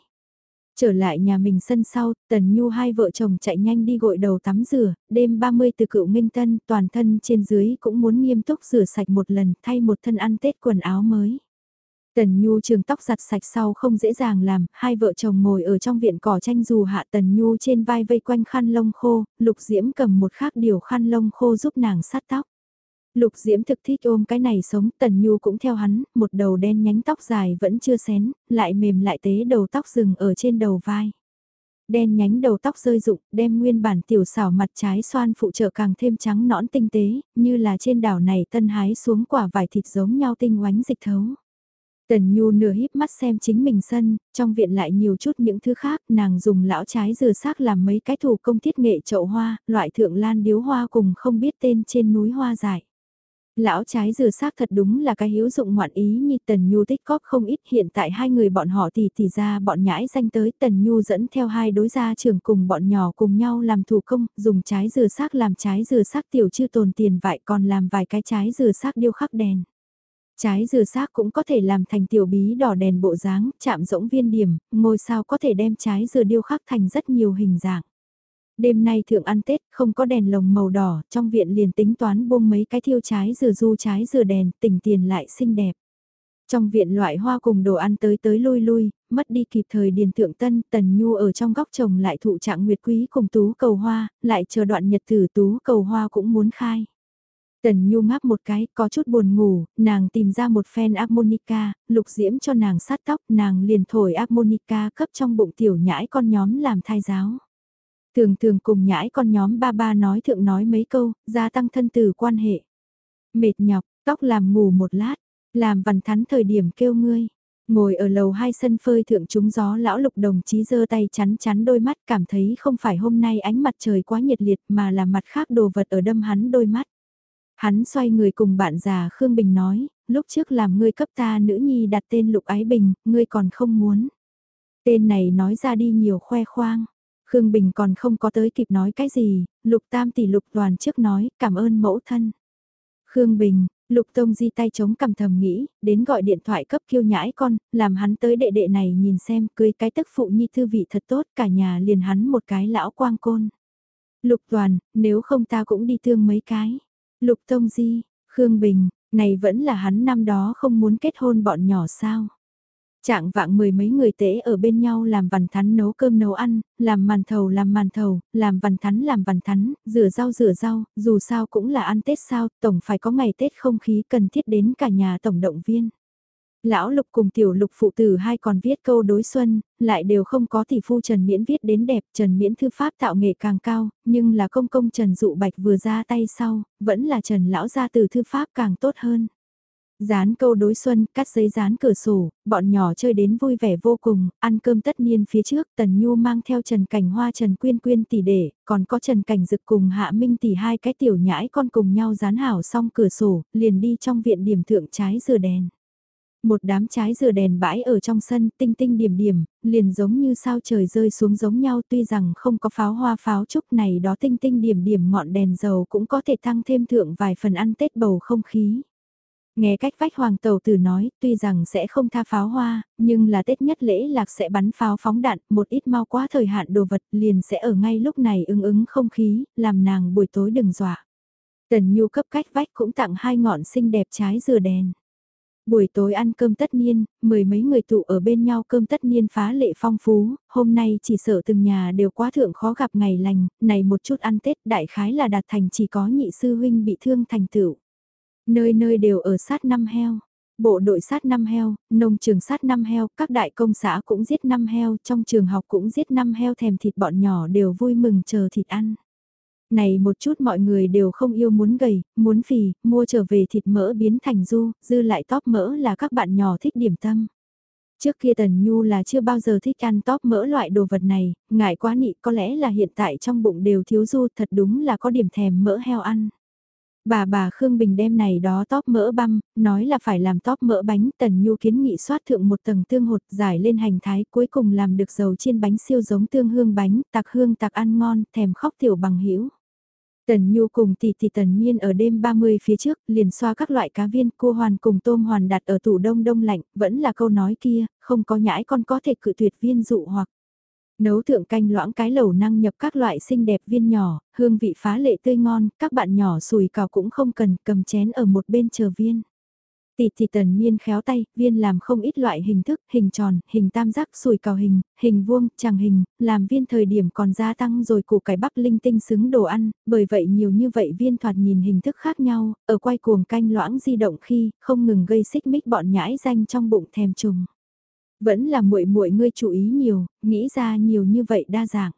Trở lại nhà mình sân sau, Tần Nhu hai vợ chồng chạy nhanh đi gội đầu tắm rửa, đêm 30 từ cựu minh tân, toàn thân trên dưới cũng muốn nghiêm túc rửa sạch một lần, thay một thân ăn Tết quần áo mới. Tần Nhu trường tóc giặt sạch sau không dễ dàng làm, hai vợ chồng ngồi ở trong viện cỏ tranh dù hạ Tần Nhu trên vai vây quanh khăn lông khô, Lục Diễm cầm một khác điều khăn lông khô giúp nàng sát tóc. Lục Diễm thực thích ôm cái này sống, Tần Nhu cũng theo hắn, một đầu đen nhánh tóc dài vẫn chưa xén, lại mềm lại tế đầu tóc rừng ở trên đầu vai. Đen nhánh đầu tóc rơi rụng, đem nguyên bản tiểu xảo mặt trái xoan phụ trợ càng thêm trắng nõn tinh tế, như là trên đảo này tân hái xuống quả vải thịt giống nhau tinh oánh dịch thấu. Tần Nhu nửa híp mắt xem chính mình sân, trong viện lại nhiều chút những thứ khác, nàng dùng lão trái dừa xác làm mấy cái thủ công thiết nghệ chậu hoa, loại thượng lan điếu hoa cùng không biết tên trên núi hoa dài. Lão trái dừa xác thật đúng là cái hiếu dụng ngoạn ý như Tần Nhu tích cóp không ít hiện tại hai người bọn họ thì thì ra bọn nhãi danh tới Tần Nhu dẫn theo hai đối gia trưởng cùng bọn nhỏ cùng nhau làm thủ công, dùng trái dừa xác làm trái dừa xác tiểu chưa tồn tiền vải còn làm vài cái trái dừa xác điêu khắc đèn. Trái dừa xác cũng có thể làm thành tiểu bí đỏ đèn bộ dáng, chạm rỗng viên điểm, ngôi sao có thể đem trái dừa điêu khắc thành rất nhiều hình dạng. Đêm nay thượng ăn Tết không có đèn lồng màu đỏ, trong viện liền tính toán buông mấy cái thiêu trái dừa du trái dừa đèn, tỉnh tiền lại xinh đẹp. Trong viện loại hoa cùng đồ ăn tới tới lui lui, mất đi kịp thời điền thượng tân, tần nhu ở trong góc trồng lại thụ trạng nguyệt quý cùng tú cầu hoa, lại chờ đoạn nhật tử tú cầu hoa cũng muốn khai. Tần Nhu ngáp một cái, có chút buồn ngủ, nàng tìm ra một phen harmonica, lục diễm cho nàng sát tóc, nàng liền thổi harmonica cấp trong bụng tiểu nhãi con nhóm làm thai giáo. Thường thường cùng nhãi con nhóm ba ba nói thượng nói mấy câu, gia tăng thân từ quan hệ. Mệt nhọc, tóc làm ngủ một lát, làm vằn thắn thời điểm kêu ngươi. Ngồi ở lầu hai sân phơi thượng trúng gió lão lục đồng chí giơ tay chắn chắn đôi mắt cảm thấy không phải hôm nay ánh mặt trời quá nhiệt liệt mà là mặt khác đồ vật ở đâm hắn đôi mắt. Hắn xoay người cùng bạn già Khương Bình nói, lúc trước làm ngươi cấp ta nữ nhi đặt tên Lục Ái Bình, ngươi còn không muốn. Tên này nói ra đi nhiều khoe khoang. Khương Bình còn không có tới kịp nói cái gì, Lục Tam tỷ Lục Đoàn trước nói, cảm ơn mẫu thân. Khương Bình, Lục Tông Di tay chống cầm thầm nghĩ, đến gọi điện thoại cấp kiêu nhãi con, làm hắn tới đệ đệ này nhìn xem, cưới cái tức phụ nhi thư vị thật tốt, cả nhà liền hắn một cái lão quang côn. Lục Đoàn, nếu không ta cũng đi thương mấy cái. Lục Tông Di, Khương Bình, này vẫn là hắn năm đó không muốn kết hôn bọn nhỏ sao. Trạng vạng mười mấy người tễ ở bên nhau làm vằn thắn nấu cơm nấu ăn, làm màn thầu làm màn thầu, làm vằn thắn làm vằn thắn, rửa rau rửa rau, dù sao cũng là ăn Tết sao, tổng phải có ngày Tết không khí cần thiết đến cả nhà tổng động viên. Lão lục cùng tiểu lục phụ tử hai còn viết câu đối xuân, lại đều không có tỷ phu Trần Miễn viết đến đẹp, Trần Miễn thư pháp tạo nghệ càng cao, nhưng là công công Trần Dụ Bạch vừa ra tay sau, vẫn là Trần Lão ra từ thư pháp càng tốt hơn. Dán câu đối xuân, cắt giấy dán cửa sổ, bọn nhỏ chơi đến vui vẻ vô cùng, ăn cơm tất niên phía trước, Tần Nhu mang theo Trần Cảnh Hoa Trần Quyên Quyên tỷ để, còn có Trần Cảnh Dực cùng Hạ Minh tỷ hai cái tiểu nhãi con cùng nhau dán hảo xong cửa sổ, liền đi trong viện điểm thượng trái dừa đèn. Một đám trái dừa đèn bãi ở trong sân tinh tinh điểm điểm, liền giống như sao trời rơi xuống giống nhau tuy rằng không có pháo hoa pháo trúc này đó tinh tinh điểm điểm ngọn đèn dầu cũng có thể tăng thêm thượng vài phần ăn Tết bầu không khí. Nghe cách vách hoàng tàu tử nói, tuy rằng sẽ không tha pháo hoa, nhưng là Tết nhất lễ lạc sẽ bắn pháo phóng đạn, một ít mau quá thời hạn đồ vật liền sẽ ở ngay lúc này ứng ứng không khí, làm nàng buổi tối đừng dọa. Tần Nhu cấp cách vách cũng tặng hai ngọn xinh đẹp trái dừa đèn. Buổi tối ăn cơm tất niên, mười mấy người tụ ở bên nhau cơm tất niên phá lệ phong phú, hôm nay chỉ sợ từng nhà đều quá thượng khó gặp ngày lành, này một chút ăn Tết đại khái là đạt thành chỉ có nhị sư huynh bị thương thành tựu. Nơi nơi đều ở sát năm heo. Bộ đội sát năm heo, nông trường sát năm heo, các đại công xã cũng giết năm heo, trong trường học cũng giết năm heo thèm thịt bọn nhỏ đều vui mừng chờ thịt ăn. Này một chút mọi người đều không yêu muốn gầy, muốn phì, mua trở về thịt mỡ biến thành du, dư lại tóp mỡ là các bạn nhỏ thích điểm tâm. Trước kia Tần Nhu là chưa bao giờ thích ăn tóp mỡ loại đồ vật này, ngại quá nị có lẽ là hiện tại trong bụng đều thiếu du thật đúng là có điểm thèm mỡ heo ăn. Bà bà Khương Bình đem này đó tóp mỡ băm, nói là phải làm tóp mỡ bánh, Tần Nhu kiến nghị soát thượng một tầng tương hột giải lên hành thái, cuối cùng làm được dầu chiên bánh siêu giống tương hương bánh, tạc hương tạc ăn ngon, thèm khóc tiểu bằng hữu Tần Nhu cùng tỷ tỷ Tần Miên ở đêm 30 phía trước, liền xoa các loại cá viên, cua hoàn cùng tôm hoàn đặt ở tủ đông đông lạnh, vẫn là câu nói kia, không có nhãi con có thể cự tuyệt viên dụ hoặc. Nấu thượng canh loãng cái lẩu năng nhập các loại xinh đẹp viên nhỏ, hương vị phá lệ tươi ngon, các bạn nhỏ sùi cào cũng không cần cầm chén ở một bên chờ viên. Tỷ tỷ tần miên khéo tay, viên làm không ít loại hình thức, hình tròn, hình tam giác, sùi cào hình, hình vuông, tràng hình, làm viên thời điểm còn gia tăng rồi củ cải bắp linh tinh xứng đồ ăn, bởi vậy nhiều như vậy viên thoạt nhìn hình thức khác nhau, ở quay cuồng canh loãng di động khi, không ngừng gây xích mích bọn nhãi danh trong bụng thèm trùng. Vẫn là muội muội ngươi chú ý nhiều, nghĩ ra nhiều như vậy đa dạng.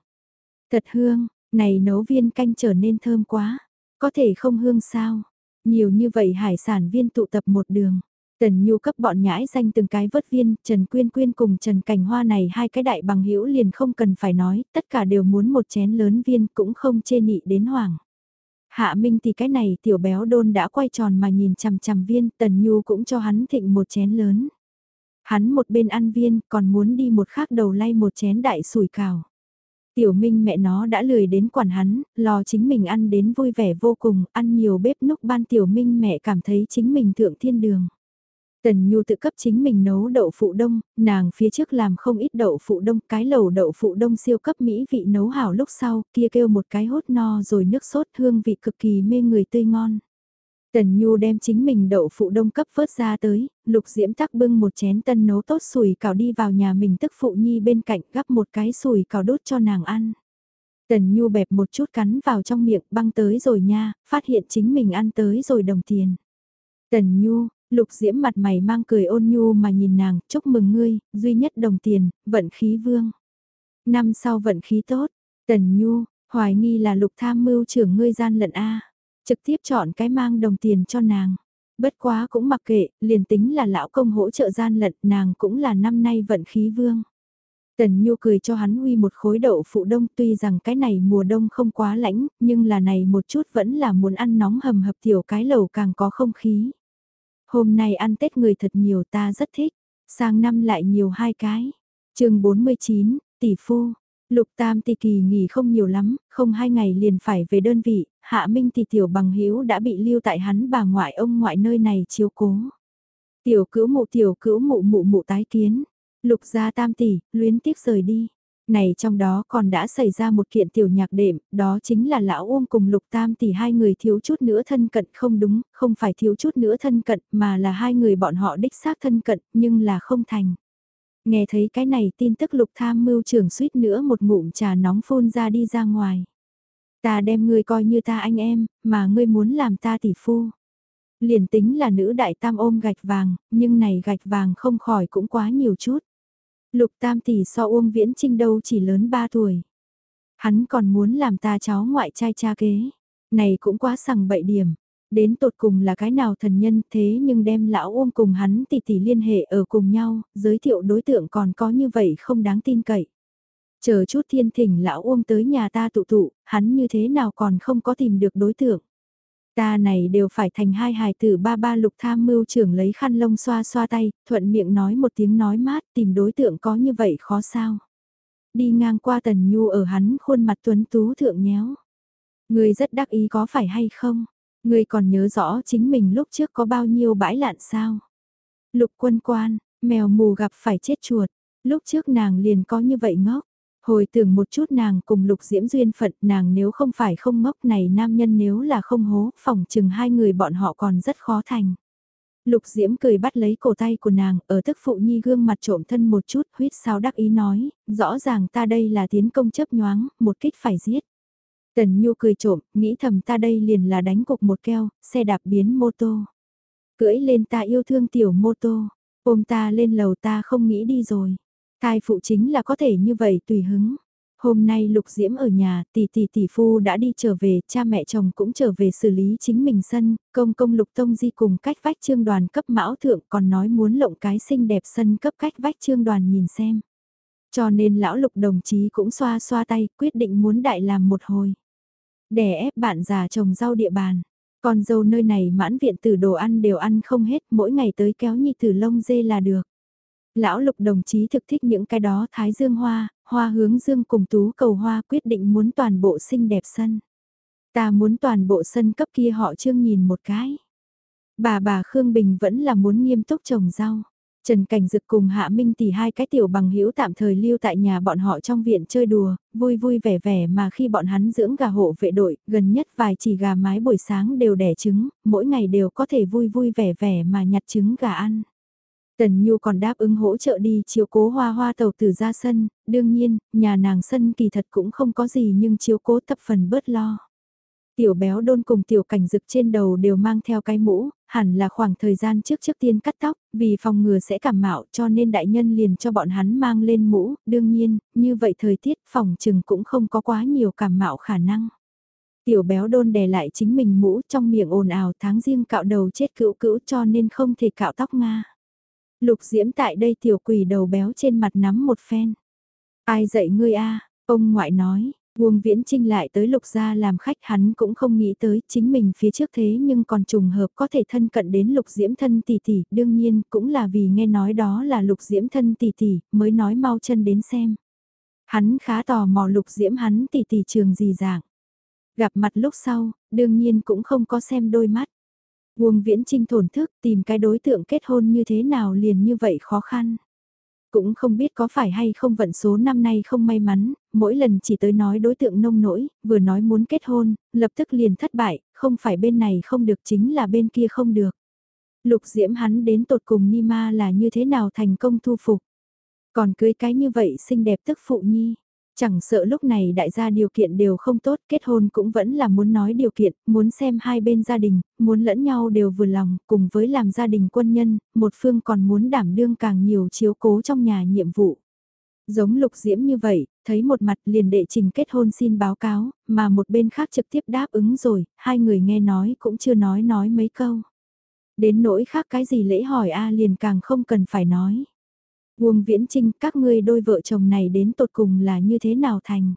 Thật hương, này nấu viên canh trở nên thơm quá, có thể không hương sao? Nhiều như vậy hải sản viên tụ tập một đường. Tần Nhu cấp bọn nhãi danh từng cái vớt viên, Trần Quyên Quyên cùng Trần Cảnh Hoa này hai cái đại bằng hữu liền không cần phải nói, tất cả đều muốn một chén lớn viên cũng không chê nị đến hoàng. Hạ Minh thì cái này tiểu béo đôn đã quay tròn mà nhìn chằm chằm viên, Tần Nhu cũng cho hắn thịnh một chén lớn. Hắn một bên ăn viên còn muốn đi một khác đầu lay một chén đại sủi cào. Tiểu Minh mẹ nó đã lười đến quản hắn, lo chính mình ăn đến vui vẻ vô cùng, ăn nhiều bếp núc ban Tiểu Minh mẹ cảm thấy chính mình thượng thiên đường. Tần Nhu tự cấp chính mình nấu đậu phụ đông, nàng phía trước làm không ít đậu phụ đông, cái lẩu đậu phụ đông siêu cấp mỹ vị nấu hảo lúc sau, kia kêu một cái hốt no rồi nước sốt hương vị cực kỳ mê người tươi ngon. Tần Nhu đem chính mình đậu phụ đông cấp vớt ra tới, lục diễm tắc bưng một chén tân nấu tốt sùi cào đi vào nhà mình tức phụ nhi bên cạnh gắp một cái sùi cào đốt cho nàng ăn. Tần Nhu bẹp một chút cắn vào trong miệng băng tới rồi nha, phát hiện chính mình ăn tới rồi đồng tiền. Tần Nhu, lục diễm mặt mày mang cười ôn nhu mà nhìn nàng, chúc mừng ngươi, duy nhất đồng tiền, vận khí vương. Năm sau vận khí tốt, Tần Nhu, hoài nghi là lục tham mưu trưởng ngươi gian lận A. Trực tiếp chọn cái mang đồng tiền cho nàng. Bất quá cũng mặc kệ, liền tính là lão công hỗ trợ gian lận, nàng cũng là năm nay vận khí vương. Tần Nhu cười cho hắn huy một khối đậu phụ đông tuy rằng cái này mùa đông không quá lãnh, nhưng là này một chút vẫn là muốn ăn nóng hầm hập tiểu cái lầu càng có không khí. Hôm nay ăn Tết người thật nhiều ta rất thích, sang năm lại nhiều hai cái. chương 49, tỷ phu, Lục Tam tỷ kỳ nghỉ không nhiều lắm, không hai ngày liền phải về đơn vị, Hạ Minh thì tiểu bằng Hiếu đã bị lưu tại hắn bà ngoại ông ngoại nơi này chiếu cố. Tiểu cữu mụ tiểu cữu mụ mụ mụ tái kiến, lục gia tam tỷ, luyến tiếc rời đi. Này trong đó còn đã xảy ra một kiện tiểu nhạc đệm, đó chính là lão Uông cùng lục tam tỷ hai người thiếu chút nữa thân cận không đúng, không phải thiếu chút nữa thân cận mà là hai người bọn họ đích xác thân cận nhưng là không thành. Nghe thấy cái này tin tức lục tham mưu trưởng suýt nữa một ngụm trà nóng phun ra đi ra ngoài. Ta đem ngươi coi như ta anh em, mà ngươi muốn làm ta tỷ phu. Liền tính là nữ đại tam ôm gạch vàng, nhưng này gạch vàng không khỏi cũng quá nhiều chút. Lục tam tỷ so Uông Viễn Trinh đâu chỉ lớn 3 tuổi. Hắn còn muốn làm ta cháu ngoại trai cha kế. Này cũng quá sằng bậy điểm. Đến tột cùng là cái nào thần nhân thế nhưng đem lão Uông cùng hắn tỷ tỷ liên hệ ở cùng nhau, giới thiệu đối tượng còn có như vậy không đáng tin cậy. Chờ chút thiên thỉnh lão Uông tới nhà ta tụ tụ, hắn như thế nào còn không có tìm được đối tượng. Ta này đều phải thành hai hài tử ba ba lục tham mưu trưởng lấy khăn lông xoa xoa tay, thuận miệng nói một tiếng nói mát tìm đối tượng có như vậy khó sao. Đi ngang qua tần nhu ở hắn khuôn mặt tuấn tú thượng nhéo. Người rất đắc ý có phải hay không? Người còn nhớ rõ chính mình lúc trước có bao nhiêu bãi lạn sao? Lục quân quan, mèo mù gặp phải chết chuột, lúc trước nàng liền có như vậy ngốc. Hồi tưởng một chút nàng cùng lục diễm duyên phận nàng nếu không phải không ngốc này nam nhân nếu là không hố, phòng chừng hai người bọn họ còn rất khó thành. Lục diễm cười bắt lấy cổ tay của nàng, ở tức phụ nhi gương mặt trộm thân một chút, huyết sao đắc ý nói, rõ ràng ta đây là tiến công chấp nhoáng, một kích phải giết. Tần Nhu cười trộm, nghĩ thầm ta đây liền là đánh cục một keo, xe đạp biến mô tô. Cưỡi lên ta yêu thương tiểu mô tô, ôm ta lên lầu ta không nghĩ đi rồi. Thai phụ chính là có thể như vậy tùy hứng. Hôm nay Lục Diễm ở nhà, tỷ tỷ tỷ phu đã đi trở về, cha mẹ chồng cũng trở về xử lý chính mình sân, công công Lục Tông Di cùng cách vách trương đoàn cấp mão thượng còn nói muốn lộng cái xinh đẹp sân cấp cách vách trương đoàn nhìn xem. Cho nên lão Lục đồng chí cũng xoa xoa tay, quyết định muốn đại làm một hồi. Đè ép bạn già trồng rau địa bàn. Con dâu nơi này mãn viện từ đồ ăn đều ăn không hết, mỗi ngày tới kéo nhi từ lông dê là được. Lão lục đồng chí thực thích những cái đó thái dương hoa, hoa hướng dương cùng tú cầu hoa quyết định muốn toàn bộ xinh đẹp sân. Ta muốn toàn bộ sân cấp kia họ trương nhìn một cái. Bà bà Khương Bình vẫn là muốn nghiêm túc trồng rau. Trần Cảnh Dực cùng Hạ Minh tỷ hai cái tiểu bằng hữu tạm thời lưu tại nhà bọn họ trong viện chơi đùa, vui vui vẻ vẻ mà khi bọn hắn dưỡng gà hộ vệ đội, gần nhất vài chỉ gà mái buổi sáng đều đẻ trứng, mỗi ngày đều có thể vui vui vẻ vẻ mà nhặt trứng gà ăn. Tần Nhu còn đáp ứng hỗ trợ đi chiếu cố hoa hoa tàu tử ra sân, đương nhiên, nhà nàng sân kỳ thật cũng không có gì nhưng chiếu cố tập phần bớt lo. Tiểu béo đôn cùng tiểu cảnh rực trên đầu đều mang theo cái mũ, hẳn là khoảng thời gian trước trước tiên cắt tóc, vì phòng ngừa sẽ cảm mạo cho nên đại nhân liền cho bọn hắn mang lên mũ, đương nhiên, như vậy thời tiết phòng trừng cũng không có quá nhiều cảm mạo khả năng. Tiểu béo đôn đè lại chính mình mũ trong miệng ồn ào tháng riêng cạo đầu chết cữu cữu cho nên không thể cạo tóc Nga. Lục diễm tại đây tiểu quỷ đầu béo trên mặt nắm một phen. Ai dạy ngươi a ông ngoại nói, Uông Viễn Trinh lại tới lục gia làm khách hắn cũng không nghĩ tới chính mình phía trước thế nhưng còn trùng hợp có thể thân cận đến lục diễm thân tỷ tỷ, đương nhiên cũng là vì nghe nói đó là lục diễm thân tỷ tỷ, mới nói mau chân đến xem. Hắn khá tò mò lục diễm hắn tỷ tỷ trường gì dạng. Gặp mặt lúc sau, đương nhiên cũng không có xem đôi mắt. Uông Viễn Trinh thổn thức tìm cái đối tượng kết hôn như thế nào liền như vậy khó khăn. Cũng không biết có phải hay không vận số năm nay không may mắn, mỗi lần chỉ tới nói đối tượng nông nỗi, vừa nói muốn kết hôn, lập tức liền thất bại, không phải bên này không được chính là bên kia không được. Lục diễm hắn đến tột cùng Nima là như thế nào thành công thu phục. Còn cưới cái như vậy xinh đẹp tức phụ nhi. Chẳng sợ lúc này đại gia điều kiện đều không tốt, kết hôn cũng vẫn là muốn nói điều kiện, muốn xem hai bên gia đình, muốn lẫn nhau đều vừa lòng, cùng với làm gia đình quân nhân, một phương còn muốn đảm đương càng nhiều chiếu cố trong nhà nhiệm vụ. Giống lục diễm như vậy, thấy một mặt liền đệ trình kết hôn xin báo cáo, mà một bên khác trực tiếp đáp ứng rồi, hai người nghe nói cũng chưa nói nói mấy câu. Đến nỗi khác cái gì lễ hỏi A liền càng không cần phải nói. Uông Viễn Trinh, các ngươi đôi vợ chồng này đến tột cùng là như thế nào thành?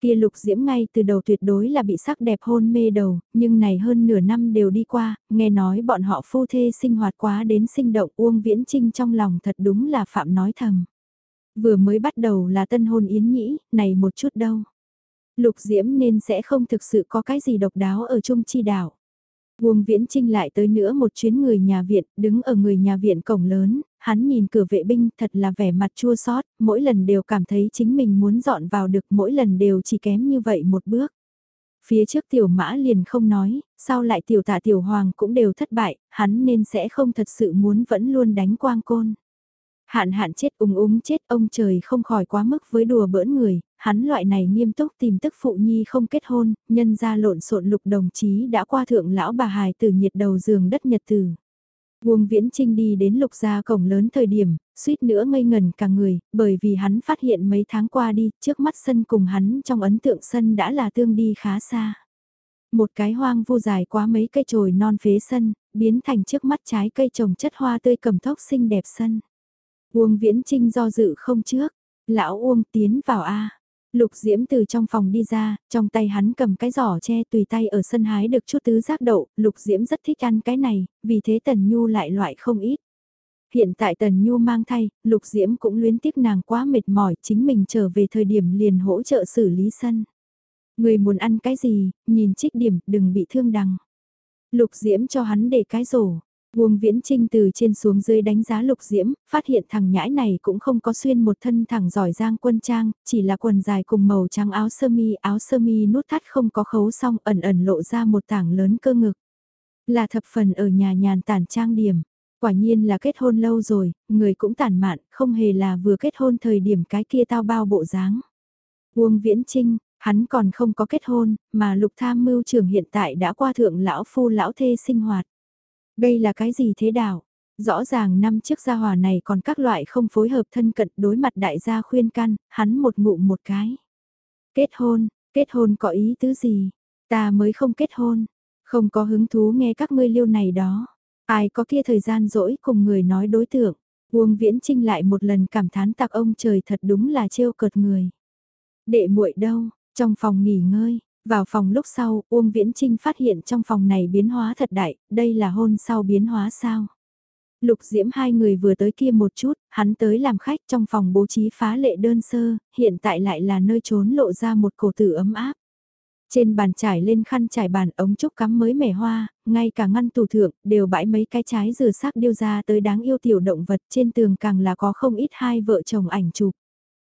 Kia lục diễm ngay từ đầu tuyệt đối là bị sắc đẹp hôn mê đầu, nhưng này hơn nửa năm đều đi qua, nghe nói bọn họ phu thê sinh hoạt quá đến sinh động Uông Viễn Trinh trong lòng thật đúng là phạm nói thầm. Vừa mới bắt đầu là tân hôn yến nhĩ, này một chút đâu. Lục diễm nên sẽ không thực sự có cái gì độc đáo ở Trung Chi Đảo. Uông Viễn Trinh lại tới nữa một chuyến người nhà viện, đứng ở người nhà viện cổng lớn, hắn nhìn cửa vệ binh thật là vẻ mặt chua xót, mỗi lần đều cảm thấy chính mình muốn dọn vào được mỗi lần đều chỉ kém như vậy một bước. Phía trước tiểu mã liền không nói, sau lại tiểu tả tiểu hoàng cũng đều thất bại, hắn nên sẽ không thật sự muốn vẫn luôn đánh quang côn. Hạn hạn chết ung úng chết ông trời không khỏi quá mức với đùa bỡn người, hắn loại này nghiêm túc tìm tức phụ nhi không kết hôn, nhân ra lộn xộn lục đồng chí đã qua thượng lão bà hài từ nhiệt đầu giường đất nhật tử. Uông Viễn Trinh đi đến lục gia cổng lớn thời điểm, suýt nữa ngây ngần cả người, bởi vì hắn phát hiện mấy tháng qua đi, trước mắt sân cùng hắn trong ấn tượng sân đã là tương đi khá xa. Một cái hoang vu dài quá mấy cây trồi non phế sân, biến thành trước mắt trái cây trồng chất hoa tươi cầm thốc xinh đẹp sân. Uông Viễn Trinh do dự không trước, lão Uông tiến vào A. Lục Diễm từ trong phòng đi ra, trong tay hắn cầm cái giỏ tre tùy tay ở sân hái được chút tứ giác đậu, Lục Diễm rất thích ăn cái này, vì thế Tần Nhu lại loại không ít. Hiện tại Tần Nhu mang thay, Lục Diễm cũng luyến tiếc nàng quá mệt mỏi, chính mình trở về thời điểm liền hỗ trợ xử lý sân. Người muốn ăn cái gì, nhìn trích điểm, đừng bị thương đằng. Lục Diễm cho hắn để cái rổ, Uông Viễn Trinh từ trên xuống dưới đánh giá lục diễm, phát hiện thằng nhãi này cũng không có xuyên một thân thẳng giỏi giang quân trang, chỉ là quần dài cùng màu trắng áo sơ mi, áo sơ mi nút thắt không có khấu xong ẩn ẩn lộ ra một tảng lớn cơ ngực. Là thập phần ở nhà nhàn tản trang điểm, quả nhiên là kết hôn lâu rồi, người cũng tản mạn, không hề là vừa kết hôn thời điểm cái kia tao bao bộ dáng. Uông Viễn Trinh, hắn còn không có kết hôn, mà lục tham mưu trưởng hiện tại đã qua thượng lão phu lão thê sinh hoạt. Đây là cái gì thế đảo? Rõ ràng năm chiếc gia hòa này còn các loại không phối hợp thân cận đối mặt đại gia khuyên can, hắn một ngụm một cái. Kết hôn, kết hôn có ý tứ gì? Ta mới không kết hôn, không có hứng thú nghe các ngươi liêu này đó. Ai có kia thời gian rỗi cùng người nói đối tượng. Uông Viễn Trinh lại một lần cảm thán tạc ông trời thật đúng là trêu cợt người. Đệ muội đâu, trong phòng nghỉ ngơi, vào phòng lúc sau, Uông Viễn Trinh phát hiện trong phòng này biến hóa thật đại, đây là hôn sau biến hóa sao. Lục Diễm hai người vừa tới kia một chút, hắn tới làm khách trong phòng bố trí phá lệ đơn sơ, hiện tại lại là nơi trốn lộ ra một cổ tử ấm áp. Trên bàn trải lên khăn trải bàn ống trúc cắm mới mẻ hoa, ngay cả ngăn tủ thượng đều bãi mấy cái trái dừa sắc điêu ra tới đáng yêu tiểu động vật trên tường càng là có không ít hai vợ chồng ảnh chụp.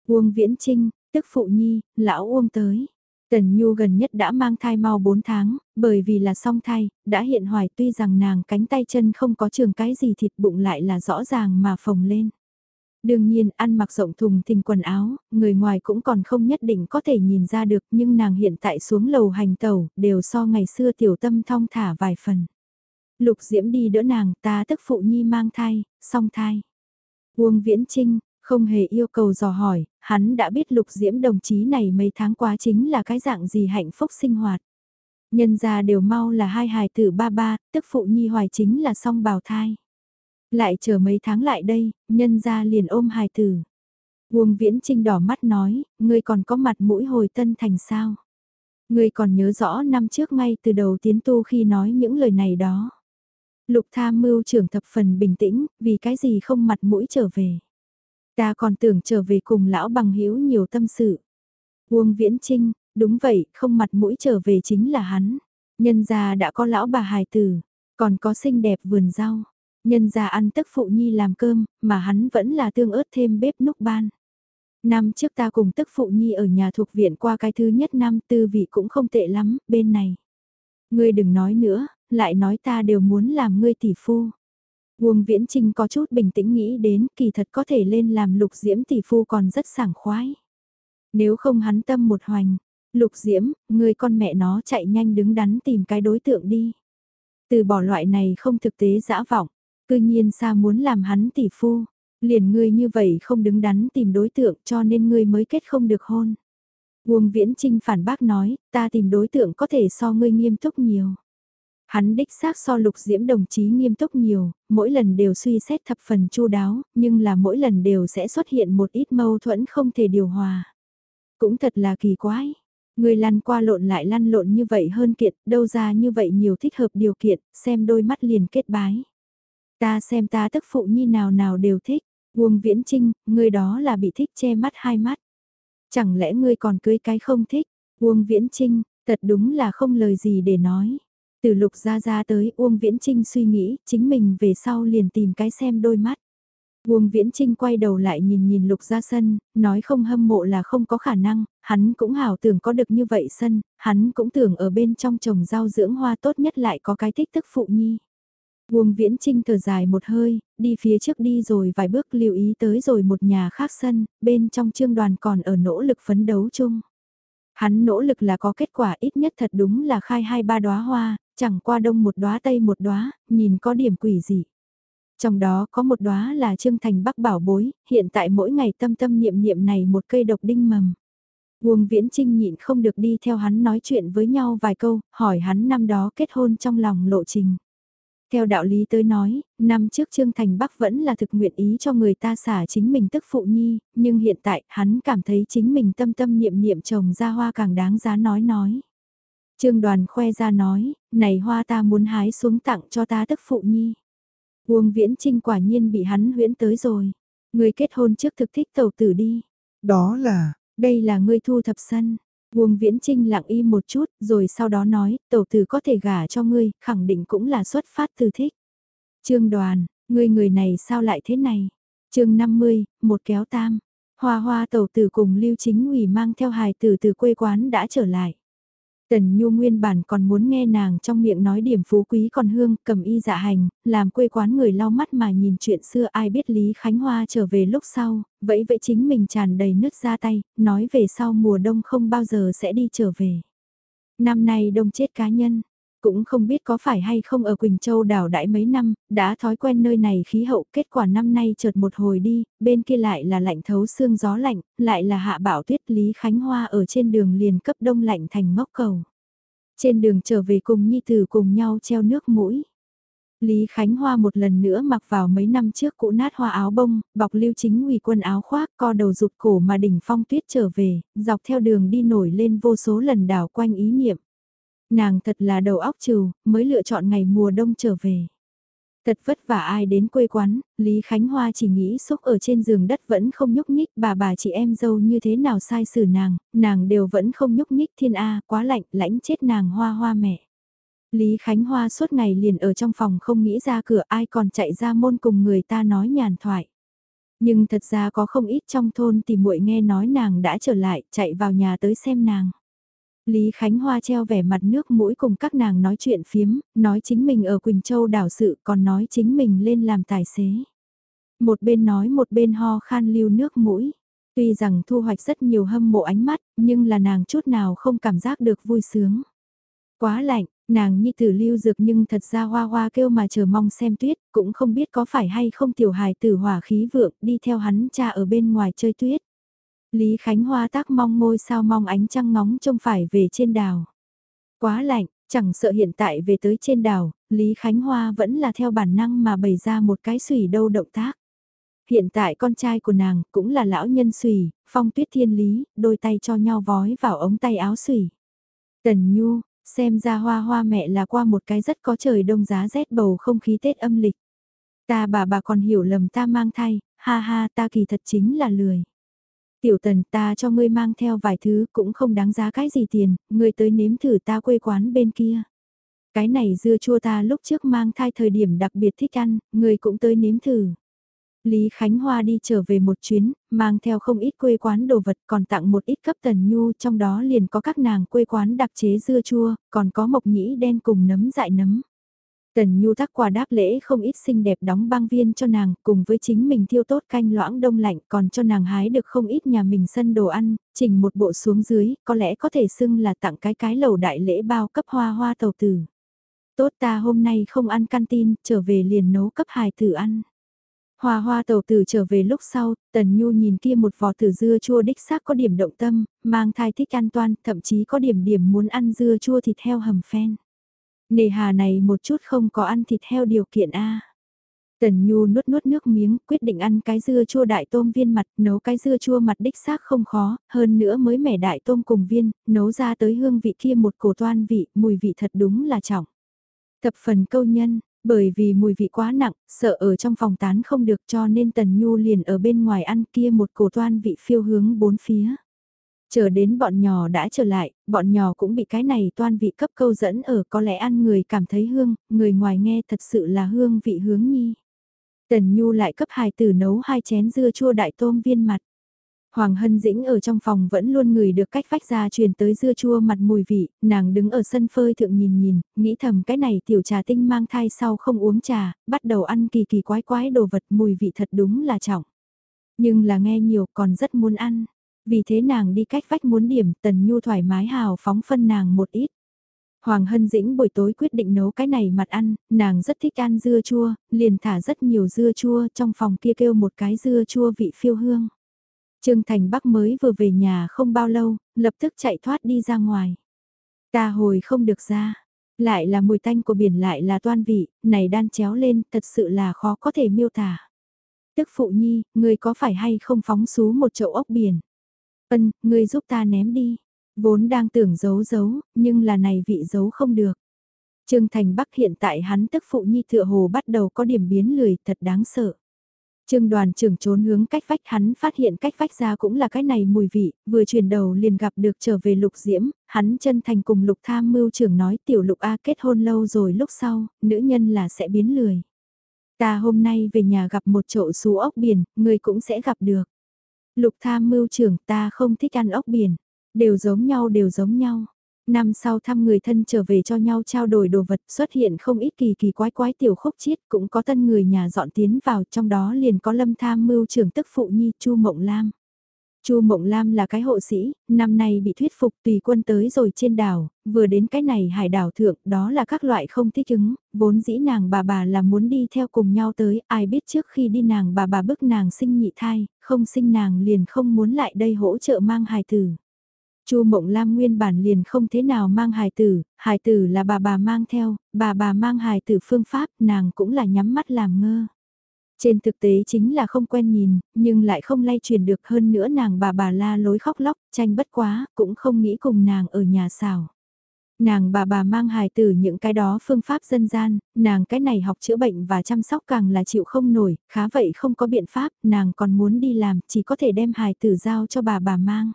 Uông Viễn Trinh, tức phụ nhi, lão Uông tới. Tần Nhu gần nhất đã mang thai mau 4 tháng, bởi vì là song thai, đã hiện hoài tuy rằng nàng cánh tay chân không có trường cái gì thịt bụng lại là rõ ràng mà phồng lên. Đương nhiên, ăn mặc rộng thùng thình quần áo, người ngoài cũng còn không nhất định có thể nhìn ra được nhưng nàng hiện tại xuống lầu hành tàu, đều so ngày xưa tiểu tâm thong thả vài phần. Lục Diễm đi đỡ nàng, ta tức phụ nhi mang thai, song thai. Uông Viễn Trinh, không hề yêu cầu dò hỏi, hắn đã biết lục diễm đồng chí này mấy tháng quá chính là cái dạng gì hạnh phúc sinh hoạt. Nhân gia đều mau là hai hài tử ba ba, tức phụ nhi hoài chính là song bào thai. Lại chờ mấy tháng lại đây, nhân gia liền ôm hài tử. Uông Viễn Trinh đỏ mắt nói, ngươi còn có mặt mũi hồi tân thành sao? Ngươi còn nhớ rõ năm trước ngay từ đầu tiến tu khi nói những lời này đó. Lục tham mưu trưởng thập phần bình tĩnh, vì cái gì không mặt mũi trở về. Ta còn tưởng trở về cùng lão bằng hữu nhiều tâm sự. Uông Viễn Trinh, đúng vậy, không mặt mũi trở về chính là hắn. Nhân gia đã có lão bà hài tử, còn có xinh đẹp vườn rau. Nhân gia ăn tức phụ nhi làm cơm, mà hắn vẫn là tương ớt thêm bếp núc ban. Năm trước ta cùng tức phụ nhi ở nhà thuộc viện qua cái thứ nhất năm tư vị cũng không tệ lắm, bên này. Ngươi đừng nói nữa, lại nói ta đều muốn làm ngươi tỷ phu. Uông Viễn Trinh có chút bình tĩnh nghĩ đến kỳ thật có thể lên làm lục diễm tỷ phu còn rất sảng khoái. Nếu không hắn tâm một hoành, lục diễm, người con mẹ nó chạy nhanh đứng đắn tìm cái đối tượng đi. Từ bỏ loại này không thực tế dã vọng, cư nhiên xa muốn làm hắn tỷ phu, liền ngươi như vậy không đứng đắn tìm đối tượng cho nên ngươi mới kết không được hôn. Uông Viễn Trinh phản bác nói, ta tìm đối tượng có thể so ngươi nghiêm túc nhiều. Hắn đích xác so lục diễm đồng chí nghiêm túc nhiều, mỗi lần đều suy xét thập phần chu đáo, nhưng là mỗi lần đều sẽ xuất hiện một ít mâu thuẫn không thể điều hòa. Cũng thật là kỳ quái. Người lăn qua lộn lại lăn lộn như vậy hơn kiện, đâu ra như vậy nhiều thích hợp điều kiện, xem đôi mắt liền kết bái. Ta xem ta tức phụ nhi nào nào đều thích, Uông Viễn Trinh, người đó là bị thích che mắt hai mắt. Chẳng lẽ ngươi còn cưới cái không thích, Uông Viễn Trinh, thật đúng là không lời gì để nói. Từ lục ra ra tới Uông Viễn Trinh suy nghĩ, chính mình về sau liền tìm cái xem đôi mắt. Uông Viễn Trinh quay đầu lại nhìn nhìn lục ra sân, nói không hâm mộ là không có khả năng, hắn cũng hảo tưởng có được như vậy sân, hắn cũng tưởng ở bên trong trồng rau dưỡng hoa tốt nhất lại có cái thích tức phụ nhi. Uông Viễn Trinh thở dài một hơi, đi phía trước đi rồi vài bước lưu ý tới rồi một nhà khác sân, bên trong trương đoàn còn ở nỗ lực phấn đấu chung. Hắn nỗ lực là có kết quả ít nhất thật đúng là khai hai ba đóa hoa, chẳng qua đông một đóa tây một đóa, nhìn có điểm quỷ gì. Trong đó có một đóa là Trương Thành Bắc bảo bối, hiện tại mỗi ngày tâm tâm niệm niệm này một cây độc đinh mầm. Uông Viễn Trinh nhịn không được đi theo hắn nói chuyện với nhau vài câu, hỏi hắn năm đó kết hôn trong lòng lộ trình. Theo đạo lý tới nói, năm trước Trương Thành Bắc vẫn là thực nguyện ý cho người ta xả chính mình tức phụ nhi, nhưng hiện tại hắn cảm thấy chính mình tâm tâm niệm niệm chồng ra hoa càng đáng giá nói nói. Trương đoàn khoe ra nói, này hoa ta muốn hái xuống tặng cho ta tức phụ nhi. Uông Viễn Trinh quả nhiên bị hắn huyễn tới rồi. Người kết hôn trước thực thích tàu tử đi. Đó là, đây là ngươi thu thập sân. Uông Viễn Trinh lặng im một chút, rồi sau đó nói, tẩu tử có thể gả cho ngươi, khẳng định cũng là xuất phát từ thích. Trương đoàn, ngươi người này sao lại thế này? chương 50, một kéo tam. Hoa hoa tẩu tử cùng Lưu Chính ủy mang theo hài tử từ quê quán đã trở lại. Tần Nhu nguyên bản còn muốn nghe nàng trong miệng nói điểm phú quý còn hương, cầm y dạ hành, làm quê quán người lau mắt mà nhìn chuyện xưa ai biết Lý Khánh Hoa trở về lúc sau, vậy vậy chính mình tràn đầy nước ra tay, nói về sau mùa đông không bao giờ sẽ đi trở về. Năm nay đông chết cá nhân, cũng không biết có phải hay không ở Quỳnh Châu đảo đãi mấy năm, đã thói quen nơi này khí hậu, kết quả năm nay chợt một hồi đi, bên kia lại là lạnh thấu xương gió lạnh, lại là hạ bão tuyết Lý Khánh Hoa ở trên đường liền cấp đông lạnh thành ngốc cầu. Trên đường trở về cùng Nhi Tử cùng nhau treo nước mũi. Lý Khánh Hoa một lần nữa mặc vào mấy năm trước cũ nát hoa áo bông, bọc lưu chính ủy quân áo khoác co đầu rụt cổ mà đỉnh phong tuyết trở về, dọc theo đường đi nổi lên vô số lần đảo quanh ý niệm. Nàng thật là đầu óc trừ, mới lựa chọn ngày mùa đông trở về. Thật vất vả ai đến quê quán, Lý Khánh Hoa chỉ nghĩ xúc ở trên giường đất vẫn không nhúc nhích, bà bà chị em dâu như thế nào sai xử nàng, nàng đều vẫn không nhúc nhích thiên A, quá lạnh, lãnh chết nàng hoa hoa mẹ. Lý Khánh Hoa suốt ngày liền ở trong phòng không nghĩ ra cửa ai còn chạy ra môn cùng người ta nói nhàn thoại. Nhưng thật ra có không ít trong thôn thì muội nghe nói nàng đã trở lại, chạy vào nhà tới xem nàng. Lý Khánh Hoa treo vẻ mặt nước mũi cùng các nàng nói chuyện phiếm, nói chính mình ở Quỳnh Châu đảo sự còn nói chính mình lên làm tài xế. Một bên nói một bên ho khan lưu nước mũi. Tuy rằng thu hoạch rất nhiều hâm mộ ánh mắt, nhưng là nàng chút nào không cảm giác được vui sướng. Quá lạnh, nàng nhi tử lưu dược nhưng thật ra hoa hoa kêu mà chờ mong xem tuyết, cũng không biết có phải hay không tiểu hài tử hỏa khí vượng đi theo hắn cha ở bên ngoài chơi tuyết. Lý Khánh Hoa tác mong ngôi sao mong ánh trăng ngóng trông phải về trên đảo. Quá lạnh, chẳng sợ hiện tại về tới trên đảo, Lý Khánh Hoa vẫn là theo bản năng mà bày ra một cái sủy đâu động tác. Hiện tại con trai của nàng cũng là lão nhân sủy, phong tuyết thiên lý, đôi tay cho nhau vói vào ống tay áo sủy. Tần Nhu, xem ra hoa hoa mẹ là qua một cái rất có trời đông giá rét bầu không khí Tết âm lịch. Ta bà bà còn hiểu lầm ta mang thai, ha ha ta kỳ thật chính là lười. Tiểu tần ta cho ngươi mang theo vài thứ cũng không đáng giá cái gì tiền, ngươi tới nếm thử ta quê quán bên kia. Cái này dưa chua ta lúc trước mang thai thời điểm đặc biệt thích ăn, ngươi cũng tới nếm thử. Lý Khánh Hoa đi trở về một chuyến, mang theo không ít quê quán đồ vật còn tặng một ít cấp tần nhu trong đó liền có các nàng quê quán đặc chế dưa chua, còn có mộc nhĩ đen cùng nấm dại nấm. Tần Nhu thắc quà đáp lễ không ít xinh đẹp đóng băng viên cho nàng, cùng với chính mình thiêu tốt canh loãng đông lạnh còn cho nàng hái được không ít nhà mình sân đồ ăn, chỉnh một bộ xuống dưới, có lẽ có thể xưng là tặng cái cái lầu đại lễ bao cấp hoa hoa tàu tử. Tốt ta hôm nay không ăn canteen, trở về liền nấu cấp hài tử ăn. Hoa hoa tàu tử trở về lúc sau, Tần Nhu nhìn kia một vò tử dưa chua đích xác có điểm động tâm, mang thai thích an toàn, thậm chí có điểm điểm muốn ăn dưa chua thịt heo hầm phen. Nề hà này một chút không có ăn thịt heo điều kiện a. Tần Nhu nuốt nuốt nước miếng, quyết định ăn cái dưa chua đại tôm viên mặt, nấu cái dưa chua mặt đích xác không khó, hơn nữa mới mẻ đại tôm cùng viên, nấu ra tới hương vị kia một cổ toan vị, mùi vị thật đúng là trọng. Thập phần câu nhân, bởi vì mùi vị quá nặng, sợ ở trong phòng tán không được cho nên Tần Nhu liền ở bên ngoài ăn kia một cổ toan vị phiêu hướng bốn phía. Chờ đến bọn nhỏ đã trở lại, bọn nhỏ cũng bị cái này toan vị cấp câu dẫn ở có lẽ ăn người cảm thấy hương, người ngoài nghe thật sự là hương vị hướng nhi. Tần Nhu lại cấp hài tử nấu hai chén dưa chua đại tôm viên mặt. Hoàng Hân Dĩnh ở trong phòng vẫn luôn ngửi được cách vách ra truyền tới dưa chua mặt mùi vị, nàng đứng ở sân phơi thượng nhìn nhìn, nghĩ thầm cái này tiểu trà tinh mang thai sau không uống trà, bắt đầu ăn kỳ kỳ quái quái đồ vật mùi vị thật đúng là trọng. Nhưng là nghe nhiều còn rất muốn ăn, vì thế nàng đi cách vách muốn điểm tần nhu thoải mái hào phóng phân nàng một ít. Hoàng Hân Dĩnh buổi tối quyết định nấu cái này mặt ăn, nàng rất thích ăn dưa chua, liền thả rất nhiều dưa chua trong phòng kia kêu một cái dưa chua vị phiêu hương. Trương Thành Bắc mới vừa về nhà không bao lâu, lập tức chạy thoát đi ra ngoài. Ta hồi không được ra, lại là mùi tanh của biển lại là toan vị, này đan chéo lên thật sự là khó có thể miêu tả. Tức phụ nhi, người có phải hay không phóng xú một chậu ốc biển? Ân, ngươi giúp ta ném đi. Vốn đang tưởng giấu giấu, nhưng là này vị giấu không được. Trương Thành Bắc hiện tại hắn tức phụ nhi tựa hồ bắt đầu có điểm biến lười thật đáng sợ. Trương đoàn trưởng trốn hướng cách vách hắn phát hiện cách vách ra cũng là cái này mùi vị, vừa chuyển đầu liền gặp được trở về lục diễm, hắn chân thành cùng lục tham mưu trưởng nói tiểu lục A kết hôn lâu rồi lúc sau, nữ nhân là sẽ biến lười. Ta hôm nay về nhà gặp một chậu xú ốc biển, người cũng sẽ gặp được. Lục tham mưu trưởng ta không thích ăn ốc biển, đều giống nhau đều giống nhau. Năm sau thăm người thân trở về cho nhau trao đổi đồ vật xuất hiện không ít kỳ kỳ quái quái tiểu khúc chiết cũng có tân người nhà dọn tiến vào trong đó liền có lâm tham mưu trưởng tức phụ nhi Chu Mộng Lam. Chu Mộng Lam là cái hộ sĩ, năm nay bị thuyết phục tùy quân tới rồi trên đảo, vừa đến cái này hải đảo thượng, đó là các loại không thích ứng, vốn dĩ nàng bà bà là muốn đi theo cùng nhau tới, ai biết trước khi đi nàng bà bà bức nàng sinh nhị thai, không sinh nàng liền không muốn lại đây hỗ trợ mang hài tử. Chu Mộng Lam nguyên bản liền không thế nào mang hài tử, hài tử là bà bà mang theo, bà bà mang hài tử phương pháp, nàng cũng là nhắm mắt làm ngơ. Trên thực tế chính là không quen nhìn, nhưng lại không lay truyền được hơn nữa nàng bà bà la lối khóc lóc, tranh bất quá, cũng không nghĩ cùng nàng ở nhà xào. Nàng bà bà mang hài tử những cái đó phương pháp dân gian, nàng cái này học chữa bệnh và chăm sóc càng là chịu không nổi, khá vậy không có biện pháp, nàng còn muốn đi làm, chỉ có thể đem hài tử giao cho bà bà mang.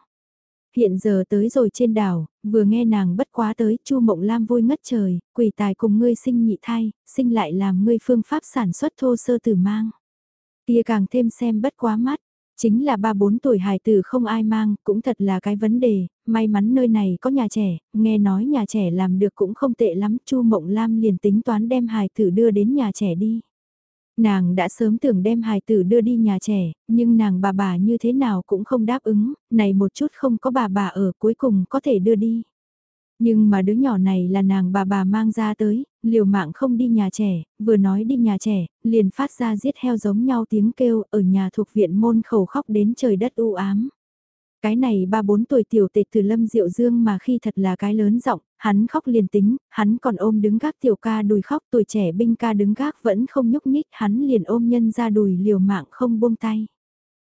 Hiện giờ tới rồi trên đảo, vừa nghe nàng bất quá tới, Chu Mộng Lam vui ngất trời, quỷ tài cùng ngươi sinh nhị thai, sinh lại làm ngươi phương pháp sản xuất thô sơ tử mang. Kia càng thêm xem bất quá mắt, chính là ba bốn tuổi hài tử không ai mang, cũng thật là cái vấn đề, may mắn nơi này có nhà trẻ, nghe nói nhà trẻ làm được cũng không tệ lắm, Chu Mộng Lam liền tính toán đem hài tử đưa đến nhà trẻ đi. Nàng đã sớm tưởng đem hài tử đưa đi nhà trẻ, nhưng nàng bà bà như thế nào cũng không đáp ứng, này một chút không có bà bà ở cuối cùng có thể đưa đi. Nhưng mà đứa nhỏ này là nàng bà bà mang ra tới, liều mạng không đi nhà trẻ, vừa nói đi nhà trẻ, liền phát ra giết heo giống nhau tiếng kêu ở nhà thuộc viện môn khẩu khóc đến trời đất u ám. Cái này ba bốn tuổi tiểu tệ từ Lâm Diệu Dương mà khi thật là cái lớn giọng, hắn khóc liền tính, hắn còn ôm đứng gác tiểu ca đùi khóc tuổi trẻ binh ca đứng gác vẫn không nhúc nhích, hắn liền ôm nhân ra đùi liều mạng không buông tay.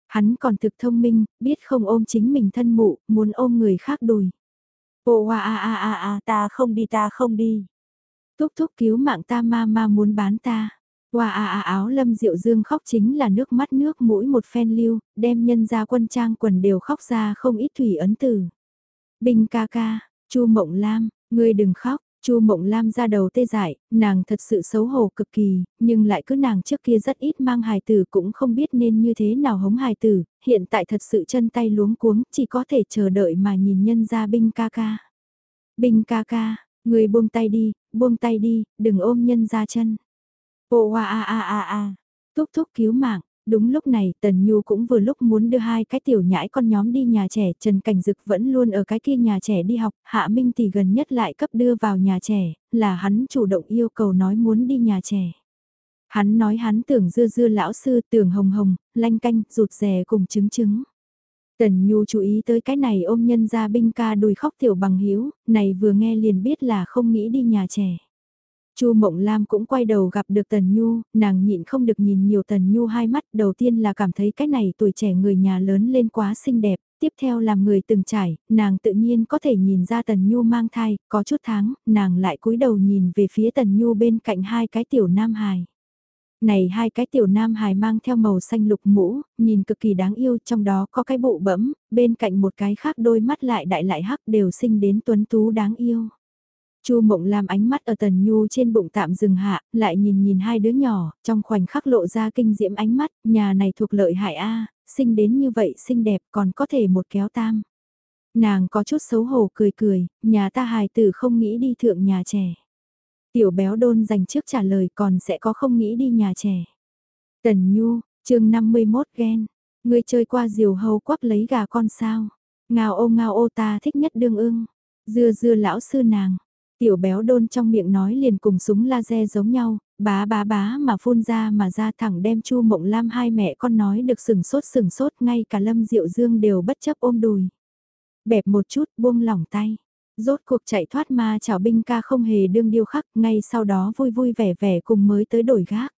Hắn còn thực thông minh, biết không ôm chính mình thân mụ, muốn ôm người khác đùi. Ô a a a a a ta không đi ta không đi. Thúc thúc cứu mạng ta ma ma muốn bán ta. Qua à à áo lâm diệu dương khóc chính là nước mắt nước mũi một phen lưu, đem nhân ra quân trang quần đều khóc ra không ít thủy ấn tử. Bình ca ca, chu mộng lam, ngươi đừng khóc, Chu Mộng Lam ra đầu tê dại, nàng thật sự xấu hổ cực kỳ, nhưng lại cứ nàng trước kia rất ít mang hài tử cũng không biết nên như thế nào hống hài tử, hiện tại thật sự chân tay luống cuống, chỉ có thể chờ đợi mà nhìn nhân ra binh ca ca. Binh ca ca, người buông tay đi, buông tay đi, đừng ôm nhân ra chân. Ô a a a a a, thúc thúc cứu mạng. Đúng lúc này Tần Nhu cũng vừa lúc muốn đưa hai cái tiểu nhãi con nhóm đi nhà trẻ, Trần Cảnh Dực vẫn luôn ở cái kia nhà trẻ đi học, Hạ Minh thì gần nhất lại cấp đưa vào nhà trẻ, là hắn chủ động yêu cầu nói muốn đi nhà trẻ. Hắn nói hắn tưởng dưa dưa lão sư tưởng hồng hồng, lanh canh, rụt rè cùng chứng chứng. Tần Nhu chú ý tới cái này ôm nhân ra binh ca đùi khóc tiểu bằng hiếu, này vừa nghe liền biết là không nghĩ đi nhà trẻ. Chu Mộng Lam cũng quay đầu gặp được Tần Nhu, nàng nhịn không được nhìn nhiều Tần Nhu hai mắt, đầu tiên là cảm thấy cái này tuổi trẻ người nhà lớn lên quá xinh đẹp, tiếp theo làm người từng trải, nàng tự nhiên có thể nhìn ra Tần Nhu mang thai, có chút tháng, nàng lại cúi đầu nhìn về phía Tần Nhu bên cạnh hai cái tiểu nam hài. Này hai cái tiểu nam hài mang theo màu xanh lục mũ, nhìn cực kỳ đáng yêu, trong đó có cái bụ bẫm, bên cạnh một cái khác đôi mắt lại đại lại hắc đều sinh đến tuấn tú đáng yêu. Chu Mộng Lam ánh mắt ở Tần Nhu trên bụng tạm dừng hạ, lại nhìn nhìn hai đứa nhỏ, trong khoảnh khắc lộ ra kinh diễm ánh mắt, nhà này thuộc lợi hại A, sinh đến như vậy xinh đẹp còn có thể một kéo tam. Nàng có chút xấu hổ cười cười, nhà ta hài tử không nghĩ đi thượng nhà trẻ. Tiểu béo đôn dành trước trả lời còn sẽ có không nghĩ đi nhà trẻ. Tần Nhu, chương 51 ghen, ngươi chơi qua diều hầu quắp lấy gà con sao. Ngao ô ngao ô ta thích nhất đương ưng. Dưa dưa lão sư nàng, tiểu béo đôn trong miệng nói liền cùng súng laser giống nhau, bá bá bá mà phun ra mà ra thẳng đem Chu Mộng Lam hai mẹ con nói được sừng sốt sừng sốt ngay cả Lâm Diệu Dương đều bất chấp ôm đùi. Bẹp một chút buông lỏng tay. Rốt cuộc chạy thoát ma chảo binh ca không hề đương điêu khắc, ngay sau đó vui vui vẻ vẻ cùng mới tới đổi gác.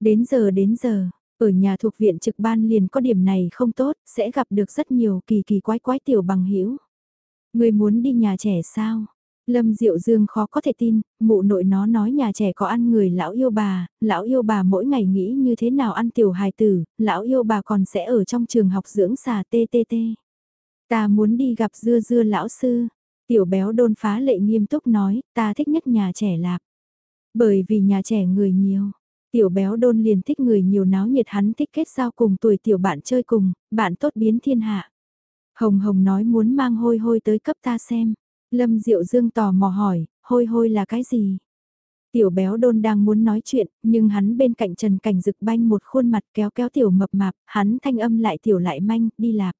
Đến giờ đến giờ, ở nhà thuộc viện trực ban liền có điểm này không tốt, sẽ gặp được rất nhiều kỳ kỳ quái quái tiểu bằng hữu Người muốn đi nhà trẻ sao? Lâm Diệu Dương khó có thể tin, mụ nội nó nói nhà trẻ có ăn người lão yêu bà, lão yêu bà mỗi ngày nghĩ như thế nào ăn tiểu hài tử, lão yêu bà còn sẽ ở trong trường học dưỡng xà TTT. Ta muốn đi gặp dưa dưa lão sư, tiểu béo đôn phá lệ nghiêm túc nói, ta thích nhất nhà trẻ lạp. Bởi vì nhà trẻ người nhiều, tiểu béo đôn liền thích người nhiều náo nhiệt hắn thích kết giao cùng tuổi tiểu bạn chơi cùng, bạn tốt biến thiên hạ. Hồng Hồng nói muốn mang hôi hôi tới cấp ta xem. Lâm Diệu Dương tò mò hỏi, hôi hôi là cái gì? Tiểu béo đôn đang muốn nói chuyện, nhưng hắn bên cạnh Trần Cảnh Dực banh một khuôn mặt kéo kéo tiểu mập mạp, hắn thanh âm lại tiểu lại manh, đi lạp.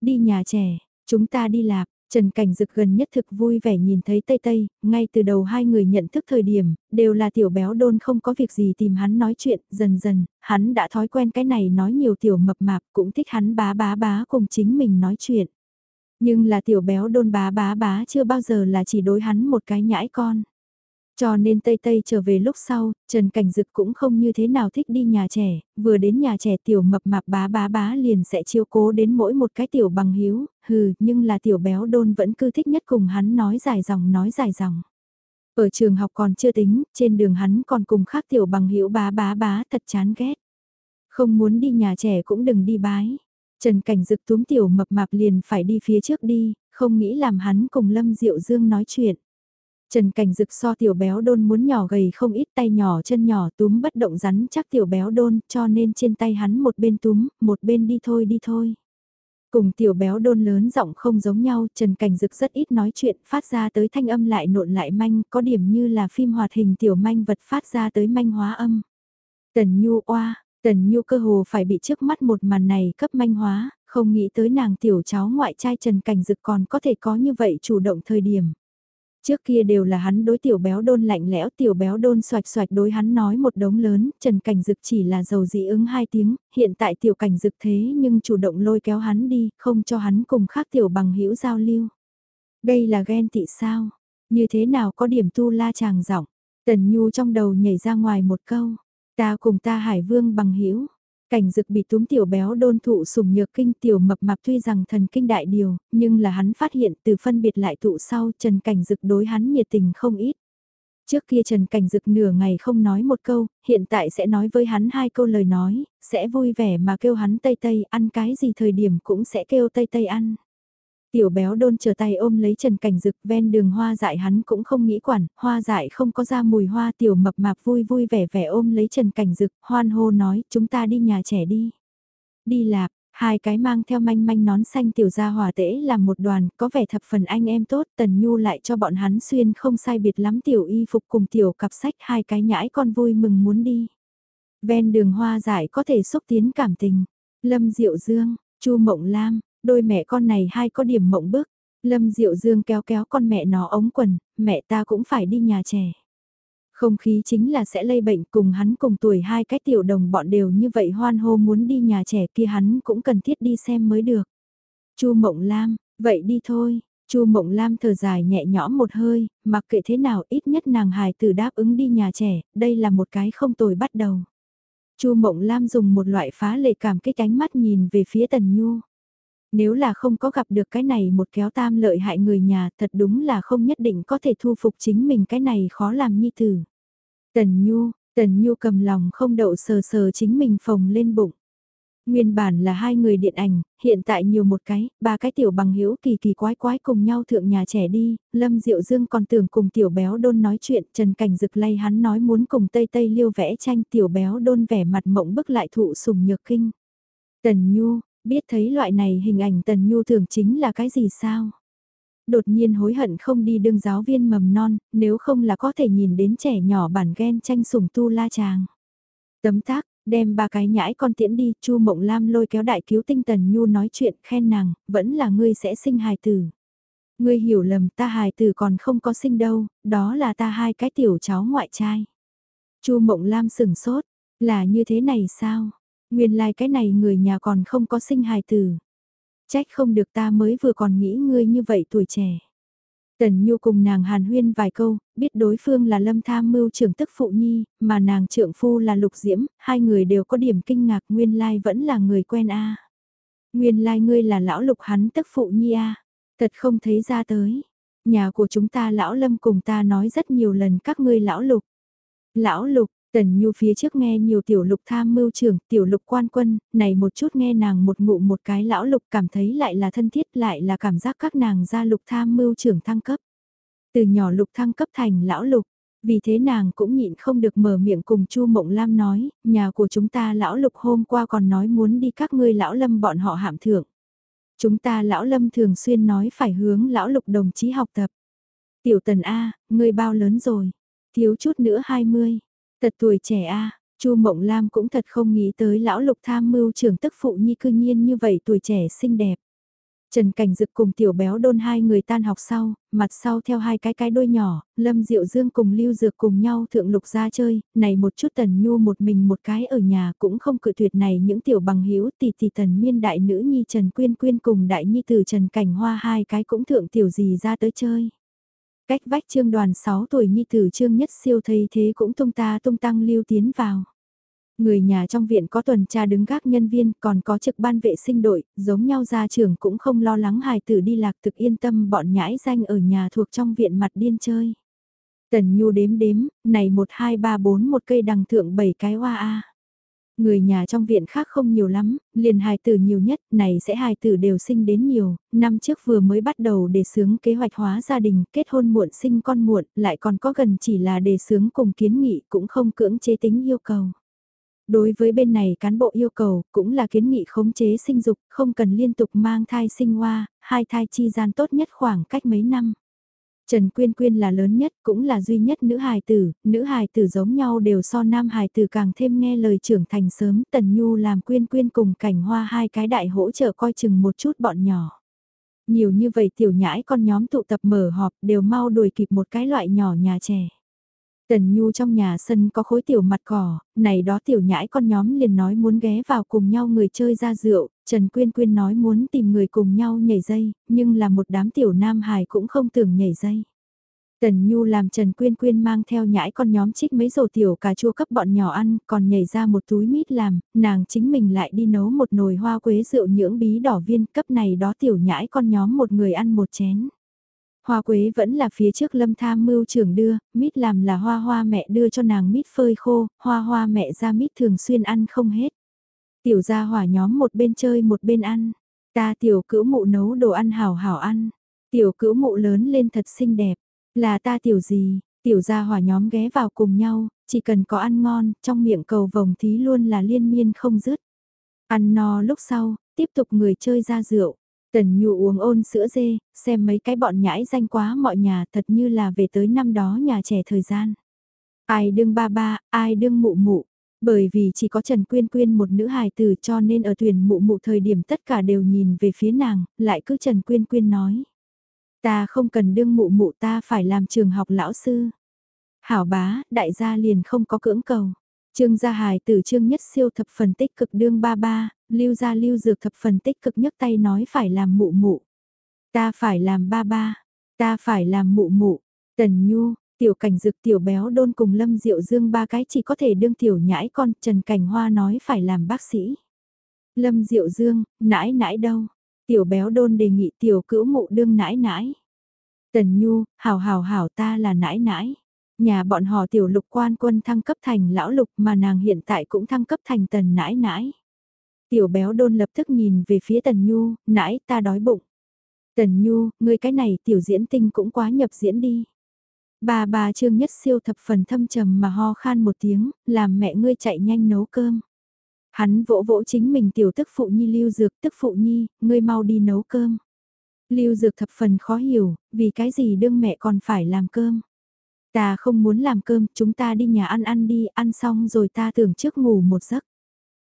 Đi nhà trẻ, chúng ta đi lạp, Trần Cảnh Dực gần nhất thực vui vẻ nhìn thấy Tây Tây, ngay từ đầu hai người nhận thức thời điểm, đều là tiểu béo đôn không có việc gì tìm hắn nói chuyện, dần dần, hắn đã thói quen cái này nói nhiều tiểu mập mạp, cũng thích hắn bá bá bá cùng chính mình nói chuyện. Nhưng là tiểu béo đôn bá bá bá chưa bao giờ là chỉ đối hắn một cái nhãi con. Cho nên Tây Tây trở về lúc sau, Trần Cảnh Dực cũng không như thế nào thích đi nhà trẻ, vừa đến nhà trẻ tiểu mập mạp bá bá bá liền sẽ chiêu cố đến mỗi một cái tiểu bằng hiếu, hừ, nhưng là tiểu béo đôn vẫn cứ thích nhất cùng hắn nói dài dòng nói dài dòng. Ở trường học còn chưa tính, trên đường hắn còn cùng khác tiểu bằng hiếu bá bá bá thật chán ghét. Không muốn đi nhà trẻ cũng đừng đi bái. Trần Cảnh Dực túm tiểu mập mạp liền phải đi phía trước đi, không nghĩ làm hắn cùng Lâm Diệu Dương nói chuyện. Trần Cảnh Dực so tiểu béo đôn muốn nhỏ gầy không ít tay nhỏ chân nhỏ túm bất động rắn chắc tiểu béo đôn cho nên trên tay hắn một bên túm, một bên đi thôi đi thôi. Cùng tiểu béo đôn lớn giọng không giống nhau, Trần Cảnh Dực rất ít nói chuyện, phát ra tới thanh âm lại nộn lại manh, có điểm như là phim hoạt hình tiểu manh vật phát ra tới manh hóa âm. Tần Nhu oa, Tần Nhu cơ hồ phải bị trước mắt một màn này cấp manh hóa, không nghĩ tới nàng tiểu cháu ngoại trai Trần Cảnh Dực còn có thể có như vậy chủ động thời điểm. Trước kia đều là hắn đối tiểu béo đôn lạnh lẽo tiểu béo đôn xoạch xoạch đối hắn nói một đống lớn, Trần Cảnh Dực chỉ là dầu dị ứng hai tiếng, hiện tại tiểu cảnh dực thế nhưng chủ động lôi kéo hắn đi, không cho hắn cùng khác tiểu bằng hữu giao lưu. Đây là ghen tị sao? Như thế nào có điểm tu la chàng giọng Tần Nhu trong đầu nhảy ra ngoài một câu, ta cùng ta hải vương bằng hữu Cảnh dực bị túm tiểu béo đôn thụ sùng nhược kinh tiểu mập mạp tuy rằng thần kinh đại điều, nhưng là hắn phát hiện từ phân biệt lại thụ sau Trần Cảnh dực đối hắn nhiệt tình không ít. Trước kia Trần Cảnh Dực nửa ngày không nói một câu, hiện tại sẽ nói với hắn hai câu lời nói, sẽ vui vẻ mà kêu hắn Tây Tây ăn cái gì thời điểm cũng sẽ kêu Tây Tây ăn. Tiểu béo đôn chờ tay ôm lấy Trần Cảnh Dực ven đường hoa dại hắn cũng không nghĩ quản, hoa dại không có ra mùi hoa tiểu mập mạp vui vui vẻ vẻ ôm lấy Trần Cảnh Dực, hoan hô nói chúng ta đi nhà trẻ đi. Đi lạp, hai cái mang theo manh manh nón xanh tiểu gia hòa tễ làm một đoàn, có vẻ thập phần anh em tốt, tần nhu lại cho bọn hắn xuyên không sai biệt lắm tiểu y phục cùng tiểu cặp sách hai cái nhãi con vui mừng muốn đi. Ven đường hoa dại có thể xúc tiến cảm tình. Lâm Diệu Dương, Chu Mộng Lam, Đôi mẹ con này hai có điểm mộng bức. Lâm Diệu Dương kéo kéo con mẹ nó ống quần, mẹ ta cũng phải đi nhà trẻ. Không khí chính là sẽ lây bệnh cùng hắn cùng tuổi hai cái tiểu đồng bọn đều như vậy hoan hô muốn đi nhà trẻ kia hắn cũng cần thiết đi xem mới được. Chu Mộng Lam, vậy đi thôi. Chu Mộng Lam thở dài nhẹ nhõm một hơi, mặc kệ thế nào ít nhất nàng hài tử đáp ứng đi nhà trẻ, đây là một cái không tồi bắt đầu. Chu Mộng Lam dùng một loại phá lệ cảm kích ánh mắt nhìn về phía Tần Nhu. Nếu là không có gặp được cái này một kéo tam lợi hại người nhà thật đúng là không nhất định có thể thu phục chính mình cái này khó làm nhi tử. Tần Nhu, Tần Nhu cầm lòng không đậu sờ sờ chính mình phồng lên bụng. Nguyên bản là hai người điện ảnh, hiện tại nhiều một cái, ba cái tiểu bằng hữu kỳ kỳ quái quái cùng nhau thượng nhà trẻ đi, Lâm Diệu Dương còn tưởng cùng tiểu béo đôn nói chuyện, Trần Cảnh Dực lay hắn nói muốn cùng Tây Tây liêu vẽ tranh tiểu béo đôn vẻ mặt mộng bức lại thụ sùng nhược kinh. Tần Nhu, biết thấy loại này hình ảnh Tần Nhu thường chính là cái gì sao? Đột nhiên hối hận không đi đương giáo viên mầm non, nếu không là có thể nhìn đến trẻ nhỏ bản ghen tranh sủng tu la chàng. Tấm tác, đem ba cái nhãi con tiễn đi, Chu Mộng Lam lôi kéo đại cứu tinh Tần Nhu nói chuyện khen nàng, vẫn là ngươi sẽ sinh hài tử. Ngươi hiểu lầm ta hài tử còn không có sinh đâu, đó là ta hai cái tiểu cháu ngoại trai. Chu Mộng Lam sừng sốt, là như thế này sao? Nguyên lai like cái này người nhà còn không có sinh hài tử. Trách không được ta mới vừa còn nghĩ ngươi như vậy tuổi trẻ. Tần Nhu cùng nàng hàn huyên vài câu, biết đối phương là lâm tham mưu trưởng tức phụ nhi, mà nàng trượng phu là lục diễm, hai người đều có điểm kinh ngạc nguyên lai vẫn là người quen a Nguyên lai ngươi là lão lục hắn tức phụ nhi a Thật không thấy ra tới. Nhà của chúng ta lão lâm cùng ta nói rất nhiều lần các ngươi lão lục. Lão lục, Tần Nhu phía trước nghe nhiều tiểu lục tham mưu trưởng, tiểu lục quan quân, này một chút nghe nàng một ngụ một cái lão lục cảm thấy lại là thân thiết lại là cảm giác các nàng ra lục tham mưu trưởng thăng cấp. Từ nhỏ lục thăng cấp thành lão lục, vì thế nàng cũng nhịn không được mở miệng cùng Chu Mộng Lam nói, nhà của chúng ta lão lục hôm qua còn nói muốn đi các ngươi lão lâm bọn họ hạm thượng. Chúng ta lão lâm thường xuyên nói phải hướng lão lục đồng chí học tập. Tiểu tần A, ngươi bao lớn rồi? Thiếu chút nữa 20. Thật tuổi trẻ A, Chu Mộng Lam cũng thật không nghĩ tới lão lục tham mưu trưởng tức phụ nhi cư nhiên như vậy tuổi trẻ xinh đẹp. Trần Cảnh Dực cùng tiểu béo đôn hai người tan học sau, mặt sau theo hai cái cái đôi nhỏ, Lâm Diệu Dương cùng Lưu Dược cùng nhau thượng lục ra chơi, này một chút tần nhu một mình một cái ở nhà cũng không cự tuyệt này những tiểu bằng hữu tỷ tỷ tần miên đại nữ nhi Trần Quyên Quyên cùng đại nhi tử Trần Cảnh Hoa hai cái cũng thượng tiểu gì ra tới chơi. Cách vách trương đoàn 6 tuổi nhi tử trương nhất siêu thấy thế cũng tung ta tung tăng lưu tiến vào. Người nhà trong viện có tuần tra đứng gác nhân viên, còn có trực ban vệ sinh đội, giống nhau gia trưởng cũng không lo lắng hài tử đi lạc thực yên tâm bọn nhãi danh ở nhà thuộc trong viện mặt điên chơi. Tần Nhu đếm đếm, này 1 2 3 4 một cây đằng thượng 7 cái hoa a. Người nhà trong viện khác không nhiều lắm, liền hài tử nhiều nhất, này sẽ hài tử đều sinh đến nhiều, năm trước vừa mới bắt đầu để sướng kế hoạch hóa gia đình, kết hôn muộn sinh con muộn, lại còn có gần chỉ là đề sướng cùng kiến nghị cũng không cưỡng chế tính yêu cầu. Đối với bên này cán bộ yêu cầu cũng là kiến nghị khống chế sinh dục, không cần liên tục mang thai sinh hoa, hai thai chi gian tốt nhất khoảng cách mấy năm. Trần Quyên Quyên là lớn nhất, cũng là duy nhất nữ hài tử, nữ hài tử giống nhau đều so nam hài tử càng thêm nghe lời trưởng thành sớm, Tần Nhu làm Quyên Quyên cùng cảnh hoa hai cái đại hỗ trợ coi chừng một chút bọn nhỏ. Nhiều như vậy tiểu nhãi con nhóm tụ tập mở họp đều mau đuổi kịp một cái loại nhỏ nhà trẻ. Tần Nhu trong nhà sân có khối tiểu mặt cỏ, này đó tiểu nhãi con nhóm liền nói muốn ghé vào cùng nhau người chơi ra rượu, Trần Quyên Quyên nói muốn tìm người cùng nhau nhảy dây, nhưng là một đám tiểu nam hài cũng không tưởng nhảy dây. Tần Nhu làm Trần Quyên Quyên mang theo nhãi con nhóm trích mấy rổ tiểu cà chua cấp bọn nhỏ ăn, còn nhảy ra một túi mít làm, nàng chính mình lại đi nấu một nồi hoa quế rượu nhưỡng bí đỏ viên cấp này đó tiểu nhãi con nhóm một người ăn một chén. Hoa quế vẫn là phía trước lâm tham mưu trưởng đưa, mít làm là hoa hoa mẹ đưa cho nàng mít phơi khô, hoa hoa mẹ ra mít thường xuyên ăn không hết. Tiểu gia hỏa nhóm một bên chơi một bên ăn, ta tiểu cữu mụ nấu đồ ăn hảo hảo ăn, tiểu cữu mụ lớn lên thật xinh đẹp, là ta tiểu gì, tiểu gia hỏa nhóm ghé vào cùng nhau, chỉ cần có ăn ngon, trong miệng cầu vồng thí luôn là liên miên không dứt. Ăn no lúc sau, tiếp tục người chơi ra rượu. Tần Nhu uống ôn sữa dê, xem mấy cái bọn nhãi danh quá mọi nhà thật như là về tới năm đó nhà trẻ thời gian. Ai đương ba ba, ai đương mụ mụ. Bởi vì chỉ có Trần Quyên Quyên một nữ hài tử cho nên ở thuyền mụ mụ thời điểm tất cả đều nhìn về phía nàng, lại cứ Trần Quyên Quyên nói. Ta không cần đương mụ mụ ta phải làm trường học lão sư. Hảo bá, đại gia liền không có cưỡng cầu. Trương gia hài tử trương nhất siêu thập phần tích cực đương ba ba, lưu gia lưu dược thập phần tích cực nhấc tay nói phải làm mụ mụ. Ta phải làm ba ba, ta phải làm mụ mụ, tần nhu, tiểu cảnh dược tiểu béo đôn cùng lâm diệu dương ba cái chỉ có thể đương tiểu nhãi con, trần cảnh hoa nói phải làm bác sĩ. Lâm diệu dương, nãi nãi đâu, tiểu béo đôn đề nghị tiểu cữu mụ đương nãi nãi. Tần nhu, hảo hảo hảo ta là nãi nãi. Nhà bọn họ tiểu lục quan quân thăng cấp thành lão lục mà nàng hiện tại cũng thăng cấp thành tần nãi nãi. Tiểu béo đôn lập tức nhìn về phía tần nhu, nãi ta đói bụng. Tần nhu, ngươi cái này tiểu diễn tinh cũng quá nhập diễn đi. Bà bà trương nhất siêu thập phần thâm trầm mà ho khan một tiếng, làm mẹ ngươi chạy nhanh nấu cơm. Hắn vỗ vỗ chính mình tiểu tức phụ nhi lưu dược tức phụ nhi, ngươi mau đi nấu cơm. Lưu dược thập phần khó hiểu, vì cái gì đương mẹ còn phải làm cơm. Ta không muốn làm cơm, chúng ta đi nhà ăn ăn đi, ăn xong rồi ta tưởng trước ngủ một giấc.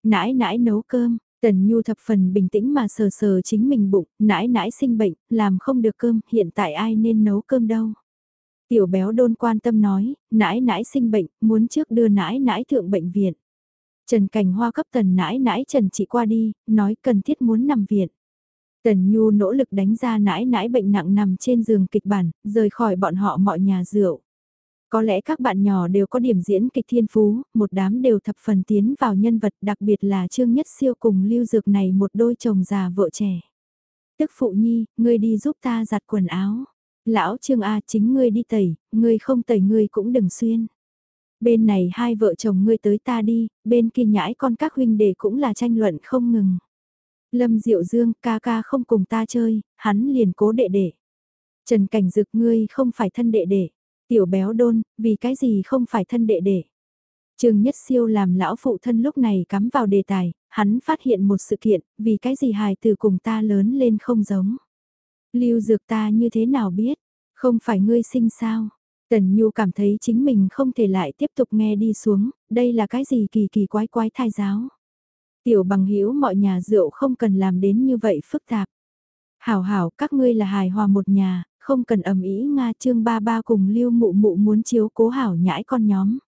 Nãi nãi nấu cơm, Tần Nhu thập phần bình tĩnh mà sờ sờ chính mình bụng, nãi nãi sinh bệnh, làm không được cơm, hiện tại ai nên nấu cơm đâu. Tiểu béo đôn quan tâm nói, nãi nãi sinh bệnh, muốn trước đưa nãi nãi thượng bệnh viện. Trần Cảnh Hoa cấp tần nãi nãi Trần chị qua đi, nói cần thiết muốn nằm viện. Tần Nhu nỗ lực đánh ra nãi nãi bệnh nặng nằm trên giường kịch bản, rời khỏi bọn họ mọi nhà rượu. Có lẽ các bạn nhỏ đều có điểm diễn kịch thiên phú, một đám đều thập phần tiến vào nhân vật đặc biệt là Trương Nhất Siêu cùng Lưu Dược này một đôi chồng già vợ trẻ. Tức Phụ Nhi, ngươi đi giúp ta giặt quần áo. Lão Trương A chính ngươi đi tẩy, ngươi không tẩy ngươi cũng đừng xuyên. Bên này hai vợ chồng ngươi tới ta đi, bên kia nhãi con các huynh đệ cũng là tranh luận không ngừng. Lâm Diệu Dương ca ca không cùng ta chơi, hắn liền cố đệ đệ. Trần Cảnh Dực ngươi không phải thân đệ đệ. Tiểu béo đôn, vì cái gì không phải thân đệ đệ. Trường Nhất Siêu làm lão phụ thân lúc này cắm vào đề tài, hắn phát hiện một sự kiện, vì cái gì hài từ cùng ta lớn lên không giống. Lưu dược ta như thế nào biết, không phải ngươi sinh sao. Tần Nhu cảm thấy chính mình không thể lại tiếp tục nghe đi xuống, đây là cái gì kỳ kỳ quái quái thai giáo. Tiểu bằng hữu mọi nhà rượu không cần làm đến như vậy phức tạp. Hảo hảo các ngươi là hài hòa một nhà, không cần ầm ĩ Nga chương ba ba cùng lưu mụ mụ muốn chiếu cố hảo nhãi con nhóm.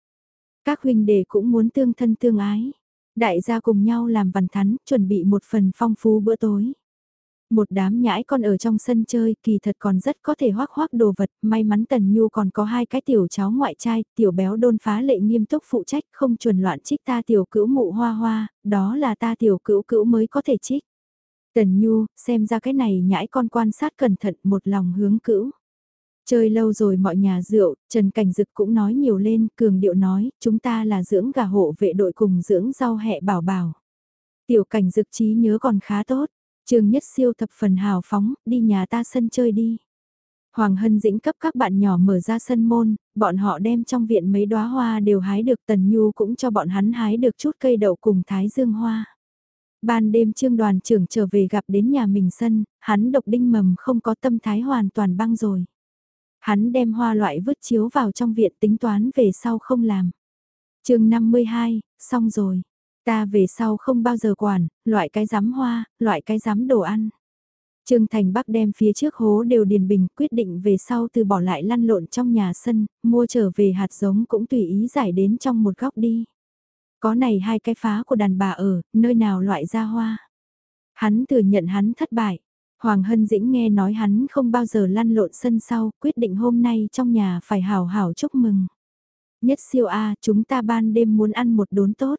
Các huynh đệ cũng muốn tương thân tương ái. Đại gia cùng nhau làm văn thắn, chuẩn bị một phần phong phú bữa tối. Một đám nhãi con ở trong sân chơi kỳ thật còn rất có thể hoác hoác đồ vật, may mắn Tần Nhu còn có hai cái tiểu cháu ngoại trai, tiểu béo đôn phá lệ nghiêm túc phụ trách không chuẩn loạn trích ta tiểu cữu mụ hoa hoa, đó là ta tiểu cữu cữu mới có thể trích. Tần Nhu, xem ra cái này nhãi con quan sát cẩn thận một lòng hướng cữu. Chơi lâu rồi mọi nhà rượu, Trần Cảnh Dực cũng nói nhiều lên, cường điệu nói, chúng ta là dưỡng gà hộ vệ đội cùng dưỡng rau hẹ bảo bảo. Tiểu Cảnh Dực trí nhớ còn khá tốt, Trường Nhất Siêu thập phần hào phóng, đi nhà ta sân chơi đi. Hoàng Hân Dĩnh cấp các bạn nhỏ mở ra sân môn, bọn họ đem trong viện mấy đóa hoa đều hái được Tần Nhu cũng cho bọn hắn hái được chút cây đậu cùng thái dương hoa. Ban đêm trương đoàn trưởng trở về gặp đến nhà mình sân, hắn độc đinh mầm không có tâm thái hoàn toàn băng rồi. Hắn đem hoa loại vứt chiếu vào trong viện tính toán về sau không làm. chương 52, xong rồi. Ta về sau không bao giờ quản, loại cái giám hoa, loại cái giám đồ ăn. Trương Thành Bắc đem phía trước hố đều điền bình quyết định về sau từ bỏ lại lăn lộn trong nhà sân, mua trở về hạt giống cũng tùy ý giải đến trong một góc đi. Có này hai cái phá của đàn bà ở, nơi nào loại ra hoa. Hắn thừa nhận hắn thất bại. Hoàng Hân Dĩnh nghe nói hắn không bao giờ lăn lộn sân sau, quyết định hôm nay trong nhà phải hào hào chúc mừng. Nhất siêu A, chúng ta ban đêm muốn ăn một đốn tốt.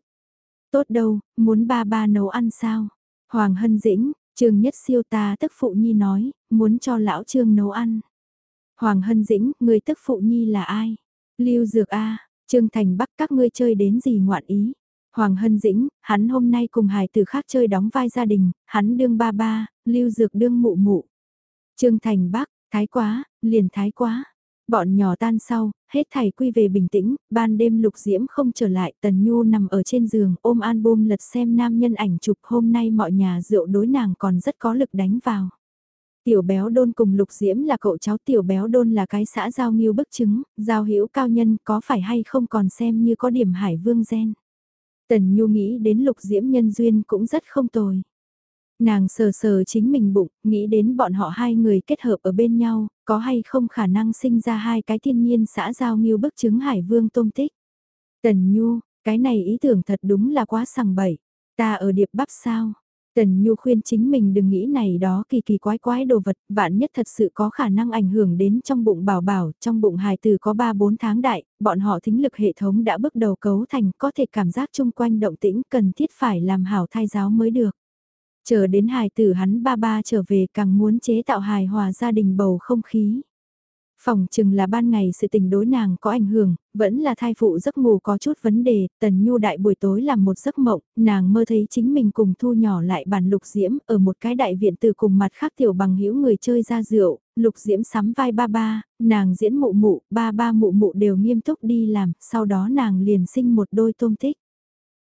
Tốt đâu, muốn ba ba nấu ăn sao? Hoàng Hân Dĩnh, Trương Nhất siêu ta tức phụ nhi nói, muốn cho lão Trương nấu ăn. Hoàng Hân Dĩnh, người tức phụ nhi là ai? Lưu Dược A, Trương Thành Bắc các ngươi chơi đến gì ngoạn ý. Hoàng Hân Dĩnh, hắn hôm nay cùng hài tử khác chơi đóng vai gia đình, hắn đương ba ba, lưu dược đương mụ mụ. Trương Thành Bắc, thái quá, liền thái quá. Bọn nhỏ tan sau, hết thảy quy về bình tĩnh, ban đêm lục diễm không trở lại, Tần Nhu nằm ở trên giường ôm album lật xem nam nhân ảnh chụp hôm nay mọi nhà rượu đối nàng còn rất có lực đánh vào. Tiểu béo đôn cùng lục diễm là cậu cháu tiểu béo đôn là cái xã giao nghiêu bức chứng, giao hữu cao nhân có phải hay không còn xem như có điểm hải vương gen. Tần Nhu nghĩ đến lục diễm nhân duyên cũng rất không tồi. Nàng sờ sờ chính mình bụng, nghĩ đến bọn họ hai người kết hợp ở bên nhau, có hay không khả năng sinh ra hai cái thiên nhiên xã giao nghiêu bức chứng hải vương tôm tích. Tần Nhu, cái này ý tưởng thật đúng là quá sằng bậy. Ta ở điệp bắp sao? Tần Nhu khuyên chính mình đừng nghĩ này đó kỳ kỳ quái quái đồ vật, vạn nhất thật sự có khả năng ảnh hưởng đến trong bụng bảo bảo, trong bụng hài tử có 3-4 tháng đại, bọn họ thính lực hệ thống đã bước đầu cấu thành có thể cảm giác chung quanh động tĩnh cần thiết phải làm hảo thai giáo mới được. Chờ đến hài tử hắn ba ba trở về càng muốn chế tạo hài hòa gia đình bầu không khí. Phòng chừng là ban ngày sự tình đối nàng có ảnh hưởng, vẫn là thai phụ giấc ngủ có chút vấn đề, tần nhu đại buổi tối làm một giấc mộng, nàng mơ thấy chính mình cùng thu nhỏ lại bàn lục diễm ở một cái đại viện từ cùng mặt khác tiểu bằng hữu người chơi ra rượu, lục diễm sắm vai ba ba, nàng diễn mụ mụ, ba ba mụ mụ đều nghiêm túc đi làm, sau đó nàng liền sinh một đôi tôm tích.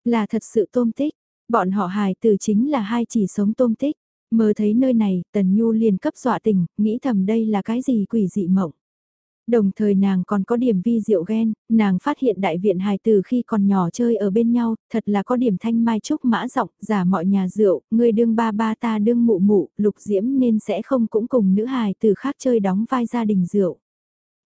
Là thật sự tôm tích, Bọn họ hài từ chính là hai chỉ sống tôm tích. Mơ thấy nơi này, Tần Nhu liền cấp dọa tình, nghĩ thầm đây là cái gì quỷ dị mộng. Đồng thời nàng còn có điểm vi diệu ghen, nàng phát hiện đại viện hài tử khi còn nhỏ chơi ở bên nhau, thật là có điểm thanh mai trúc mã giọng, giả mọi nhà rượu, người đương ba ba ta đương mụ mụ, lục diễm nên sẽ không cũng cùng nữ hài tử khác chơi đóng vai gia đình rượu.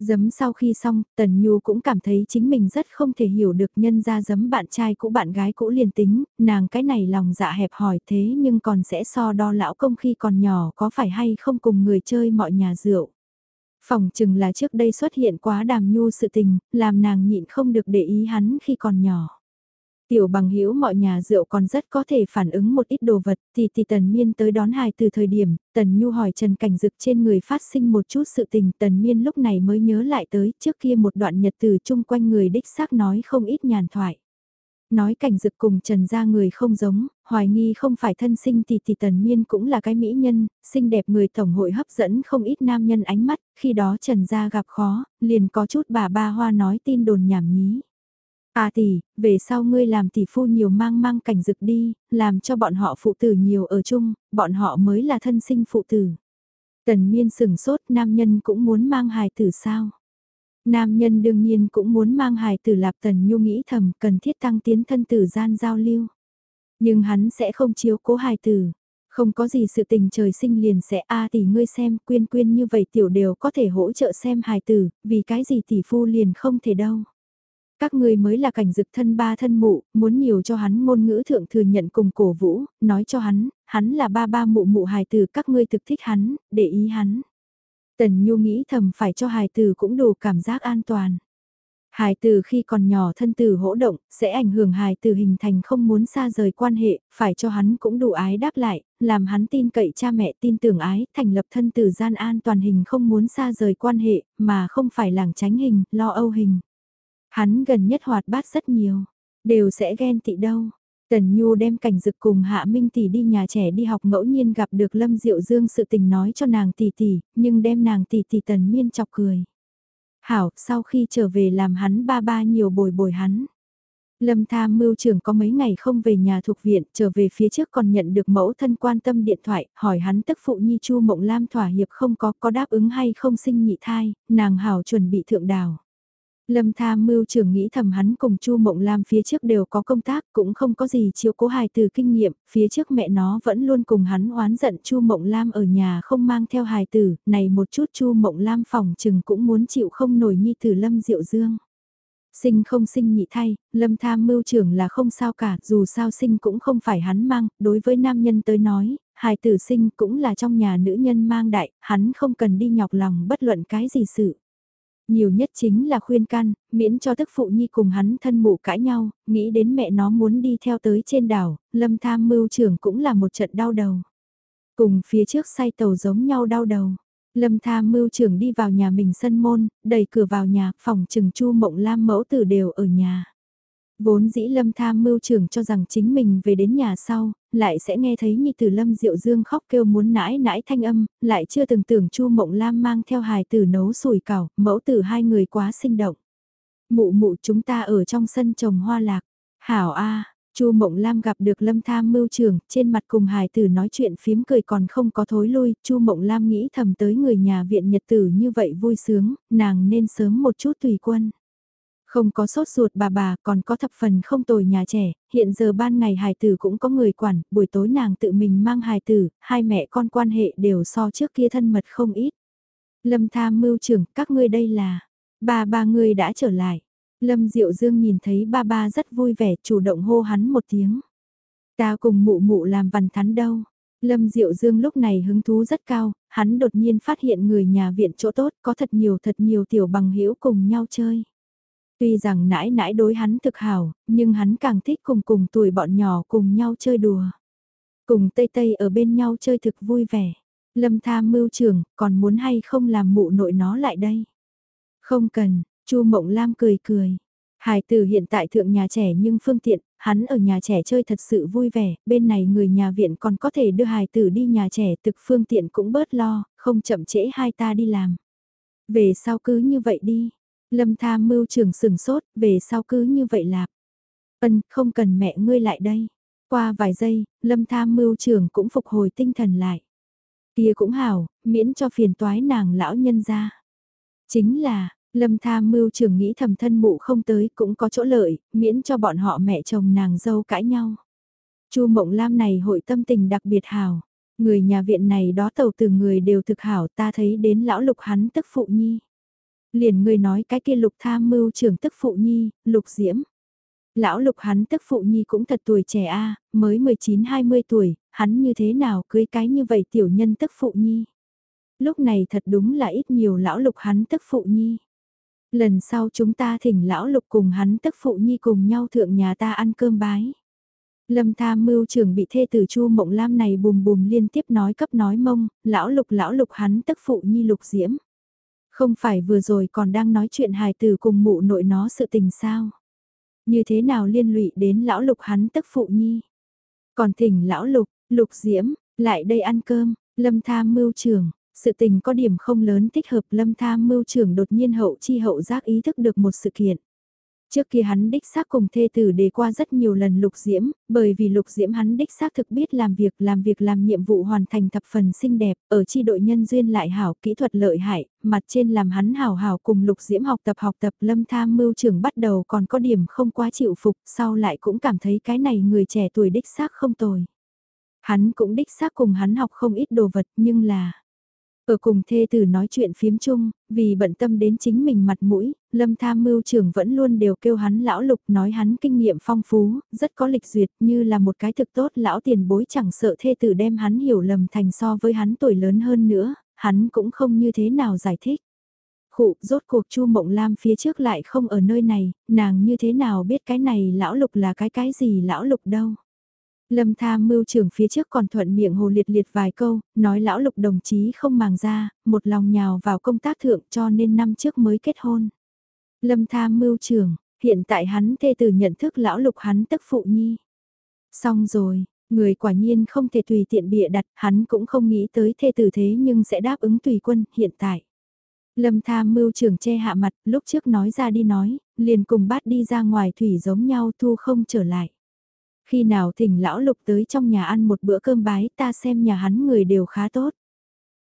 Giấm sau khi xong, Tần Nhu cũng cảm thấy chính mình rất không thể hiểu được nhân ra giấm bạn trai cũ bạn gái cũ liền tính, nàng cái này lòng dạ hẹp hỏi thế nhưng còn sẽ so đo lão công khi còn nhỏ có phải hay không cùng người chơi mọi nhà rượu. Phòng chừng là trước đây xuất hiện quá đàm nhu sự tình, làm nàng nhịn không được để ý hắn khi còn nhỏ. Tiểu bằng hữu mọi nhà rượu còn rất có thể phản ứng một ít đồ vật, thì thì tần miên tới đón hài từ thời điểm, tần nhu hỏi Trần Cảnh Dực trên người phát sinh một chút sự tình, tần miên lúc này mới nhớ lại tới, trước kia một đoạn nhật từ chung quanh người đích xác nói không ít nhàn thoại. Nói cảnh dực cùng trần gia người không giống, hoài nghi không phải thân sinh thì thì tần miên cũng là cái mỹ nhân, xinh đẹp người tổng hội hấp dẫn không ít nam nhân ánh mắt, khi đó trần gia gặp khó, liền có chút bà ba hoa nói tin đồn nhảm nhí. À tỷ, về sau ngươi làm tỷ phu nhiều mang mang cảnh dực đi, làm cho bọn họ phụ tử nhiều ở chung, bọn họ mới là thân sinh phụ tử. Tần miên sừng sốt nam nhân cũng muốn mang hài tử sao. Nam nhân đương nhiên cũng muốn mang hài tử lạp tần nhu nghĩ thầm cần thiết tăng tiến thân tử gian giao lưu. Nhưng hắn sẽ không chiếu cố hài tử. Không có gì sự tình trời sinh liền sẽ a tỷ ngươi xem quyên quyên như vậy tiểu đều có thể hỗ trợ xem hài tử, vì cái gì tỷ phu liền không thể đâu. Các ngươi mới là cảnh dực thân ba thân mụ, muốn nhiều cho hắn ngôn ngữ thượng thừa nhận cùng cổ vũ, nói cho hắn, hắn là ba ba mụ mụ hài tử các ngươi thực thích hắn, để ý hắn. Tần Nhu nghĩ thầm phải cho hài tử cũng đủ cảm giác an toàn. Hài tử khi còn nhỏ thân tử hỗ động, sẽ ảnh hưởng hài tử hình thành không muốn xa rời quan hệ, phải cho hắn cũng đủ ái đáp lại, làm hắn tin cậy cha mẹ tin tưởng ái, thành lập thân tử gian an toàn hình không muốn xa rời quan hệ, mà không phải làng tránh hình, lo âu hình. Hắn gần nhất hoạt bát rất nhiều, đều sẽ ghen tị đâu. Tần Nhu đem cảnh dực cùng Hạ Minh tỷ đi nhà trẻ đi học ngẫu nhiên gặp được Lâm Diệu Dương sự tình nói cho nàng tỷ tỷ, nhưng đem nàng tỷ tỷ Tần Miên chọc cười. Hảo, sau khi trở về làm hắn ba ba nhiều bồi bồi hắn. Lâm tham mưu trưởng có mấy ngày không về nhà thuộc viện, trở về phía trước còn nhận được mẫu thân quan tâm điện thoại, hỏi hắn tức phụ nhi chu mộng lam thỏa hiệp không có, có đáp ứng hay không sinh nhị thai, nàng hảo chuẩn bị thượng đào. Lâm Tham Mưu trưởng nghĩ thầm hắn cùng Chu Mộng Lam phía trước đều có công tác, cũng không có gì chiếu cố hài từ kinh nghiệm, phía trước mẹ nó vẫn luôn cùng hắn oán giận Chu Mộng Lam ở nhà không mang theo hài tử, này một chút Chu Mộng Lam phòng chừng cũng muốn chịu không nổi nhi tử Lâm Diệu Dương. Sinh không sinh nhị thay, Lâm Tham Mưu trưởng là không sao cả, dù sao sinh cũng không phải hắn mang, đối với nam nhân tới nói, hài tử sinh cũng là trong nhà nữ nhân mang đại, hắn không cần đi nhọc lòng bất luận cái gì sự. Nhiều nhất chính là khuyên can, miễn cho tức phụ nhi cùng hắn thân mụ cãi nhau, nghĩ đến mẹ nó muốn đi theo tới trên đảo, lâm tham mưu trưởng cũng là một trận đau đầu. Cùng phía trước say tàu giống nhau đau đầu. Lâm tham mưu trưởng đi vào nhà mình sân môn, đẩy cửa vào nhà, phòng trừng chu mộng lam mẫu tử đều ở nhà. Vốn dĩ lâm tham mưu trưởng cho rằng chính mình về đến nhà sau, lại sẽ nghe thấy nhị tử lâm diệu dương khóc kêu muốn nãi nãi thanh âm, lại chưa từng tưởng chu mộng lam mang theo hài tử nấu sủi cảo, mẫu tử hai người quá sinh động. Mụ mụ chúng ta ở trong sân trồng hoa lạc, hảo a Chu Mộng Lam gặp được Lâm Tham Mưu trưởng, trên mặt cùng hài tử nói chuyện phím cười còn không có thối lui, Chu Mộng Lam nghĩ thầm tới người nhà viện nhật tử như vậy vui sướng, nàng nên sớm một chút tùy quân. Không có sốt ruột bà bà còn có thập phần không tồi nhà trẻ, hiện giờ ban ngày hài tử cũng có người quản, buổi tối nàng tự mình mang hài tử, hai mẹ con quan hệ đều so trước kia thân mật không ít. Lâm tham mưu trưởng, các ngươi đây là, ba ba người đã trở lại. Lâm Diệu Dương nhìn thấy ba ba rất vui vẻ chủ động hô hắn một tiếng. Ta cùng mụ mụ làm văn thắn đâu. Lâm Diệu Dương lúc này hứng thú rất cao, hắn đột nhiên phát hiện người nhà viện chỗ tốt có thật nhiều thật nhiều tiểu bằng hữu cùng nhau chơi. Tuy rằng nãi nãi đối hắn thực hảo, nhưng hắn càng thích cùng cùng tuổi bọn nhỏ cùng nhau chơi đùa. Cùng Tây Tây ở bên nhau chơi thực vui vẻ. Lâm tham mưu trưởng, còn muốn hay không làm mụ nội nó lại đây? Không cần, Chu Mộng Lam cười cười. Hải tử hiện tại thượng nhà trẻ nhưng phương tiện, hắn ở nhà trẻ chơi thật sự vui vẻ, bên này người nhà viện còn có thể đưa hải tử đi nhà trẻ thực phương tiện cũng bớt lo, không chậm trễ hai ta đi làm. Về sau cứ như vậy đi, Lâm tham mưu trưởng sừng sốt, về sau cứ như vậy lạp. Ân, không cần mẹ ngươi lại đây. Qua vài giây, lâm tham mưu trưởng cũng phục hồi tinh thần lại. Kia cũng hảo, miễn cho phiền toái nàng lão nhân ra. Chính là, lâm tham mưu trưởng nghĩ thầm thân mụ không tới cũng có chỗ lợi, miễn cho bọn họ mẹ chồng nàng dâu cãi nhau. Chu Mộng Lam này hội tâm tình đặc biệt hảo. Người nhà viện này đó tàu từ người đều thực hảo ta thấy đến lão lục hắn tức phụ nhi. Liền người nói cái kia lục tham mưu trưởng tức phụ nhi, lục diễm. Lão lục hắn tức phụ nhi cũng thật tuổi trẻ a mới 19-20 tuổi, hắn như thế nào cưới cái như vậy tiểu nhân tức phụ nhi. Lúc này thật đúng là ít nhiều lão lục hắn tức phụ nhi. Lần sau chúng ta thỉnh lão lục cùng hắn tức phụ nhi cùng nhau thượng nhà ta ăn cơm bái. Lâm tham mưu trưởng bị thê tử Chu Mộng Lam này bùm bùm liên tiếp nói cấp nói mông, lão lục lão lục hắn tức phụ nhi lục diễm. Không phải vừa rồi còn đang nói chuyện hài tử cùng mụ nội nó sự tình sao? Như thế nào liên lụy đến lão lục hắn tức phụ nhi? Còn thỉnh lão lục, lục diễm, lại đây ăn cơm, lâm tham mưu trưởng, sự tình có điểm không lớn thích hợp lâm tham mưu trưởng đột nhiên hậu chi hậu giác ý thức được một sự kiện. Trước kia hắn đích xác cùng thê tử đề qua rất nhiều lần lục diễm, bởi vì lục diễm hắn đích xác thực biết làm việc làm việc làm nhiệm vụ hoàn thành thập phần xinh đẹp, ở chi đội nhân duyên lại hảo kỹ thuật lợi hại, mặt trên làm hắn hảo hảo cùng lục diễm học tập học tập lâm tham mưu trưởng bắt đầu còn có điểm không quá chịu phục, sau lại cũng cảm thấy cái này người trẻ tuổi đích xác không tồi. Hắn cũng đích xác cùng hắn học không ít đồ vật nhưng là ở cùng thê tử nói chuyện phiếm chung, vì bận tâm đến chính mình mặt mũi, lâm tham mưu trưởng vẫn luôn đều kêu hắn lão lục nói hắn kinh nghiệm phong phú, rất có lịch duyệt như là một cái thực tốt lão tiền bối chẳng sợ thê tử đem hắn hiểu lầm thành so với hắn tuổi lớn hơn nữa, hắn cũng không như thế nào giải thích. Khụ, rốt cuộc Chu Mộng Lam phía trước lại không ở nơi này, nàng như thế nào biết cái này lão lục là cái cái gì lão lục đâu. Lâm tham mưu trưởng phía trước còn thuận miệng hồ liệt liệt vài câu, nói lão lục đồng chí không màng ra, một lòng nhào vào công tác thượng cho nên năm trước mới kết hôn. Lâm tham mưu trưởng, hiện tại hắn thê tử nhận thức lão lục hắn tức phụ nhi. Xong rồi, người quả nhiên không thể tùy tiện bịa đặt, hắn cũng không nghĩ tới thê tử thế nhưng sẽ đáp ứng tùy quân hiện tại. Lâm tham mưu trưởng che hạ mặt, lúc trước nói ra đi nói, liền cùng bát đi ra ngoài thủy giống nhau thu không trở lại. Khi nào thỉnh lão lục tới trong nhà ăn một bữa cơm bái ta xem nhà hắn người đều khá tốt.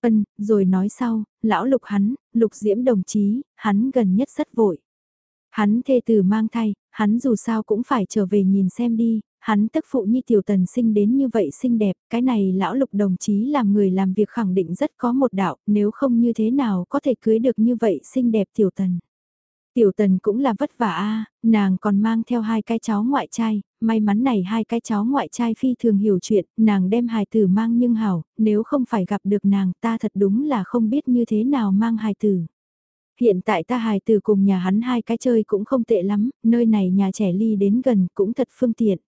Ân, rồi nói sau, lão lục hắn, lục diễm đồng chí, hắn gần nhất rất vội. Hắn thê tử mang thai, hắn dù sao cũng phải trở về nhìn xem đi, hắn tức phụ nhi tiểu tần sinh đến như vậy xinh đẹp, cái này lão lục đồng chí làm người làm việc khẳng định rất có một đạo, nếu không như thế nào có thể cưới được như vậy xinh đẹp tiểu tần. Tiểu tần cũng là vất vả a nàng còn mang theo hai cái cháu ngoại trai, may mắn này hai cái cháu ngoại trai phi thường hiểu chuyện, nàng đem hài tử mang nhưng hảo, nếu không phải gặp được nàng ta thật đúng là không biết như thế nào mang hài tử. Hiện tại ta hài tử cùng nhà hắn hai cái chơi cũng không tệ lắm, nơi này nhà trẻ ly đến gần cũng thật phương tiện.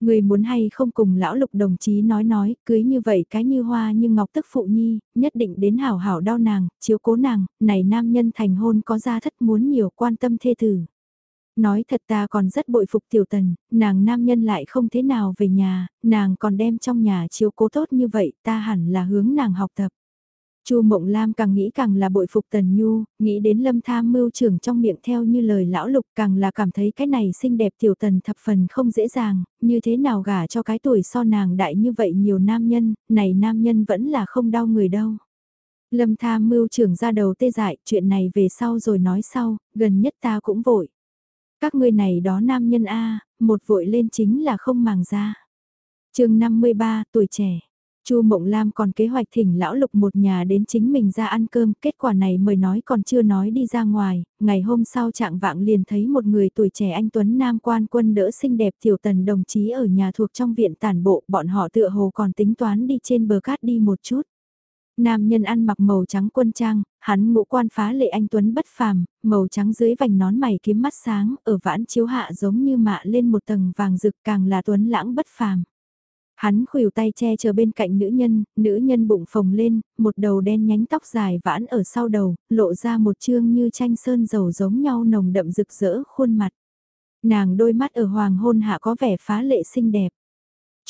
Người muốn hay không cùng lão lục đồng chí nói nói, cưới như vậy cái như hoa như ngọc tức phụ nhi, nhất định đến hảo hảo đau nàng, chiếu cố nàng, này nam nhân thành hôn có gia thất muốn nhiều quan tâm thê tử. Nói thật ta còn rất bội phục tiểu tần, nàng nam nhân lại không thế nào về nhà, nàng còn đem trong nhà chiếu cố tốt như vậy, ta hẳn là hướng nàng học tập. Chu Mộng Lam càng nghĩ càng là bội phục Tần Nhu, nghĩ đến Lâm Tham mưu trưởng trong miệng theo như lời lão lục càng là cảm thấy cái này xinh đẹp tiểu tần thập phần không dễ dàng, như thế nào gả cho cái tuổi so nàng đại như vậy nhiều nam nhân, này nam nhân vẫn là không đau người đâu. Lâm Tham mưu trưởng ra đầu tê dại, chuyện này về sau rồi nói sau, gần nhất ta cũng vội. Các ngươi này đó nam nhân A, một vội lên chính là không màng ra. chương 53, tuổi trẻ. Chu Mộng Lam còn kế hoạch thỉnh lão lục một nhà đến chính mình ra ăn cơm, kết quả này mời nói còn chưa nói đi ra ngoài, ngày hôm sau trạng vạng liền thấy một người tuổi trẻ anh Tuấn Nam quan quân đỡ xinh đẹp tiểu tần đồng chí ở nhà thuộc trong viện tản bộ, bọn họ tựa hồ còn tính toán đi trên bờ cát đi một chút. Nam nhân ăn mặc màu trắng quân trang, hắn ngũ quan phá lệ anh Tuấn bất phàm, màu trắng dưới vành nón mày kiếm mắt sáng, ở vãn chiếu hạ giống như mạ lên một tầng vàng rực càng là Tuấn lãng bất phàm. Hắn khuỷu tay che chờ bên cạnh nữ nhân, nữ nhân bụng phồng lên, một đầu đen nhánh tóc dài vãn ở sau đầu, lộ ra một chương như tranh sơn dầu giống nhau nồng đậm rực rỡ khuôn mặt. Nàng đôi mắt ở hoàng hôn hạ có vẻ phá lệ xinh đẹp.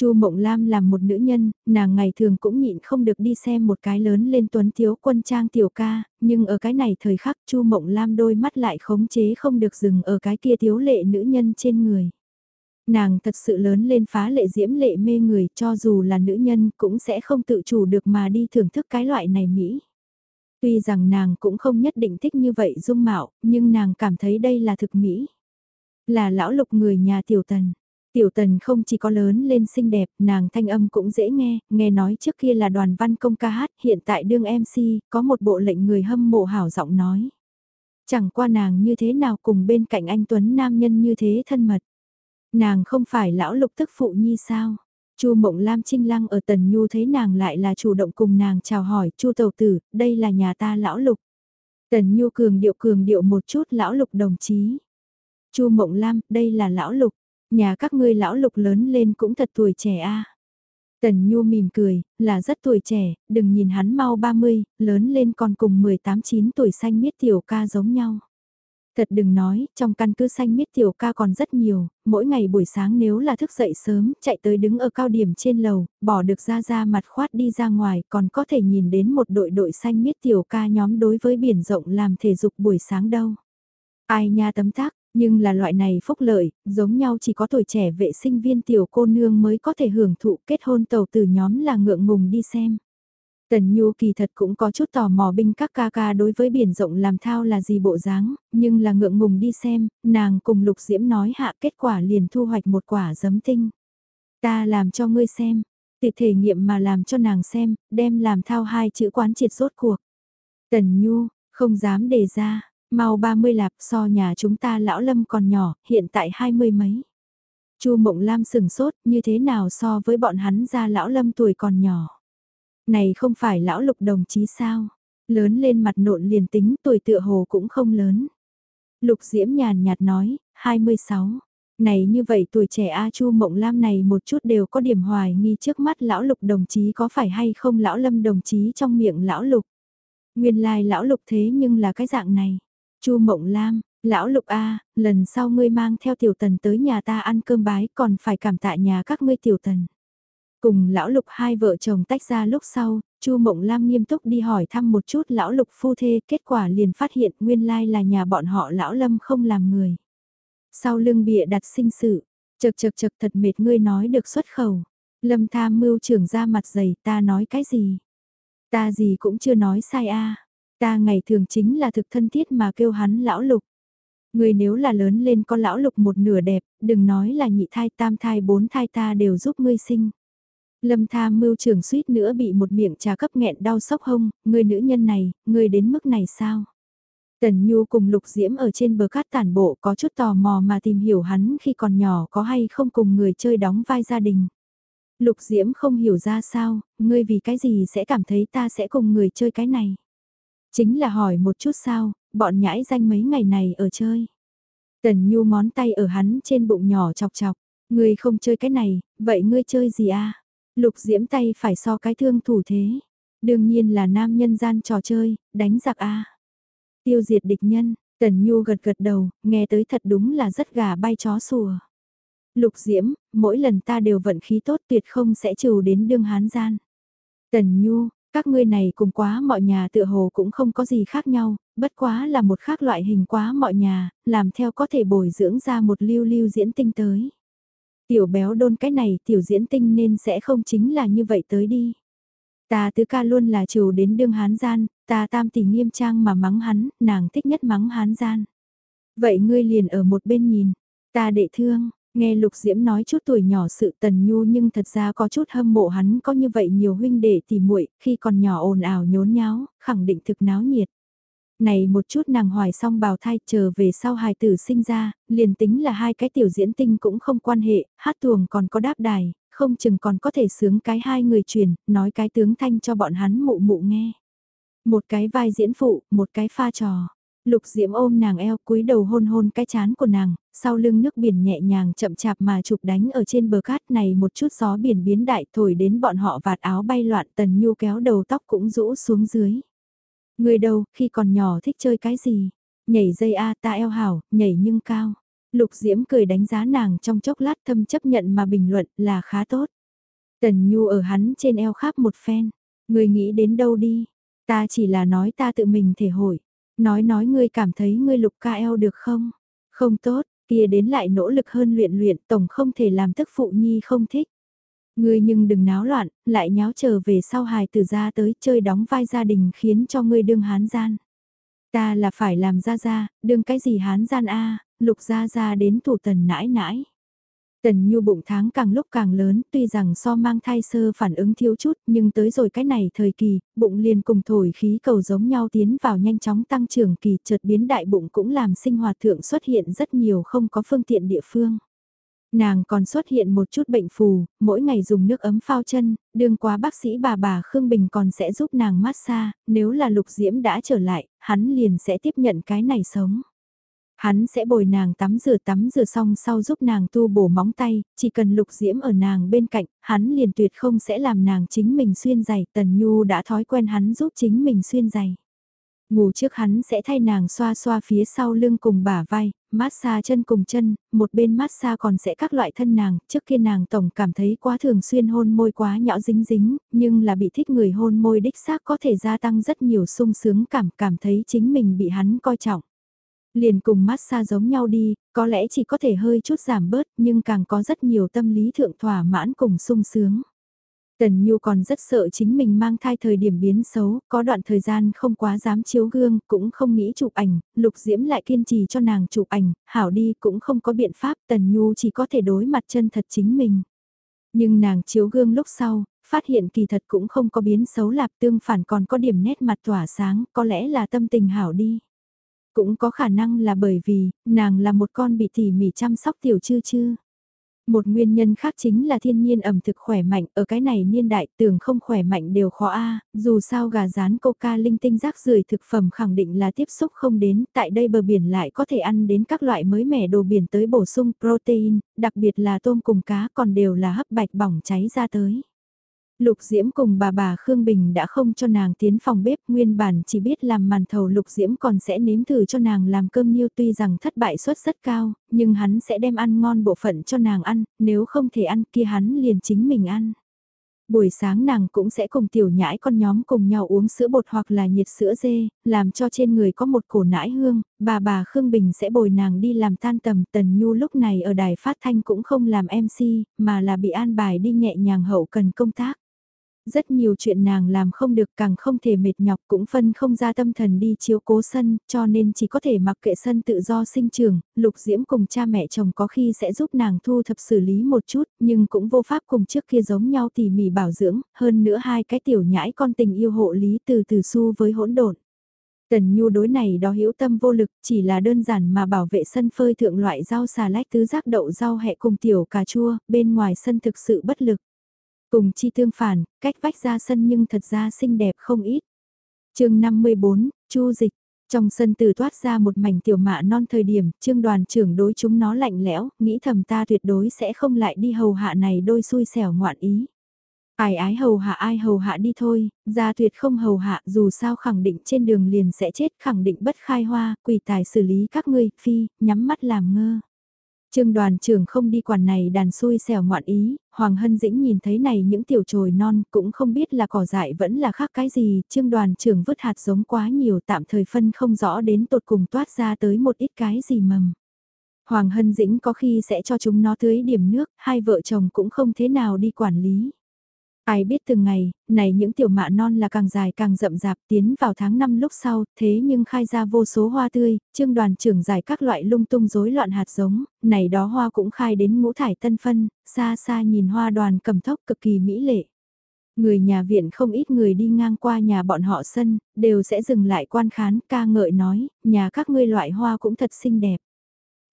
Chu Mộng Lam làm một nữ nhân, nàng ngày thường cũng nhịn không được đi xem một cái lớn lên tuấn thiếu quân trang tiểu ca, nhưng ở cái này thời khắc Chu Mộng Lam đôi mắt lại khống chế không được dừng ở cái kia thiếu lệ nữ nhân trên người. Nàng thật sự lớn lên phá lệ diễm lệ mê người cho dù là nữ nhân cũng sẽ không tự chủ được mà đi thưởng thức cái loại này Mỹ. Tuy rằng nàng cũng không nhất định thích như vậy dung mạo, nhưng nàng cảm thấy đây là thực Mỹ. Là lão lục người nhà tiểu tần. Tiểu tần không chỉ có lớn lên xinh đẹp, nàng thanh âm cũng dễ nghe, nghe nói trước kia là đoàn văn công ca hát, hiện tại đương MC, có một bộ lệnh người hâm mộ hảo giọng nói. Chẳng qua nàng như thế nào cùng bên cạnh anh Tuấn nam nhân như thế thân mật. Nàng không phải lão lục tức phụ nhi sao? Chu Mộng Lam Trinh Lăng ở Tần Nhu thấy nàng lại là chủ động cùng nàng chào hỏi, "Chu tàu tử, đây là nhà ta lão lục." Tần Nhu cường điệu cường điệu một chút lão lục đồng chí. Chu Mộng Lam, đây là lão lục, nhà các ngươi lão lục lớn lên cũng thật tuổi trẻ a. Tần Nhu mỉm cười, là rất tuổi trẻ, đừng nhìn hắn mau 30, lớn lên còn cùng 18-9 tuổi xanh miết tiểu ca giống nhau. Thật đừng nói, trong căn cứ xanh miết tiểu ca còn rất nhiều, mỗi ngày buổi sáng nếu là thức dậy sớm, chạy tới đứng ở cao điểm trên lầu, bỏ được ra ra mặt khoát đi ra ngoài, còn có thể nhìn đến một đội đội xanh miết tiểu ca nhóm đối với biển rộng làm thể dục buổi sáng đâu. Ai nha tấm tác, nhưng là loại này phúc lợi, giống nhau chỉ có tuổi trẻ vệ sinh viên tiểu cô nương mới có thể hưởng thụ kết hôn tàu từ nhóm là ngượng ngùng đi xem. Tần Nhu kỳ thật cũng có chút tò mò binh các ca ca đối với biển rộng làm thao là gì bộ dáng, nhưng là ngượng ngùng đi xem, nàng cùng Lục Diễm nói hạ kết quả liền thu hoạch một quả giấm tinh. Ta làm cho ngươi xem, tự thể nghiệm mà làm cho nàng xem, đem làm thao hai chữ quán triệt rốt cuộc. Tần Nhu, không dám đề ra, mau 30 lạp so nhà chúng ta lão lâm còn nhỏ, hiện tại hai mươi mấy. Chu Mộng Lam sừng sốt, như thế nào so với bọn hắn ra lão lâm tuổi còn nhỏ. Này không phải lão lục đồng chí sao? Lớn lên mặt nộn liền tính tuổi tựa hồ cũng không lớn. Lục Diễm nhàn nhạt nói, 26. Này như vậy tuổi trẻ A Chu Mộng Lam này một chút đều có điểm hoài nghi trước mắt lão lục đồng chí có phải hay không lão lâm đồng chí trong miệng lão lục. Nguyên lai lão lục thế nhưng là cái dạng này. Chu Mộng Lam, lão lục A, lần sau ngươi mang theo tiểu tần tới nhà ta ăn cơm bái còn phải cảm tạ nhà các ngươi tiểu tần. Cùng lão lục hai vợ chồng tách ra lúc sau, Chu Mộng Lam nghiêm túc đi hỏi thăm một chút lão lục phu thê, kết quả liền phát hiện nguyên lai là nhà bọn họ lão lâm không làm người. Sau lưng bịa đặt sinh sự, chật chật chật thật mệt ngươi nói được xuất khẩu. Lâm tham mưu trưởng ra mặt dày ta nói cái gì? Ta gì cũng chưa nói sai a Ta ngày thường chính là thực thân thiết mà kêu hắn lão lục. Người nếu là lớn lên có lão lục một nửa đẹp, đừng nói là nhị thai tam thai bốn thai ta đều giúp ngươi sinh. Lâm tham mưu trưởng suýt nữa bị một miệng trà cấp nghẹn đau sốc hông, người nữ nhân này, người đến mức này sao? Tần Nhu cùng Lục Diễm ở trên bờ cát tản bộ có chút tò mò mà tìm hiểu hắn khi còn nhỏ có hay không cùng người chơi đóng vai gia đình. Lục Diễm không hiểu ra sao, ngươi vì cái gì sẽ cảm thấy ta sẽ cùng người chơi cái này. Chính là hỏi một chút sao, bọn nhãi danh mấy ngày này ở chơi. Tần Nhu ngón tay ở hắn trên bụng nhỏ chọc chọc, ngươi không chơi cái này, vậy ngươi chơi gì a? Lục diễm tay phải so cái thương thủ thế. Đương nhiên là nam nhân gian trò chơi, đánh giặc A. Tiêu diệt địch nhân, Tần Nhu gật gật đầu, nghe tới thật đúng là rất gà bay chó sủa. Lục diễm, mỗi lần ta đều vận khí tốt tuyệt không sẽ trừ đến đương hán gian. Tần Nhu, các ngươi này cùng quá mọi nhà tựa hồ cũng không có gì khác nhau, bất quá là một khác loại hình quá mọi nhà, làm theo có thể bồi dưỡng ra một lưu lưu diễn tinh tới. Tiểu béo đôn cái này tiểu diễn tinh nên sẽ không chính là như vậy tới đi. Ta tứ ca luôn là chủ đến đương hán gian, ta tam tỷ nghiêm trang mà mắng hắn, nàng thích nhất mắng hán gian. Vậy ngươi liền ở một bên nhìn, ta đệ thương, nghe Lục Diễm nói chút tuổi nhỏ sự tần nhu nhưng thật ra có chút hâm mộ hắn có như vậy nhiều huynh đệ tỷ muội khi còn nhỏ ồn ào nhốn nháo, khẳng định thực náo nhiệt. Này một chút nàng hoài xong bào thai chờ về sau hài tử sinh ra, liền tính là hai cái tiểu diễn tinh cũng không quan hệ, hát tuồng còn có đáp đài, không chừng còn có thể sướng cái hai người truyền, nói cái tướng thanh cho bọn hắn mụ mụ nghe. Một cái vai diễn phụ, một cái pha trò. Lục Diễm ôm nàng eo cúi đầu hôn hôn cái chán của nàng, sau lưng nước biển nhẹ nhàng chậm chạp mà chụp đánh ở trên bờ cát này một chút gió biển biến đại thổi đến bọn họ vạt áo bay loạn tần nhu kéo đầu tóc cũng rũ xuống dưới. Người đâu, khi còn nhỏ thích chơi cái gì? Nhảy dây A ta eo hảo, nhảy nhưng cao. Lục Diễm cười đánh giá nàng trong chốc lát thâm chấp nhận mà bình luận là khá tốt. Tần Nhu ở hắn trên eo khắp một phen. Người nghĩ đến đâu đi? Ta chỉ là nói ta tự mình thể hội. Nói nói ngươi cảm thấy ngươi lục ca eo được không? Không tốt, kia đến lại nỗ lực hơn luyện luyện tổng không thể làm tức phụ nhi không thích. Ngươi nhưng đừng náo loạn, lại nháo trở về sau hài tử ra tới chơi đóng vai gia đình khiến cho ngươi đương hán gian. Ta là phải làm ra ra, đương cái gì hán gian a lục ra ra đến thủ tần nãi nãi. Tần Nhu bụng tháng càng lúc càng lớn, tuy rằng so mang thai sơ phản ứng thiếu chút, nhưng tới rồi cái này thời kỳ, bụng liền cùng thổi khí cầu giống nhau tiến vào nhanh chóng tăng trưởng kỳ chợt biến đại bụng cũng làm sinh hoạt thượng xuất hiện rất nhiều không có phương tiện địa phương. Nàng còn xuất hiện một chút bệnh phù, mỗi ngày dùng nước ấm phao chân, đương quá bác sĩ bà bà Khương Bình còn sẽ giúp nàng massage, nếu là lục diễm đã trở lại, hắn liền sẽ tiếp nhận cái này sống. Hắn sẽ bồi nàng tắm rửa tắm rửa xong sau giúp nàng tu bổ móng tay, chỉ cần lục diễm ở nàng bên cạnh, hắn liền tuyệt không sẽ làm nàng chính mình xuyên giày, Tần Nhu đã thói quen hắn giúp chính mình xuyên giày. Ngủ trước hắn sẽ thay nàng xoa xoa phía sau lưng cùng bả vai, massage chân cùng chân, một bên massage còn sẽ các loại thân nàng, trước kia nàng tổng cảm thấy quá thường xuyên hôn môi quá nhỏ dính dính, nhưng là bị thích người hôn môi đích xác có thể gia tăng rất nhiều sung sướng cảm, cảm thấy chính mình bị hắn coi trọng. Liền cùng massage giống nhau đi, có lẽ chỉ có thể hơi chút giảm bớt nhưng càng có rất nhiều tâm lý thượng thỏa mãn cùng sung sướng. Tần Nhu còn rất sợ chính mình mang thai thời điểm biến xấu, có đoạn thời gian không quá dám chiếu gương, cũng không nghĩ chụp ảnh, Lục Diễm lại kiên trì cho nàng chụp ảnh, hảo đi cũng không có biện pháp, Tần Nhu chỉ có thể đối mặt chân thật chính mình. Nhưng nàng chiếu gương lúc sau, phát hiện kỳ thật cũng không có biến xấu lạp tương phản còn có điểm nét mặt tỏa sáng, có lẽ là tâm tình hảo đi. Cũng có khả năng là bởi vì, nàng là một con bị tỉ mỉ chăm sóc tiểu chư chư. Một nguyên nhân khác chính là thiên nhiên ẩm thực khỏe mạnh, ở cái này niên đại tưởng không khỏe mạnh đều khó a dù sao gà rán coca linh tinh rác rưởi thực phẩm khẳng định là tiếp xúc không đến, tại đây bờ biển lại có thể ăn đến các loại mới mẻ đồ biển tới bổ sung protein, đặc biệt là tôm cùng cá còn đều là hấp bạch bỏng cháy ra tới. Lục Diễm cùng bà bà Khương Bình đã không cho nàng tiến phòng bếp nguyên bản chỉ biết làm màn thầu Lục Diễm còn sẽ nếm thử cho nàng làm cơm niêu tuy rằng thất bại suất rất cao, nhưng hắn sẽ đem ăn ngon bộ phận cho nàng ăn, nếu không thể ăn kia hắn liền chính mình ăn. Buổi sáng nàng cũng sẽ cùng tiểu nhãi con nhóm cùng nhau uống sữa bột hoặc là nhiệt sữa dê, làm cho trên người có một cổ nãi hương, bà bà Khương Bình sẽ bồi nàng đi làm tan tầm Tần Nhu lúc này ở đài phát thanh cũng không làm MC, mà là bị an bài đi nhẹ nhàng hậu cần công tác rất nhiều chuyện nàng làm không được càng không thể mệt nhọc cũng phân không ra tâm thần đi chiếu cố sân, cho nên chỉ có thể mặc kệ sân tự do sinh trường, lục diễm cùng cha mẹ chồng có khi sẽ giúp nàng thu thập xử lý một chút, nhưng cũng vô pháp cùng trước kia giống nhau tỉ mỉ bảo dưỡng, hơn nữa hai cái tiểu nhãi con tình yêu hộ lý từ từ su với hỗn độn. Tần Nhu đối này đó hữu tâm vô lực chỉ là đơn giản mà bảo vệ sân phơi thượng loại rau xà lách tứ giác đậu rau hẹ cùng tiểu cà chua, bên ngoài sân thực sự bất lực. Cùng chi tương phản, cách vách ra sân nhưng thật ra xinh đẹp không ít. chương 54, Chu Dịch, trong sân từ toát ra một mảnh tiểu mạ non thời điểm, trương đoàn trưởng đối chúng nó lạnh lẽo, nghĩ thầm ta tuyệt đối sẽ không lại đi hầu hạ này đôi xui xẻo ngoạn ý. Ai ái hầu hạ ai hầu hạ đi thôi, ra tuyệt không hầu hạ dù sao khẳng định trên đường liền sẽ chết khẳng định bất khai hoa, quỷ tài xử lý các ngươi, phi, nhắm mắt làm ngơ. Trương đoàn trưởng không đi quản này đàn xui xẻo ngoạn ý, Hoàng Hân Dĩnh nhìn thấy này những tiểu trồi non cũng không biết là cỏ dại vẫn là khác cái gì, trương đoàn trưởng vứt hạt giống quá nhiều tạm thời phân không rõ đến tột cùng toát ra tới một ít cái gì mầm. Hoàng Hân Dĩnh có khi sẽ cho chúng nó tưới điểm nước, hai vợ chồng cũng không thế nào đi quản lý. Ai biết từng ngày, này những tiểu mạ non là càng dài càng rậm rạp tiến vào tháng 5 lúc sau, thế nhưng khai ra vô số hoa tươi, trương đoàn trưởng giải các loại lung tung rối loạn hạt giống, này đó hoa cũng khai đến ngũ thải tân phân, xa xa nhìn hoa đoàn cầm thốc cực kỳ mỹ lệ. Người nhà viện không ít người đi ngang qua nhà bọn họ sân, đều sẽ dừng lại quan khán ca ngợi nói, nhà các ngươi loại hoa cũng thật xinh đẹp.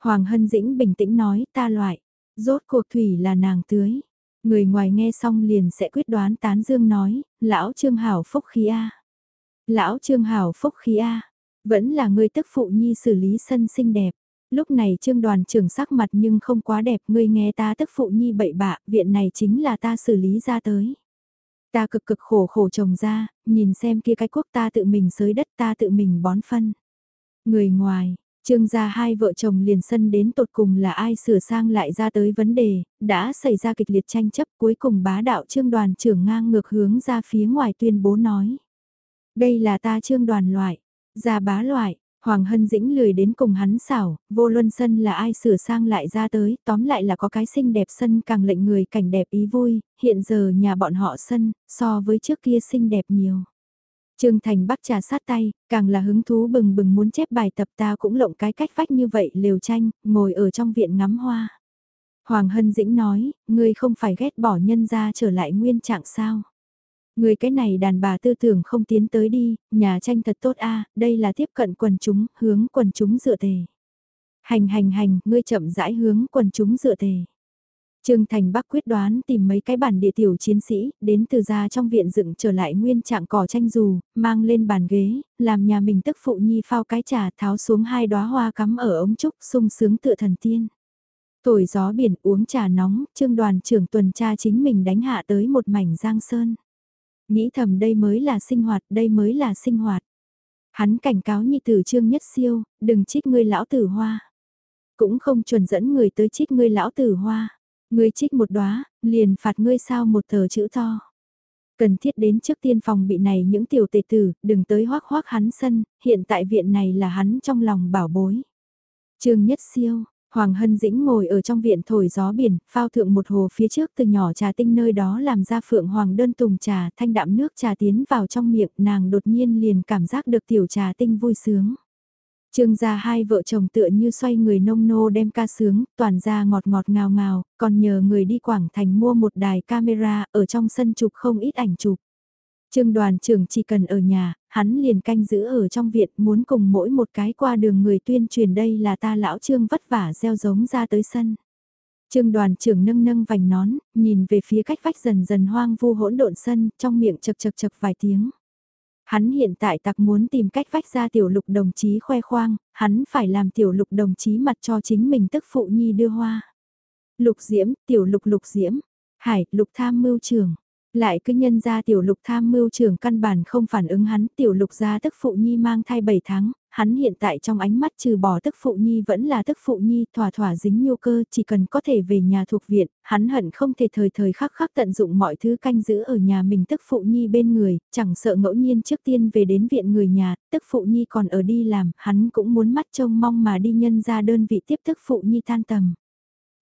Hoàng Hân Dĩnh bình tĩnh nói ta loại, rốt cuộc thủy là nàng tưới. Người ngoài nghe xong liền sẽ quyết đoán tán dương nói, lão Trương Hảo phúc khí A. Lão Trương Hảo phúc khí A, vẫn là người tức phụ nhi xử lý sân xinh đẹp. Lúc này trương đoàn trưởng sắc mặt nhưng không quá đẹp, ngươi nghe ta tức phụ nhi bậy bạ, viện này chính là ta xử lý ra tới. Ta cực cực khổ khổ trồng ra, nhìn xem kia cái quốc ta tự mình sới đất ta tự mình bón phân. Người ngoài, Trương gia hai vợ chồng liền sân đến tột cùng là ai sửa sang lại ra tới vấn đề, đã xảy ra kịch liệt tranh chấp cuối cùng bá đạo trương đoàn trưởng ngang ngược hướng ra phía ngoài tuyên bố nói. Đây là ta trương đoàn loại, gia bá loại, Hoàng Hân Dĩnh lười đến cùng hắn xảo, vô luân sân là ai sửa sang lại ra tới, tóm lại là có cái xinh đẹp sân càng lệnh người cảnh đẹp ý vui, hiện giờ nhà bọn họ sân, so với trước kia xinh đẹp nhiều. Trương Thành bắt trà sát tay, càng là hứng thú bừng bừng muốn chép bài tập ta cũng lộng cái cách vách như vậy liều tranh, ngồi ở trong viện ngắm hoa. Hoàng Hân Dĩnh nói, ngươi không phải ghét bỏ nhân ra trở lại nguyên trạng sao. Người cái này đàn bà tư tưởng không tiến tới đi, nhà tranh thật tốt a đây là tiếp cận quần chúng, hướng quần chúng dựa tề. Hành hành hành, ngươi chậm rãi hướng quần chúng dựa tề. Trương Thành Bắc quyết đoán tìm mấy cái bản địa tiểu chiến sĩ, đến từ ra trong viện dựng trở lại nguyên trạng cỏ tranh dù, mang lên bàn ghế, làm nhà mình tức phụ nhi phao cái trà tháo xuống hai đóa hoa cắm ở ống trúc sung sướng tựa thần tiên. Thổi gió biển uống trà nóng, trương đoàn trưởng tuần tra chính mình đánh hạ tới một mảnh giang sơn. Nghĩ thầm đây mới là sinh hoạt, đây mới là sinh hoạt. Hắn cảnh cáo nhi tử trương nhất siêu, đừng trích ngươi lão tử hoa. Cũng không chuẩn dẫn người tới trích ngươi lão tử hoa. Ngươi trích một đóa liền phạt ngươi sao một tờ chữ to. Cần thiết đến trước tiên phòng bị này những tiểu tệ tử, đừng tới hoác hoác hắn sân, hiện tại viện này là hắn trong lòng bảo bối. Trương Nhất Siêu, Hoàng Hân Dĩnh ngồi ở trong viện thổi gió biển, phao thượng một hồ phía trước từ nhỏ trà tinh nơi đó làm ra phượng hoàng đơn tùng trà, thanh đạm nước trà tiến vào trong miệng, nàng đột nhiên liền cảm giác được tiểu trà tinh vui sướng. Trương gia hai vợ chồng tựa như xoay người nông nô đem ca sướng, toàn ra ngọt ngọt ngào ngào, còn nhờ người đi Quảng Thành mua một đài camera ở trong sân chụp không ít ảnh chụp. Trương đoàn trưởng chỉ cần ở nhà, hắn liền canh giữ ở trong viện muốn cùng mỗi một cái qua đường người tuyên truyền đây là ta lão trương vất vả gieo giống ra tới sân. Trương đoàn trưởng nâng nâng vành nón, nhìn về phía cách vách dần dần hoang vu hỗn độn sân, trong miệng chật chật chật vài tiếng. Hắn hiện tại tặc muốn tìm cách vách ra tiểu lục đồng chí khoe khoang, hắn phải làm tiểu lục đồng chí mặt cho chính mình tức phụ nhi đưa hoa. Lục diễm, tiểu lục lục diễm, hải, lục tham mưu trưởng. Lại cứ nhân ra tiểu lục tham mưu trưởng căn bản không phản ứng hắn, tiểu lục gia tức phụ nhi mang thai 7 tháng, hắn hiện tại trong ánh mắt trừ bỏ tức phụ nhi vẫn là tức phụ nhi thỏa thỏa dính nhu cơ, chỉ cần có thể về nhà thuộc viện, hắn hận không thể thời thời khắc khắc tận dụng mọi thứ canh giữ ở nhà mình tức phụ nhi bên người, chẳng sợ ngẫu nhiên trước tiên về đến viện người nhà, tức phụ nhi còn ở đi làm, hắn cũng muốn mắt trông mong mà đi nhân ra đơn vị tiếp tức phụ nhi tan tầm.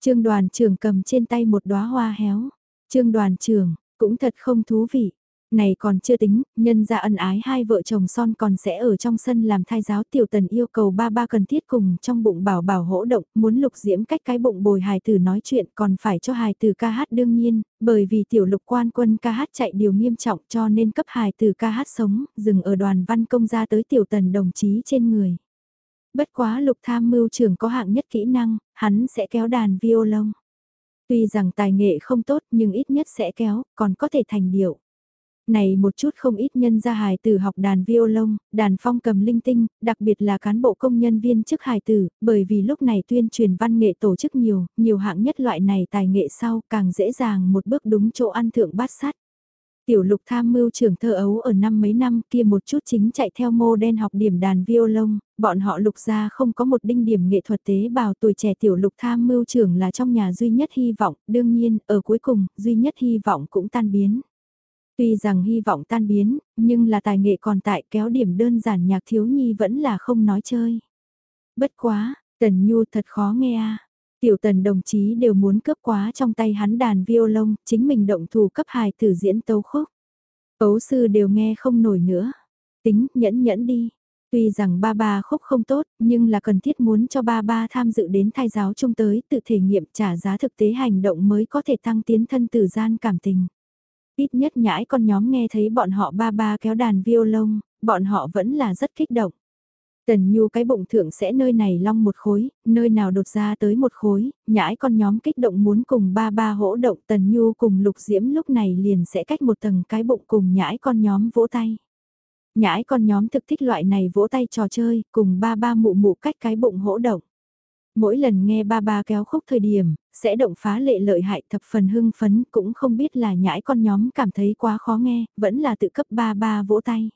Trương đoàn trưởng cầm trên tay một đóa hoa héo. Trương đoàn trưởng, cũng thật không thú vị. Này còn chưa tính, nhân ra ân ái hai vợ chồng son còn sẽ ở trong sân làm thai giáo tiểu tần yêu cầu ba ba cần thiết cùng trong bụng bảo bảo hỗ động, muốn lục diễm cách cái bụng bồi hài tử nói chuyện còn phải cho hài tử ca hát đương nhiên, bởi vì tiểu lục quan quân ca hát chạy điều nghiêm trọng cho nên cấp hài tử ca hát sống, dừng ở đoàn văn công ra tới tiểu tần đồng chí trên người. Bất quá lục tham mưu trưởng có hạng nhất kỹ năng, hắn sẽ kéo đàn violon. Tuy rằng tài nghệ không tốt nhưng ít nhất sẽ kéo, còn có thể thành điệu. Này một chút không ít nhân gia hài tử học đàn violon, đàn phong cầm linh tinh, đặc biệt là cán bộ công nhân viên chức hài tử, bởi vì lúc này tuyên truyền văn nghệ tổ chức nhiều, nhiều hạng nhất loại này tài nghệ sau càng dễ dàng một bước đúng chỗ ăn thượng bát sát. Tiểu lục tham mưu trưởng thơ ấu ở năm mấy năm kia một chút chính chạy theo mô đen học điểm đàn violon, bọn họ lục ra không có một đinh điểm nghệ thuật tế bào tuổi trẻ tiểu lục tham mưu trưởng là trong nhà duy nhất hy vọng, đương nhiên, ở cuối cùng, duy nhất hy vọng cũng tan biến. Tuy rằng hy vọng tan biến, nhưng là tài nghệ còn tại kéo điểm đơn giản nhạc thiếu nhi vẫn là không nói chơi. Bất quá, Tần Nhu thật khó nghe a Tiểu tần đồng chí đều muốn cướp quá trong tay hắn đàn violon, chính mình động thủ cấp hài tử diễn tấu khúc. Ấu sư đều nghe không nổi nữa. Tính, nhẫn nhẫn đi. Tuy rằng ba ba khúc không tốt, nhưng là cần thiết muốn cho ba ba tham dự đến thai giáo chung tới tự thể nghiệm trả giá thực tế hành động mới có thể tăng tiến thân tử gian cảm tình. Ít nhất nhãi con nhóm nghe thấy bọn họ ba ba kéo đàn violon, bọn họ vẫn là rất kích động. Tần Nhu cái bụng thượng sẽ nơi này long một khối, nơi nào đột ra tới một khối, nhãi con nhóm kích động muốn cùng ba ba hỗ động Tần Nhu cùng Lục Diễm lúc này liền sẽ cách một tầng cái bụng cùng nhãi con nhóm vỗ tay. Nhãi con nhóm thực thích loại này vỗ tay trò chơi, cùng ba ba mụ mụ cách cái bụng hỗ động. Mỗi lần nghe ba ba kéo khúc thời điểm, sẽ động phá lệ lợi hại thập phần hưng phấn cũng không biết là nhãi con nhóm cảm thấy quá khó nghe, vẫn là tự cấp ba ba vỗ tay.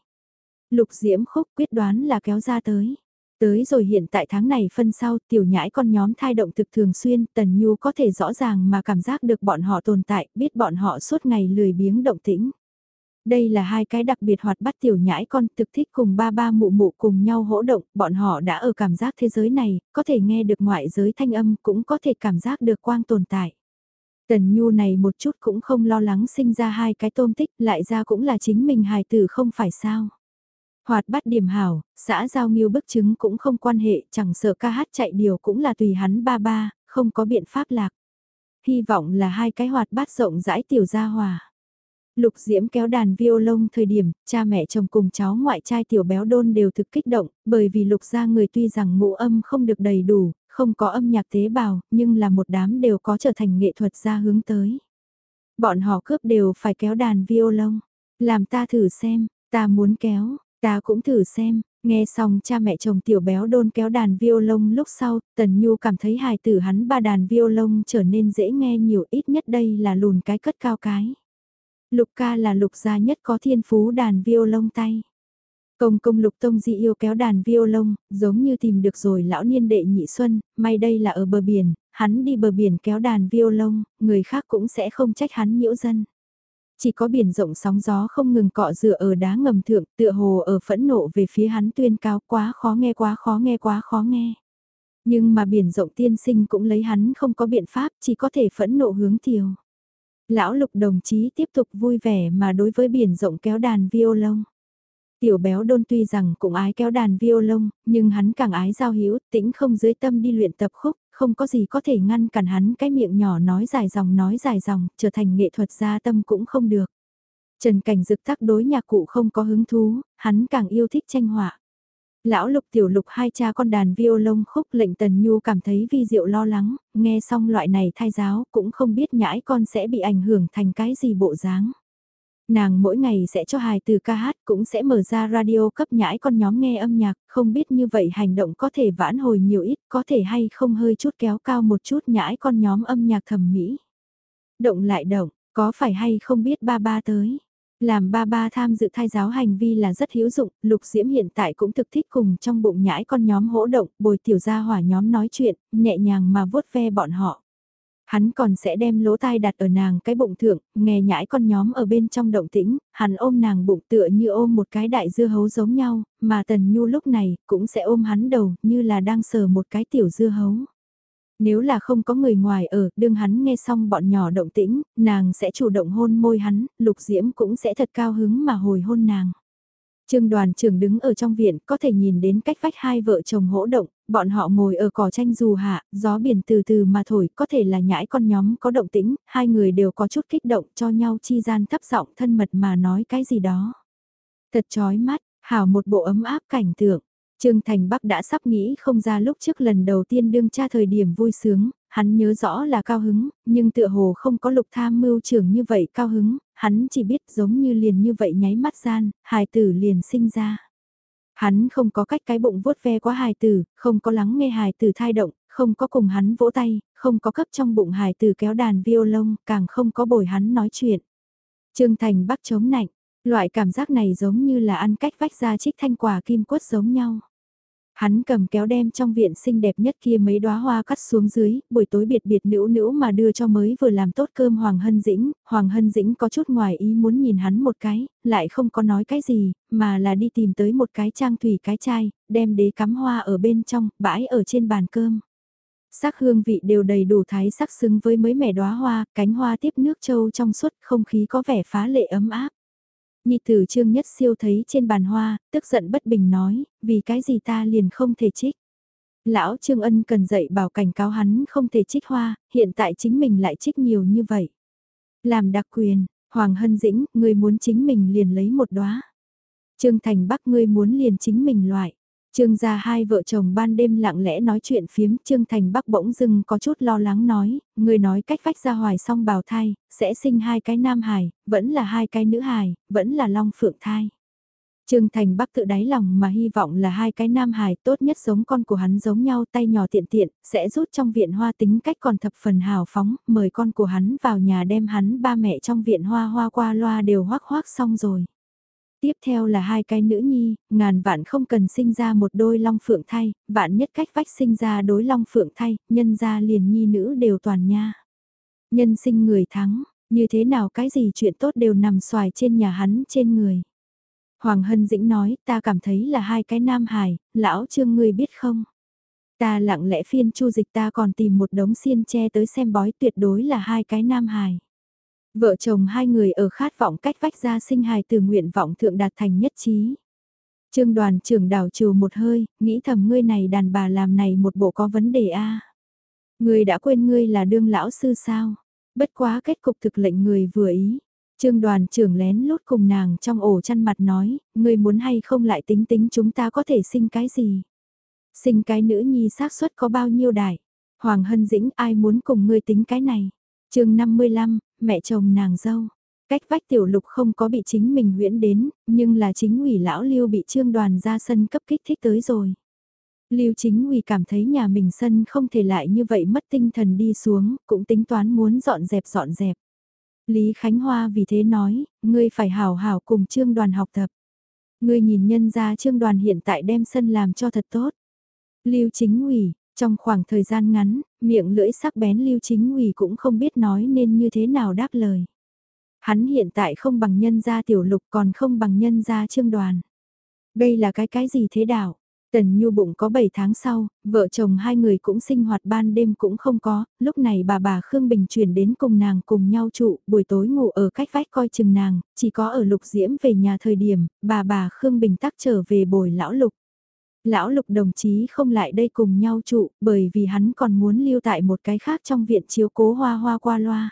Lục diễm khúc quyết đoán là kéo ra tới. Tới rồi hiện tại tháng này phân sau tiểu nhãi con nhóm thai động thực thường xuyên tần nhu có thể rõ ràng mà cảm giác được bọn họ tồn tại biết bọn họ suốt ngày lười biếng động tĩnh. Đây là hai cái đặc biệt hoạt bát tiểu nhãi con thực thích cùng ba ba mụ mụ cùng nhau hỗ động, bọn họ đã ở cảm giác thế giới này, có thể nghe được ngoại giới thanh âm cũng có thể cảm giác được quang tồn tại. Tần Nhu này một chút cũng không lo lắng sinh ra hai cái tôm tích, lại ra cũng là chính mình hài tử không phải sao. Hoạt bát điểm hảo, xã giao nghiêu bức chứng cũng không quan hệ, chẳng sợ ca hát chạy điều cũng là tùy hắn ba ba, không có biện pháp lạc. Hy vọng là hai cái hoạt bát rộng rãi tiểu gia hòa. Lục Diễm kéo đàn violon thời điểm, cha mẹ chồng cùng cháu ngoại trai tiểu béo đôn đều thực kích động, bởi vì lục gia người tuy rằng ngũ âm không được đầy đủ, không có âm nhạc tế bào, nhưng là một đám đều có trở thành nghệ thuật gia hướng tới. Bọn họ cướp đều phải kéo đàn violon, làm ta thử xem, ta muốn kéo, ta cũng thử xem, nghe xong cha mẹ chồng tiểu béo đôn kéo đàn violon lúc sau, Tần Nhu cảm thấy hài tử hắn ba đàn violon trở nên dễ nghe nhiều ít nhất đây là lùn cái cất cao cái. Lục ca là lục gia nhất có thiên phú đàn violon tay. Công công lục tông dị yêu kéo đàn violon, giống như tìm được rồi lão niên đệ nhị xuân, may đây là ở bờ biển, hắn đi bờ biển kéo đàn violon, người khác cũng sẽ không trách hắn nhiễu dân. Chỉ có biển rộng sóng gió không ngừng cọ dựa ở đá ngầm thượng, tựa hồ ở phẫn nộ về phía hắn tuyên cao quá khó nghe quá khó nghe quá khó nghe. Nhưng mà biển rộng tiên sinh cũng lấy hắn không có biện pháp, chỉ có thể phẫn nộ hướng tiểu. Lão lục đồng chí tiếp tục vui vẻ mà đối với biển rộng kéo đàn violon. Tiểu béo đôn tuy rằng cũng ái kéo đàn violon, nhưng hắn càng ái giao hữu tĩnh không dưới tâm đi luyện tập khúc, không có gì có thể ngăn cản hắn cái miệng nhỏ nói dài dòng nói dài dòng, trở thành nghệ thuật gia tâm cũng không được. Trần Cảnh Dực tác đối nhạc cụ không có hứng thú, hắn càng yêu thích tranh họa. Lão lục tiểu lục hai cha con đàn violon khúc lệnh Tần Nhu cảm thấy vi diệu lo lắng, nghe xong loại này thai giáo cũng không biết nhãi con sẽ bị ảnh hưởng thành cái gì bộ dáng. Nàng mỗi ngày sẽ cho hài từ ca hát cũng sẽ mở ra radio cấp nhãi con nhóm nghe âm nhạc, không biết như vậy hành động có thể vãn hồi nhiều ít, có thể hay không hơi chút kéo cao một chút nhãi con nhóm âm nhạc thẩm mỹ. Động lại động, có phải hay không biết ba ba tới. Làm ba ba tham dự thai giáo hành vi là rất hữu dụng, Lục Diễm hiện tại cũng thực thích cùng trong bụng nhãi con nhóm hỗ động, bồi tiểu gia hỏa nhóm nói chuyện, nhẹ nhàng mà vuốt ve bọn họ. Hắn còn sẽ đem lỗ tai đặt ở nàng cái bụng thượng, nghe nhãi con nhóm ở bên trong động tĩnh, hắn ôm nàng bụng tựa như ôm một cái đại dưa hấu giống nhau, mà Tần Nhu lúc này cũng sẽ ôm hắn đầu như là đang sờ một cái tiểu dưa hấu. Nếu là không có người ngoài ở, đương hắn nghe xong bọn nhỏ động tĩnh, nàng sẽ chủ động hôn môi hắn, lục diễm cũng sẽ thật cao hứng mà hồi hôn nàng. Trương đoàn trưởng đứng ở trong viện, có thể nhìn đến cách vách hai vợ chồng hỗ động, bọn họ ngồi ở cỏ tranh dù hạ, gió biển từ từ mà thổi, có thể là nhãi con nhóm có động tĩnh, hai người đều có chút kích động cho nhau chi gian thấp giọng thân mật mà nói cái gì đó. Thật chói mắt, hảo một bộ ấm áp cảnh tượng. Trương Thành Bắc đã sắp nghĩ không ra lúc trước lần đầu tiên đương cha thời điểm vui sướng, hắn nhớ rõ là cao hứng, nhưng tựa hồ không có lục tham mưu trưởng như vậy cao hứng, hắn chỉ biết giống như liền như vậy nháy mắt gian, hài tử liền sinh ra. Hắn không có cách cái bụng vuốt ve quá hài tử, không có lắng nghe hài tử thai động, không có cùng hắn vỗ tay, không có cấp trong bụng hài tử kéo đàn violon, càng không có bồi hắn nói chuyện. Trương Thành Bắc chống nạnh, loại cảm giác này giống như là ăn cách vách ra trích thanh quả kim quất giống nhau. Hắn cầm kéo đem trong viện xinh đẹp nhất kia mấy đóa hoa cắt xuống dưới, buổi tối biệt biệt nữ nữ mà đưa cho mới vừa làm tốt cơm Hoàng Hân Dĩnh, Hoàng Hân Dĩnh có chút ngoài ý muốn nhìn hắn một cái, lại không có nói cái gì, mà là đi tìm tới một cái trang thủy cái chai, đem đế cắm hoa ở bên trong, bãi ở trên bàn cơm. Sắc hương vị đều đầy đủ thái sắc xứng với mấy mẻ đóa hoa, cánh hoa tiếp nước châu trong suốt không khí có vẻ phá lệ ấm áp. Nhi tử trương nhất siêu thấy trên bàn hoa, tức giận bất bình nói, vì cái gì ta liền không thể trích. Lão Trương Ân cần dạy bảo cảnh cáo hắn không thể trích hoa, hiện tại chính mình lại trích nhiều như vậy. Làm đặc quyền, Hoàng Hân Dĩnh, người muốn chính mình liền lấy một đóa. Trương Thành Bắc ngươi muốn liền chính mình loại. Trương gia hai vợ chồng ban đêm lặng lẽ nói chuyện phiếm, Trương Thành Bắc bỗng dưng có chút lo lắng nói, người nói cách vách ra hoài xong bào thai, sẽ sinh hai cái nam hài, vẫn là hai cái nữ hài, vẫn là long phượng thai. Trương Thành Bắc tự đáy lòng mà hy vọng là hai cái nam hài tốt nhất giống con của hắn giống nhau tay nhỏ tiện tiện, sẽ rút trong viện hoa tính cách còn thập phần hào phóng, mời con của hắn vào nhà đem hắn ba mẹ trong viện hoa hoa qua loa đều hoác hoác xong rồi. Tiếp theo là hai cái nữ nhi, ngàn vạn không cần sinh ra một đôi long phượng thay, vạn nhất cách vách sinh ra đối long phượng thay, nhân ra liền nhi nữ đều toàn nha. Nhân sinh người thắng, Như thế nào cái gì chuyện tốt đều nằm xoài trên nhà hắn trên người. Hoàng Hân Dĩnh nói, ta cảm thấy là hai cái nam hài, lão trương ngươi biết không? Ta lặng lẽ phiên chu dịch ta còn tìm một đống xiên che tới xem bói tuyệt đối là hai cái nam hài. Vợ chồng hai người ở khát vọng cách vách ra sinh hài từ nguyện vọng thượng đạt thành nhất trí. Trương đoàn trưởng đảo trừ một hơi, nghĩ thầm ngươi này đàn bà làm này một bộ có vấn đề a. Ngươi đã quên ngươi là đương lão sư sao? Bất quá kết cục thực lệnh người vừa ý. Trương đoàn trưởng lén lút cùng nàng trong ổ chăn mặt nói, ngươi muốn hay không lại tính tính chúng ta có thể sinh cái gì? Sinh cái nữ nhi xác suất có bao nhiêu đại? Hoàng Hân Dĩnh ai muốn cùng ngươi tính cái này? Chương 55, mẹ chồng nàng dâu. Cách vách tiểu lục không có bị chính mình huyễn đến, nhưng là chính ủy lão lưu bị trương đoàn ra sân cấp kích thích tới rồi. Lưu chính ủy cảm thấy nhà mình sân không thể lại như vậy mất tinh thần đi xuống, cũng tính toán muốn dọn dẹp dọn dẹp. Lý Khánh Hoa vì thế nói, ngươi phải hào hào cùng trương đoàn học tập. Ngươi nhìn nhân ra trương đoàn hiện tại đem sân làm cho thật tốt. Lưu chính ủy, trong khoảng thời gian ngắn, miệng lưỡi sắc bén lưu chính ủy cũng không biết nói nên như thế nào đáp lời. Hắn hiện tại không bằng nhân gia tiểu lục còn không bằng nhân gia trương đoàn. Đây là cái cái gì thế đảo? Tần Nhu bụng có 7 tháng sau, vợ chồng hai người cũng sinh hoạt ban đêm cũng không có, lúc này bà bà Khương Bình chuyển đến cùng nàng cùng nhau trụ, buổi tối ngủ ở cách vách coi chừng nàng, chỉ có ở lục diễm về nhà thời điểm, bà bà Khương Bình tắc trở về bồi lão lục. Lão lục đồng chí không lại đây cùng nhau trụ, bởi vì hắn còn muốn lưu tại một cái khác trong viện chiếu cố hoa hoa qua loa.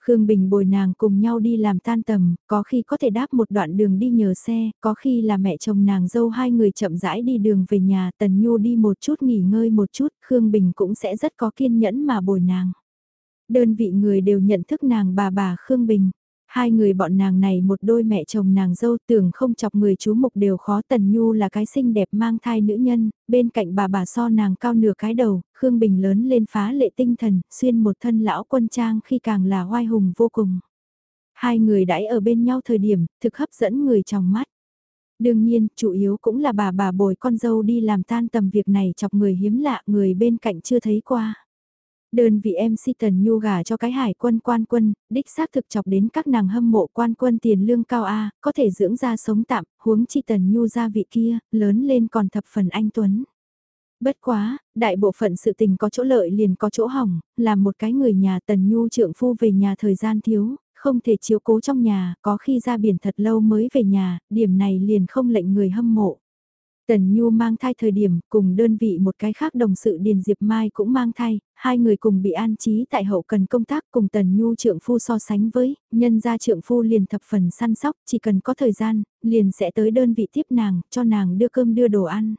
Khương Bình bồi nàng cùng nhau đi làm tan tầm, có khi có thể đáp một đoạn đường đi nhờ xe, có khi là mẹ chồng nàng dâu hai người chậm rãi đi đường về nhà, Tần Nhu đi một chút nghỉ ngơi một chút, Khương Bình cũng sẽ rất có kiên nhẫn mà bồi nàng. Đơn vị người đều nhận thức nàng bà bà Khương Bình. Hai người bọn nàng này một đôi mẹ chồng nàng dâu tưởng không chọc người chú mục đều khó Tần Nhu là cái xinh đẹp mang thai nữ nhân, bên cạnh bà bà so nàng cao nửa cái đầu, Khương Bình lớn lên phá lệ tinh thần, xuyên một thân lão quân trang khi càng là oai hùng vô cùng. Hai người đãi ở bên nhau thời điểm, thực hấp dẫn người trong mắt. Đương nhiên, chủ yếu cũng là bà bà bồi con dâu đi làm tan tầm việc này chọc người hiếm lạ người bên cạnh chưa thấy qua. Đơn vị MC Tần Nhu gả cho cái hải quân quan quân, đích xác thực chọc đến các nàng hâm mộ quan quân tiền lương cao A, có thể dưỡng ra sống tạm, huống chi Tần Nhu gia vị kia, lớn lên còn thập phần anh Tuấn. Bất quá, đại bộ phận sự tình có chỗ lợi liền có chỗ hỏng, làm một cái người nhà Tần Nhu trượng phu về nhà thời gian thiếu, không thể chiếu cố trong nhà, có khi ra biển thật lâu mới về nhà, điểm này liền không lệnh người hâm mộ. Tần Nhu mang thai thời điểm, cùng đơn vị một cái khác đồng sự Điền Diệp Mai cũng mang thai, hai người cùng bị an trí tại hậu cần công tác cùng Tần Nhu trượng phu so sánh với, nhân gia trượng phu liền thập phần săn sóc, chỉ cần có thời gian, liền sẽ tới đơn vị tiếp nàng, cho nàng đưa cơm đưa đồ ăn.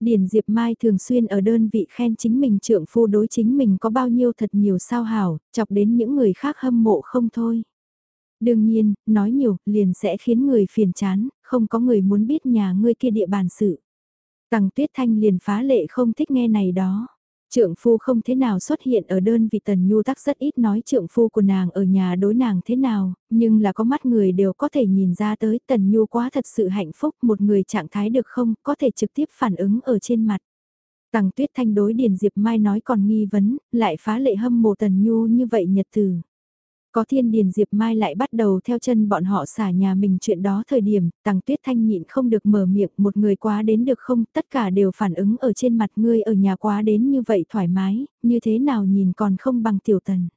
Điền Diệp Mai thường xuyên ở đơn vị khen chính mình trượng phu đối chính mình có bao nhiêu thật nhiều sao hảo, chọc đến những người khác hâm mộ không thôi. Đương nhiên, nói nhiều, liền sẽ khiến người phiền chán, không có người muốn biết nhà ngươi kia địa bàn sự. Tằng Tuyết Thanh liền phá lệ không thích nghe này đó. Trượng phu không thế nào xuất hiện ở đơn vị Tần Nhu Tắc rất ít nói trượng phu của nàng ở nhà đối nàng thế nào, nhưng là có mắt người đều có thể nhìn ra tới Tần Nhu quá thật sự hạnh phúc một người trạng thái được không, có thể trực tiếp phản ứng ở trên mặt. Tằng Tuyết Thanh đối Điền Diệp Mai nói còn nghi vấn, lại phá lệ hâm mộ Tần Nhu như vậy nhật từ. Có thiên điền Diệp Mai lại bắt đầu theo chân bọn họ xả nhà mình chuyện đó thời điểm, tàng tuyết thanh nhịn không được mở miệng một người quá đến được không, tất cả đều phản ứng ở trên mặt ngươi ở nhà quá đến như vậy thoải mái, như thế nào nhìn còn không bằng tiểu tần.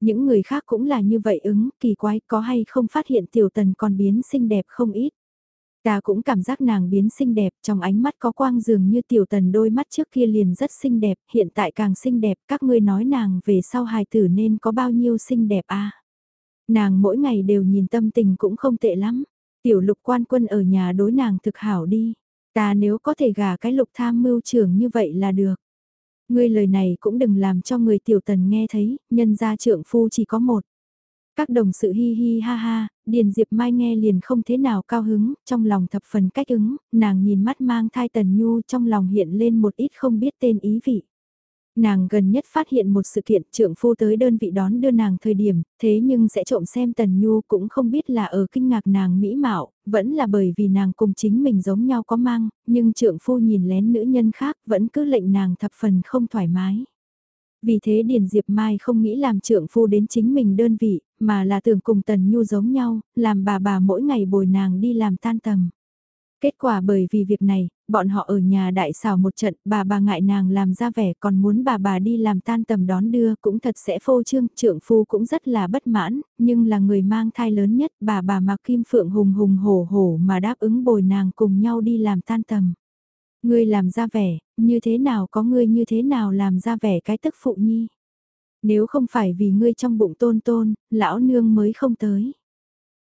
Những người khác cũng là như vậy ứng, kỳ quái có hay không phát hiện tiểu tần còn biến xinh đẹp không ít. Ta cũng cảm giác nàng biến xinh đẹp, trong ánh mắt có quang dường như tiểu tần đôi mắt trước kia liền rất xinh đẹp, hiện tại càng xinh đẹp, các ngươi nói nàng về sau hài tử nên có bao nhiêu xinh đẹp a Nàng mỗi ngày đều nhìn tâm tình cũng không tệ lắm, tiểu lục quan quân ở nhà đối nàng thực hảo đi, ta nếu có thể gả cái lục tham mưu trưởng như vậy là được. Ngươi lời này cũng đừng làm cho người tiểu tần nghe thấy, nhân gia trưởng phu chỉ có một. Các đồng sự hi hi ha ha, Điền Diệp Mai nghe liền không thế nào cao hứng, trong lòng thập phần cách ứng, nàng nhìn mắt mang thai Tần Nhu trong lòng hiện lên một ít không biết tên ý vị. Nàng gần nhất phát hiện một sự kiện trưởng phu tới đơn vị đón đưa nàng thời điểm, thế nhưng sẽ trộm xem Tần Nhu cũng không biết là ở kinh ngạc nàng mỹ mạo, vẫn là bởi vì nàng cùng chính mình giống nhau có mang, nhưng trưởng phu nhìn lén nữ nhân khác vẫn cứ lệnh nàng thập phần không thoải mái. Vì thế Điền Diệp Mai không nghĩ làm trưởng phu đến chính mình đơn vị, mà là tưởng cùng Tần Nhu giống nhau, làm bà bà mỗi ngày bồi nàng đi làm tan tầm. Kết quả bởi vì việc này, bọn họ ở nhà đại xào một trận, bà bà ngại nàng làm ra vẻ còn muốn bà bà đi làm tan tầm đón đưa cũng thật sẽ phô trương, trưởng phu cũng rất là bất mãn, nhưng là người mang thai lớn nhất, bà bà mặc kim phượng hùng hùng hổ hổ mà đáp ứng bồi nàng cùng nhau đi làm tan tầm. Ngươi làm ra vẻ, như thế nào có ngươi như thế nào làm ra vẻ cái tức phụ nhi. Nếu không phải vì ngươi trong bụng tôn tôn, lão nương mới không tới.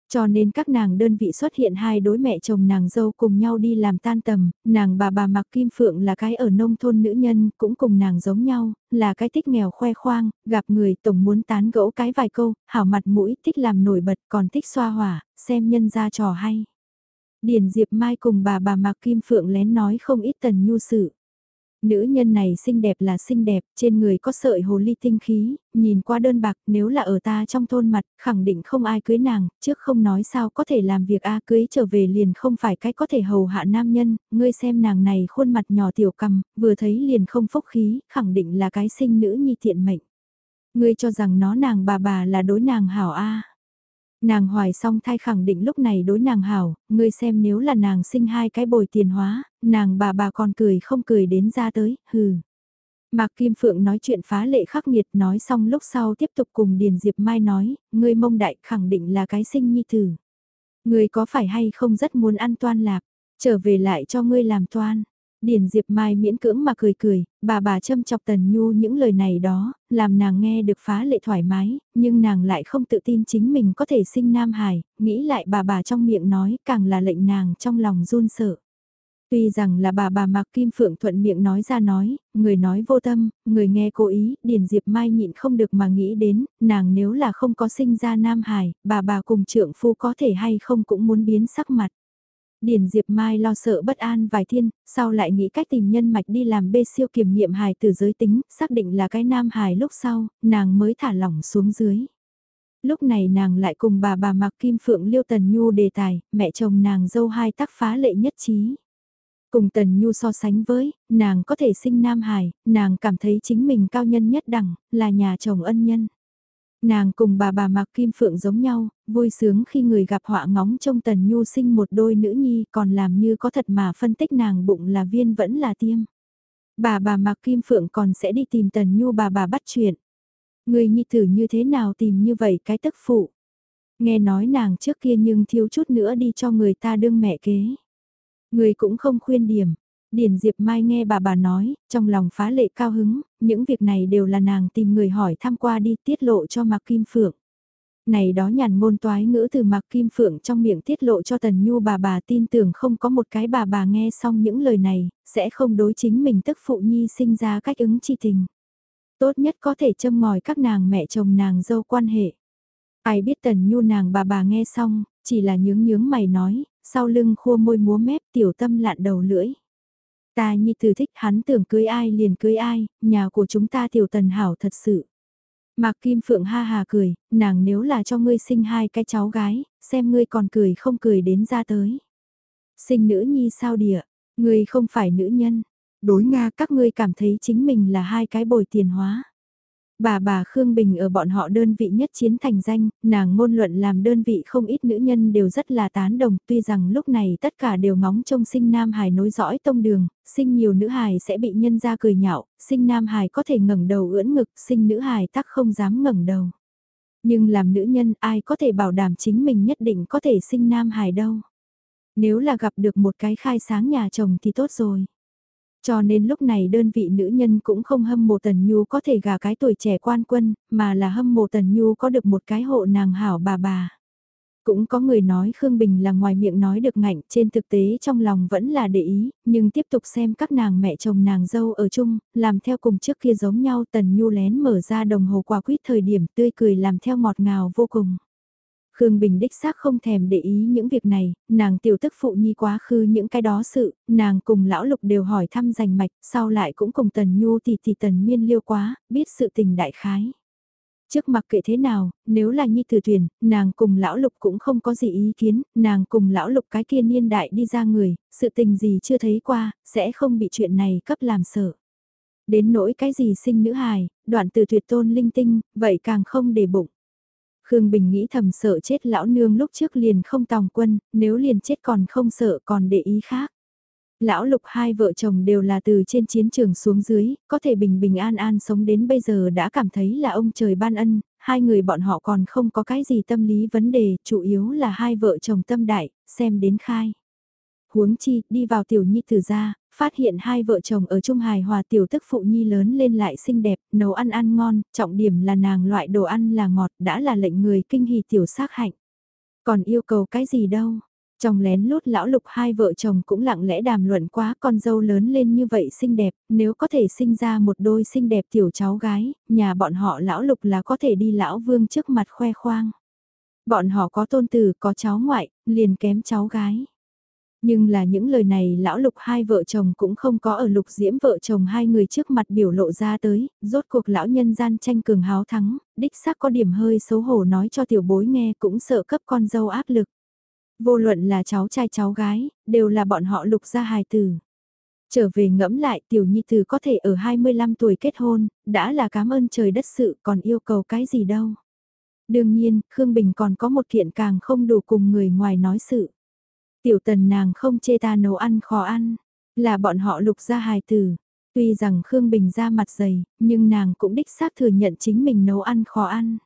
Cho nên các nàng đơn vị xuất hiện hai đối mẹ chồng nàng dâu cùng nhau đi làm tan tầm, nàng bà bà mặc kim phượng là cái ở nông thôn nữ nhân, cũng cùng nàng giống nhau, là cái thích nghèo khoe khoang, gặp người tổng muốn tán gẫu cái vài câu, hảo mặt mũi, thích làm nổi bật còn thích xoa hỏa, xem nhân ra trò hay. Điền Diệp Mai cùng bà bà mặc kim phượng lén nói không ít tần nhu sự. Nữ nhân này xinh đẹp là xinh đẹp, trên người có sợi hồ ly tinh khí, nhìn qua đơn bạc nếu là ở ta trong thôn mặt, khẳng định không ai cưới nàng, trước không nói sao có thể làm việc A à, cưới trở về liền không phải cái có thể hầu hạ nam nhân, ngươi xem nàng này khuôn mặt nhỏ tiểu cầm, vừa thấy liền không phúc khí, khẳng định là cái sinh nữ nhi tiện mệnh. Ngươi cho rằng nó nàng bà bà là đối nàng hảo A. À. Nàng hoài xong thai khẳng định lúc này đối nàng hảo, ngươi xem nếu là nàng sinh hai cái bồi tiền hóa, nàng bà bà còn cười không cười đến ra tới, hừ. Mạc Kim Phượng nói chuyện phá lệ khắc nghiệt nói xong lúc sau tiếp tục cùng Điền Diệp Mai nói, ngươi mông đại khẳng định là cái sinh nhi tử. Ngươi có phải hay không rất muốn ăn toan lạc, trở về lại cho ngươi làm toan. Điền Diệp Mai miễn cưỡng mà cười cười, bà bà châm chọc Tần Nhu những lời này đó, làm nàng nghe được phá lệ thoải mái, nhưng nàng lại không tự tin chính mình có thể sinh Nam Hải, nghĩ lại bà bà trong miệng nói càng là lệnh nàng trong lòng run sợ. Tuy rằng là bà bà Mạc Kim Phượng thuận miệng nói ra nói, người nói vô tâm, người nghe cố ý, Điền Diệp Mai nhịn không được mà nghĩ đến, nàng nếu là không có sinh ra Nam Hải, bà bà cùng trượng phu có thể hay không cũng muốn biến sắc mặt. Điền Diệp Mai lo sợ bất an vài thiên, sau lại nghĩ cách tìm nhân mạch đi làm bê siêu kiểm nghiệm hài từ giới tính, xác định là cái nam hài lúc sau, nàng mới thả lỏng xuống dưới. Lúc này nàng lại cùng bà bà Mạc Kim Phượng Liêu Tần Nhu đề tài, mẹ chồng nàng dâu hai tác phá lệ nhất trí. Cùng Tần Nhu so sánh với, nàng có thể sinh nam hài, nàng cảm thấy chính mình cao nhân nhất đẳng, là nhà chồng ân nhân. Nàng cùng bà bà Mạc Kim Phượng giống nhau, vui sướng khi người gặp họa ngóng trông Tần Nhu sinh một đôi nữ nhi còn làm như có thật mà phân tích nàng bụng là viên vẫn là tiêm. Bà bà Mạc Kim Phượng còn sẽ đi tìm Tần Nhu bà bà bắt chuyện. Người nhi tử như thế nào tìm như vậy cái tức phụ. Nghe nói nàng trước kia nhưng thiếu chút nữa đi cho người ta đương mẹ kế. Người cũng không khuyên điểm, Điền Diệp Mai nghe bà bà nói, trong lòng phá lệ cao hứng, những việc này đều là nàng tìm người hỏi thăm qua đi tiết lộ cho Mạc Kim Phượng. Này đó nhàn ngôn toái ngữ từ Mạc Kim Phượng trong miệng tiết lộ cho Tần Nhu bà bà tin tưởng không có một cái bà bà nghe xong những lời này, sẽ không đối chính mình tức phụ nhi sinh ra cách ứng chi tình. Tốt nhất có thể châm ngòi các nàng mẹ chồng nàng dâu quan hệ. Ai biết Tần Nhu nàng bà bà nghe xong, chỉ là nhướng nhướng mày nói, sau lưng khua môi múa mép tiểu tâm lạn đầu lưỡi. Ta nhi từ thích hắn tưởng cưới ai liền cưới ai, nhà của chúng ta tiểu tần hảo thật sự. Mạc Kim Phượng ha hà cười, nàng nếu là cho ngươi sinh hai cái cháu gái, xem ngươi còn cười không cười đến ra tới. Sinh nữ nhi sao địa, ngươi không phải nữ nhân, đối Nga các ngươi cảm thấy chính mình là hai cái bồi tiền hóa. Bà bà Khương Bình ở bọn họ đơn vị nhất chiến thành danh, nàng ngôn luận làm đơn vị không ít nữ nhân đều rất là tán đồng, tuy rằng lúc này tất cả đều ngóng trông sinh nam hài nối dõi tông đường, sinh nhiều nữ hài sẽ bị nhân ra cười nhạo, sinh nam hài có thể ngẩng đầu ưỡn ngực, sinh nữ hài tắc không dám ngẩng đầu. Nhưng làm nữ nhân ai có thể bảo đảm chính mình nhất định có thể sinh nam hài đâu. Nếu là gặp được một cái khai sáng nhà chồng thì tốt rồi. Cho nên lúc này đơn vị nữ nhân cũng không hâm mộ Tần Nhu có thể gả cái tuổi trẻ quan quân, mà là hâm mộ Tần Nhu có được một cái hộ nàng hảo bà bà. Cũng có người nói Khương Bình là ngoài miệng nói được ngạnh, trên thực tế trong lòng vẫn là để ý, nhưng tiếp tục xem các nàng mẹ chồng nàng dâu ở chung, làm theo cùng trước kia giống nhau Tần Nhu lén mở ra đồng hồ quả quýt thời điểm tươi cười làm theo ngọt ngào vô cùng. Khương Bình đích xác không thèm để ý những việc này, nàng tiểu tức phụ nhi quá khứ những cái đó sự, nàng cùng lão lục đều hỏi thăm rành mạch, sau lại cũng cùng tần nhu thì thì tần miên liêu quá, biết sự tình đại khái. Trước mặc kệ thế nào, nếu là nhi tử thuyền nàng cùng lão lục cũng không có gì ý kiến, nàng cùng lão lục cái kia niên đại đi ra người, sự tình gì chưa thấy qua, sẽ không bị chuyện này cấp làm sợ. Đến nỗi cái gì sinh nữ hài, đoạn từ tuyệt tôn linh tinh, vậy càng không để bụng. Khương Bình nghĩ thầm sợ chết lão nương lúc trước liền không tòng quân, nếu liền chết còn không sợ còn để ý khác. Lão lục hai vợ chồng đều là từ trên chiến trường xuống dưới, có thể bình bình an an sống đến bây giờ đã cảm thấy là ông trời ban ân, hai người bọn họ còn không có cái gì tâm lý vấn đề, chủ yếu là hai vợ chồng tâm đại, xem đến khai. Huống chi, đi vào tiểu nhi tử ra, phát hiện hai vợ chồng ở Trung Hài Hòa tiểu tức phụ nhi lớn lên lại xinh đẹp, nấu ăn ăn ngon, trọng điểm là nàng loại đồ ăn là ngọt đã là lệnh người kinh hỉ tiểu xác hạnh. Còn yêu cầu cái gì đâu, trong lén lút lão lục hai vợ chồng cũng lặng lẽ đàm luận quá con dâu lớn lên như vậy xinh đẹp, nếu có thể sinh ra một đôi xinh đẹp tiểu cháu gái, nhà bọn họ lão lục là có thể đi lão vương trước mặt khoe khoang. Bọn họ có tôn tử, có cháu ngoại, liền kém cháu gái. Nhưng là những lời này lão lục hai vợ chồng cũng không có ở lục diễm vợ chồng hai người trước mặt biểu lộ ra tới, rốt cuộc lão nhân gian tranh cường háo thắng, đích xác có điểm hơi xấu hổ nói cho tiểu bối nghe cũng sợ cấp con dâu áp lực. Vô luận là cháu trai cháu gái, đều là bọn họ lục gia hài tử. Trở về ngẫm lại tiểu nhi tử có thể ở 25 tuổi kết hôn, đã là cảm ơn trời đất sự còn yêu cầu cái gì đâu. Đương nhiên, Khương Bình còn có một kiện càng không đủ cùng người ngoài nói sự. Tiểu tần nàng không chê ta nấu ăn khó ăn, là bọn họ lục ra hài tử. Tuy rằng Khương Bình ra mặt dày, nhưng nàng cũng đích xác thừa nhận chính mình nấu ăn khó ăn.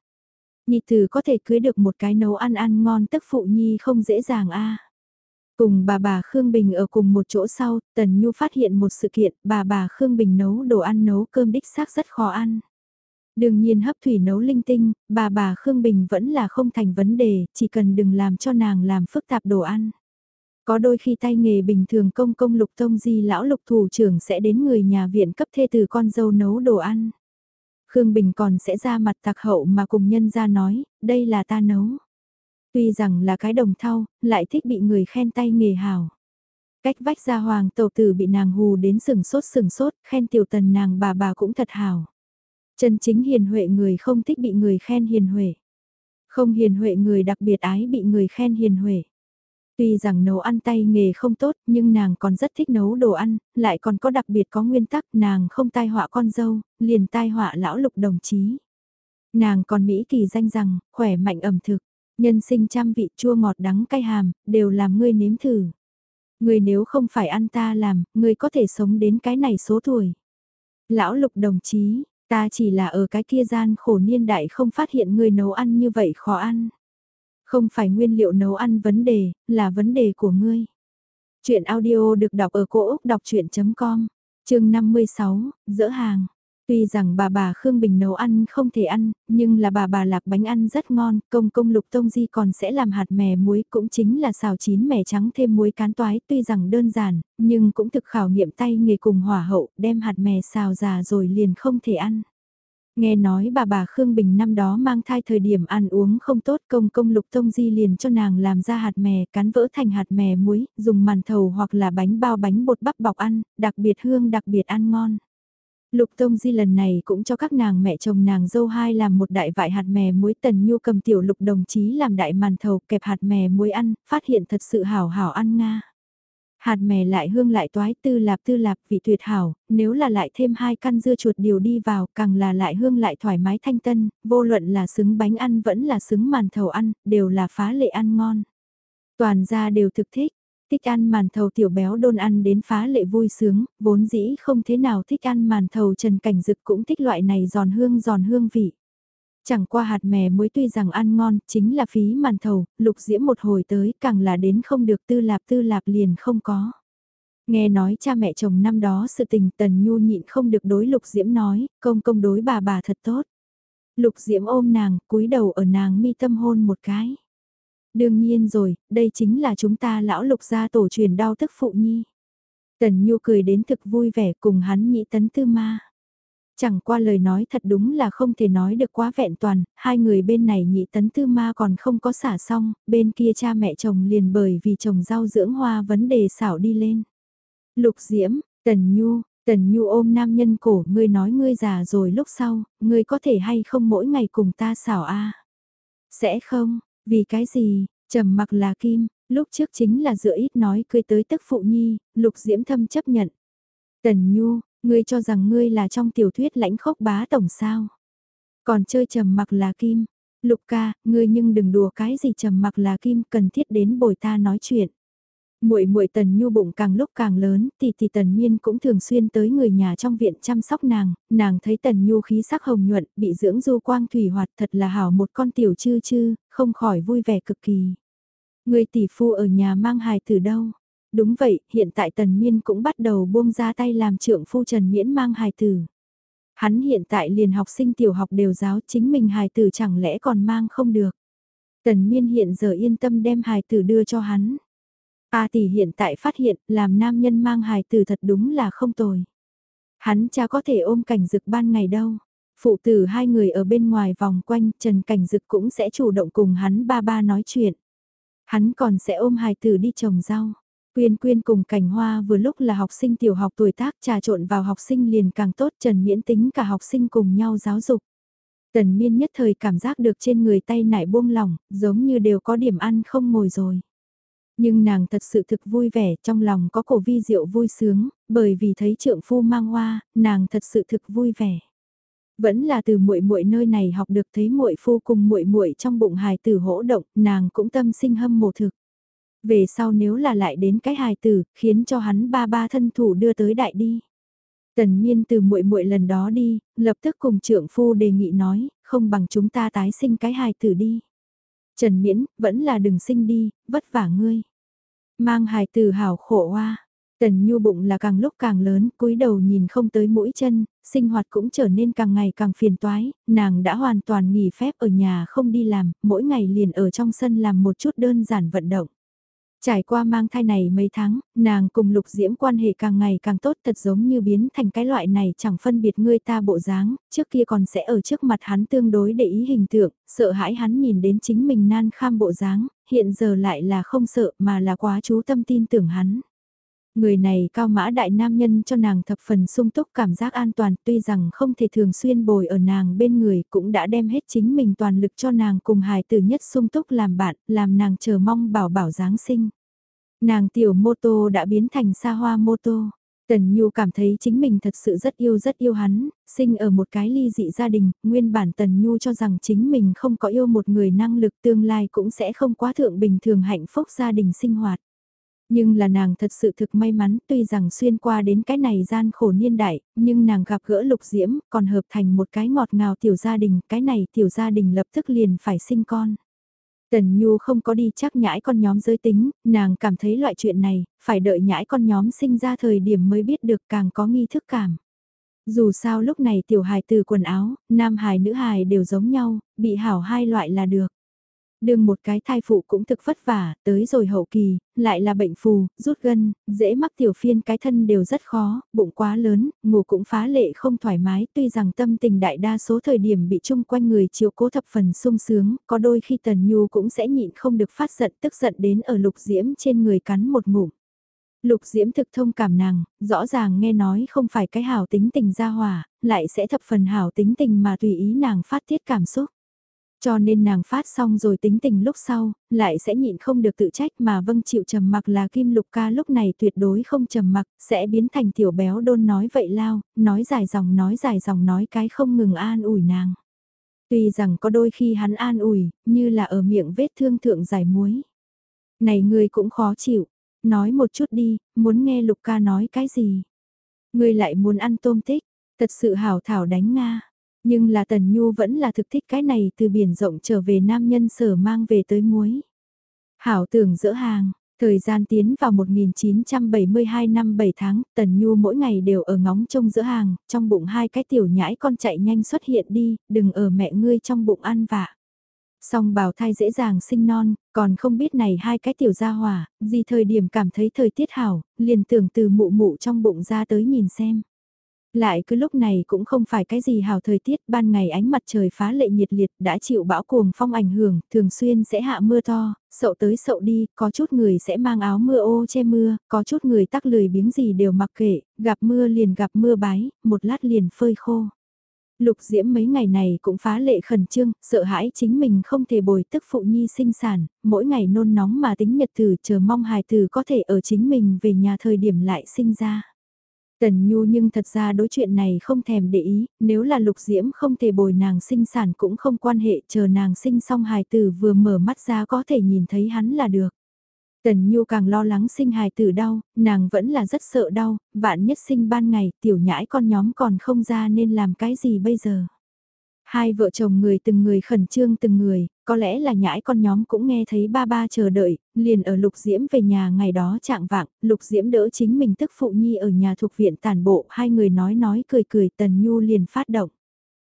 Nhi tử có thể cưới được một cái nấu ăn ăn ngon tức phụ nhi không dễ dàng a. Cùng bà bà Khương Bình ở cùng một chỗ sau, Tần Nhu phát hiện một sự kiện, bà bà Khương Bình nấu đồ ăn nấu cơm đích xác rất khó ăn. Đương nhiên hấp thủy nấu linh tinh, bà bà Khương Bình vẫn là không thành vấn đề, chỉ cần đừng làm cho nàng làm phức tạp đồ ăn. Có đôi khi tay nghề bình thường công công lục tông di lão lục thủ trưởng sẽ đến người nhà viện cấp thê từ con dâu nấu đồ ăn. Khương Bình còn sẽ ra mặt tạc hậu mà cùng nhân ra nói, đây là ta nấu. Tuy rằng là cái đồng thau, lại thích bị người khen tay nghề hào. Cách vách ra hoàng tàu tử bị nàng hù đến sừng sốt sừng sốt, khen tiểu tần nàng bà bà cũng thật hào. Chân chính hiền huệ người không thích bị người khen hiền huệ. Không hiền huệ người đặc biệt ái bị người khen hiền huệ. Tuy rằng nấu ăn tay nghề không tốt nhưng nàng còn rất thích nấu đồ ăn, lại còn có đặc biệt có nguyên tắc nàng không tai họa con dâu, liền tai họa lão lục đồng chí. Nàng còn Mỹ kỳ danh rằng, khỏe mạnh ẩm thực, nhân sinh trăm vị chua ngọt đắng cay hàm, đều làm ngươi nếm thử. Ngươi nếu không phải ăn ta làm, ngươi có thể sống đến cái này số tuổi. Lão lục đồng chí, ta chỉ là ở cái kia gian khổ niên đại không phát hiện ngươi nấu ăn như vậy khó ăn. Không phải nguyên liệu nấu ăn vấn đề, là vấn đề của ngươi. Chuyện audio được đọc ở cổ Úc đọc chuyện.com, chương 56, dỡ hàng. Tuy rằng bà bà Khương Bình nấu ăn không thể ăn, nhưng là bà bà lạc bánh ăn rất ngon, công công lục tông di còn sẽ làm hạt mè muối cũng chính là xào chín mè trắng thêm muối cán toái tuy rằng đơn giản, nhưng cũng thực khảo nghiệm tay nghề cùng hỏa hậu, đem hạt mè xào già rồi liền không thể ăn. Nghe nói bà bà Khương Bình năm đó mang thai thời điểm ăn uống không tốt công công lục tông di liền cho nàng làm ra hạt mè cán vỡ thành hạt mè muối, dùng màn thầu hoặc là bánh bao bánh bột bắp bọc ăn, đặc biệt hương đặc biệt ăn ngon. Lục Tông Di lần này cũng cho các nàng mẹ chồng nàng dâu hai làm một đại vại hạt mè muối tần nhu cầm tiểu lục đồng chí làm đại màn thầu kẹp hạt mè muối ăn, phát hiện thật sự hảo hảo ăn nga. Hạt mè lại hương lại toái tư lạp tư lạp vị tuyệt hảo, nếu là lại thêm hai căn dưa chuột điều đi vào càng là lại hương lại thoải mái thanh tân, vô luận là xứng bánh ăn vẫn là xứng màn thầu ăn, đều là phá lệ ăn ngon. Toàn gia đều thực thích, thích ăn màn thầu tiểu béo đôn ăn đến phá lệ vui sướng, vốn dĩ không thế nào thích ăn màn thầu trần cảnh dực cũng thích loại này giòn hương giòn hương vị. Chẳng qua hạt mè muối tuy rằng ăn ngon, chính là phí màn thầu, lục diễm một hồi tới càng là đến không được tư lạp tư lạp liền không có. Nghe nói cha mẹ chồng năm đó sự tình tần nhu nhịn không được đối lục diễm nói, công công đối bà bà thật tốt. Lục diễm ôm nàng, cúi đầu ở nàng mi tâm hôn một cái. Đương nhiên rồi, đây chính là chúng ta lão lục gia tổ truyền đau tức phụ nhi. Tần Nhu cười đến thực vui vẻ cùng hắn nhị tấn tư ma. Chẳng qua lời nói thật đúng là không thể nói được quá vẹn toàn, hai người bên này nhị tấn tư ma còn không có xả xong, bên kia cha mẹ chồng liền bởi vì chồng rau dưỡng hoa vấn đề xảo đi lên. Lục Diễm, Tần Nhu, Tần Nhu ôm nam nhân cổ, ngươi nói ngươi già rồi lúc sau, ngươi có thể hay không mỗi ngày cùng ta xảo a Sẽ không, vì cái gì, trầm mặc là kim, lúc trước chính là dựa ít nói cười tới tức phụ nhi, Lục Diễm thâm chấp nhận. Tần Nhu, Ngươi cho rằng ngươi là trong tiểu thuyết lãnh khốc bá tổng sao? Còn chơi trầm mặc là kim. Lục ca, ngươi nhưng đừng đùa cái gì trầm mặc là kim cần thiết đến bồi ta nói chuyện. Muội muội Tần Nhu bụng càng lúc càng lớn, tỷ tỷ Tần Miên cũng thường xuyên tới người nhà trong viện chăm sóc nàng, nàng thấy Tần Nhu khí sắc hồng nhuận, bị dưỡng du quang thủy hoạt thật là hảo một con tiểu chư chư, không khỏi vui vẻ cực kỳ. Người tỷ phu ở nhà mang hài từ đâu? Đúng vậy, hiện tại Tần Miên cũng bắt đầu buông ra tay làm trưởng phu Trần Miễn mang hài tử. Hắn hiện tại liền học sinh tiểu học đều giáo chính mình hài tử chẳng lẽ còn mang không được. Tần Miên hiện giờ yên tâm đem hài tử đưa cho hắn. A tỷ hiện tại phát hiện làm nam nhân mang hài tử thật đúng là không tồi. Hắn cha có thể ôm cảnh dực ban ngày đâu. Phụ tử hai người ở bên ngoài vòng quanh Trần Cảnh Dực cũng sẽ chủ động cùng hắn ba ba nói chuyện. Hắn còn sẽ ôm hài tử đi trồng rau. Quyên Quyên cùng Cảnh Hoa vừa lúc là học sinh tiểu học tuổi tác trà trộn vào học sinh liền càng tốt Trần Miễn tính cả học sinh cùng nhau giáo dục. Tần Miên nhất thời cảm giác được trên người tay nải buông lỏng, giống như đều có điểm ăn không ngồi rồi. Nhưng nàng thật sự thực vui vẻ, trong lòng có cổ vi diệu vui sướng, bởi vì thấy trượng phu mang hoa, nàng thật sự thực vui vẻ. Vẫn là từ muội muội nơi này học được thấy muội phu cùng muội muội trong bụng hài tử hỗ động, nàng cũng tâm sinh hâm mộ thực. Về sau nếu là lại đến cái hài tử, khiến cho hắn ba ba thân thủ đưa tới đại đi. Tần miên từ muội muội lần đó đi, lập tức cùng trưởng phu đề nghị nói, không bằng chúng ta tái sinh cái hài tử đi. Trần miễn, vẫn là đừng sinh đi, vất vả ngươi. Mang hài tử hảo khổ hoa. Tần nhu bụng là càng lúc càng lớn, cúi đầu nhìn không tới mũi chân, sinh hoạt cũng trở nên càng ngày càng phiền toái, nàng đã hoàn toàn nghỉ phép ở nhà không đi làm, mỗi ngày liền ở trong sân làm một chút đơn giản vận động. Trải qua mang thai này mấy tháng, nàng cùng lục diễm quan hệ càng ngày càng tốt thật giống như biến thành cái loại này chẳng phân biệt ngươi ta bộ dáng, trước kia còn sẽ ở trước mặt hắn tương đối để ý hình tượng, sợ hãi hắn nhìn đến chính mình nan kham bộ dáng, hiện giờ lại là không sợ mà là quá chú tâm tin tưởng hắn. Người này cao mã đại nam nhân cho nàng thập phần sung túc cảm giác an toàn tuy rằng không thể thường xuyên bồi ở nàng bên người cũng đã đem hết chính mình toàn lực cho nàng cùng hài tử nhất sung túc làm bạn, làm nàng chờ mong bảo bảo Giáng sinh. Nàng tiểu mô tô đã biến thành xa hoa mô tô. Tần Nhu cảm thấy chính mình thật sự rất yêu rất yêu hắn, sinh ở một cái ly dị gia đình, nguyên bản Tần Nhu cho rằng chính mình không có yêu một người năng lực tương lai cũng sẽ không quá thượng bình thường hạnh phúc gia đình sinh hoạt. Nhưng là nàng thật sự thực may mắn tuy rằng xuyên qua đến cái này gian khổ niên đại, nhưng nàng gặp gỡ lục diễm còn hợp thành một cái ngọt ngào tiểu gia đình, cái này tiểu gia đình lập tức liền phải sinh con. Tần Nhu không có đi chắc nhãi con nhóm giới tính, nàng cảm thấy loại chuyện này, phải đợi nhãi con nhóm sinh ra thời điểm mới biết được càng có nghi thức cảm. Dù sao lúc này tiểu hài từ quần áo, nam hài nữ hài đều giống nhau, bị hảo hai loại là được đương một cái thai phụ cũng thực vất vả, tới rồi hậu kỳ, lại là bệnh phù, rút gân, dễ mắc tiểu phiên cái thân đều rất khó, bụng quá lớn, ngủ cũng phá lệ không thoải mái, tuy rằng tâm tình đại đa số thời điểm bị chung quanh người chiều cố thập phần sung sướng, có đôi khi Tần Nhu cũng sẽ nhịn không được phát giận tức giận đến ở lục diễm trên người cắn một ngụm. Lục diễm thực thông cảm nàng, rõ ràng nghe nói không phải cái hảo tính tình ra hòa, lại sẽ thập phần hảo tính tình mà tùy ý nàng phát tiết cảm xúc. Cho nên nàng phát xong rồi tính tình lúc sau, lại sẽ nhịn không được tự trách mà vâng chịu trầm mặc là kim lục ca lúc này tuyệt đối không trầm mặc, sẽ biến thành tiểu béo đôn nói vậy lao, nói dài dòng nói dài dòng nói cái không ngừng an ủi nàng. Tuy rằng có đôi khi hắn an ủi, như là ở miệng vết thương thượng giải muối. Này người cũng khó chịu, nói một chút đi, muốn nghe lục ca nói cái gì. Người lại muốn ăn tôm tích, thật sự hảo thảo đánh Nga. Nhưng là Tần Nhu vẫn là thực thích cái này từ biển rộng trở về nam nhân sở mang về tới muối. Hảo tưởng dỡ hàng, Thời gian tiến vào 1972 năm 7 tháng, Tần Nhu mỗi ngày đều ở ngóng trông giữa hàng, trong bụng hai cái tiểu nhãi con chạy nhanh xuất hiện đi, đừng ở mẹ ngươi trong bụng ăn vạ. Song bào thai dễ dàng sinh non, còn không biết này hai cái tiểu gia hỏa, gì thời điểm cảm thấy thời tiết hảo, liền tưởng từ mụ mụ trong bụng ra tới nhìn xem. Lại cứ lúc này cũng không phải cái gì hào thời tiết, ban ngày ánh mặt trời phá lệ nhiệt liệt đã chịu bão cuồng phong ảnh hưởng, thường xuyên sẽ hạ mưa to, sậu tới sậu đi, có chút người sẽ mang áo mưa ô che mưa, có chút người tắc lười biếng gì đều mặc kệ, gặp mưa liền gặp mưa bái, một lát liền phơi khô. Lục Diễm mấy ngày này cũng phá lệ khẩn trương, sợ hãi chính mình không thể bồi tức phụ nhi sinh sản, mỗi ngày nôn nóng mà tính nhật tử chờ mong hài tử có thể ở chính mình về nhà thời điểm lại sinh ra. Tần Nhu nhưng thật ra đối chuyện này không thèm để ý, nếu là lục diễm không thể bồi nàng sinh sản cũng không quan hệ, chờ nàng sinh xong hài tử vừa mở mắt ra có thể nhìn thấy hắn là được. Tần Nhu càng lo lắng sinh hài tử đau, nàng vẫn là rất sợ đau, vạn nhất sinh ban ngày, tiểu nhãi con nhóm còn không ra nên làm cái gì bây giờ. Hai vợ chồng người từng người khẩn trương từng người, có lẽ là nhãi con nhóm cũng nghe thấy ba ba chờ đợi, liền ở Lục Diễm về nhà ngày đó trạng vạng, Lục Diễm đỡ chính mình tức phụ nhi ở nhà thuộc viện tàn bộ, hai người nói nói cười cười Tần Nhu liền phát động.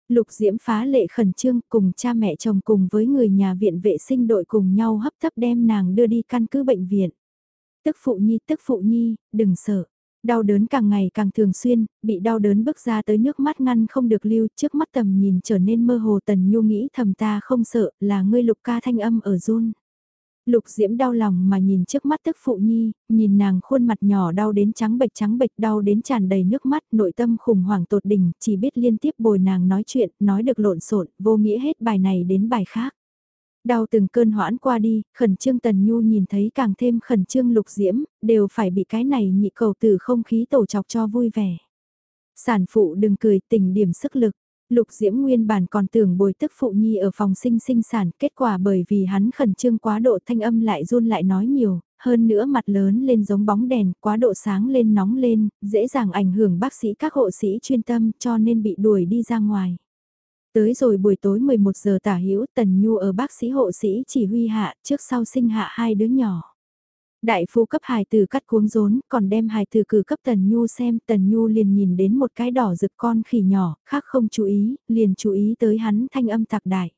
Lục Diễm phá lệ khẩn trương cùng cha mẹ chồng cùng với người nhà viện vệ sinh đội cùng nhau hấp tấp đem nàng đưa đi căn cứ bệnh viện. Tức phụ nhi, tức phụ nhi, đừng sợ. Đau đớn càng ngày càng thường xuyên, bị đau đớn bước ra tới nước mắt ngăn không được lưu, trước mắt tầm nhìn trở nên mơ hồ tần nhu nghĩ thầm ta không sợ, là ngươi lục ca thanh âm ở run. Lục diễm đau lòng mà nhìn trước mắt tức phụ nhi, nhìn nàng khuôn mặt nhỏ đau đến trắng bệch trắng bệch đau đến tràn đầy nước mắt, nội tâm khủng hoảng tột đỉnh, chỉ biết liên tiếp bồi nàng nói chuyện, nói được lộn xộn, vô nghĩa hết bài này đến bài khác. Đau từng cơn hoãn qua đi, khẩn trương Tần Nhu nhìn thấy càng thêm khẩn trương lục diễm, đều phải bị cái này nhị cầu từ không khí tổ chọc cho vui vẻ. Sản phụ đừng cười tình điểm sức lực. Lục Diễm nguyên bản còn tưởng bồi tức phụ nhi ở phòng sinh sinh sản, kết quả bởi vì hắn khẩn trương quá độ thanh âm lại run lại nói nhiều, hơn nữa mặt lớn lên giống bóng đèn, quá độ sáng lên nóng lên, dễ dàng ảnh hưởng bác sĩ các hộ sĩ chuyên tâm cho nên bị đuổi đi ra ngoài. Tới rồi buổi tối 11 giờ tả hữu Tần Nhu ở bác sĩ hộ sĩ chỉ huy hạ trước sau sinh hạ hai đứa nhỏ. Đại phu cấp hài từ cắt cuống rốn, còn đem hài từ cử cấp Tần Nhu xem, Tần Nhu liền nhìn đến một cái đỏ rực con khỉ nhỏ, khác không chú ý, liền chú ý tới hắn thanh âm tạc đại.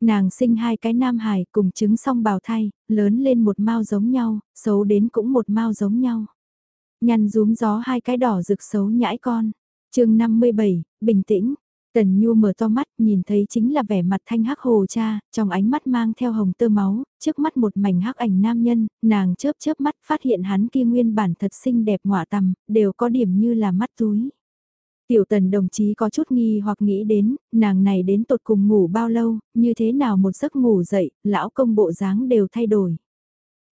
Nàng sinh hai cái nam hài cùng trứng song bào thai, lớn lên một mao giống nhau, xấu đến cũng một mao giống nhau. Nhăn rúm gió hai cái đỏ rực xấu nhãi con. chương 57, bình tĩnh, Tần Nhu mở to mắt, nhìn thấy chính là vẻ mặt thanh hắc hồ cha, trong ánh mắt mang theo hồng tơ máu, trước mắt một mảnh hắc ảnh nam nhân, nàng chớp chớp mắt phát hiện hắn kia nguyên bản thật xinh đẹp ngọa tầm, đều có điểm như là mắt túi. Tiểu tần đồng chí có chút nghi hoặc nghĩ đến, nàng này đến tột cùng ngủ bao lâu, như thế nào một giấc ngủ dậy, lão công bộ dáng đều thay đổi.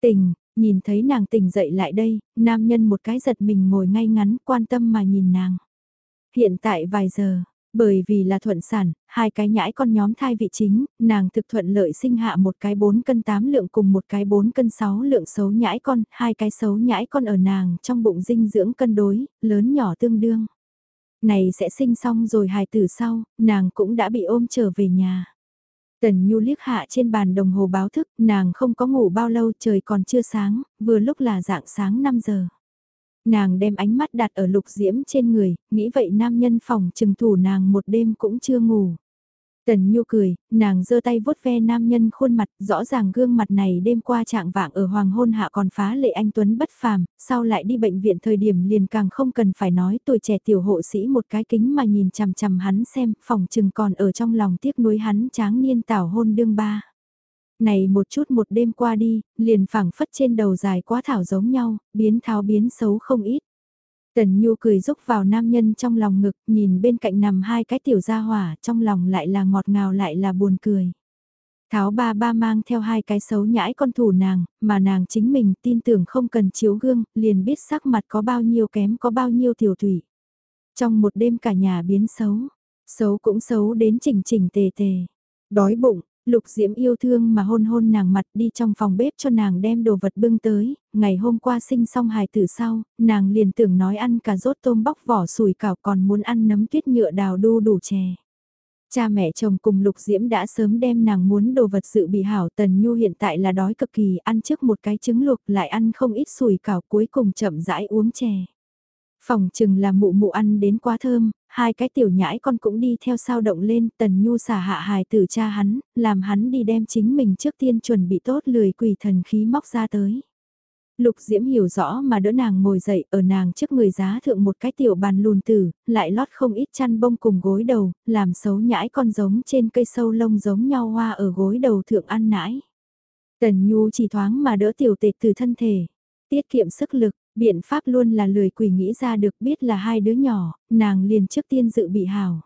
Tình, nhìn thấy nàng tỉnh dậy lại đây, nam nhân một cái giật mình ngồi ngay ngắn quan tâm mà nhìn nàng. Hiện tại vài giờ, bởi vì là thuận sản, hai cái nhãi con nhóm thai vị chính, nàng thực thuận lợi sinh hạ một cái 4 cân 8 lượng cùng một cái 4 cân 6 lượng xấu nhãi con, hai cái xấu nhãi con ở nàng trong bụng dinh dưỡng cân đối, lớn nhỏ tương đương. Này sẽ sinh xong rồi hài tử sau, nàng cũng đã bị ôm trở về nhà. Tần Nhu liếc hạ trên bàn đồng hồ báo thức, nàng không có ngủ bao lâu trời còn chưa sáng, vừa lúc là dạng sáng 5 giờ. Nàng đem ánh mắt đặt ở lục diễm trên người, nghĩ vậy nam nhân phòng trừng thủ nàng một đêm cũng chưa ngủ. Tần Nhu cười, nàng giơ tay vuốt ve nam nhân khuôn mặt, rõ ràng gương mặt này đêm qua trạng vạng ở hoàng hôn hạ còn phá lệ anh Tuấn bất phàm, sau lại đi bệnh viện thời điểm liền càng không cần phải nói tuổi trẻ tiểu hộ sĩ một cái kính mà nhìn chằm chằm hắn xem, phòng trừng còn ở trong lòng tiếc nuối hắn tráng niên tảo hôn đương ba. Này một chút một đêm qua đi, liền phẳng phất trên đầu dài quá thảo giống nhau, biến tháo biến xấu không ít. Tần Nhu cười rúc vào nam nhân trong lòng ngực, nhìn bên cạnh nằm hai cái tiểu gia hỏa, trong lòng lại là ngọt ngào lại là buồn cười. Tháo ba ba mang theo hai cái xấu nhãi con thủ nàng, mà nàng chính mình tin tưởng không cần chiếu gương, liền biết sắc mặt có bao nhiêu kém có bao nhiêu tiểu thủy. Trong một đêm cả nhà biến xấu, xấu cũng xấu đến chỉnh chỉnh tề tề. Đói bụng, Lục Diễm yêu thương mà hôn hôn nàng mặt đi trong phòng bếp cho nàng đem đồ vật bưng tới, ngày hôm qua sinh xong hài tử sau, nàng liền tưởng nói ăn cà rốt tôm bóc vỏ sủi cảo còn muốn ăn nấm tuyết nhựa đào đu đủ chè. Cha mẹ chồng cùng Lục Diễm đã sớm đem nàng muốn đồ vật sự bị hảo Tần Nhu hiện tại là đói cực kỳ ăn trước một cái trứng luộc lại ăn không ít sủi cảo cuối cùng chậm rãi uống chè. Phòng chừng là mụ mụ ăn đến quá thơm, hai cái tiểu nhãi con cũng đi theo sao động lên, tần nhu xả hạ hài tử cha hắn, làm hắn đi đem chính mình trước tiên chuẩn bị tốt lười quỷ thần khí móc ra tới. Lục Diễm hiểu rõ mà đỡ nàng ngồi dậy ở nàng trước người giá thượng một cái tiểu bàn lùn tử, lại lót không ít chăn bông cùng gối đầu, làm xấu nhãi con giống trên cây sâu lông giống nhau hoa ở gối đầu thượng ăn nãi. Tần Nhu chỉ thoáng mà đỡ tiểu tệt từ thân thể, tiết kiệm sức lực, Biện pháp luôn là lười quỷ nghĩ ra được biết là hai đứa nhỏ, nàng liền trước tiên dự bị hảo.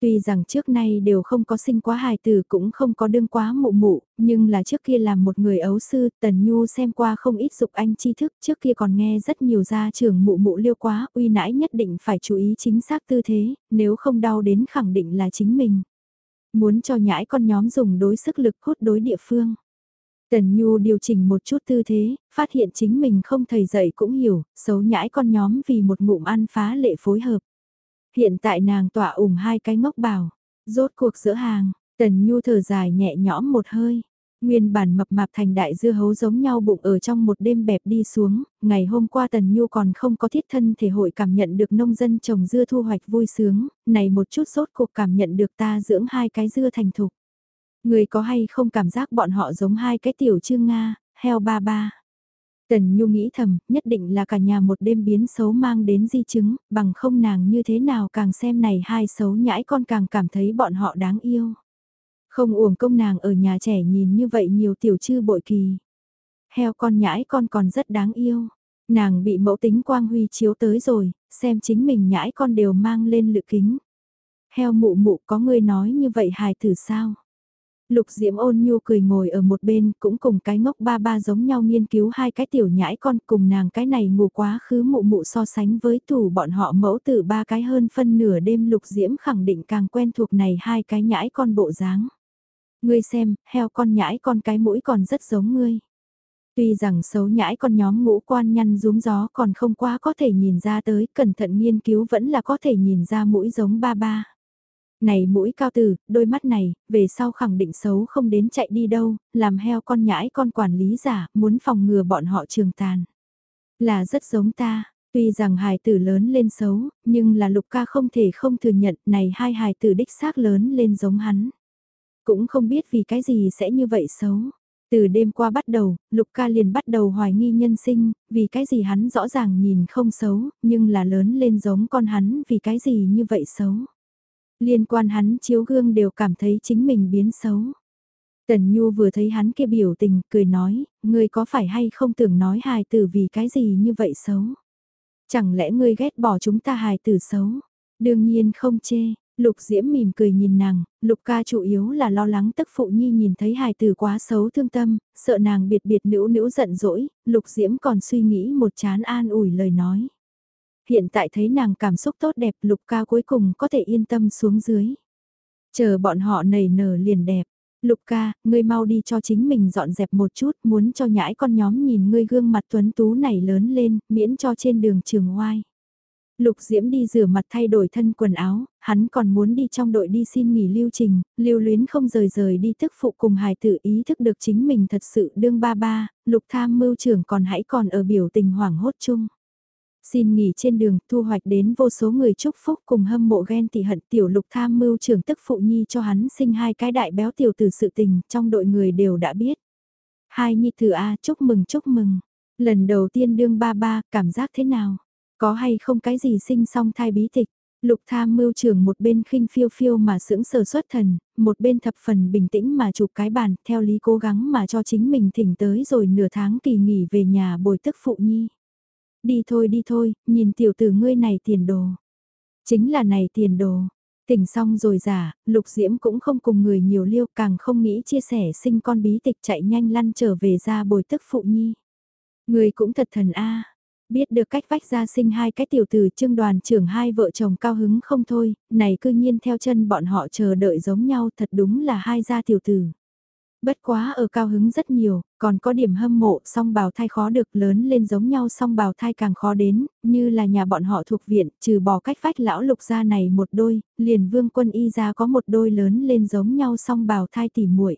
Tuy rằng trước nay đều không có sinh quá hài tử cũng không có đương quá mụ mụ, nhưng là trước kia làm một người ấu sư, Tần Nhu xem qua không ít dục anh tri thức, trước kia còn nghe rất nhiều gia trưởng mụ mụ liêu quá, uy nãi nhất định phải chú ý chính xác tư thế, nếu không đau đến khẳng định là chính mình. Muốn cho nhãi con nhóm dùng đối sức lực hút đối địa phương. Tần Nhu điều chỉnh một chút tư thế, phát hiện chính mình không thầy dạy cũng hiểu, xấu nhãi con nhóm vì một ngụm ăn phá lệ phối hợp. Hiện tại nàng tỏa ủng hai cái ngốc bảo, rốt cuộc giữa hàng, Tần Nhu thở dài nhẹ nhõm một hơi. Nguyên bản mập mạp thành đại dưa hấu giống nhau bụng ở trong một đêm bẹp đi xuống, ngày hôm qua Tần Nhu còn không có thiết thân thể hội cảm nhận được nông dân trồng dưa thu hoạch vui sướng, này một chút sốt cuộc cảm nhận được ta dưỡng hai cái dưa thành thục. Người có hay không cảm giác bọn họ giống hai cái tiểu trương Nga, heo ba ba. Tần Nhu nghĩ thầm, nhất định là cả nhà một đêm biến xấu mang đến di chứng, bằng không nàng như thế nào càng xem này hai xấu nhãi con càng cảm thấy bọn họ đáng yêu. Không uổng công nàng ở nhà trẻ nhìn như vậy nhiều tiểu chư bội kỳ. Heo con nhãi con còn rất đáng yêu. Nàng bị mẫu tính quang huy chiếu tới rồi, xem chính mình nhãi con đều mang lên lự kính. Heo mụ mụ có người nói như vậy hài tử sao? Lục Diễm ôn nhu cười ngồi ở một bên cũng cùng cái ngốc ba ba giống nhau nghiên cứu hai cái tiểu nhãi con cùng nàng cái này ngủ quá khứ mụ mụ so sánh với tủ bọn họ mẫu tử ba cái hơn phân nửa đêm Lục Diễm khẳng định càng quen thuộc này hai cái nhãi con bộ dáng. Ngươi xem, heo con nhãi con cái mũi còn rất giống ngươi. Tuy rằng xấu nhãi con nhóm ngũ quan nhăn rúm gió còn không quá có thể nhìn ra tới, cẩn thận nghiên cứu vẫn là có thể nhìn ra mũi giống ba ba. Này mũi cao tử, đôi mắt này, về sau khẳng định xấu không đến chạy đi đâu, làm heo con nhãi con quản lý giả, muốn phòng ngừa bọn họ trường tàn. Là rất giống ta, tuy rằng hài tử lớn lên xấu, nhưng là lục ca không thể không thừa nhận này hai hài tử đích xác lớn lên giống hắn. Cũng không biết vì cái gì sẽ như vậy xấu. Từ đêm qua bắt đầu, Lục ca liền bắt đầu hoài nghi nhân sinh, vì cái gì hắn rõ ràng nhìn không xấu, nhưng là lớn lên giống con hắn vì cái gì như vậy xấu. Liên quan hắn chiếu gương đều cảm thấy chính mình biến xấu. Tần Nhu vừa thấy hắn kia biểu tình, cười nói, ngươi có phải hay không tưởng nói hài tử vì cái gì như vậy xấu? Chẳng lẽ ngươi ghét bỏ chúng ta hài tử xấu? Đương nhiên không chê, Lục Diễm mỉm cười nhìn nàng, Lục ca chủ yếu là lo lắng tức phụ nhi nhìn thấy hài tử quá xấu thương tâm, sợ nàng biệt biệt nữ nữ giận dỗi, Lục Diễm còn suy nghĩ một chán an ủi lời nói hiện tại thấy nàng cảm xúc tốt đẹp lục ca cuối cùng có thể yên tâm xuống dưới. Chờ bọn họ nảy nở liền đẹp. Lục ca, ngươi mau đi cho chính mình dọn dẹp một chút, muốn cho nhãi con nhóm nhìn ngươi gương mặt tuấn tú này lớn lên, miễn cho trên đường trường oai. Lục Diễm đi rửa mặt thay đổi thân quần áo, hắn còn muốn đi trong đội đi xin nghỉ lưu trình, lưu luyến không rời rời đi thức phụ cùng hài tử ý thức được chính mình thật sự đương ba ba, lục tham mưu trưởng còn hãy còn ở biểu tình hoảng hốt chung. Xin nghỉ trên đường, thu hoạch đến vô số người chúc phúc cùng hâm mộ ghen tị hận tiểu lục tham mưu trưởng tức phụ nhi cho hắn sinh hai cái đại béo tiểu từ sự tình, trong đội người đều đã biết. Hai nhi tử A chúc mừng chúc mừng. Lần đầu tiên đương ba ba, cảm giác thế nào? Có hay không cái gì sinh song thai bí tịch? Lục tham mưu trưởng một bên khinh phiêu phiêu mà sững sờ xuất thần, một bên thập phần bình tĩnh mà chụp cái bàn, theo lý cố gắng mà cho chính mình thỉnh tới rồi nửa tháng kỳ nghỉ về nhà bồi tức phụ nhi. Đi thôi đi thôi, nhìn tiểu tử ngươi này tiền đồ. Chính là này tiền đồ. Tỉnh xong rồi giả, lục diễm cũng không cùng người nhiều liêu càng không nghĩ chia sẻ sinh con bí tịch chạy nhanh lăn trở về ra bồi tức phụ nhi. Người cũng thật thần a Biết được cách vách ra sinh hai cái tiểu tử trương đoàn trưởng hai vợ chồng cao hứng không thôi, này cư nhiên theo chân bọn họ chờ đợi giống nhau thật đúng là hai gia tiểu tử. Bất quá ở cao hứng rất nhiều, còn có điểm hâm mộ song bào thai khó được lớn lên giống nhau song bào thai càng khó đến, như là nhà bọn họ thuộc viện, trừ bỏ cách vách lão lục ra này một đôi, liền vương quân y gia có một đôi lớn lên giống nhau song bào thai tỉ muội.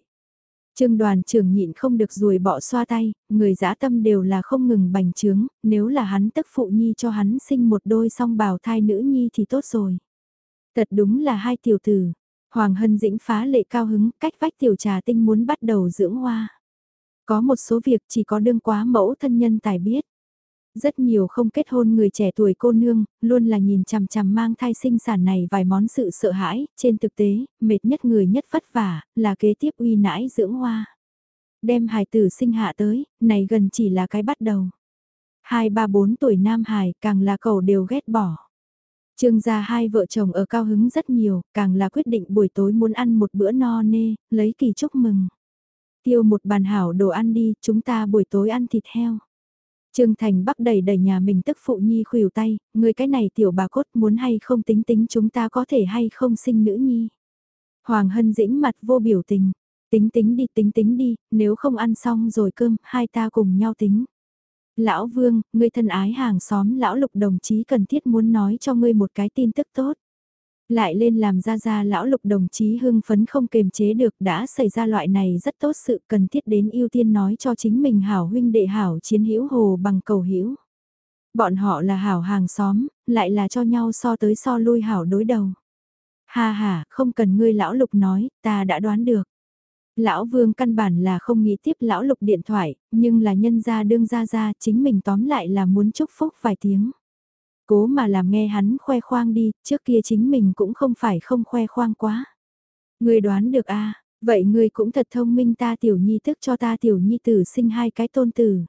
Trương đoàn trưởng nhịn không được rùi bỏ xoa tay, người dã tâm đều là không ngừng bành trướng, nếu là hắn tức phụ nhi cho hắn sinh một đôi song bào thai nữ nhi thì tốt rồi. Thật đúng là hai tiểu tử, Hoàng Hân Dĩnh phá lệ cao hứng, cách vách tiểu trà tinh muốn bắt đầu dưỡng hoa. Có một số việc chỉ có đương quá mẫu thân nhân tài biết. Rất nhiều không kết hôn người trẻ tuổi cô nương, luôn là nhìn chằm chằm mang thai sinh sản này vài món sự sợ hãi, trên thực tế, mệt nhất người nhất vất vả, là kế tiếp uy nãi dưỡng hoa. Đem hài tử sinh hạ tới, này gần chỉ là cái bắt đầu. Hai ba bốn tuổi nam hài, càng là cầu đều ghét bỏ. Trương gia hai vợ chồng ở cao hứng rất nhiều, càng là quyết định buổi tối muốn ăn một bữa no nê, lấy kỳ chúc mừng. Tiêu một bàn hảo đồ ăn đi, chúng ta buổi tối ăn thịt heo. Trương Thành Bắc đẩy đẩy nhà mình tức phụ nhi khuỷu tay, người cái này tiểu bà cốt muốn hay không tính tính chúng ta có thể hay không sinh nữ nhi. Hoàng Hân Dĩnh mặt vô biểu tình, tính tính đi tính tính đi, nếu không ăn xong rồi cơm, hai ta cùng nhau tính. Lão Vương, ngươi thân ái hàng xóm lão lục đồng chí cần thiết muốn nói cho ngươi một cái tin tức tốt. Lại lên làm ra ra lão lục đồng chí hưng phấn không kềm chế được đã xảy ra loại này rất tốt sự cần thiết đến ưu tiên nói cho chính mình hảo huynh đệ hảo chiến hữu hồ bằng cầu hữu Bọn họ là hảo hàng xóm, lại là cho nhau so tới so lui hảo đối đầu. Ha ha, không cần ngươi lão lục nói, ta đã đoán được. Lão Vương căn bản là không nghĩ tiếp lão lục điện thoại, nhưng là nhân gia đương ra ra chính mình tóm lại là muốn chúc phúc vài tiếng. Cố mà làm nghe hắn khoe khoang đi, trước kia chính mình cũng không phải không khoe khoang quá. Người đoán được a à, vậy người cũng thật thông minh ta tiểu nhi tức cho ta tiểu nhi tử sinh hai cái tôn tử.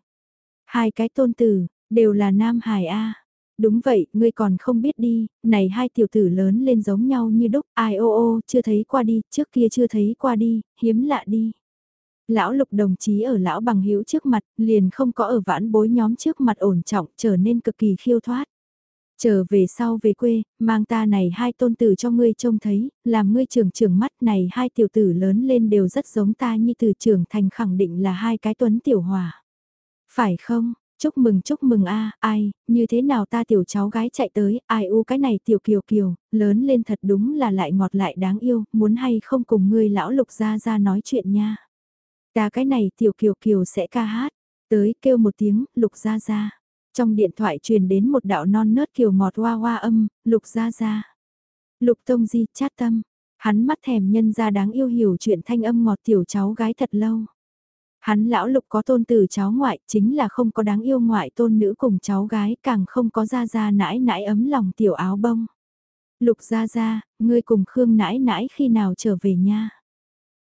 Hai cái tôn tử, đều là nam hài a Đúng vậy, ngươi còn không biết đi, này hai tiểu tử lớn lên giống nhau như đúc, ai ô ô, chưa thấy qua đi, trước kia chưa thấy qua đi, hiếm lạ đi. Lão lục đồng chí ở lão bằng hữu trước mặt, liền không có ở vãn bối nhóm trước mặt ổn trọng, trở nên cực kỳ khiêu thoát. Trở về sau về quê, mang ta này hai tôn tử cho ngươi trông thấy, làm ngươi trưởng trưởng mắt này hai tiểu tử lớn lên đều rất giống ta như từ trưởng thành khẳng định là hai cái tuấn tiểu hòa. Phải không, Chúc mừng chúc mừng a ai, như thế nào ta tiểu cháu gái chạy tới, ai u cái này tiểu kiều kiều, lớn lên thật đúng là lại ngọt lại đáng yêu, muốn hay không cùng ngươi lão lục ra ra nói chuyện nha. Ta cái này tiểu kiều kiều sẽ ca hát, tới kêu một tiếng, lục ra ra. Trong điện thoại truyền đến một đạo non nớt kiều ngọt hoa hoa âm, lục ra ra. Lục tông di chát tâm, hắn mắt thèm nhân ra đáng yêu hiểu chuyện thanh âm ngọt tiểu cháu gái thật lâu. Hắn lão lục có tôn tử cháu ngoại, chính là không có đáng yêu ngoại tôn nữ cùng cháu gái, càng không có ra ra nãi nãi ấm lòng tiểu áo bông. Lục ra ra, ngươi cùng Khương nãi nãi khi nào trở về nha?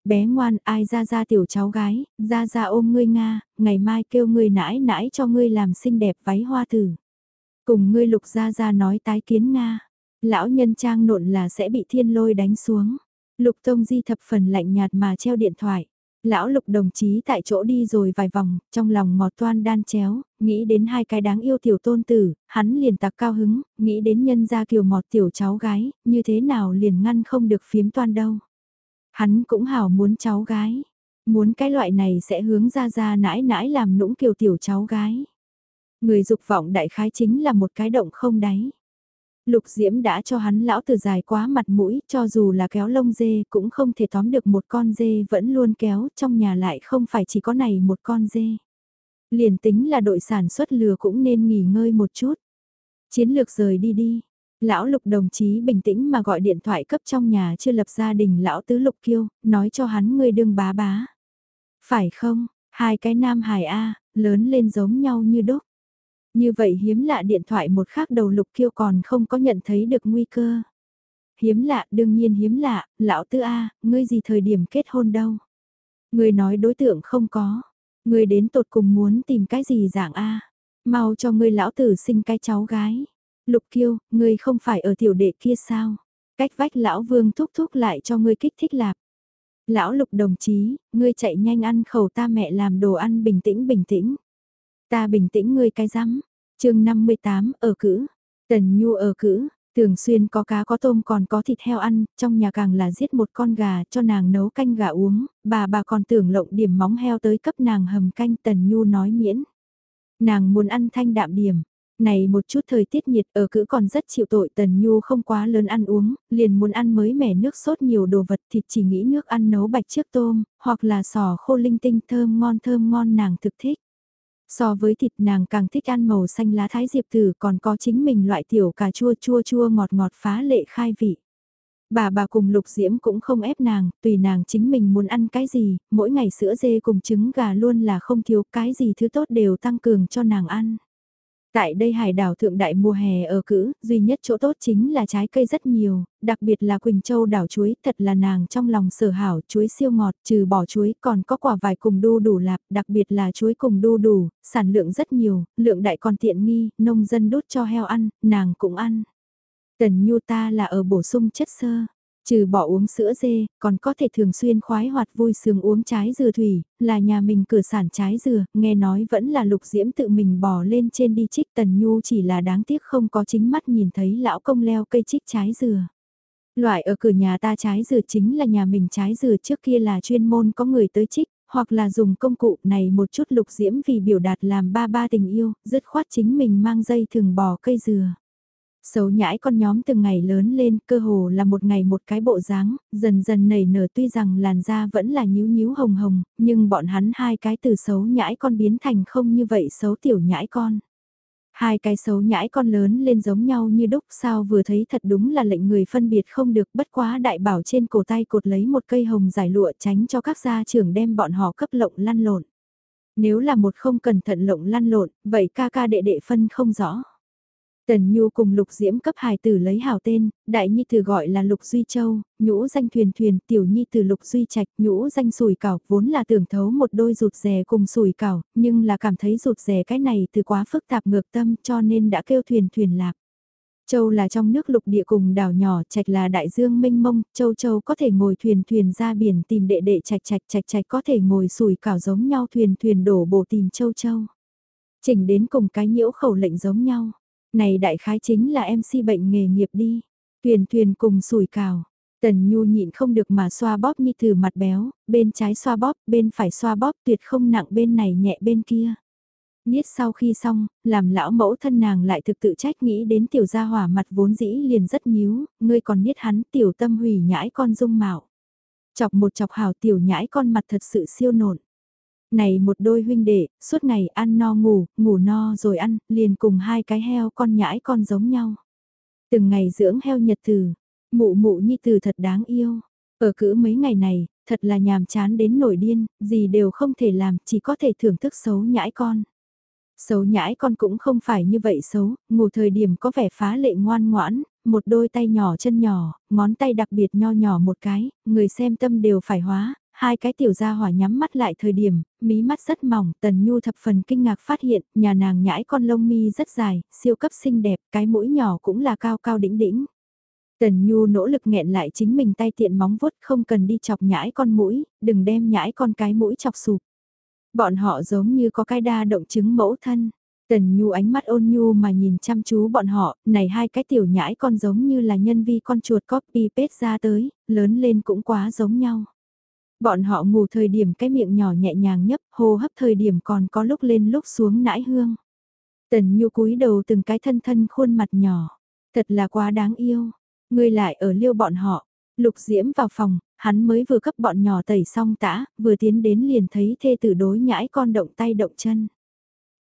Bé ngoan, ai ra ra tiểu cháu gái, ra ra ôm ngươi Nga, ngày mai kêu ngươi nãi nãi cho ngươi làm xinh đẹp váy hoa tử. Cùng ngươi lục ra ra nói tái kiến Nga, lão nhân trang nộn là sẽ bị thiên lôi đánh xuống. Lục Tông Di thập phần lạnh nhạt mà treo điện thoại. Lão lục đồng chí tại chỗ đi rồi vài vòng, trong lòng ngọt toan đan chéo, nghĩ đến hai cái đáng yêu tiểu tôn tử, hắn liền tặc cao hứng, nghĩ đến nhân gia kiều mọt tiểu cháu gái, như thế nào liền ngăn không được phiếm toan đâu. Hắn cũng hào muốn cháu gái, muốn cái loại này sẽ hướng ra ra nãi nãi làm nũng kiều tiểu cháu gái. Người dục vọng đại khái chính là một cái động không đáy. Lục Diễm đã cho hắn lão tử dài quá mặt mũi, cho dù là kéo lông dê cũng không thể tóm được một con dê vẫn luôn kéo, trong nhà lại không phải chỉ có này một con dê. Liền tính là đội sản xuất lừa cũng nên nghỉ ngơi một chút. Chiến lược rời đi đi. Lão lục đồng chí bình tĩnh mà gọi điện thoại cấp trong nhà chưa lập gia đình lão tứ lục kiêu, nói cho hắn người đương bá bá. Phải không, hai cái nam hải A, lớn lên giống nhau như đúc. Như vậy hiếm lạ điện thoại một khác đầu lục kiêu còn không có nhận thấy được nguy cơ. Hiếm lạ, đương nhiên hiếm lạ, lão tư A, ngươi gì thời điểm kết hôn đâu. Ngươi nói đối tượng không có. Ngươi đến tột cùng muốn tìm cái gì dạng A. Mau cho ngươi lão tử sinh cái cháu gái. Lục kiêu, ngươi không phải ở tiểu đệ kia sao? Cách vách lão vương thúc thúc lại cho ngươi kích thích lạp. Lão lục đồng chí, ngươi chạy nhanh ăn khẩu ta mẹ làm đồ ăn bình tĩnh bình tĩnh. Ta bình tĩnh ngươi cái rắm. chương 58 ở cữ. Tần Nhu ở cữ, thường xuyên có cá có tôm còn có thịt heo ăn, trong nhà càng là giết một con gà cho nàng nấu canh gà uống, bà bà còn tưởng lộng điểm móng heo tới cấp nàng hầm canh Tần Nhu nói miễn. Nàng muốn ăn thanh đạm điểm, này một chút thời tiết nhiệt ở cữ còn rất chịu tội Tần Nhu không quá lớn ăn uống, liền muốn ăn mới mẻ nước sốt nhiều đồ vật thịt chỉ nghĩ nước ăn nấu bạch trước tôm, hoặc là sò khô linh tinh thơm ngon thơm ngon nàng thực thích. So với thịt nàng càng thích ăn màu xanh lá thái diệp tử còn có chính mình loại tiểu cà chua chua chua ngọt ngọt phá lệ khai vị. Bà bà cùng lục diễm cũng không ép nàng, tùy nàng chính mình muốn ăn cái gì, mỗi ngày sữa dê cùng trứng gà luôn là không thiếu cái gì thứ tốt đều tăng cường cho nàng ăn. Tại đây hải đảo thượng đại mùa hè ở cữ, duy nhất chỗ tốt chính là trái cây rất nhiều, đặc biệt là Quỳnh Châu đảo chuối, thật là nàng trong lòng sở hảo, chuối siêu ngọt, trừ bỏ chuối còn có quả vài cùng đu đủ lạp, đặc biệt là chuối cùng đu đủ, sản lượng rất nhiều, lượng đại còn tiện nghi, nông dân đút cho heo ăn, nàng cũng ăn. Tần Nhu ta là ở bổ sung chất xơ. Trừ bỏ uống sữa dê, còn có thể thường xuyên khoái hoạt vui sướng uống trái dừa thủy, là nhà mình cửa sản trái dừa, nghe nói vẫn là lục diễm tự mình bò lên trên đi trích tần nhu chỉ là đáng tiếc không có chính mắt nhìn thấy lão công leo cây trích trái dừa. Loại ở cửa nhà ta trái dừa chính là nhà mình trái dừa trước kia là chuyên môn có người tới trích, hoặc là dùng công cụ này một chút lục diễm vì biểu đạt làm ba ba tình yêu, dứt khoát chính mình mang dây thường bò cây dừa. Xấu nhãi con nhóm từng ngày lớn lên, cơ hồ là một ngày một cái bộ dáng, dần dần nảy nở tuy rằng làn da vẫn là nhíu nhíu hồng hồng, nhưng bọn hắn hai cái từ xấu nhãi con biến thành không như vậy xấu tiểu nhãi con. Hai cái xấu nhãi con lớn lên giống nhau như đúc sao vừa thấy thật đúng là lệnh người phân biệt không được bất quá đại bảo trên cổ tay cột lấy một cây hồng giải lụa tránh cho các gia trưởng đem bọn họ cấp lộng lăn lộn. Nếu là một không cẩn thận lộng lăn lộn, vậy ca ca đệ đệ phân không rõ. Tần Nhu cùng Lục Diễm cấp hài tử lấy hào tên, đại nhi tử gọi là Lục Duy Châu, nhũ danh thuyền thuyền, tiểu nhi tử Lục Duy Trạch, nhũ danh sùi cảo, vốn là tưởng thấu một đôi rụt rè cùng sùi cảo, nhưng là cảm thấy rụt rè cái này từ quá phức tạp ngược tâm cho nên đã kêu thuyền thuyền lạc. Châu là trong nước lục địa cùng đảo nhỏ, trạch là đại dương mênh mông, châu châu có thể ngồi thuyền thuyền ra biển tìm đệ đệ trạch trạch trạch trạch có thể ngồi sùi cảo giống nhau thuyền thuyền đổ bổ tìm châu châu. Chỉnh đến cùng cái nhiễu khẩu lệnh giống nhau. Này đại khái chính là MC bệnh nghề nghiệp đi. Thuyền thuyền cùng sủi cào. Tần Nhu nhịn không được mà xoa bóp như từ mặt béo, bên trái xoa bóp, bên phải xoa bóp tuyệt không nặng bên này nhẹ bên kia. Niết sau khi xong, làm lão mẫu thân nàng lại thực tự trách nghĩ đến tiểu gia hỏa mặt vốn dĩ liền rất nhíu, ngươi còn niết hắn tiểu tâm hủy nhãi con dung mạo. Chọc một chọc hào tiểu nhãi con mặt thật sự siêu nộn. Này một đôi huynh đệ, suốt ngày ăn no ngủ, ngủ no rồi ăn, liền cùng hai cái heo con nhãi con giống nhau. Từng ngày dưỡng heo nhật từ, mụ mụ nhi từ thật đáng yêu. Ở cữ mấy ngày này, thật là nhàm chán đến nổi điên, gì đều không thể làm, chỉ có thể thưởng thức xấu nhãi con. Xấu nhãi con cũng không phải như vậy xấu, ngủ thời điểm có vẻ phá lệ ngoan ngoãn, một đôi tay nhỏ chân nhỏ, ngón tay đặc biệt nho nhỏ một cái, người xem tâm đều phải hóa, Hai cái tiểu gia hỏa nhắm mắt lại thời điểm, mí mắt rất mỏng, tần nhu thập phần kinh ngạc phát hiện, nhà nàng nhãi con lông mi rất dài, siêu cấp xinh đẹp, cái mũi nhỏ cũng là cao cao đỉnh đỉnh. Tần Nhu nỗ lực nghẹn lại chính mình tay tiện móng vuốt không cần đi chọc nhãi con mũi, đừng đem nhãi con cái mũi chọc sụp. Bọn họ giống như có cái đa động chứng mẫu thân. Tần Nhu ánh mắt ôn nhu mà nhìn chăm chú bọn họ, này hai cái tiểu nhãi con giống như là nhân vi con chuột copy paste ra tới, lớn lên cũng quá giống nhau. Bọn họ ngủ thời điểm cái miệng nhỏ nhẹ nhàng nhấp, hô hấp thời điểm còn có lúc lên lúc xuống nãi hương. Tần Nhu cúi đầu từng cái thân thân khuôn mặt nhỏ. Thật là quá đáng yêu. Người lại ở liêu bọn họ. Lục Diễm vào phòng, hắn mới vừa cấp bọn nhỏ tẩy xong tã, vừa tiến đến liền thấy thê tử đối nhãi con động tay động chân.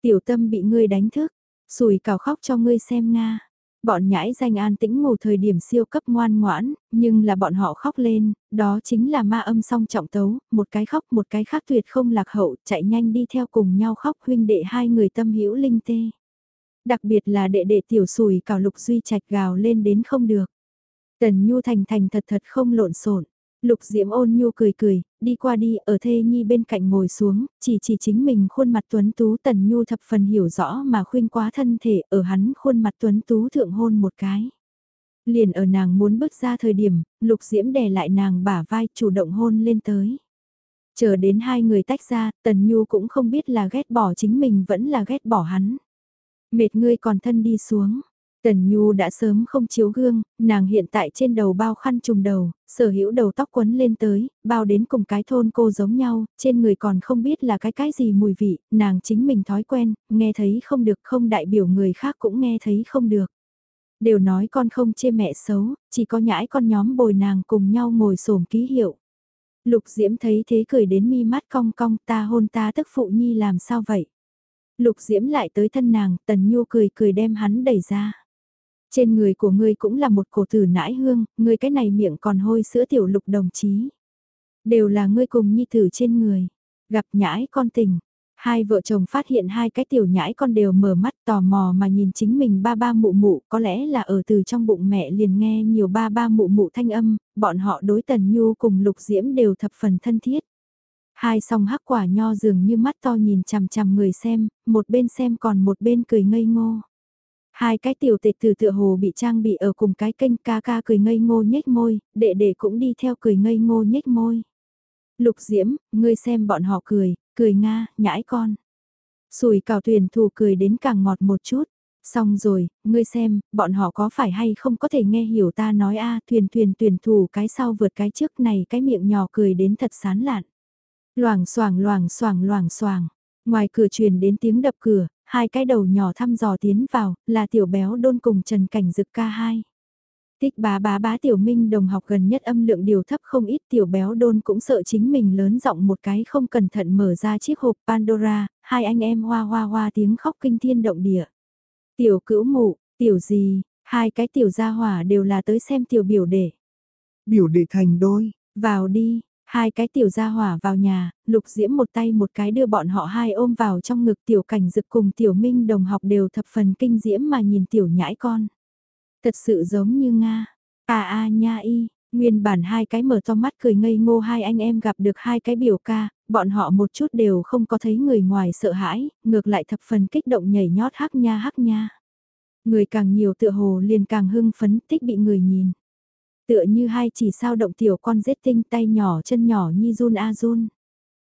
Tiểu tâm bị ngươi đánh thức, sùi cào khóc cho ngươi xem Nga. Bọn nhãi danh an tĩnh ngủ thời điểm siêu cấp ngoan ngoãn, nhưng là bọn họ khóc lên, đó chính là ma âm song trọng tấu, một cái khóc một cái khác tuyệt không lạc hậu, chạy nhanh đi theo cùng nhau khóc huynh đệ hai người tâm hữu linh tê. Đặc biệt là đệ đệ tiểu sùi cào lục duy trạch gào lên đến không được. Tần Nhu thành thành thật thật không lộn xộn Lục Diễm ôn nhu cười cười, đi qua đi ở thê nhi bên cạnh ngồi xuống, chỉ chỉ chính mình khuôn mặt tuấn tú tần nhu thập phần hiểu rõ mà khuyên quá thân thể ở hắn khuôn mặt tuấn tú thượng hôn một cái. Liền ở nàng muốn bước ra thời điểm, Lục Diễm đè lại nàng bả vai chủ động hôn lên tới. Chờ đến hai người tách ra, Tần Nhu cũng không biết là ghét bỏ chính mình vẫn là ghét bỏ hắn. Mệt ngươi còn thân đi xuống, Tần Nhu đã sớm không chiếu gương, nàng hiện tại trên đầu bao khăn trùng đầu, sở hữu đầu tóc quấn lên tới, bao đến cùng cái thôn cô giống nhau, trên người còn không biết là cái cái gì mùi vị, nàng chính mình thói quen, nghe thấy không được không đại biểu người khác cũng nghe thấy không được. Đều nói con không chê mẹ xấu, chỉ có nhãi con nhóm bồi nàng cùng nhau ngồi sổm ký hiệu. Lục Diễm thấy thế cười đến mi mắt cong cong ta hôn ta tức phụ nhi làm sao vậy. Lục Diễm lại tới thân nàng, Tần Nhu cười cười đem hắn đẩy ra. Trên người của ngươi cũng là một cổ tử nãi hương, ngươi cái này miệng còn hôi sữa tiểu lục đồng chí. Đều là ngươi cùng nhi tử trên người. Gặp nhãi con tình. Hai vợ chồng phát hiện hai cái tiểu nhãi con đều mở mắt tò mò mà nhìn chính mình ba ba mụ mụ, có lẽ là ở từ trong bụng mẹ liền nghe nhiều ba ba mụ mụ thanh âm, bọn họ đối tần nhu cùng lục diễm đều thập phần thân thiết. Hai song hắc quả nho dường như mắt to nhìn chằm chằm người xem, một bên xem còn một bên cười ngây ngô. Hai cái tiểu tệ từ tựa hồ bị trang bị ở cùng cái kênh ca ca cười ngây ngô nhếch môi, đệ đệ cũng đi theo cười ngây ngô nhếch môi. Lục Diễm, ngươi xem bọn họ cười, cười nga, nhãi con. Sùi cào tuyển thủ cười đến càng ngọt một chút. Xong rồi, ngươi xem, bọn họ có phải hay không có thể nghe hiểu ta nói a thuyền thuyền tuyển thủ cái sau vượt cái trước này cái miệng nhỏ cười đến thật sán lạn. Loảng xoảng loảng xoảng loảng xoảng ngoài cửa truyền đến tiếng đập cửa, hai cái đầu nhỏ thăm dò tiến vào, là tiểu béo đôn cùng Trần Cảnh Dực ca hai. Tích bá bá bá tiểu minh đồng học gần nhất âm lượng điều thấp không ít tiểu béo đôn cũng sợ chính mình lớn giọng một cái không cẩn thận mở ra chiếc hộp Pandora, hai anh em hoa hoa hoa tiếng khóc kinh thiên động địa. Tiểu cữu mụ, tiểu gì, hai cái tiểu gia hỏa đều là tới xem tiểu biểu đệ. Biểu đệ thành đôi, vào đi, hai cái tiểu gia hỏa vào nhà, lục diễm một tay một cái đưa bọn họ hai ôm vào trong ngực tiểu cảnh dực cùng tiểu minh đồng học đều thập phần kinh diễm mà nhìn tiểu nhãi con. Thật sự giống như Nga, à a nha y, nguyên bản hai cái mở to mắt cười ngây ngô hai anh em gặp được hai cái biểu ca, bọn họ một chút đều không có thấy người ngoài sợ hãi, ngược lại thập phần kích động nhảy nhót hắc nha hắc nha. Người càng nhiều tựa hồ liền càng hưng phấn thích bị người nhìn. Tựa như hai chỉ sao động tiểu con rết tinh tay nhỏ chân nhỏ nhi run a run.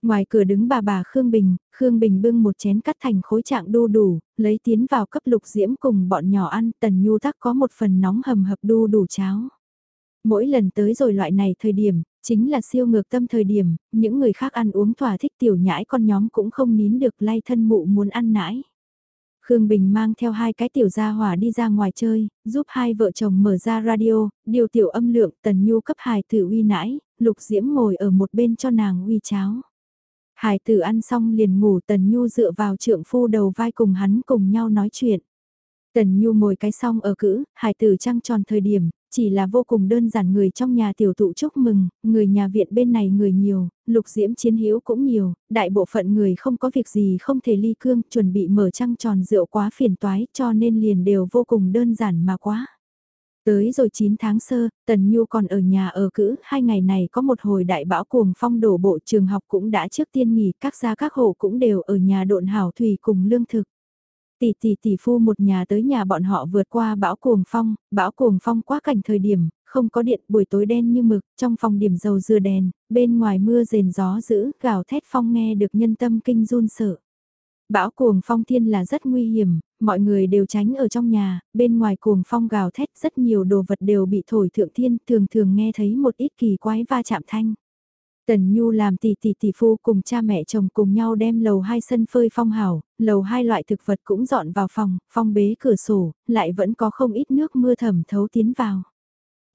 Ngoài cửa đứng bà bà Khương Bình, Khương Bình bưng một chén cắt thành khối trạng đu đủ, lấy tiến vào cấp lục diễm cùng bọn nhỏ ăn, tần nhu tắc có một phần nóng hầm hập đu đủ cháo. Mỗi lần tới rồi loại này thời điểm, chính là siêu ngược tâm thời điểm, những người khác ăn uống thỏa thích tiểu nhãi con nhóm cũng không nín được lay thân mụ muốn ăn nãi. Khương Bình mang theo hai cái tiểu gia hỏa đi ra ngoài chơi, giúp hai vợ chồng mở ra radio, điều tiểu âm lượng tần nhu cấp hài tử uy nãi, lục diễm ngồi ở một bên cho nàng uy cháo. Hải tử ăn xong liền ngủ Tần Nhu dựa vào trượng phu đầu vai cùng hắn cùng nhau nói chuyện. Tần Nhu ngồi cái xong ở cữ, hải tử trăng tròn thời điểm, chỉ là vô cùng đơn giản người trong nhà tiểu tụ chúc mừng, người nhà viện bên này người nhiều, lục diễm chiến hiếu cũng nhiều, đại bộ phận người không có việc gì không thể ly cương, chuẩn bị mở trăng tròn rượu quá phiền toái cho nên liền đều vô cùng đơn giản mà quá. Tới rồi 9 tháng sơ, Tần Nhu còn ở nhà ở cữ, hai ngày này có một hồi đại bão cuồng phong đổ bộ trường học cũng đã trước tiên nghỉ, các gia các hộ cũng đều ở nhà độn hảo thủy cùng lương thực. Tỷ tỷ tỷ phu một nhà tới nhà bọn họ vượt qua bão cuồng phong, bão cuồng phong quá cảnh thời điểm, không có điện, buổi tối đen như mực, trong phòng điểm dầu dừa đèn, bên ngoài mưa rền gió dữ, gào thét phong nghe được nhân tâm kinh run sợ. Bão cuồng phong thiên là rất nguy hiểm, mọi người đều tránh ở trong nhà, bên ngoài cuồng phong gào thét rất nhiều đồ vật đều bị thổi thượng thiên, thường thường nghe thấy một ít kỳ quái va chạm thanh. Tần Nhu làm tỷ tỷ tỷ phu cùng cha mẹ chồng cùng nhau đem lầu hai sân phơi phong hào, lầu hai loại thực vật cũng dọn vào phòng, phong bế cửa sổ, lại vẫn có không ít nước mưa thẩm thấu tiến vào.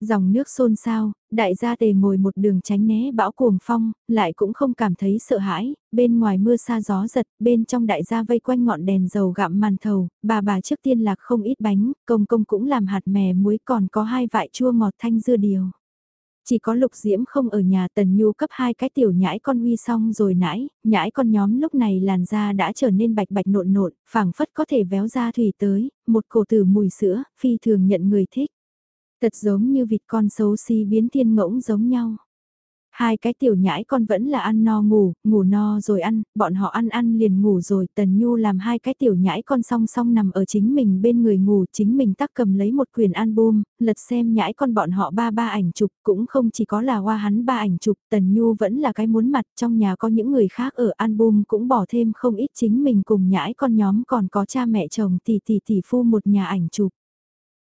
Dòng nước xôn xao, đại gia tề ngồi một đường tránh né bão cuồng phong, lại cũng không cảm thấy sợ hãi, bên ngoài mưa xa gió giật, bên trong đại gia vây quanh ngọn đèn dầu gặm màn thầu, bà bà trước tiên lạc không ít bánh, công công cũng làm hạt mè muối còn có hai vại chua ngọt thanh dưa điều. Chỉ có lục diễm không ở nhà tần nhu cấp hai cái tiểu nhãi con huy xong rồi nãi, nhãi con nhóm lúc này làn da đã trở nên bạch bạch nộn nộn, phảng phất có thể véo ra thủy tới, một cổ tử mùi sữa, phi thường nhận người thích. Thật giống như vịt con xấu xí biến thiên ngỗng giống nhau. Hai cái tiểu nhãi con vẫn là ăn no ngủ, ngủ no rồi ăn, bọn họ ăn ăn liền ngủ rồi, Tần Nhu làm hai cái tiểu nhãi con song song nằm ở chính mình bên người ngủ, chính mình tắc cầm lấy một quyển album, lật xem nhãi con bọn họ ba ba ảnh chụp, cũng không chỉ có là hoa hắn ba ảnh chụp, Tần Nhu vẫn là cái muốn mặt, trong nhà có những người khác ở album cũng bỏ thêm không ít chính mình cùng nhãi con nhóm còn có cha mẹ chồng tỷ tỷ tỷ phu một nhà ảnh chụp.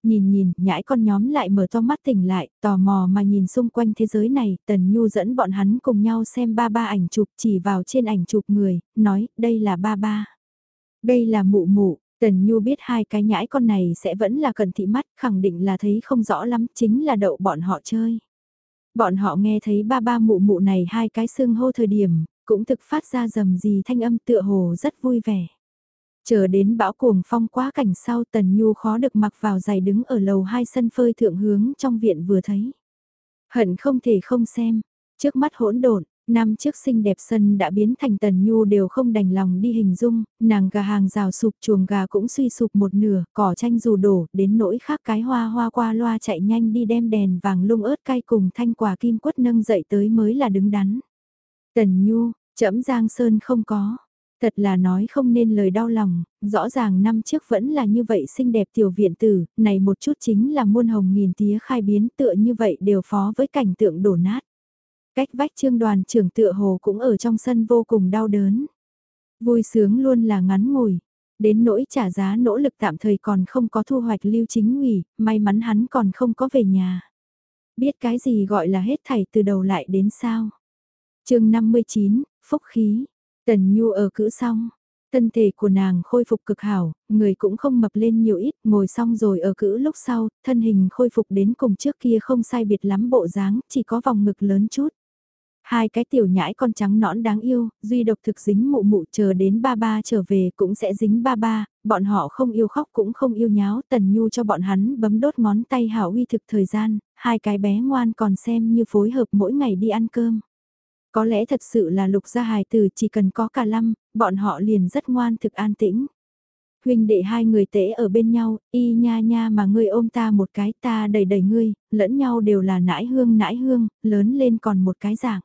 Nhìn nhìn, nhãi con nhóm lại mở to mắt tỉnh lại, tò mò mà nhìn xung quanh thế giới này, Tần Nhu dẫn bọn hắn cùng nhau xem ba ba ảnh chụp chỉ vào trên ảnh chụp người, nói, đây là ba ba. Đây là mụ mụ, Tần Nhu biết hai cái nhãi con này sẽ vẫn là cận thị mắt, khẳng định là thấy không rõ lắm, chính là đậu bọn họ chơi. Bọn họ nghe thấy ba ba mụ mụ này hai cái xương hô thời điểm, cũng thực phát ra dầm gì thanh âm tựa hồ rất vui vẻ. Chờ đến bão cuồng phong quá cảnh sau Tần Nhu khó được mặc vào giày đứng ở lầu hai sân phơi thượng hướng trong viện vừa thấy. Hận không thể không xem, trước mắt hỗn độn năm trước xinh đẹp sân đã biến thành Tần Nhu đều không đành lòng đi hình dung, nàng gà hàng rào sụp chuồng gà cũng suy sụp một nửa, cỏ tranh dù đổ, đến nỗi khác cái hoa hoa qua loa chạy nhanh đi đem đèn vàng lung ớt cay cùng thanh quả kim quất nâng dậy tới mới là đứng đắn. Tần Nhu, trẫm Giang Sơn không có, Thật là nói không nên lời đau lòng, rõ ràng năm trước vẫn là như vậy xinh đẹp tiểu viện tử, này một chút chính là muôn hồng nghìn tía khai biến tựa như vậy đều phó với cảnh tượng đổ nát. Cách vách trương đoàn trưởng tựa hồ cũng ở trong sân vô cùng đau đớn. Vui sướng luôn là ngắn ngủi, đến nỗi trả giá nỗ lực tạm thời còn không có thu hoạch lưu chính ủy, may mắn hắn còn không có về nhà. Biết cái gì gọi là hết thảy từ đầu lại đến sao. chương 59, Phúc Khí, Tần Nhu ở cữ xong. Thân thể của nàng khôi phục cực hảo, người cũng không mập lên nhiều ít, ngồi xong rồi ở cữ lúc sau, thân hình khôi phục đến cùng trước kia không sai biệt lắm bộ dáng, chỉ có vòng ngực lớn chút. Hai cái tiểu nhãi con trắng nõn đáng yêu, duy độc thực dính mụ mụ chờ đến ba ba trở về cũng sẽ dính ba ba, bọn họ không yêu khóc cũng không yêu nháo, tần nhu cho bọn hắn bấm đốt ngón tay hảo uy thực thời gian, hai cái bé ngoan còn xem như phối hợp mỗi ngày đi ăn cơm. Có lẽ thật sự là lục gia hài từ chỉ cần có cả lâm, bọn họ liền rất ngoan thực an tĩnh. Huynh đệ hai người tễ ở bên nhau, y nha nha mà ngươi ôm ta một cái ta đầy đầy ngươi, lẫn nhau đều là nãi hương nãi hương, lớn lên còn một cái dạng.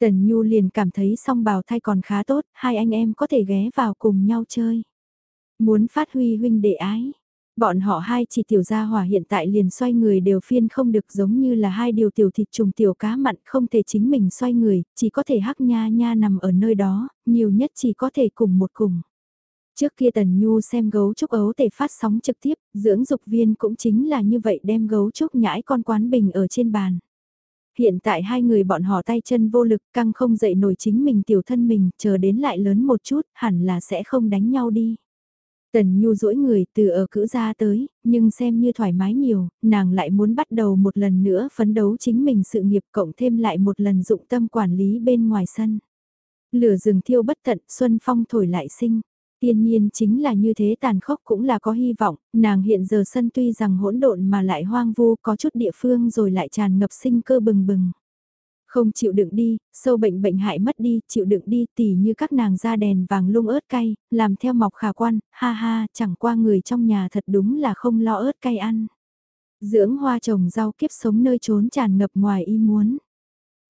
Tần Nhu liền cảm thấy song bào thai còn khá tốt, hai anh em có thể ghé vào cùng nhau chơi. Muốn phát huy huynh đệ ái. Bọn họ hai chỉ tiểu gia hỏa hiện tại liền xoay người đều phiên không được giống như là hai điều tiểu thịt trùng tiểu cá mặn không thể chính mình xoay người, chỉ có thể hắc nha nha nằm ở nơi đó, nhiều nhất chỉ có thể cùng một cùng. Trước kia Tần Nhu xem gấu trúc ấu thể phát sóng trực tiếp, dưỡng dục viên cũng chính là như vậy đem gấu trúc nhãi con quán bình ở trên bàn. Hiện tại hai người bọn họ tay chân vô lực căng không dậy nổi chính mình tiểu thân mình, chờ đến lại lớn một chút, hẳn là sẽ không đánh nhau đi. Tần Nhu duỗi người từ ở cữ ra tới, nhưng xem như thoải mái nhiều, nàng lại muốn bắt đầu một lần nữa phấn đấu chính mình sự nghiệp cộng thêm lại một lần dụng tâm quản lý bên ngoài sân. Lửa rừng thiêu bất tận, xuân phong thổi lại sinh. Tiên nhiên chính là như thế tàn khốc cũng là có hy vọng, nàng hiện giờ sân tuy rằng hỗn độn mà lại hoang vu có chút địa phương rồi lại tràn ngập sinh cơ bừng bừng. Không chịu đựng đi, sâu bệnh bệnh hại mất đi, chịu đựng đi tỉ như các nàng ra đèn vàng lung ớt cay, làm theo mọc khả quan, ha ha, chẳng qua người trong nhà thật đúng là không lo ớt cay ăn. Dưỡng hoa trồng rau kiếp sống nơi trốn tràn ngập ngoài ý muốn.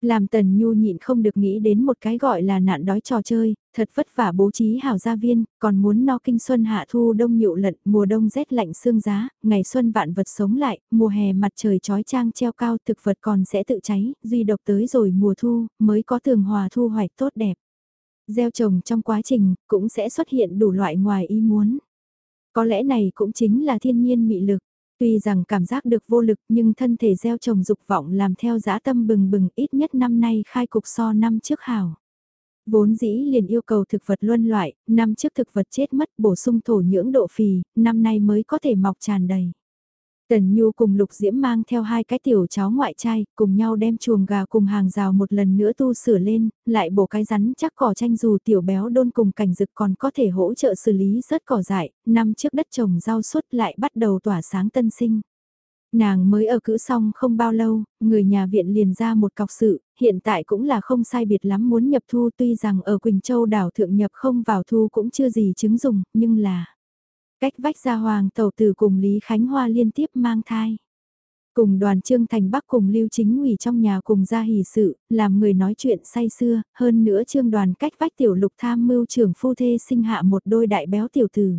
Làm Tần Nhu nhịn không được nghĩ đến một cái gọi là nạn đói trò chơi, thật vất vả bố trí hảo gia viên, còn muốn no kinh xuân hạ thu đông nhụ lận, mùa đông rét lạnh xương giá, ngày xuân vạn vật sống lại, mùa hè mặt trời trói trang treo cao thực vật còn sẽ tự cháy, duy độc tới rồi mùa thu, mới có thường hòa thu hoạch tốt đẹp. Gieo trồng trong quá trình, cũng sẽ xuất hiện đủ loại ngoài ý muốn. Có lẽ này cũng chính là thiên nhiên mị lực. Tuy rằng cảm giác được vô lực nhưng thân thể gieo trồng dục vọng làm theo dã tâm bừng bừng ít nhất năm nay khai cục so năm trước hảo. Vốn dĩ liền yêu cầu thực vật luân loại, năm trước thực vật chết mất bổ sung thổ nhưỡng độ phì, năm nay mới có thể mọc tràn đầy. Tần Nhu cùng Lục Diễm mang theo hai cái tiểu cháu ngoại trai, cùng nhau đem chuồng gà cùng hàng rào một lần nữa tu sửa lên, lại bổ cái rắn chắc cỏ tranh dù tiểu béo đôn cùng cảnh dực còn có thể hỗ trợ xử lý rớt cỏ dại, năm trước đất trồng rau suốt lại bắt đầu tỏa sáng tân sinh. Nàng mới ở cữ xong không bao lâu, người nhà viện liền ra một cọc sự, hiện tại cũng là không sai biệt lắm muốn nhập thu tuy rằng ở Quỳnh Châu đảo thượng nhập không vào thu cũng chưa gì chứng dùng, nhưng là Cách vách ra hoàng tàu tử cùng Lý Khánh Hoa liên tiếp mang thai. Cùng đoàn Trương Thành Bắc cùng Lưu Chính ủy trong nhà cùng ra hỷ sự, làm người nói chuyện say xưa, hơn nữa trương đoàn cách vách tiểu lục tham mưu trưởng phu thê sinh hạ một đôi đại béo tiểu tử.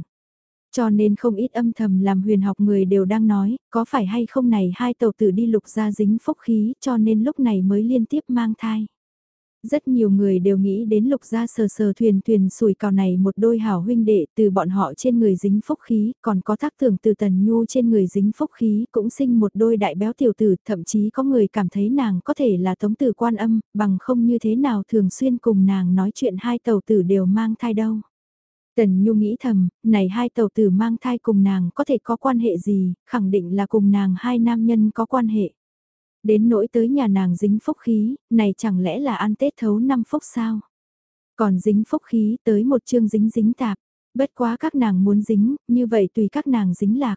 Cho nên không ít âm thầm làm huyền học người đều đang nói, có phải hay không này hai tàu tử đi lục ra dính phúc khí cho nên lúc này mới liên tiếp mang thai. Rất nhiều người đều nghĩ đến lục gia sờ sờ thuyền thuyền sủi cào này một đôi hảo huynh đệ từ bọn họ trên người dính phúc khí, còn có thác tưởng từ tần nhu trên người dính phúc khí cũng sinh một đôi đại béo tiểu tử, thậm chí có người cảm thấy nàng có thể là tống tử quan âm, bằng không như thế nào thường xuyên cùng nàng nói chuyện hai tàu tử đều mang thai đâu. Tần Nhu nghĩ thầm, này hai tàu tử mang thai cùng nàng có thể có quan hệ gì, khẳng định là cùng nàng hai nam nhân có quan hệ. Đến nỗi tới nhà nàng dính phúc khí, này chẳng lẽ là ăn Tết thấu năm phúc sao? Còn dính phúc khí tới một chương dính dính tạp, bất quá các nàng muốn dính, như vậy tùy các nàng dính lạc.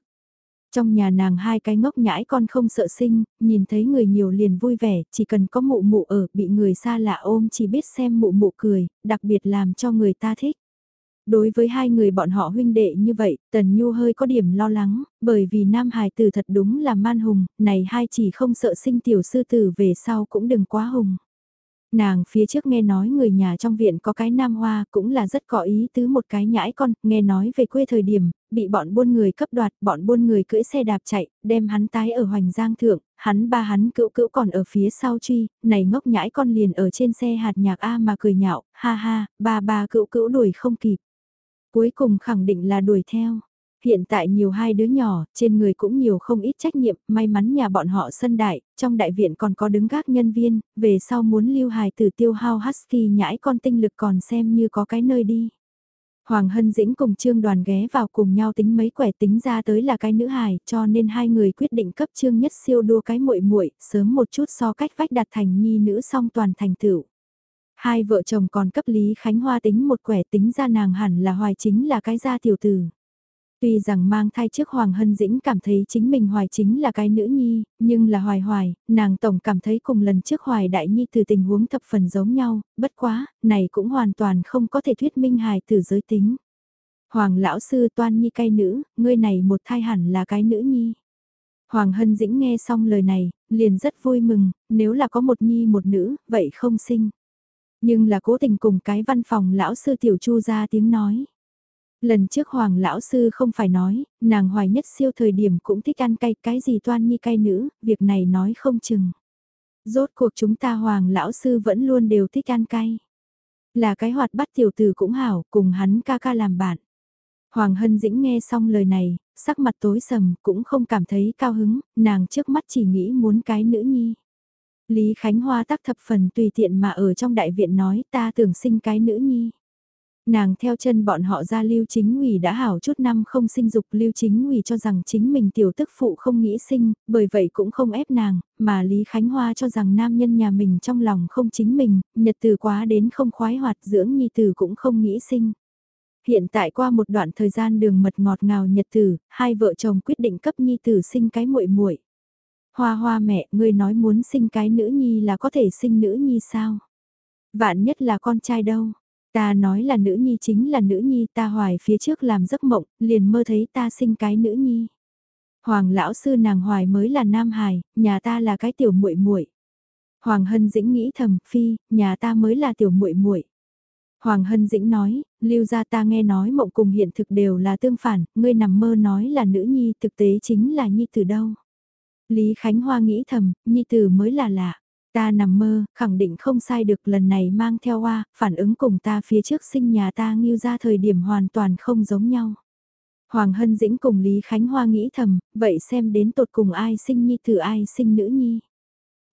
Trong nhà nàng hai cái ngốc nhãi con không sợ sinh, nhìn thấy người nhiều liền vui vẻ, chỉ cần có mụ mụ ở, bị người xa lạ ôm chỉ biết xem mụ mụ cười, đặc biệt làm cho người ta thích. Đối với hai người bọn họ huynh đệ như vậy, Tần Nhu hơi có điểm lo lắng, bởi vì Nam Hải tử thật đúng là man hùng, này hai chỉ không sợ sinh tiểu sư tử về sau cũng đừng quá hùng. Nàng phía trước nghe nói người nhà trong viện có cái nam hoa cũng là rất có ý tứ một cái nhãi con, nghe nói về quê thời điểm, bị bọn buôn người cấp đoạt, bọn buôn người cưỡi xe đạp chạy, đem hắn tái ở hoành giang thượng, hắn ba hắn cữu cữu còn ở phía sau truy, này ngốc nhãi con liền ở trên xe hạt nhạc A mà cười nhạo, ha ha, ba ba cữu cữu đuổi không kịp. Cuối cùng khẳng định là đuổi theo. Hiện tại nhiều hai đứa nhỏ, trên người cũng nhiều không ít trách nhiệm, may mắn nhà bọn họ sân đại, trong đại viện còn có đứng gác nhân viên, về sau muốn lưu hài tử tiêu hao husky nhãi con tinh lực còn xem như có cái nơi đi. Hoàng Hân Dĩnh cùng Trương Đoàn ghé vào cùng nhau tính mấy quẻ tính ra tới là cái nữ hài, cho nên hai người quyết định cấp Trương Nhất Siêu đua cái muội muội, sớm một chút so cách vách đặt thành nhi nữ song toàn thành tựu. Hai vợ chồng còn cấp Lý Khánh Hoa tính một quẻ tính ra nàng hẳn là hoài chính là cái gia tiểu tử. Tuy rằng mang thai trước Hoàng Hân Dĩnh cảm thấy chính mình hoài chính là cái nữ nhi, nhưng là hoài hoài, nàng tổng cảm thấy cùng lần trước hoài đại nhi từ tình huống thập phần giống nhau, bất quá, này cũng hoàn toàn không có thể thuyết minh hài từ giới tính. Hoàng lão sư toan nhi cay nữ, ngươi này một thai hẳn là cái nữ nhi. Hoàng Hân Dĩnh nghe xong lời này, liền rất vui mừng, nếu là có một nhi một nữ, vậy không sinh. Nhưng là cố tình cùng cái văn phòng lão sư tiểu chu ra tiếng nói. Lần trước Hoàng lão sư không phải nói, nàng hoài nhất siêu thời điểm cũng thích ăn cay, cái gì toan nhi cay nữ, việc này nói không chừng. Rốt cuộc chúng ta Hoàng lão sư vẫn luôn đều thích ăn cay. Là cái hoạt bắt tiểu tử cũng hảo, cùng hắn ca ca làm bạn. Hoàng Hân Dĩnh nghe xong lời này, sắc mặt tối sầm, cũng không cảm thấy cao hứng, nàng trước mắt chỉ nghĩ muốn cái nữ nhi. Lý Khánh Hoa tắc thập phần tùy tiện mà ở trong đại viện nói ta tưởng sinh cái nữ nhi. Nàng theo chân bọn họ ra lưu chính ủy đã hảo chút năm không sinh dục lưu chính ủy cho rằng chính mình tiểu tức phụ không nghĩ sinh, bởi vậy cũng không ép nàng, mà Lý Khánh Hoa cho rằng nam nhân nhà mình trong lòng không chính mình, nhật từ quá đến không khoái hoạt dưỡng nhi tử cũng không nghĩ sinh. Hiện tại qua một đoạn thời gian đường mật ngọt ngào nhật tử, hai vợ chồng quyết định cấp nhi tử sinh cái muội muội. Hoa hoa mẹ, ngươi nói muốn sinh cái nữ nhi là có thể sinh nữ nhi sao? Vạn nhất là con trai đâu? Ta nói là nữ nhi chính là nữ nhi ta hoài phía trước làm giấc mộng, liền mơ thấy ta sinh cái nữ nhi. Hoàng lão sư nàng hoài mới là nam hài, nhà ta là cái tiểu muội muội. Hoàng Hân Dĩnh nghĩ thầm, phi, nhà ta mới là tiểu muội muội. Hoàng Hân Dĩnh nói, lưu gia ta nghe nói mộng cùng hiện thực đều là tương phản, ngươi nằm mơ nói là nữ nhi, thực tế chính là nhi từ đâu. Lý Khánh Hoa nghĩ thầm, nhi tử mới là lạ. Ta nằm mơ, khẳng định không sai được lần này mang theo hoa, phản ứng cùng ta phía trước sinh nhà ta nghiêu ra thời điểm hoàn toàn không giống nhau. Hoàng Hân Dĩnh cùng Lý Khánh Hoa nghĩ thầm, vậy xem đến tột cùng ai sinh nhi tử ai sinh nữ nhi.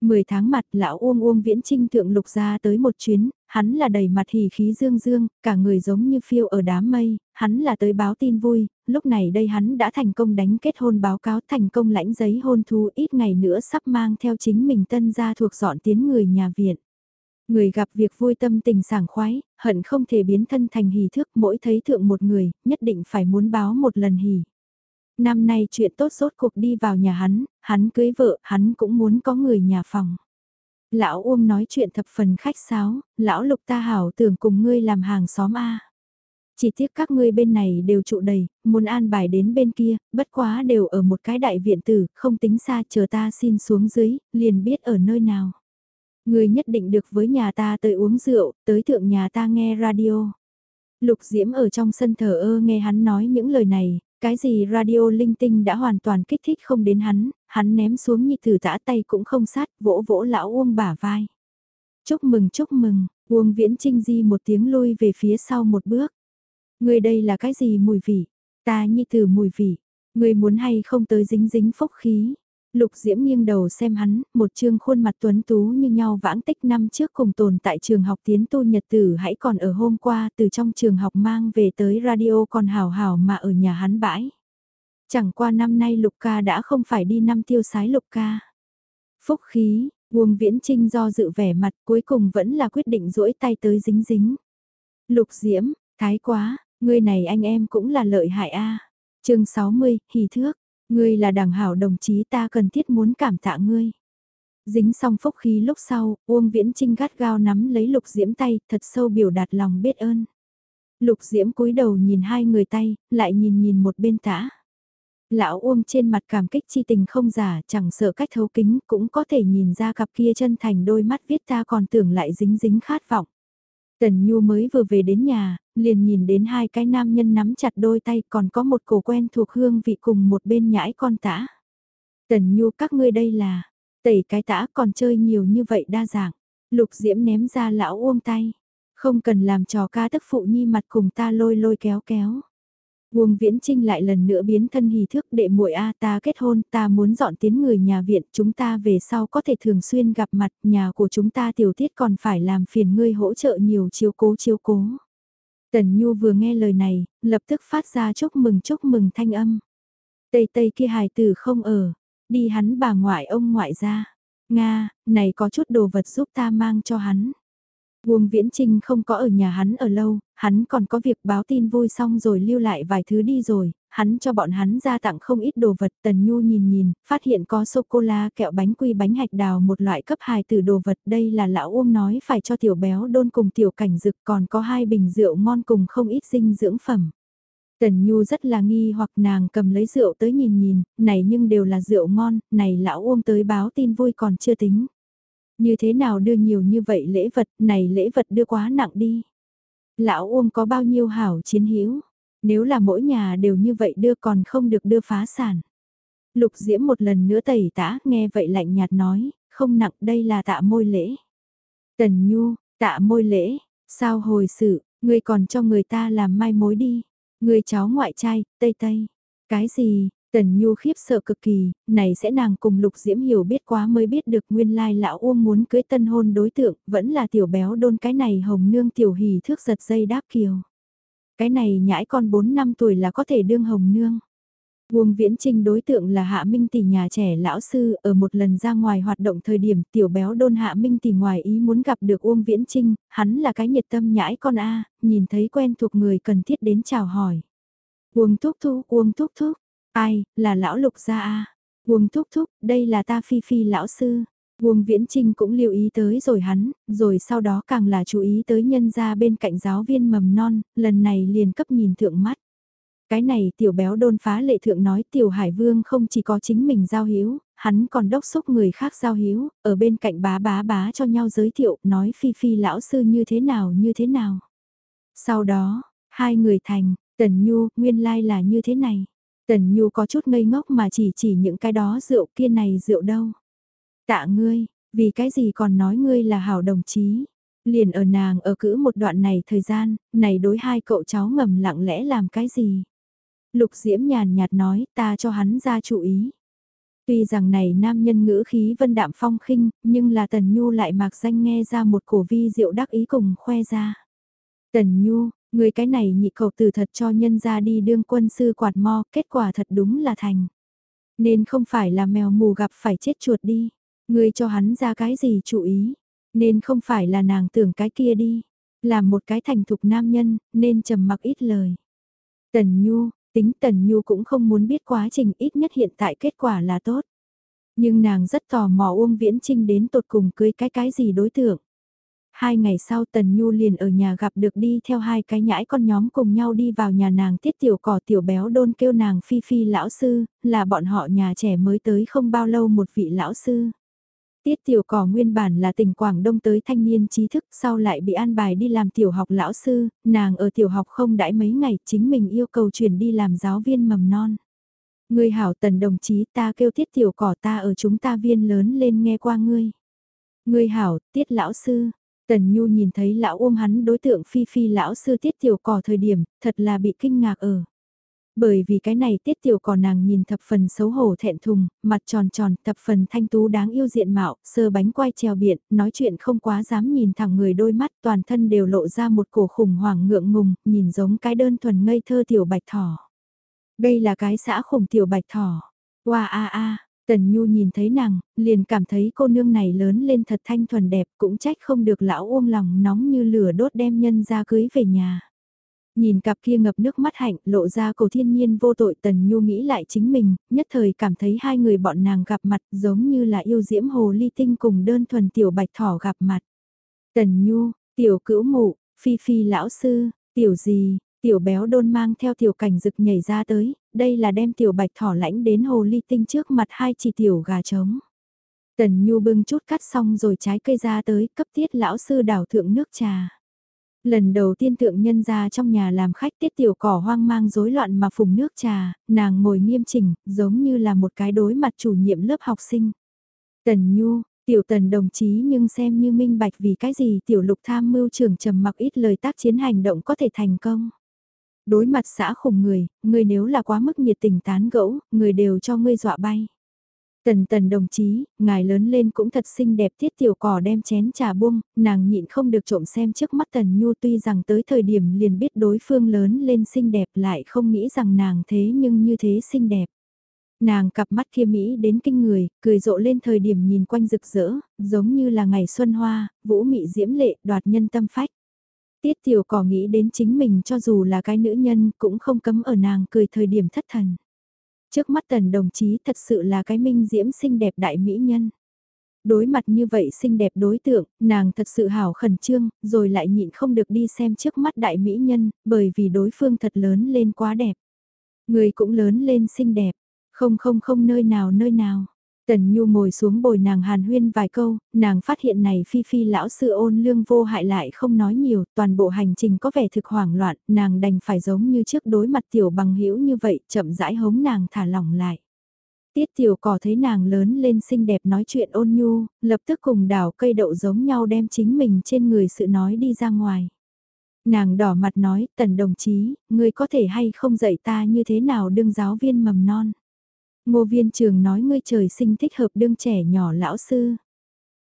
Mười tháng mặt lão Uông Uông Viễn Trinh thượng lục ra tới một chuyến, hắn là đầy mặt hỉ khí dương dương, cả người giống như phiêu ở đám mây, hắn là tới báo tin vui, lúc này đây hắn đã thành công đánh kết hôn báo cáo thành công lãnh giấy hôn thú ít ngày nữa sắp mang theo chính mình tân gia thuộc dọn tiến người nhà viện. Người gặp việc vui tâm tình sảng khoái, hận không thể biến thân thành hỷ thước mỗi thấy thượng một người, nhất định phải muốn báo một lần hỉ. Năm nay chuyện tốt sốt cuộc đi vào nhà hắn, hắn cưới vợ, hắn cũng muốn có người nhà phòng. Lão Uông nói chuyện thập phần khách sáo, lão lục ta hảo tưởng cùng ngươi làm hàng xóm A. Chỉ tiếc các ngươi bên này đều trụ đầy, muốn an bài đến bên kia, bất quá đều ở một cái đại viện tử, không tính xa chờ ta xin xuống dưới, liền biết ở nơi nào. Ngươi nhất định được với nhà ta tới uống rượu, tới thượng nhà ta nghe radio. Lục Diễm ở trong sân thờ ơ nghe hắn nói những lời này, cái gì radio linh tinh đã hoàn toàn kích thích không đến hắn, hắn ném xuống nhị thử tã tay cũng không sát, vỗ vỗ lão Uông bả vai. Chúc mừng chúc mừng, Uông Viễn Trinh di một tiếng lui về phía sau một bước. Người đây là cái gì mùi vị? Ta nhi tử mùi vị. Người muốn hay không tới dính dính phúc khí. Lục Diễm nghiêng đầu xem hắn, một trương khuôn mặt tuấn tú như nhau vãng tích năm trước cùng tồn tại trường học tiến tu nhật tử hãy còn ở hôm qua từ trong trường học mang về tới radio còn hào hào mà ở nhà hắn bãi. Chẳng qua năm nay Lục ca đã không phải đi năm tiêu sái Lục ca. Phúc khí, Uông Viễn Trinh do dự vẻ mặt cuối cùng vẫn là quyết định duỗi tay tới dính dính. Lục Diễm, thái quá, người này anh em cũng là lợi hại a. À. Chương 60, hỉ thước. Ngươi là đảng hảo đồng chí ta cần thiết muốn cảm tạ ngươi. Dính xong phúc khí lúc sau, Uông Viễn Trinh gắt gao nắm lấy Lục Diễm tay, thật sâu biểu đạt lòng biết ơn. Lục Diễm cúi đầu nhìn hai người tay, lại nhìn nhìn một bên tả. Lão Uông trên mặt cảm kích chi tình không giả, chẳng sợ cách thấu kính, cũng có thể nhìn ra cặp kia chân thành đôi mắt viết ta còn tưởng lại dính dính khát vọng. Tần Nhu mới vừa về đến nhà, liền nhìn đến hai cái nam nhân nắm chặt đôi tay còn có một cổ quen thuộc hương vị cùng một bên nhãi con tã. Tần Nhu các ngươi đây là, tẩy cái tã còn chơi nhiều như vậy đa dạng. Lục Diễm ném ra lão Uông tay. Không cần làm trò ca tức phụ nhi mặt cùng ta lôi lôi kéo kéo. Uông Viễn Trinh lại lần nữa biến thân hì thước đệ muội a ta kết hôn, ta muốn dọn tiến người nhà viện, chúng ta về sau có thể thường xuyên gặp mặt, nhà của chúng ta tiểu tiết còn phải làm phiền ngươi hỗ trợ nhiều chiếu cố chiếu cố. Tần Nhu vừa nghe lời này, lập tức phát ra chúc mừng chúc mừng thanh âm. Tây Tây kia hài tử không ở, đi hắn bà ngoại ông ngoại ra. Nga, này có chút đồ vật giúp ta mang cho hắn. Uông Viễn Trinh không có ở nhà hắn ở lâu, hắn còn có việc báo tin vui xong rồi lưu lại vài thứ đi rồi, hắn cho bọn hắn ra tặng không ít đồ vật. Tần Nhu nhìn nhìn, phát hiện có sô-cô-la kẹo bánh quy bánh hạch đào một loại cấp hài từ đồ vật. Đây là lão Uông nói phải cho tiểu béo đôn cùng tiểu cảnh dực còn có hai bình rượu ngon cùng không ít dinh dưỡng phẩm. Tần Nhu rất là nghi hoặc nàng cầm lấy rượu tới nhìn nhìn, này nhưng đều là rượu ngon, này lão Uông tới báo tin vui còn chưa tính. Như thế nào đưa nhiều như vậy lễ vật, này lễ vật đưa quá nặng đi. Lão Uông có bao nhiêu hảo chiến hữu nếu là mỗi nhà đều như vậy đưa còn không được đưa phá sản. Lục Diễm một lần nữa tẩy tã, nghe vậy lạnh nhạt nói, không nặng đây là tạ môi lễ. Tần Nhu, tạ môi lễ, sao hồi sự, ngươi còn cho người ta làm mai mối đi. Người cháu ngoại trai, Tây Tây. Cái gì, Tần Nhu khiếp sợ cực kỳ, này sẽ nàng cùng Lục Diễm hiểu biết quá mới biết được nguyên lai lão Uông muốn cưới tân hôn đối tượng, vẫn là tiểu béo đôn cái này hồng nương tiểu hỉ thước giật dây đáp kiều. Cái này nhãi con 4 năm tuổi là có thể đương hồng nương. Uông Viễn Trinh đối tượng là Hạ Minh tỷ nhà trẻ lão sư, ở một lần ra ngoài hoạt động thời điểm tiểu béo đôn Hạ Minh tỷ ngoài ý muốn gặp được Uông Viễn Trinh, hắn là cái nhiệt tâm nhãi con A, nhìn thấy quen thuộc người cần thiết đến chào hỏi. Uông Thúc Thúc, Uông Thúc Thúc, ai, là lão lục gia A. Uông Thúc Thúc, đây là ta Phi Phi lão sư. Nguồn Viễn Trinh cũng lưu ý tới rồi hắn, rồi sau đó càng là chú ý tới nhân gia bên cạnh giáo viên mầm non, lần này liền cấp nhìn thượng mắt. Cái này tiểu béo đôn phá lệ thượng nói tiểu hải vương không chỉ có chính mình giao hiếu, hắn còn đốc xúc người khác giao hiếu, ở bên cạnh bá bá bá cho nhau giới thiệu, nói phi phi lão sư như thế nào như thế nào. Sau đó, hai người thành, Tần Nhu, nguyên lai like là như thế này. Tần Nhu có chút ngây ngốc mà chỉ chỉ những cái đó rượu kia này rượu đâu. Tạ ngươi, vì cái gì còn nói ngươi là hảo đồng chí. Liền ở nàng ở cữ một đoạn này thời gian, này đối hai cậu cháu ngầm lặng lẽ làm cái gì. Lục Diễm nhàn nhạt nói ta cho hắn ra chú ý. Tuy rằng này nam nhân ngữ khí vân đạm phong khinh, nhưng là Tần Nhu lại mạc danh nghe ra một cổ vi diệu đắc ý cùng khoe ra. Tần Nhu, người cái này nhị cầu từ thật cho nhân ra đi đương quân sư quạt mo, kết quả thật đúng là thành. Nên không phải là mèo mù gặp phải chết chuột đi. Ngươi cho hắn ra cái gì chú ý, nên không phải là nàng tưởng cái kia đi, làm một cái thành thục nam nhân, nên trầm mặc ít lời. Tần Nhu, tính Tần Nhu cũng không muốn biết quá trình ít nhất hiện tại kết quả là tốt. Nhưng nàng rất tò mò Uông Viễn Trinh đến tột cùng cưới cái cái gì đối tượng. Hai ngày sau Tần Nhu liền ở nhà gặp được đi theo hai cái nhãi con nhóm cùng nhau đi vào nhà nàng tiết tiểu cỏ tiểu béo đôn kêu nàng phi phi lão sư, là bọn họ nhà trẻ mới tới không bao lâu một vị lão sư. Tiết tiểu cỏ nguyên bản là tỉnh Quảng Đông tới thanh niên trí thức sau lại bị an bài đi làm tiểu học lão sư, nàng ở tiểu học không đãi mấy ngày chính mình yêu cầu chuyển đi làm giáo viên mầm non. Ngươi hảo tần đồng chí ta kêu tiết tiểu cỏ ta ở chúng ta viên lớn lên nghe qua ngươi. Ngươi hảo, tiết lão sư. Tần Nhu nhìn thấy lão ôm hắn đối tượng phi phi lão sư tiết tiểu cỏ thời điểm, thật là bị kinh ngạc ở. Bởi vì cái này tiết tiểu cỏ nàng nhìn thập phần xấu hổ thẹn thùng, mặt tròn tròn, thập phần thanh tú đáng yêu diện mạo, sơ bánh quay treo biện, nói chuyện không quá dám nhìn thẳng người đôi mắt toàn thân đều lộ ra một cổ khủng hoảng ngượng ngùng, nhìn giống cái đơn thuần ngây thơ tiểu bạch thỏ. Đây là cái xã khủng tiểu bạch thỏ. Hoa a a, Tần Nhu nhìn thấy nàng, liền cảm thấy cô nương này lớn lên thật thanh thuần đẹp, cũng trách không được lão uông lòng nóng như lửa đốt đem nhân ra cưới về nhà. Nhìn cặp kia ngập nước mắt hạnh lộ ra cổ thiên nhiên vô tội Tần Nhu nghĩ lại chính mình, nhất thời cảm thấy hai người bọn nàng gặp mặt giống như là yêu diễm hồ ly tinh cùng đơn thuần tiểu bạch thỏ gặp mặt. Tần Nhu, tiểu cữu mụ, phi phi lão sư, tiểu gì, Tiểu béo đôn mang theo tiểu cảnh rực nhảy ra tới, đây là đem tiểu bạch thỏ lãnh đến hồ ly tinh trước mặt hai chỉ tiểu gà trống. Tần Nhu bưng chút cắt xong rồi trái cây ra tới, cấp tiết lão sư đảo thượng nước trà. Lần đầu tiên thượng nhân ra trong nhà làm khách tiết tiểu cỏ hoang mang rối loạn mà phùng nước trà, nàng ngồi nghiêm chỉnh, giống như là một cái đối mặt chủ nhiệm lớp học sinh. Tần Nhu, tiểu tần đồng chí nhưng xem như minh bạch vì cái gì tiểu lục tham mưu trưởng trầm mặc ít lời tác chiến hành động có thể thành công. Đối mặt xã khủng người, người nếu là quá mức nhiệt tình tán gẫu, người đều cho ngươi dọa bay. Tần tần đồng chí, ngài lớn lên cũng thật xinh đẹp tiết tiểu cỏ đem chén trà buông, nàng nhịn không được trộm xem trước mắt tần nhu tuy rằng tới thời điểm liền biết đối phương lớn lên xinh đẹp lại không nghĩ rằng nàng thế nhưng như thế xinh đẹp. Nàng cặp mắt kia Mỹ đến kinh người, cười rộ lên thời điểm nhìn quanh rực rỡ, giống như là ngày xuân hoa, vũ mị diễm lệ đoạt nhân tâm phách. Tiết tiểu cỏ nghĩ đến chính mình cho dù là cái nữ nhân cũng không cấm ở nàng cười thời điểm thất thần. Trước mắt tần đồng chí thật sự là cái minh diễm xinh đẹp đại mỹ nhân. Đối mặt như vậy xinh đẹp đối tượng, nàng thật sự hảo khẩn trương, rồi lại nhịn không được đi xem trước mắt đại mỹ nhân, bởi vì đối phương thật lớn lên quá đẹp. Người cũng lớn lên xinh đẹp, không không không nơi nào nơi nào. Tần Nhu ngồi xuống bồi nàng hàn huyên vài câu, nàng phát hiện này phi phi lão sư ôn lương vô hại lại không nói nhiều, toàn bộ hành trình có vẻ thực hoảng loạn, nàng đành phải giống như trước đối mặt tiểu bằng hữu như vậy, chậm rãi hống nàng thả lỏng lại. Tiết tiểu cỏ thấy nàng lớn lên xinh đẹp nói chuyện ôn nhu, lập tức cùng đảo cây đậu giống nhau đem chính mình trên người sự nói đi ra ngoài. Nàng đỏ mặt nói, tần đồng chí, người có thể hay không dạy ta như thế nào đương giáo viên mầm non. Ngô viên trường nói ngươi trời sinh thích hợp đương trẻ nhỏ lão sư.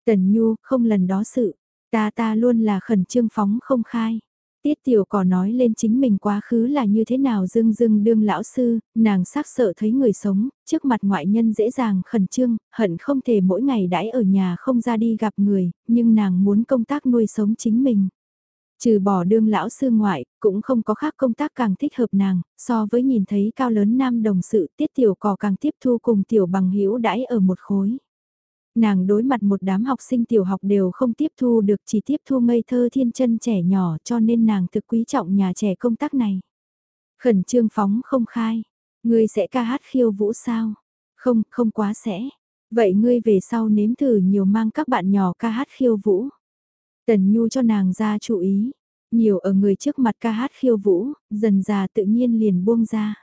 Tần Nhu, không lần đó sự, ta ta luôn là khẩn trương phóng không khai. Tiết tiểu cỏ nói lên chính mình quá khứ là như thế nào dưng dưng đương lão sư, nàng xác sợ thấy người sống, trước mặt ngoại nhân dễ dàng khẩn trương, hận không thể mỗi ngày đãi ở nhà không ra đi gặp người, nhưng nàng muốn công tác nuôi sống chính mình. Trừ bỏ đương lão sư ngoại, cũng không có khác công tác càng thích hợp nàng, so với nhìn thấy cao lớn nam đồng sự tiết tiểu cò càng tiếp thu cùng tiểu bằng hữu đãi ở một khối. Nàng đối mặt một đám học sinh tiểu học đều không tiếp thu được chỉ tiếp thu ngây thơ thiên chân trẻ nhỏ cho nên nàng thực quý trọng nhà trẻ công tác này. Khẩn trương phóng không khai, ngươi sẽ ca hát khiêu vũ sao? Không, không quá sẽ. Vậy ngươi về sau nếm thử nhiều mang các bạn nhỏ ca hát khiêu vũ. Tần Nhu cho nàng ra chú ý, nhiều ở người trước mặt ca hát khiêu vũ, dần già tự nhiên liền buông ra.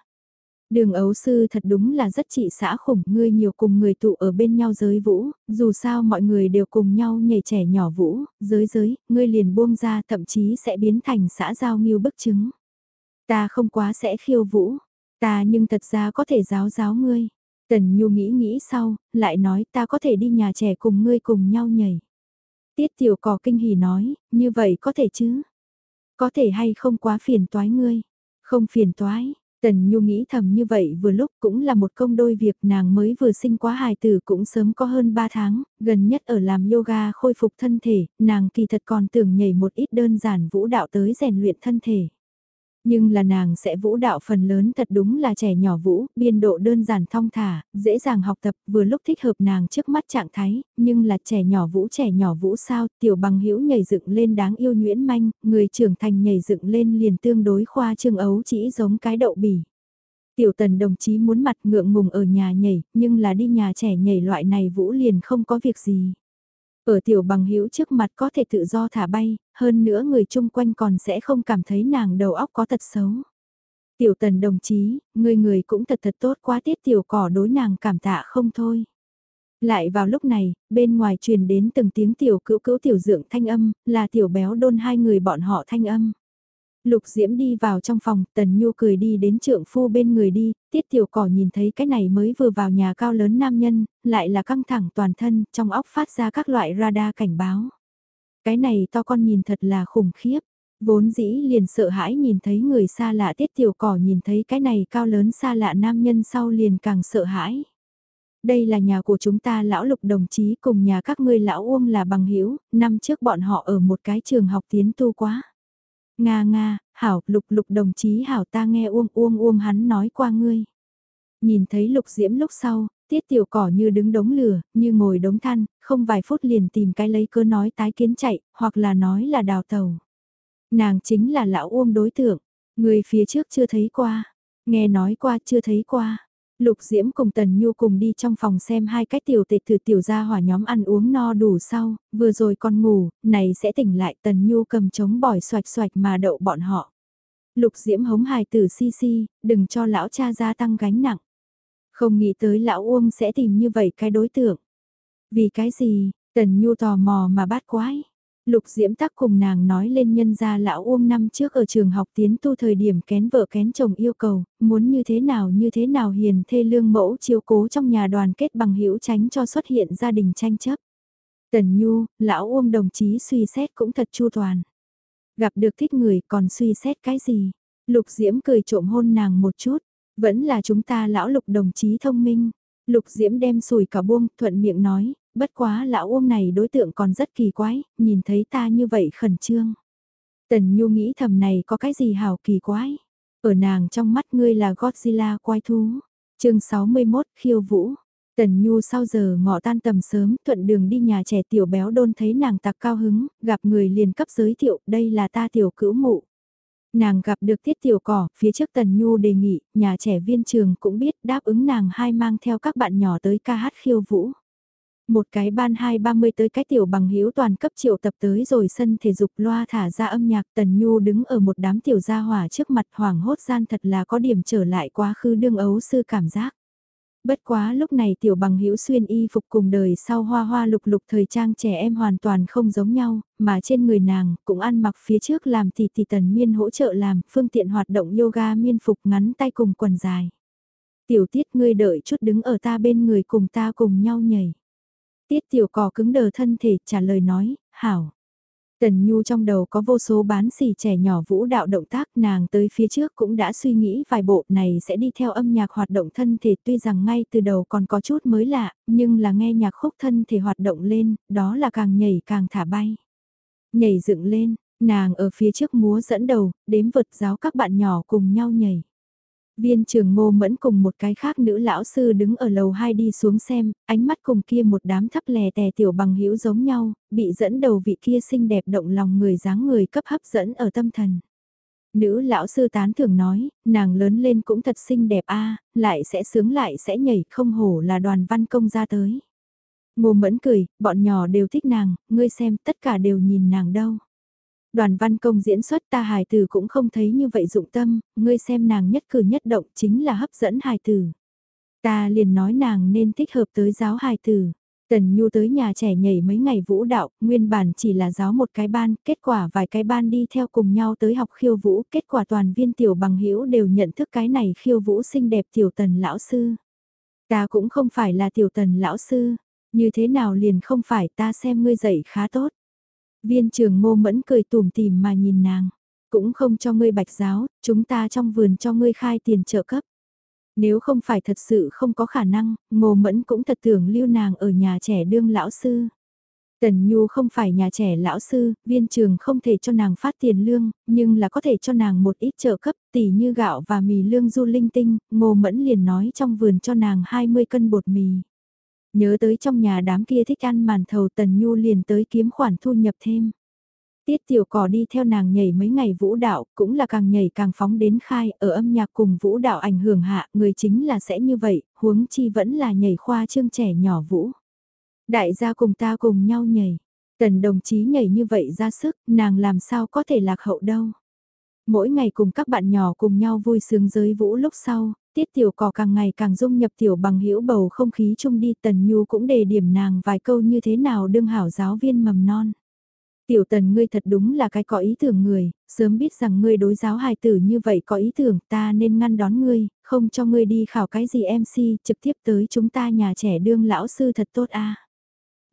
Đường ấu sư thật đúng là rất trị xã khủng, ngươi nhiều cùng người tụ ở bên nhau giới vũ, dù sao mọi người đều cùng nhau nhảy trẻ nhỏ vũ, giới giới, ngươi liền buông ra thậm chí sẽ biến thành xã giao nghiêu bức chứng. Ta không quá sẽ khiêu vũ, ta nhưng thật ra có thể giáo giáo ngươi. Tần Nhu nghĩ nghĩ sau, lại nói ta có thể đi nhà trẻ cùng ngươi cùng nhau nhảy. Tiết tiểu cò kinh hỉ nói, như vậy có thể chứ? Có thể hay không quá phiền toái ngươi? Không phiền toái. Tần Nhu nghĩ thầm như vậy vừa lúc cũng là một công đôi việc nàng mới vừa sinh quá hài tử cũng sớm có hơn 3 tháng, gần nhất ở làm yoga khôi phục thân thể, nàng kỳ thật còn tưởng nhảy một ít đơn giản vũ đạo tới rèn luyện thân thể. Nhưng là nàng sẽ vũ đạo phần lớn thật đúng là trẻ nhỏ vũ, biên độ đơn giản thong thả, dễ dàng học tập, vừa lúc thích hợp nàng trước mắt trạng thái, nhưng là trẻ nhỏ vũ trẻ nhỏ vũ sao, tiểu bằng hữu nhảy dựng lên đáng yêu nhuyễn manh, người trưởng thành nhảy dựng lên liền tương đối khoa trương ấu chỉ giống cái đậu bỉ. Tiểu tần đồng chí muốn mặt ngượng ngùng ở nhà nhảy, nhưng là đi nhà trẻ nhảy loại này vũ liền không có việc gì. Ở tiểu bằng hữu trước mặt có thể tự do thả bay, hơn nữa người chung quanh còn sẽ không cảm thấy nàng đầu óc có tật xấu. Tiểu tần đồng chí, người người cũng thật thật tốt quá tiết tiểu cỏ đối nàng cảm tạ không thôi. Lại vào lúc này, bên ngoài truyền đến từng tiếng tiểu cữu cữu tiểu dưỡng thanh âm, là tiểu béo đôn hai người bọn họ thanh âm. Lục Diễm đi vào trong phòng, Tần Nhu cười đi đến trượng phu bên người đi, Tiết Tiểu Cỏ nhìn thấy cái này mới vừa vào nhà cao lớn nam nhân, lại là căng thẳng toàn thân, trong óc phát ra các loại radar cảnh báo. Cái này to con nhìn thật là khủng khiếp, vốn dĩ liền sợ hãi nhìn thấy người xa lạ Tiết Tiểu Cỏ nhìn thấy cái này cao lớn xa lạ nam nhân sau liền càng sợ hãi. Đây là nhà của chúng ta lão lục đồng chí cùng nhà các ngươi lão Uông là bằng hữu năm trước bọn họ ở một cái trường học tiến tu quá. Nga nga, hảo, lục lục đồng chí hảo ta nghe uông uông uông hắn nói qua ngươi. Nhìn thấy lục diễm lúc sau, tiết tiểu cỏ như đứng đống lửa, như ngồi đống than, không vài phút liền tìm cái lấy cơ nói tái kiến chạy, hoặc là nói là đào tàu. Nàng chính là lão uông đối tượng. Người phía trước chưa thấy qua, nghe nói qua chưa thấy qua. Lục Diễm cùng Tần Nhu cùng đi trong phòng xem hai cái tiểu tịch từ tiểu gia hỏa nhóm ăn uống no đủ sau, vừa rồi còn ngủ, này sẽ tỉnh lại Tần Nhu cầm trống bỏi xoạch xoạch mà đậu bọn họ. Lục Diễm hống hài tử si si, đừng cho lão cha gia tăng gánh nặng. Không nghĩ tới lão Uông sẽ tìm như vậy cái đối tượng. Vì cái gì, Tần Nhu tò mò mà bát quái. Lục Diễm tắc cùng nàng nói lên nhân gia lão Uông năm trước ở trường học tiến tu thời điểm kén vợ kén chồng yêu cầu, muốn như thế nào như thế nào hiền thê lương mẫu chiếu cố trong nhà đoàn kết bằng hữu tránh cho xuất hiện gia đình tranh chấp. Tần Nhu, lão Uông đồng chí suy xét cũng thật chu toàn. Gặp được thích người còn suy xét cái gì? Lục Diễm cười trộm hôn nàng một chút, vẫn là chúng ta lão lục đồng chí thông minh. Lục Diễm đem sùi cả buông, thuận miệng nói, bất quá lão Uông này đối tượng còn rất kỳ quái, nhìn thấy ta như vậy khẩn trương. Tần Nhu nghĩ thầm này có cái gì hào kỳ quái. Ở nàng trong mắt ngươi là Godzilla quái thú. chương 61 khiêu vũ. Tần Nhu sau giờ ngọ tan tầm sớm thuận đường đi nhà trẻ tiểu béo đôn thấy nàng tặc cao hứng, gặp người liền cấp giới thiệu đây là ta tiểu cữu mụ. Nàng gặp được tiết tiểu cỏ, phía trước Tần Nhu đề nghị, nhà trẻ viên trường cũng biết đáp ứng nàng hai mang theo các bạn nhỏ tới ca hát khiêu vũ. Một cái ban hai ba mươi tới cái tiểu bằng hữu toàn cấp triệu tập tới rồi sân thể dục loa thả ra âm nhạc Tần Nhu đứng ở một đám tiểu gia hỏa trước mặt hoảng hốt gian thật là có điểm trở lại quá khứ đương ấu sư cảm giác. Bất quá lúc này tiểu bằng hữu xuyên y phục cùng đời sau hoa hoa lục lục thời trang trẻ em hoàn toàn không giống nhau, mà trên người nàng cũng ăn mặc phía trước làm thì thì tần miên hỗ trợ làm phương tiện hoạt động yoga miên phục ngắn tay cùng quần dài. Tiểu tiết ngươi đợi chút đứng ở ta bên người cùng ta cùng nhau nhảy. Tiết tiểu cò cứng đờ thân thể trả lời nói, hảo. Tần Nhu trong đầu có vô số bán xỉ trẻ nhỏ vũ đạo động tác nàng tới phía trước cũng đã suy nghĩ vài bộ này sẽ đi theo âm nhạc hoạt động thân thể tuy rằng ngay từ đầu còn có chút mới lạ, nhưng là nghe nhạc khúc thân thể hoạt động lên, đó là càng nhảy càng thả bay. Nhảy dựng lên, nàng ở phía trước múa dẫn đầu, đếm vượt giáo các bạn nhỏ cùng nhau nhảy. Viên trường ngô mẫn cùng một cái khác nữ lão sư đứng ở lầu 2 đi xuống xem, ánh mắt cùng kia một đám thấp lè tè tiểu bằng hữu giống nhau, bị dẫn đầu vị kia xinh đẹp động lòng người dáng người cấp hấp dẫn ở tâm thần. Nữ lão sư tán thưởng nói, nàng lớn lên cũng thật xinh đẹp a lại sẽ sướng lại sẽ nhảy không hổ là đoàn văn công ra tới. Ngô mẫn cười, bọn nhỏ đều thích nàng, ngươi xem tất cả đều nhìn nàng đâu. Đoàn văn công diễn xuất ta hài tử cũng không thấy như vậy dụng tâm, ngươi xem nàng nhất cử nhất động chính là hấp dẫn hài tử. Ta liền nói nàng nên thích hợp tới giáo hài tử. Tần Nhu tới nhà trẻ nhảy mấy ngày vũ đạo, nguyên bản chỉ là giáo một cái ban, kết quả vài cái ban đi theo cùng nhau tới học khiêu vũ, kết quả toàn viên tiểu bằng hữu đều nhận thức cái này khiêu vũ xinh đẹp tiểu tần lão sư. Ta cũng không phải là tiểu tần lão sư, như thế nào liền không phải ta xem ngươi dạy khá tốt. Viên trường ngô mẫn cười tùm tìm mà nhìn nàng. Cũng không cho ngươi bạch giáo, chúng ta trong vườn cho ngươi khai tiền trợ cấp. Nếu không phải thật sự không có khả năng, ngô mẫn cũng thật tưởng lưu nàng ở nhà trẻ đương lão sư. Tần Nhu không phải nhà trẻ lão sư, viên trường không thể cho nàng phát tiền lương, nhưng là có thể cho nàng một ít trợ cấp, tỷ như gạo và mì lương du linh tinh, ngô mẫn liền nói trong vườn cho nàng 20 cân bột mì. Nhớ tới trong nhà đám kia thích ăn màn thầu Tần Nhu liền tới kiếm khoản thu nhập thêm. Tiết tiểu cỏ đi theo nàng nhảy mấy ngày vũ đạo, cũng là càng nhảy càng phóng đến khai, ở âm nhạc cùng vũ đạo ảnh hưởng hạ, người chính là sẽ như vậy, huống chi vẫn là nhảy khoa trương trẻ nhỏ vũ. Đại gia cùng ta cùng nhau nhảy, tần đồng chí nhảy như vậy ra sức, nàng làm sao có thể lạc hậu đâu. Mỗi ngày cùng các bạn nhỏ cùng nhau vui sướng giới vũ lúc sau, Tiết tiểu cỏ càng ngày càng dung nhập tiểu bằng hữu bầu không khí chung đi tần nhu cũng đề điểm nàng vài câu như thế nào đương hảo giáo viên mầm non. Tiểu tần ngươi thật đúng là cái có ý tưởng người, sớm biết rằng ngươi đối giáo hài tử như vậy có ý tưởng ta nên ngăn đón ngươi, không cho ngươi đi khảo cái gì MC trực tiếp tới chúng ta nhà trẻ đương lão sư thật tốt a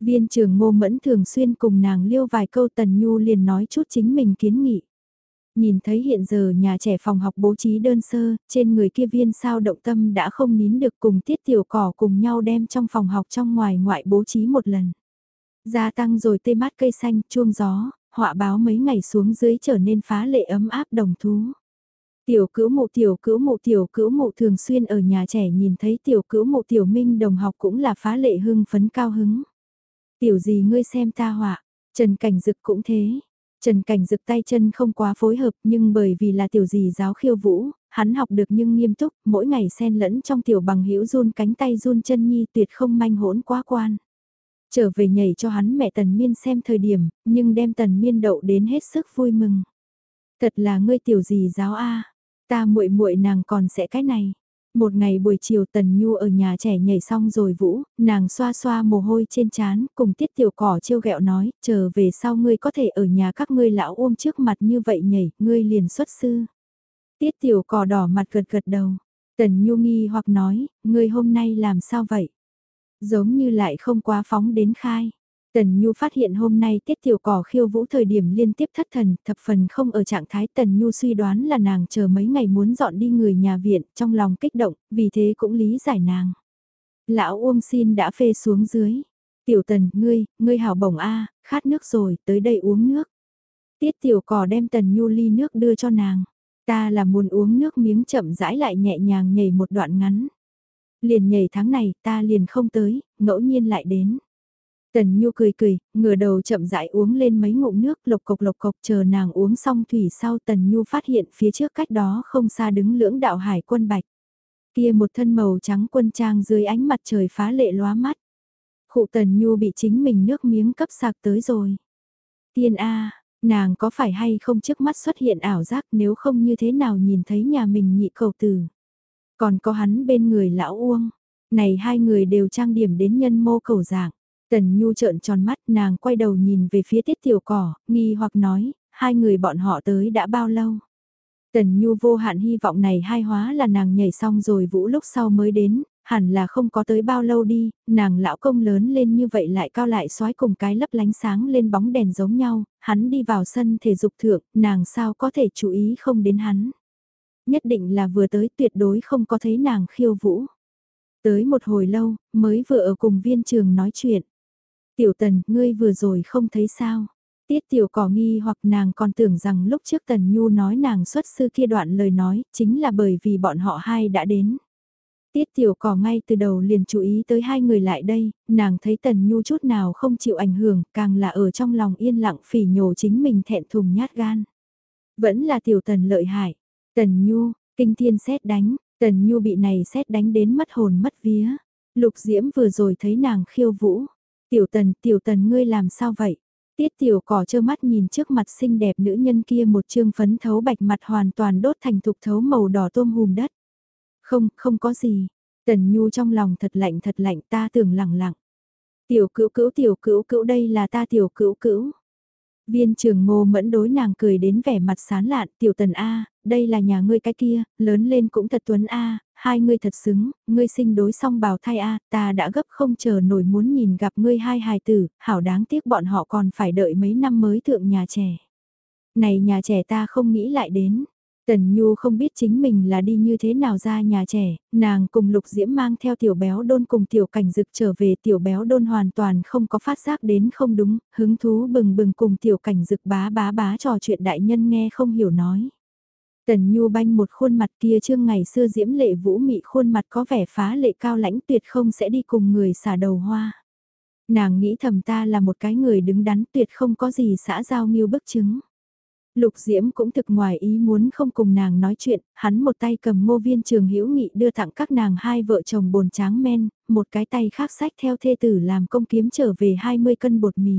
Viên trường ngô mẫn thường xuyên cùng nàng liêu vài câu tần nhu liền nói chút chính mình kiến nghị. Nhìn thấy hiện giờ nhà trẻ phòng học bố trí đơn sơ, trên người kia viên sao động tâm đã không nín được cùng tiết tiểu cỏ cùng nhau đem trong phòng học trong ngoài ngoại bố trí một lần. Gia tăng rồi tê mát cây xanh, chuông gió, họa báo mấy ngày xuống dưới trở nên phá lệ ấm áp đồng thú. Tiểu cữu mụ tiểu cữu mụ tiểu cữu mụ thường xuyên ở nhà trẻ nhìn thấy tiểu cữu mụ tiểu minh đồng học cũng là phá lệ hưng phấn cao hứng. Tiểu gì ngươi xem ta họa, Trần Cảnh Dực cũng thế, Trần Cảnh Dực tay chân không quá phối hợp nhưng bởi vì là tiểu gì giáo khiêu vũ, hắn học được nhưng nghiêm túc, mỗi ngày xen lẫn trong tiểu bằng hữu run cánh tay run chân nhi tuyệt không manh hỗn quá quan. Trở về nhảy cho hắn mẹ Tần Miên xem thời điểm, nhưng đem Tần Miên đậu đến hết sức vui mừng. Thật là ngươi tiểu gì giáo a, ta muội muội nàng còn sẽ cái này. Một ngày buổi chiều Tần Nhu ở nhà trẻ nhảy xong rồi vũ, nàng xoa xoa mồ hôi trên trán, cùng tiết tiểu cỏ trêu ghẹo nói, chờ về sau ngươi có thể ở nhà các ngươi lão ôm trước mặt như vậy nhảy, ngươi liền xuất sư. Tiết tiểu cỏ đỏ mặt gật gật đầu, Tần Nhu nghi hoặc nói, ngươi hôm nay làm sao vậy? Giống như lại không quá phóng đến khai. Tần Nhu phát hiện hôm nay tiết tiểu cỏ khiêu vũ thời điểm liên tiếp thất thần, thập phần không ở trạng thái Tần Nhu suy đoán là nàng chờ mấy ngày muốn dọn đi người nhà viện, trong lòng kích động, vì thế cũng lý giải nàng. Lão Uông xin đã phê xuống dưới. Tiểu Tần, ngươi, ngươi hảo bổng A, khát nước rồi, tới đây uống nước. Tiết tiểu cỏ đem Tần Nhu ly nước đưa cho nàng. Ta là muốn uống nước miếng chậm rãi lại nhẹ nhàng nhảy một đoạn ngắn. Liền nhảy tháng này ta liền không tới, ngẫu nhiên lại đến. Tần Nhu cười cười, ngửa đầu chậm rãi uống lên mấy ngụm nước lộc cộc lộc cộc chờ nàng uống xong thủy sau Tần Nhu phát hiện phía trước cách đó không xa đứng lưỡng đạo hải quân bạch. Kia một thân màu trắng quân trang dưới ánh mặt trời phá lệ lóa mắt. Khụ Tần Nhu bị chính mình nước miếng cấp sạc tới rồi. Tiên A, nàng có phải hay không trước mắt xuất hiện ảo giác nếu không như thế nào nhìn thấy nhà mình nhị cầu tử. Còn có hắn bên người lão Uông. Này hai người đều trang điểm đến nhân mô cầu dạng. Tần Nhu trợn tròn mắt nàng quay đầu nhìn về phía tiết tiểu cỏ, nghi hoặc nói, hai người bọn họ tới đã bao lâu. Tần Nhu vô hạn hy vọng này hai hóa là nàng nhảy xong rồi vũ lúc sau mới đến, hẳn là không có tới bao lâu đi, nàng lão công lớn lên như vậy lại cao lại xoái cùng cái lấp lánh sáng lên bóng đèn giống nhau, hắn đi vào sân thể dục thượng, nàng sao có thể chú ý không đến hắn. Nhất định là vừa tới tuyệt đối không có thấy nàng khiêu vũ. Tới một hồi lâu, mới vừa ở cùng viên trường nói chuyện. Tiểu tần, ngươi vừa rồi không thấy sao? Tiết tiểu cỏ nghi hoặc nàng còn tưởng rằng lúc trước tần nhu nói nàng xuất sư kia đoạn lời nói, chính là bởi vì bọn họ hai đã đến. Tiết tiểu cỏ ngay từ đầu liền chú ý tới hai người lại đây, nàng thấy tần nhu chút nào không chịu ảnh hưởng, càng là ở trong lòng yên lặng phỉ nhổ chính mình thẹn thùng nhát gan. Vẫn là tiểu tần lợi hại. Tần nhu, kinh thiên xét đánh, tần nhu bị này xét đánh đến mất hồn mất vía. Lục diễm vừa rồi thấy nàng khiêu vũ. Tiểu tần, tiểu tần ngươi làm sao vậy? Tiết tiểu cỏ trơ mắt nhìn trước mặt xinh đẹp nữ nhân kia một trương phấn thấu bạch mặt hoàn toàn đốt thành thục thấu màu đỏ tôm hùm đất. Không, không có gì. Tần Nhu trong lòng thật lạnh thật lạnh ta tưởng lặng lặng. Tiểu cữu cữu tiểu cữu cữu đây là ta tiểu cữu cữu. Viên trường ngô mẫn đối nàng cười đến vẻ mặt sán lạn tiểu tần A, đây là nhà ngươi cái kia, lớn lên cũng thật tuấn A, hai ngươi thật xứng, ngươi sinh đối song bào thai A, ta đã gấp không chờ nổi muốn nhìn gặp ngươi hai hài tử, hảo đáng tiếc bọn họ còn phải đợi mấy năm mới thượng nhà trẻ. Này nhà trẻ ta không nghĩ lại đến. Tần Nhu không biết chính mình là đi như thế nào ra nhà trẻ, nàng cùng Lục Diễm mang theo tiểu béo đôn cùng tiểu cảnh dực trở về tiểu béo đôn hoàn toàn không có phát giác đến không đúng, hứng thú bừng bừng cùng tiểu cảnh dực bá bá bá trò chuyện đại nhân nghe không hiểu nói. Tần Nhu banh một khuôn mặt kia trương ngày xưa diễm lệ vũ mị khuôn mặt có vẻ phá lệ cao lãnh tuyệt không sẽ đi cùng người xả đầu hoa. Nàng nghĩ thầm ta là một cái người đứng đắn tuyệt không có gì xã giao nghiêu bức chứng. Lục Diễm cũng thực ngoài ý muốn không cùng nàng nói chuyện, hắn một tay cầm ngô viên trường hữu nghị đưa tặng các nàng hai vợ chồng bồn tráng men, một cái tay khác sách theo thê tử làm công kiếm trở về 20 cân bột mì.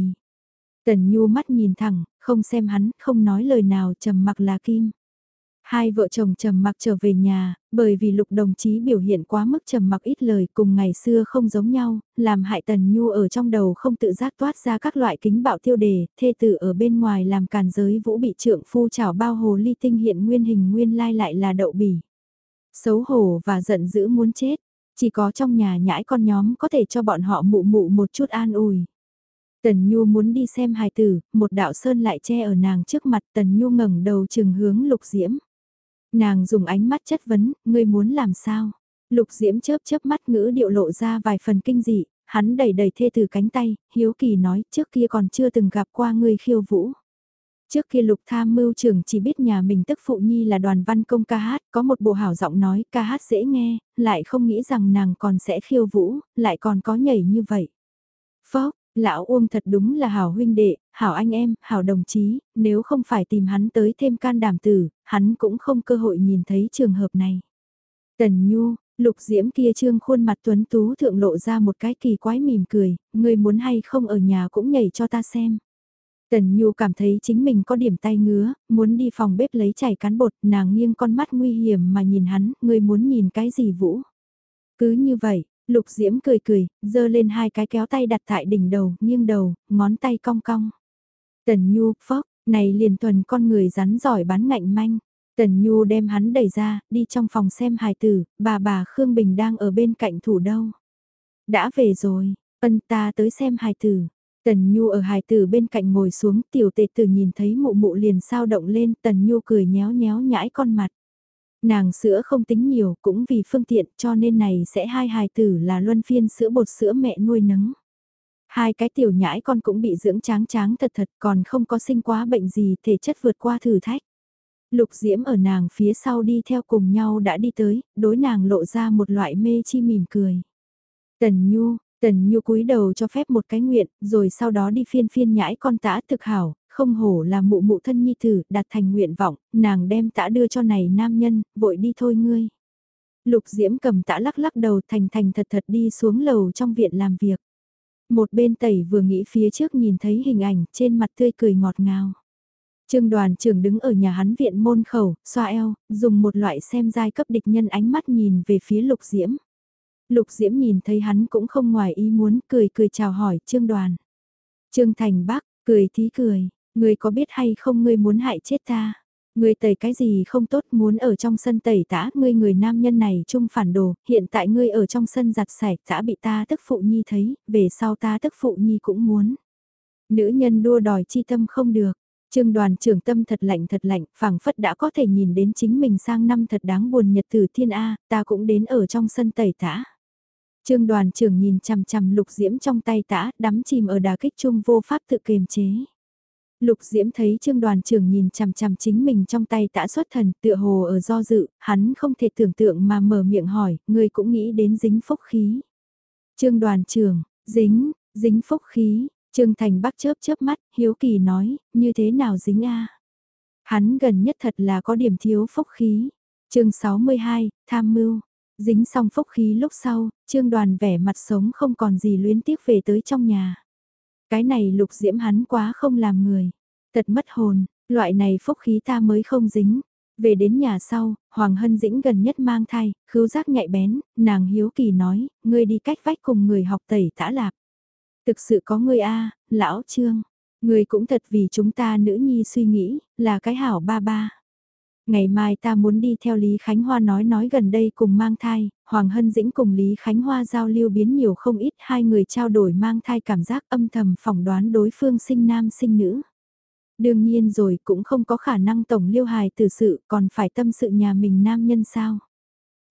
Tần Nhu mắt nhìn thẳng, không xem hắn, không nói lời nào trầm mặc là kim. Hai vợ chồng trầm mặc trở về nhà, bởi vì lục đồng chí biểu hiện quá mức trầm mặc ít lời cùng ngày xưa không giống nhau, làm hại tần nhu ở trong đầu không tự giác toát ra các loại kính bạo tiêu đề, thê tử ở bên ngoài làm càn giới vũ bị trượng phu chảo bao hồ ly tinh hiện nguyên hình nguyên lai lại là đậu bỉ. Xấu hổ và giận dữ muốn chết, chỉ có trong nhà nhãi con nhóm có thể cho bọn họ mụ mụ một chút an ủi. Tần Nhu muốn đi xem hài tử, một đạo sơn lại che ở nàng trước mặt Tần Nhu ngẩng đầu chừng hướng lục diễm. Nàng dùng ánh mắt chất vấn, ngươi muốn làm sao? Lục Diễm chớp chớp mắt ngữ điệu lộ ra vài phần kinh dị, hắn đẩy đẩy thê từ cánh tay, hiếu kỳ nói trước kia còn chưa từng gặp qua ngươi khiêu vũ. Trước kia lục tham mưu trưởng chỉ biết nhà mình tức phụ nhi là đoàn văn công ca hát, có một bộ hảo giọng nói ca hát dễ nghe, lại không nghĩ rằng nàng còn sẽ khiêu vũ, lại còn có nhảy như vậy. Phốc, Lão Uông thật đúng là hảo huynh đệ, hảo anh em, hảo đồng chí, nếu không phải tìm hắn tới thêm can đảm tử, hắn cũng không cơ hội nhìn thấy trường hợp này. Tần Nhu, lục diễm kia trương khuôn mặt tuấn tú thượng lộ ra một cái kỳ quái mỉm cười, người muốn hay không ở nhà cũng nhảy cho ta xem. Tần Nhu cảm thấy chính mình có điểm tay ngứa, muốn đi phòng bếp lấy chảy cán bột, nàng nghiêng con mắt nguy hiểm mà nhìn hắn, người muốn nhìn cái gì Vũ. Cứ như vậy, Lục Diễm cười cười, giơ lên hai cái kéo tay đặt tại đỉnh đầu, nghiêng đầu, ngón tay cong cong. Tần Nhu, phốc, này liền tuần con người rắn giỏi bán ngạnh manh. Tần Nhu đem hắn đẩy ra, đi trong phòng xem hài tử, bà bà Khương Bình đang ở bên cạnh thủ đâu. Đã về rồi, ân ta tới xem hài tử. Tần Nhu ở hài tử bên cạnh ngồi xuống, tiểu tệ tử nhìn thấy mụ mụ liền sao động lên, Tần Nhu cười nhéo nhéo nhãi con mặt. Nàng sữa không tính nhiều cũng vì phương tiện cho nên này sẽ hai hài tử là luân phiên sữa bột sữa mẹ nuôi nấng. Hai cái tiểu nhãi con cũng bị dưỡng tráng tráng thật thật còn không có sinh quá bệnh gì thể chất vượt qua thử thách. Lục Diễm ở nàng phía sau đi theo cùng nhau đã đi tới, đối nàng lộ ra một loại mê chi mỉm cười. Tần Nhu, Tần Nhu cúi đầu cho phép một cái nguyện, rồi sau đó đi phiên phiên nhãi con tã thực hảo, không hổ là mụ mụ thân nhi tử, đặt thành nguyện vọng, nàng đem tã đưa cho này nam nhân, vội đi thôi ngươi. Lục Diễm cầm tã lắc lắc đầu thành thành thật thật đi xuống lầu trong viện làm việc. Một bên tẩy vừa nghĩ phía trước nhìn thấy hình ảnh trên mặt tươi cười ngọt ngào. Trương đoàn trưởng đứng ở nhà hắn viện môn khẩu, xoa eo, dùng một loại xem giai cấp địch nhân ánh mắt nhìn về phía lục diễm. Lục diễm nhìn thấy hắn cũng không ngoài ý muốn, cười cười chào hỏi trương đoàn. Trương thành bắc, cười thí cười, Ngươi có biết hay không ngươi muốn hại chết ta? Ngươi tẩy cái gì không tốt muốn ở trong sân tẩy tã, ngươi người nam nhân này chung phản đồ, hiện tại ngươi ở trong sân giặt sạch tã bị ta tức phụ nhi thấy, về sau ta tức phụ nhi cũng muốn. Nữ nhân đua đòi chi tâm không được. Trương đoàn trưởng tâm thật lạnh thật lạnh, phảng phất đã có thể nhìn đến chính mình sang năm thật đáng buồn nhật tử thiên A, ta cũng đến ở trong sân tẩy tã. Trương đoàn trưởng nhìn chằm chằm lục diễm trong tay tã, đắm chìm ở đà kích chung vô pháp tự kiềm chế. Lục Diễm thấy Trương đoàn trưởng nhìn chằm chằm chính mình trong tay tã xuất thần tựa hồ ở do dự, hắn không thể tưởng tượng mà mở miệng hỏi, người cũng nghĩ đến dính phúc khí. Trương đoàn trưởng, dính, dính phúc khí, Trương Thành Bắc chớp chớp mắt, hiếu kỳ nói, như thế nào dính a? Hắn gần nhất thật là có điểm thiếu phúc khí. Chương 62, tham mưu. Dính xong phúc khí lúc sau, Trương Đoàn vẻ mặt sống không còn gì luyến tiếc về tới trong nhà. Cái này lục diễm hắn quá không làm người. Thật mất hồn, loại này phúc khí ta mới không dính. Về đến nhà sau, Hoàng Hân Dĩnh gần nhất mang thai, khứu giác nhạy bén, nàng hiếu kỳ nói, ngươi đi cách vách cùng người học tẩy tã lạp. Thực sự có ngươi a lão trương, ngươi cũng thật vì chúng ta nữ nhi suy nghĩ, là cái hảo ba ba. Ngày mai ta muốn đi theo Lý Khánh Hoa nói nói gần đây cùng mang thai, Hoàng Hân Dĩnh cùng Lý Khánh Hoa giao lưu biến nhiều không ít hai người trao đổi mang thai cảm giác âm thầm phỏng đoán đối phương sinh nam sinh nữ. Đương nhiên rồi cũng không có khả năng tổng liêu hài từ sự còn phải tâm sự nhà mình nam nhân sao.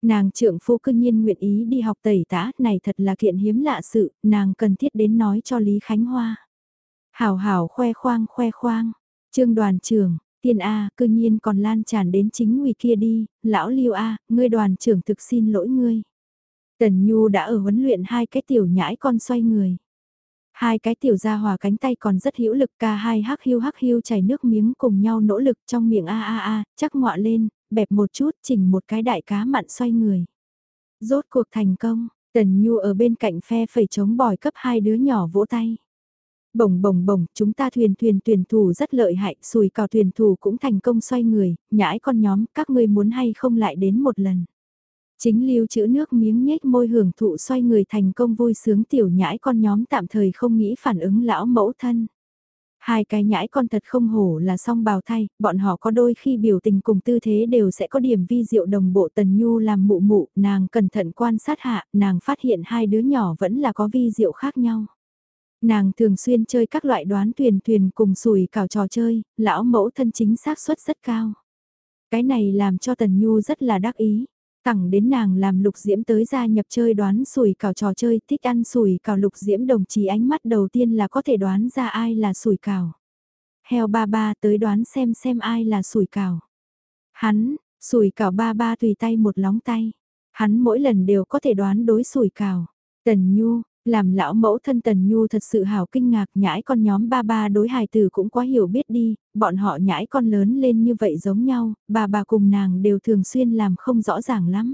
Nàng trưởng phu cư nhiên nguyện ý đi học tẩy tã này thật là kiện hiếm lạ sự, nàng cần thiết đến nói cho Lý Khánh Hoa. Hảo hảo khoe khoang khoe khoang, trương đoàn trưởng Tiên A, cư nhiên còn lan tràn đến chính nguy kia đi, lão Liêu A, ngươi đoàn trưởng thực xin lỗi ngươi. Tần Nhu đã ở huấn luyện hai cái tiểu nhãi con xoay người. Hai cái tiểu gia hòa cánh tay còn rất hữu lực ca hai hắc hiu hắc hiu chảy nước miếng cùng nhau nỗ lực trong miệng a a a, chắc ngọa lên, bẹp một chút chỉnh một cái đại cá mặn xoay người. Rốt cuộc thành công, Tần Nhu ở bên cạnh phe phẩy chống bòi cấp hai đứa nhỏ vỗ tay. Bồng bồng bồng, chúng ta thuyền thuyền tuyển thủ rất lợi hại, sùi cào thuyền thủ cũng thành công xoay người, nhãi con nhóm, các ngươi muốn hay không lại đến một lần. Chính lưu chữ nước miếng nhếch môi hưởng thụ xoay người thành công vui sướng tiểu nhãi con nhóm tạm thời không nghĩ phản ứng lão mẫu thân. Hai cái nhãi con thật không hổ là song bào thay, bọn họ có đôi khi biểu tình cùng tư thế đều sẽ có điểm vi diệu đồng bộ tần nhu làm mụ mụ, nàng cẩn thận quan sát hạ, nàng phát hiện hai đứa nhỏ vẫn là có vi diệu khác nhau. Nàng thường xuyên chơi các loại đoán thuyền thuyền cùng sủi cảo trò chơi, lão mẫu thân chính xác suất rất cao. Cái này làm cho Tần Nhu rất là đắc ý. Thẳng đến nàng làm lục diễm tới gia nhập chơi đoán sủi cảo trò chơi thích ăn sủi cảo lục diễm đồng chí ánh mắt đầu tiên là có thể đoán ra ai là sủi cảo Heo ba ba tới đoán xem xem ai là sủi cảo Hắn, sủi cảo ba ba tùy tay một lóng tay. Hắn mỗi lần đều có thể đoán đối sủi cảo Tần Nhu, làm lão mẫu thân Tần Nhu thật sự hào kinh ngạc nhãi con nhóm ba ba đối hài tử cũng quá hiểu biết đi, bọn họ nhãi con lớn lên như vậy giống nhau, bà bà cùng nàng đều thường xuyên làm không rõ ràng lắm.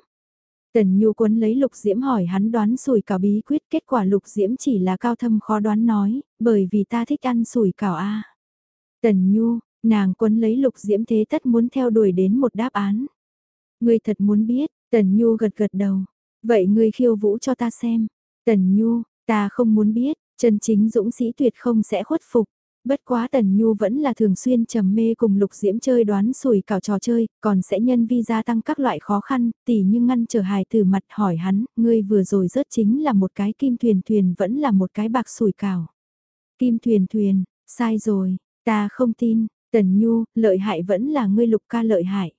Tần Nhu quấn lấy Lục Diễm hỏi hắn đoán sủi cảo bí quyết kết quả Lục Diễm chỉ là cao thâm khó đoán nói, bởi vì ta thích ăn sủi cảo a. Tần Nhu, nàng quấn lấy Lục Diễm thế tất muốn theo đuổi đến một đáp án. Ngươi thật muốn biết, Tần Nhu gật gật đầu. Vậy ngươi khiêu vũ cho ta xem. Tần Nhu, ta không muốn biết, chân chính dũng sĩ tuyệt không sẽ khuất phục. Bất quá Tần Nhu vẫn là thường xuyên trầm mê cùng Lục Diễm chơi đoán sủi cảo trò chơi, còn sẽ nhân vi gia tăng các loại khó khăn, tỉ như ngăn trở hài từ mặt hỏi hắn, ngươi vừa rồi rớt chính là một cái kim thuyền thuyền vẫn là một cái bạc sủi cảo. Kim thuyền thuyền, sai rồi, ta không tin, Tần Nhu, lợi hại vẫn là ngươi Lục ca lợi hại.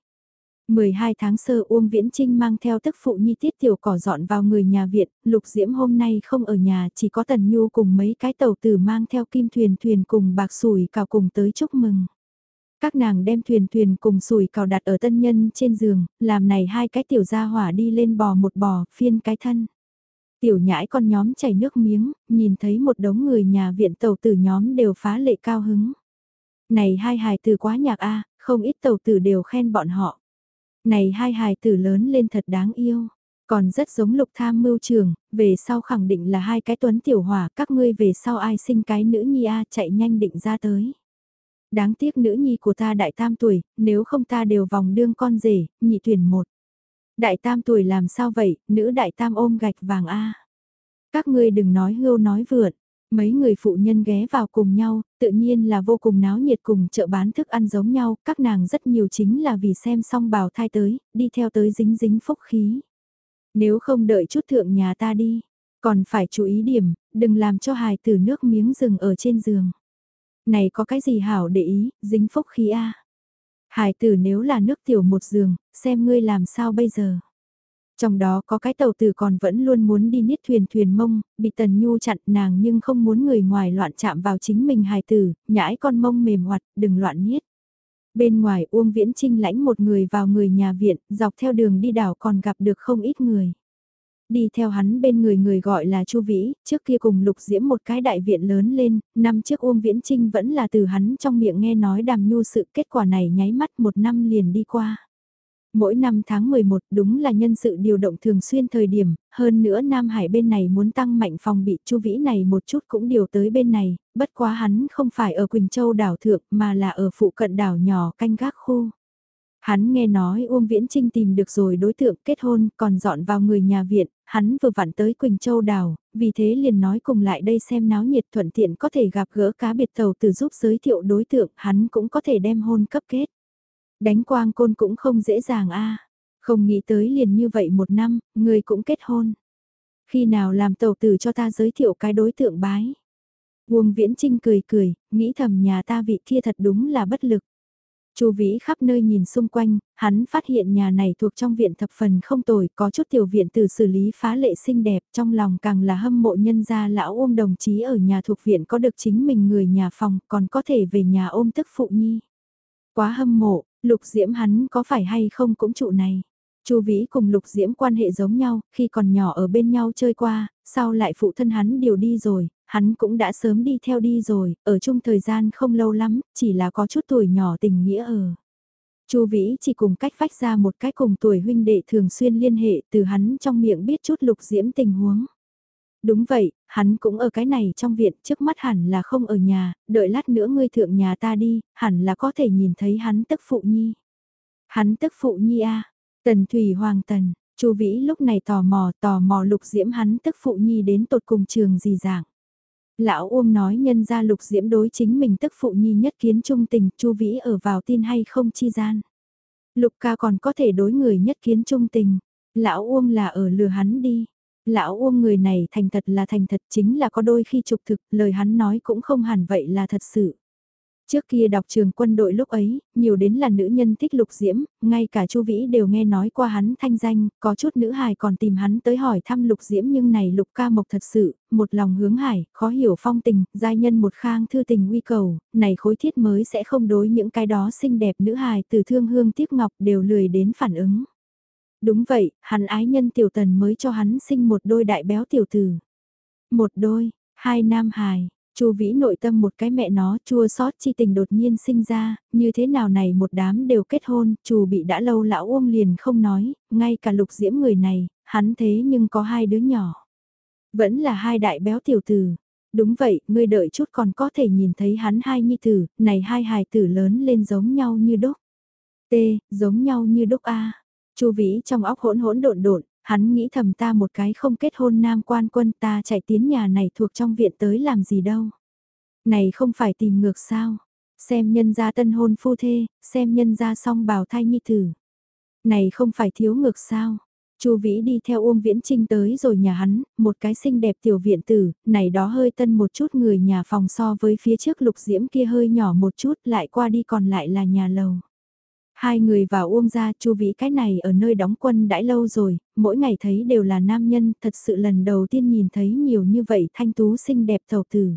12 tháng sơ Uông Viễn Trinh mang theo tức phụ nhi tiết tiểu cỏ dọn vào người nhà viện, Lục Diễm hôm nay không ở nhà chỉ có Tần Nhu cùng mấy cái tàu tử mang theo kim thuyền thuyền cùng bạc sủi cào cùng tới chúc mừng. Các nàng đem thuyền thuyền cùng sủi cào đặt ở tân nhân trên giường, làm này hai cái tiểu gia hỏa đi lên bò một bò, phiên cái thân. Tiểu nhãi con nhóm chảy nước miếng, nhìn thấy một đống người nhà viện tàu tử nhóm đều phá lệ cao hứng. Này hai hài từ quá nhạc a không ít tàu tử đều khen bọn họ. Này hai hài tử lớn lên thật đáng yêu, còn rất giống lục tham mưu trường, về sau khẳng định là hai cái tuấn tiểu hỏa, các ngươi về sau ai sinh cái nữ nhi a chạy nhanh định ra tới. Đáng tiếc nữ nhi của ta đại tam tuổi, nếu không ta đều vòng đương con rể, nhị tuyển một. Đại tam tuổi làm sao vậy, nữ đại tam ôm gạch vàng a. Các ngươi đừng nói hưu nói vượt, Mấy người phụ nhân ghé vào cùng nhau, tự nhiên là vô cùng náo nhiệt cùng chợ bán thức ăn giống nhau, các nàng rất nhiều chính là vì xem xong bào thai tới, đi theo tới dính dính phúc khí. Nếu không đợi chút thượng nhà ta đi, còn phải chú ý điểm, đừng làm cho hài tử nước miếng rừng ở trên giường. Này có cái gì hảo để ý, dính phúc khí a à? Hài tử nếu là nước tiểu một giường, xem ngươi làm sao bây giờ. Trong đó có cái tàu tử còn vẫn luôn muốn đi niết thuyền thuyền mông, bị Tần Nhu chặn nàng nhưng không muốn người ngoài loạn chạm vào chính mình hài tử, nhãi con mông mềm hoạt, đừng loạn niết. Bên ngoài Uông Viễn Trinh lãnh một người vào người nhà viện, dọc theo đường đi đảo còn gặp được không ít người. Đi theo hắn bên người người gọi là Chu Vĩ, trước kia cùng Lục Diễm một cái đại viện lớn lên, năm trước Uông Viễn Trinh vẫn là từ hắn trong miệng nghe nói đàm nhu sự kết quả này nháy mắt một năm liền đi qua. Mỗi năm tháng 11 đúng là nhân sự điều động thường xuyên thời điểm, hơn nữa Nam Hải bên này muốn tăng mạnh phòng bị chu vĩ này một chút cũng điều tới bên này, bất quá hắn không phải ở Quỳnh Châu đảo thượng mà là ở phụ cận đảo nhỏ canh gác khu. Hắn nghe nói Uông Viễn Trinh tìm được rồi đối tượng kết hôn còn dọn vào người nhà viện, hắn vừa vặn tới Quỳnh Châu đảo, vì thế liền nói cùng lại đây xem náo nhiệt thuận tiện có thể gặp gỡ cá biệt tàu từ giúp giới thiệu đối tượng, hắn cũng có thể đem hôn cấp kết. Đánh quang côn cũng không dễ dàng a Không nghĩ tới liền như vậy một năm, người cũng kết hôn. Khi nào làm tàu tử cho ta giới thiệu cái đối tượng bái. Uông Viễn Trinh cười cười, nghĩ thầm nhà ta vị kia thật đúng là bất lực. Chu Vĩ khắp nơi nhìn xung quanh, hắn phát hiện nhà này thuộc trong viện thập phần không tồi, có chút tiểu viện từ xử lý phá lệ xinh đẹp, trong lòng càng là hâm mộ nhân gia lão ôm đồng chí ở nhà thuộc viện có được chính mình người nhà phòng, còn có thể về nhà ôm tức phụ nhi. Quá hâm mộ, Lục Diễm hắn có phải hay không cũng trụ này. Chu Vĩ cùng Lục Diễm quan hệ giống nhau, khi còn nhỏ ở bên nhau chơi qua, sau lại phụ thân hắn điều đi rồi, hắn cũng đã sớm đi theo đi rồi, ở chung thời gian không lâu lắm, chỉ là có chút tuổi nhỏ tình nghĩa ở. Chu Vĩ chỉ cùng cách vách ra một cái cùng tuổi huynh đệ thường xuyên liên hệ từ hắn trong miệng biết chút Lục Diễm tình huống. Đúng vậy, hắn cũng ở cái này trong viện, trước mắt hẳn là không ở nhà, đợi lát nữa ngươi thượng nhà ta đi, hẳn là có thể nhìn thấy hắn tức phụ nhi. Hắn tức phụ nhi a Tần Thủy Hoàng Tần, Chu Vĩ lúc này tò mò tò mò lục diễm hắn tức phụ nhi đến tột cùng trường gì dạng. Lão Uông nói nhân ra lục diễm đối chính mình tức phụ nhi nhất kiến trung tình, Chu Vĩ ở vào tin hay không chi gian. Lục ca còn có thể đối người nhất kiến trung tình, lão Uông là ở lừa hắn đi. Lão Uông người này thành thật là thành thật chính là có đôi khi trục thực, lời hắn nói cũng không hẳn vậy là thật sự. Trước kia đọc trường quân đội lúc ấy, nhiều đến là nữ nhân thích lục diễm, ngay cả Chu Vĩ đều nghe nói qua hắn thanh danh, có chút nữ hài còn tìm hắn tới hỏi thăm lục diễm nhưng này lục ca mộc thật sự, một lòng hướng hải, khó hiểu phong tình, giai nhân một khang thư tình uy cầu, này khối thiết mới sẽ không đối những cái đó xinh đẹp nữ hài từ thương hương tiếc ngọc đều lười đến phản ứng. Đúng vậy, hắn ái nhân tiểu tần mới cho hắn sinh một đôi đại béo tiểu tử. một đôi, hai nam hài, Chu Vĩ nội tâm một cái mẹ nó chua xót chi tình đột nhiên sinh ra, như thế nào này một đám đều kết hôn, Chu bị đã lâu lão Uông liền không nói, ngay cả lục diễm người này, hắn thế nhưng có hai đứa nhỏ. Vẫn là hai đại béo tiểu tử. Đúng vậy, ngươi đợi chút còn có thể nhìn thấy hắn hai nhi tử, này hai hài tử lớn lên giống nhau như đúc. T, giống nhau như đúc A. Chu Vĩ trong óc hỗn hỗn độn độn, hắn nghĩ thầm ta một cái không kết hôn nam quan quân ta chạy tiến nhà này thuộc trong viện tới làm gì đâu. Này không phải tìm ngược sao, xem nhân gia tân hôn phu thê, xem nhân gia song bào thai nhi tử. Này không phải thiếu ngược sao, Chu Vĩ đi theo Uông Viễn Trinh tới rồi nhà hắn, một cái xinh đẹp tiểu viện tử, này đó hơi tân một chút người nhà phòng so với phía trước lục diễm kia hơi nhỏ một chút lại qua đi còn lại là nhà lầu. Hai người vào Uông ra Chu Vĩ cái này ở nơi đóng quân đãi lâu rồi, mỗi ngày thấy đều là nam nhân, thật sự lần đầu tiên nhìn thấy nhiều như vậy thanh tú xinh đẹp thầu tử.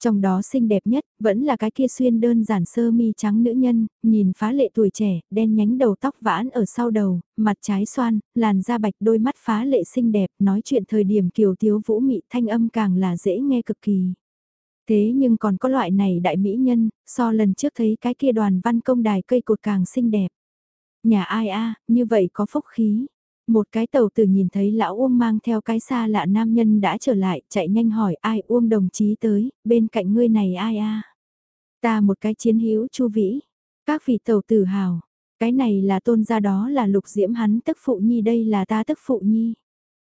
Trong đó xinh đẹp nhất, vẫn là cái kia xuyên đơn giản sơ mi trắng nữ nhân, nhìn phá lệ tuổi trẻ, đen nhánh đầu tóc vãn ở sau đầu, mặt trái xoan, làn da bạch đôi mắt phá lệ xinh đẹp, nói chuyện thời điểm kiều tiếu vũ mị thanh âm càng là dễ nghe cực kỳ. Thế nhưng còn có loại này đại mỹ nhân, so lần trước thấy cái kia đoàn văn công đài cây cột càng xinh đẹp. Nhà ai a như vậy có phúc khí. Một cái tàu tử nhìn thấy lão Uông mang theo cái xa lạ nam nhân đã trở lại, chạy nhanh hỏi ai Uông đồng chí tới, bên cạnh ngươi này ai a Ta một cái chiến hữu chu vĩ. Các vị tàu tử hào, cái này là tôn gia đó là lục diễm hắn tức phụ nhi đây là ta tức phụ nhi.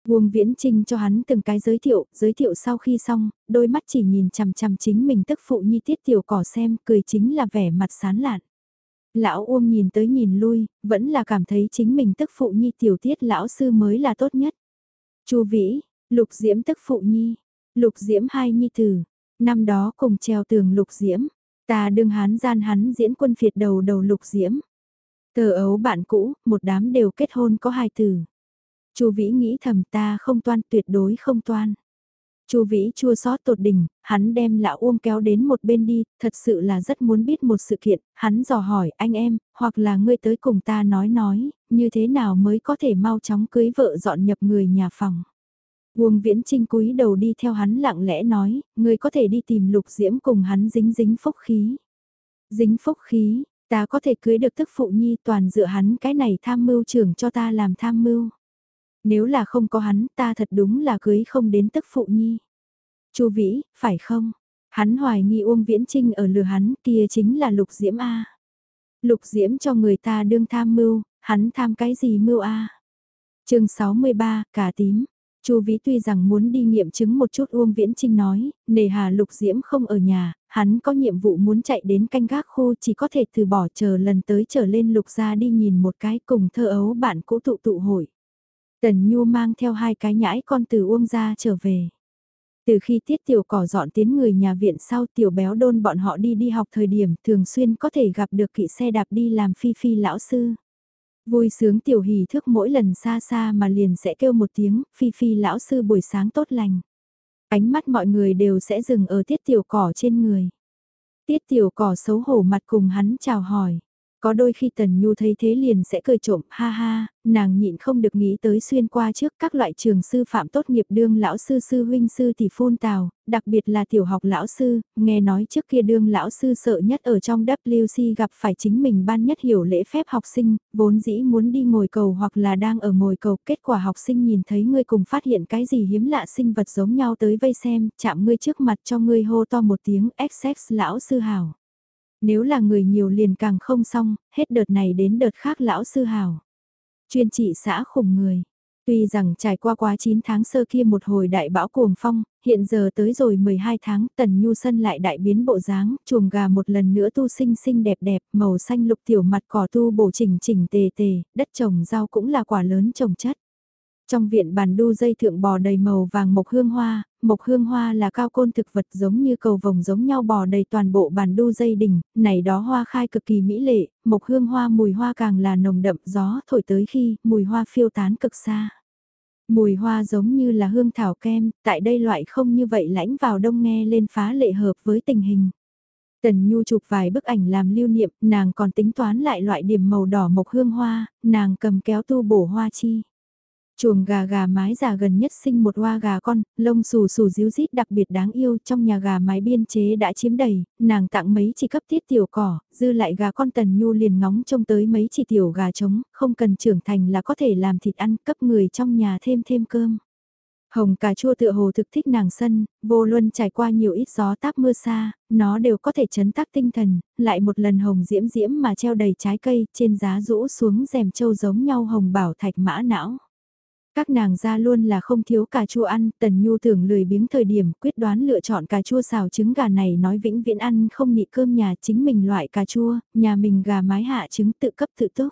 Nguồn Viễn Trinh cho hắn từng cái giới thiệu, giới thiệu sau khi xong, đôi mắt chỉ nhìn chằm chằm chính mình tức phụ nhi tiết tiểu cỏ xem, cười chính là vẻ mặt sán lạn. Lão Uông nhìn tới nhìn lui, vẫn là cảm thấy chính mình tức phụ nhi tiểu tiết lão sư mới là tốt nhất. Chu Vĩ, Lục Diễm tức phụ nhi, Lục Diễm hai nhi tử, năm đó cùng treo tường Lục Diễm, ta đương hán gian hắn diễn quân phiệt đầu đầu Lục Diễm. Tờ ấu bạn cũ, một đám đều kết hôn có hai tử. Chu Vĩ nghĩ thầm ta không toan tuyệt đối không toan. Chu Vĩ chua xót tột đỉnh, hắn đem lão Uông kéo đến một bên đi, thật sự là rất muốn biết một sự kiện, hắn dò hỏi anh em, hoặc là ngươi tới cùng ta nói nói, như thế nào mới có thể mau chóng cưới vợ dọn nhập người nhà phòng. Uông Viễn Trinh cúi đầu đi theo hắn lặng lẽ nói, ngươi có thể đi tìm lục diễm cùng hắn dính dính phúc khí. Dính phúc khí, ta có thể cưới được tức phụ nhi toàn dựa hắn cái này tham mưu trưởng cho ta làm tham mưu. Nếu là không có hắn ta thật đúng là cưới không đến tức phụ nhi. Chu Vĩ, phải không? Hắn hoài nghi Uông Viễn Trinh ở lừa hắn kia chính là Lục Diễm A. Lục Diễm cho người ta đương tham mưu, hắn tham cái gì mưu A. Chương 63, cả tím. Chu Vĩ tuy rằng muốn đi nghiệm chứng một chút Uông Viễn Trinh nói, nề hà Lục Diễm không ở nhà, hắn có nhiệm vụ muốn chạy đến canh gác khu chỉ có thể từ bỏ chờ lần tới trở lên Lục ra đi nhìn một cái cùng thơ ấu bạn cũ tụ tụ hội. Tần Nhu mang theo hai cái nhãi con từ Uông ra trở về. Từ khi tiết tiểu cỏ dọn tiến người nhà viện sau tiểu béo đôn bọn họ đi đi học thời điểm thường xuyên có thể gặp được kỵ xe đạp đi làm phi phi lão sư. Vui sướng tiểu hỉ thức mỗi lần xa xa mà liền sẽ kêu một tiếng, phi phi lão sư buổi sáng tốt lành. Ánh mắt mọi người đều sẽ dừng ở tiết tiểu cỏ trên người. Tiết tiểu cỏ xấu hổ mặt cùng hắn chào hỏi. Có đôi khi Tần Nhu thấy thế liền sẽ cười trộm, ha ha, nàng nhịn không được nghĩ tới xuyên qua trước các loại trường sư phạm tốt nghiệp đương lão sư sư huynh sư tỷ phun tào, đặc biệt là tiểu học lão sư, nghe nói trước kia đương lão sư sợ nhất ở trong WC gặp phải chính mình ban nhất hiểu lễ phép học sinh, vốn dĩ muốn đi ngồi cầu hoặc là đang ở ngồi cầu, kết quả học sinh nhìn thấy ngươi cùng phát hiện cái gì hiếm lạ sinh vật giống nhau tới vây xem, chạm ngươi trước mặt cho ngươi hô to một tiếng XX lão sư hào. Nếu là người nhiều liền càng không xong, hết đợt này đến đợt khác lão sư hào. Chuyên trị xã khủng người. Tuy rằng trải qua quá 9 tháng sơ kia một hồi đại bão cuồng phong, hiện giờ tới rồi 12 tháng tần nhu sân lại đại biến bộ dáng, chuồng gà một lần nữa tu sinh xinh đẹp đẹp, màu xanh lục tiểu mặt cỏ tu bổ chỉnh chỉnh tề tề, đất trồng rau cũng là quả lớn trồng chất. Trong viện bàn đu dây thượng bò đầy màu vàng mộc hương hoa, mộc hương hoa là cao côn thực vật giống như cầu vồng giống nhau bò đầy toàn bộ bàn đu dây đỉnh, này đó hoa khai cực kỳ mỹ lệ, mộc hương hoa mùi hoa càng là nồng đậm gió thổi tới khi mùi hoa phiêu tán cực xa. Mùi hoa giống như là hương thảo kem, tại đây loại không như vậy lãnh vào đông nghe lên phá lệ hợp với tình hình. Tần Nhu chụp vài bức ảnh làm lưu niệm, nàng còn tính toán lại loại điểm màu đỏ mộc hương hoa, nàng cầm kéo tu bổ hoa chi. Chuồng gà gà mái già gần nhất sinh một hoa gà con, lông xù xù díu rít đặc biệt đáng yêu trong nhà gà mái biên chế đã chiếm đầy, nàng tặng mấy chỉ cấp tiết tiểu cỏ, dư lại gà con tần nhu liền ngóng trông tới mấy chỉ tiểu gà trống, không cần trưởng thành là có thể làm thịt ăn cấp người trong nhà thêm thêm cơm. Hồng cà chua tựa hồ thực thích nàng sân, vô luân trải qua nhiều ít gió táp mưa xa, nó đều có thể chấn tác tinh thần, lại một lần hồng diễm diễm mà treo đầy trái cây, trên giá rũ xuống rèm châu giống nhau hồng bảo thạch mã não. Các nàng ra luôn là không thiếu cà chua ăn, tần nhu thường lười biếng thời điểm quyết đoán lựa chọn cà chua xào trứng gà này nói vĩnh viễn ăn không nị cơm nhà chính mình loại cà chua, nhà mình gà mái hạ trứng tự cấp tự túc.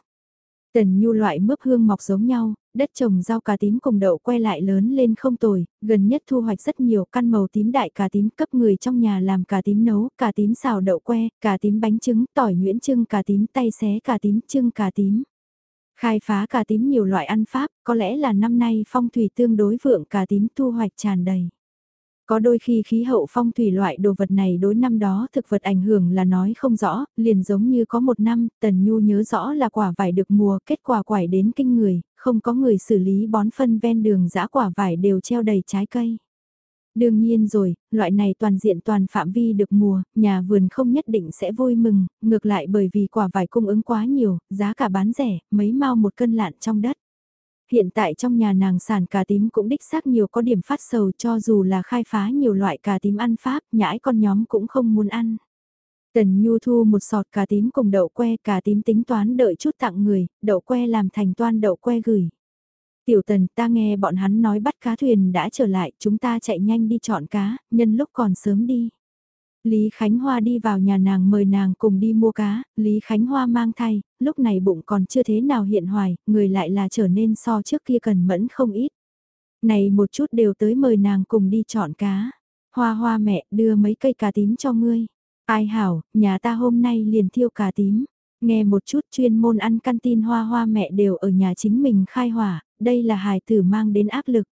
Tần nhu loại mướp hương mọc giống nhau, đất trồng rau cà tím cùng đậu que lại lớn lên không tồi, gần nhất thu hoạch rất nhiều căn màu tím đại cà tím cấp người trong nhà làm cà tím nấu, cà tím xào đậu que, cà tím bánh trứng, tỏi nhuyễn trưng cà tím tay xé cà tím trưng cà tím. Khai phá cà tím nhiều loại ăn pháp, có lẽ là năm nay phong thủy tương đối vượng cà tím thu hoạch tràn đầy. Có đôi khi khí hậu phong thủy loại đồ vật này đối năm đó thực vật ảnh hưởng là nói không rõ, liền giống như có một năm, Tần Nhu nhớ rõ là quả vải được mùa, kết quả quải đến kinh người, không có người xử lý bón phân ven đường giã quả vải đều treo đầy trái cây. Đương nhiên rồi, loại này toàn diện toàn phạm vi được mùa, nhà vườn không nhất định sẽ vui mừng, ngược lại bởi vì quả vải cung ứng quá nhiều, giá cả bán rẻ, mấy mau một cân lạn trong đất. Hiện tại trong nhà nàng sản cà tím cũng đích xác nhiều có điểm phát sầu cho dù là khai phá nhiều loại cà tím ăn Pháp, nhãi con nhóm cũng không muốn ăn. Tần Nhu thu một sọt cà tím cùng đậu que cà tím tính toán đợi chút tặng người, đậu que làm thành toan đậu que gửi. Tiểu tần ta nghe bọn hắn nói bắt cá thuyền đã trở lại, chúng ta chạy nhanh đi chọn cá, nhân lúc còn sớm đi. Lý Khánh Hoa đi vào nhà nàng mời nàng cùng đi mua cá, Lý Khánh Hoa mang thai, lúc này bụng còn chưa thế nào hiện hoài, người lại là trở nên so trước kia cần mẫn không ít. Này một chút đều tới mời nàng cùng đi chọn cá. Hoa hoa mẹ đưa mấy cây cá tím cho ngươi. Ai hảo, nhà ta hôm nay liền thiêu cá tím. Nghe một chút chuyên môn ăn canteen hoa hoa mẹ đều ở nhà chính mình khai hỏa, đây là hài tử mang đến áp lực.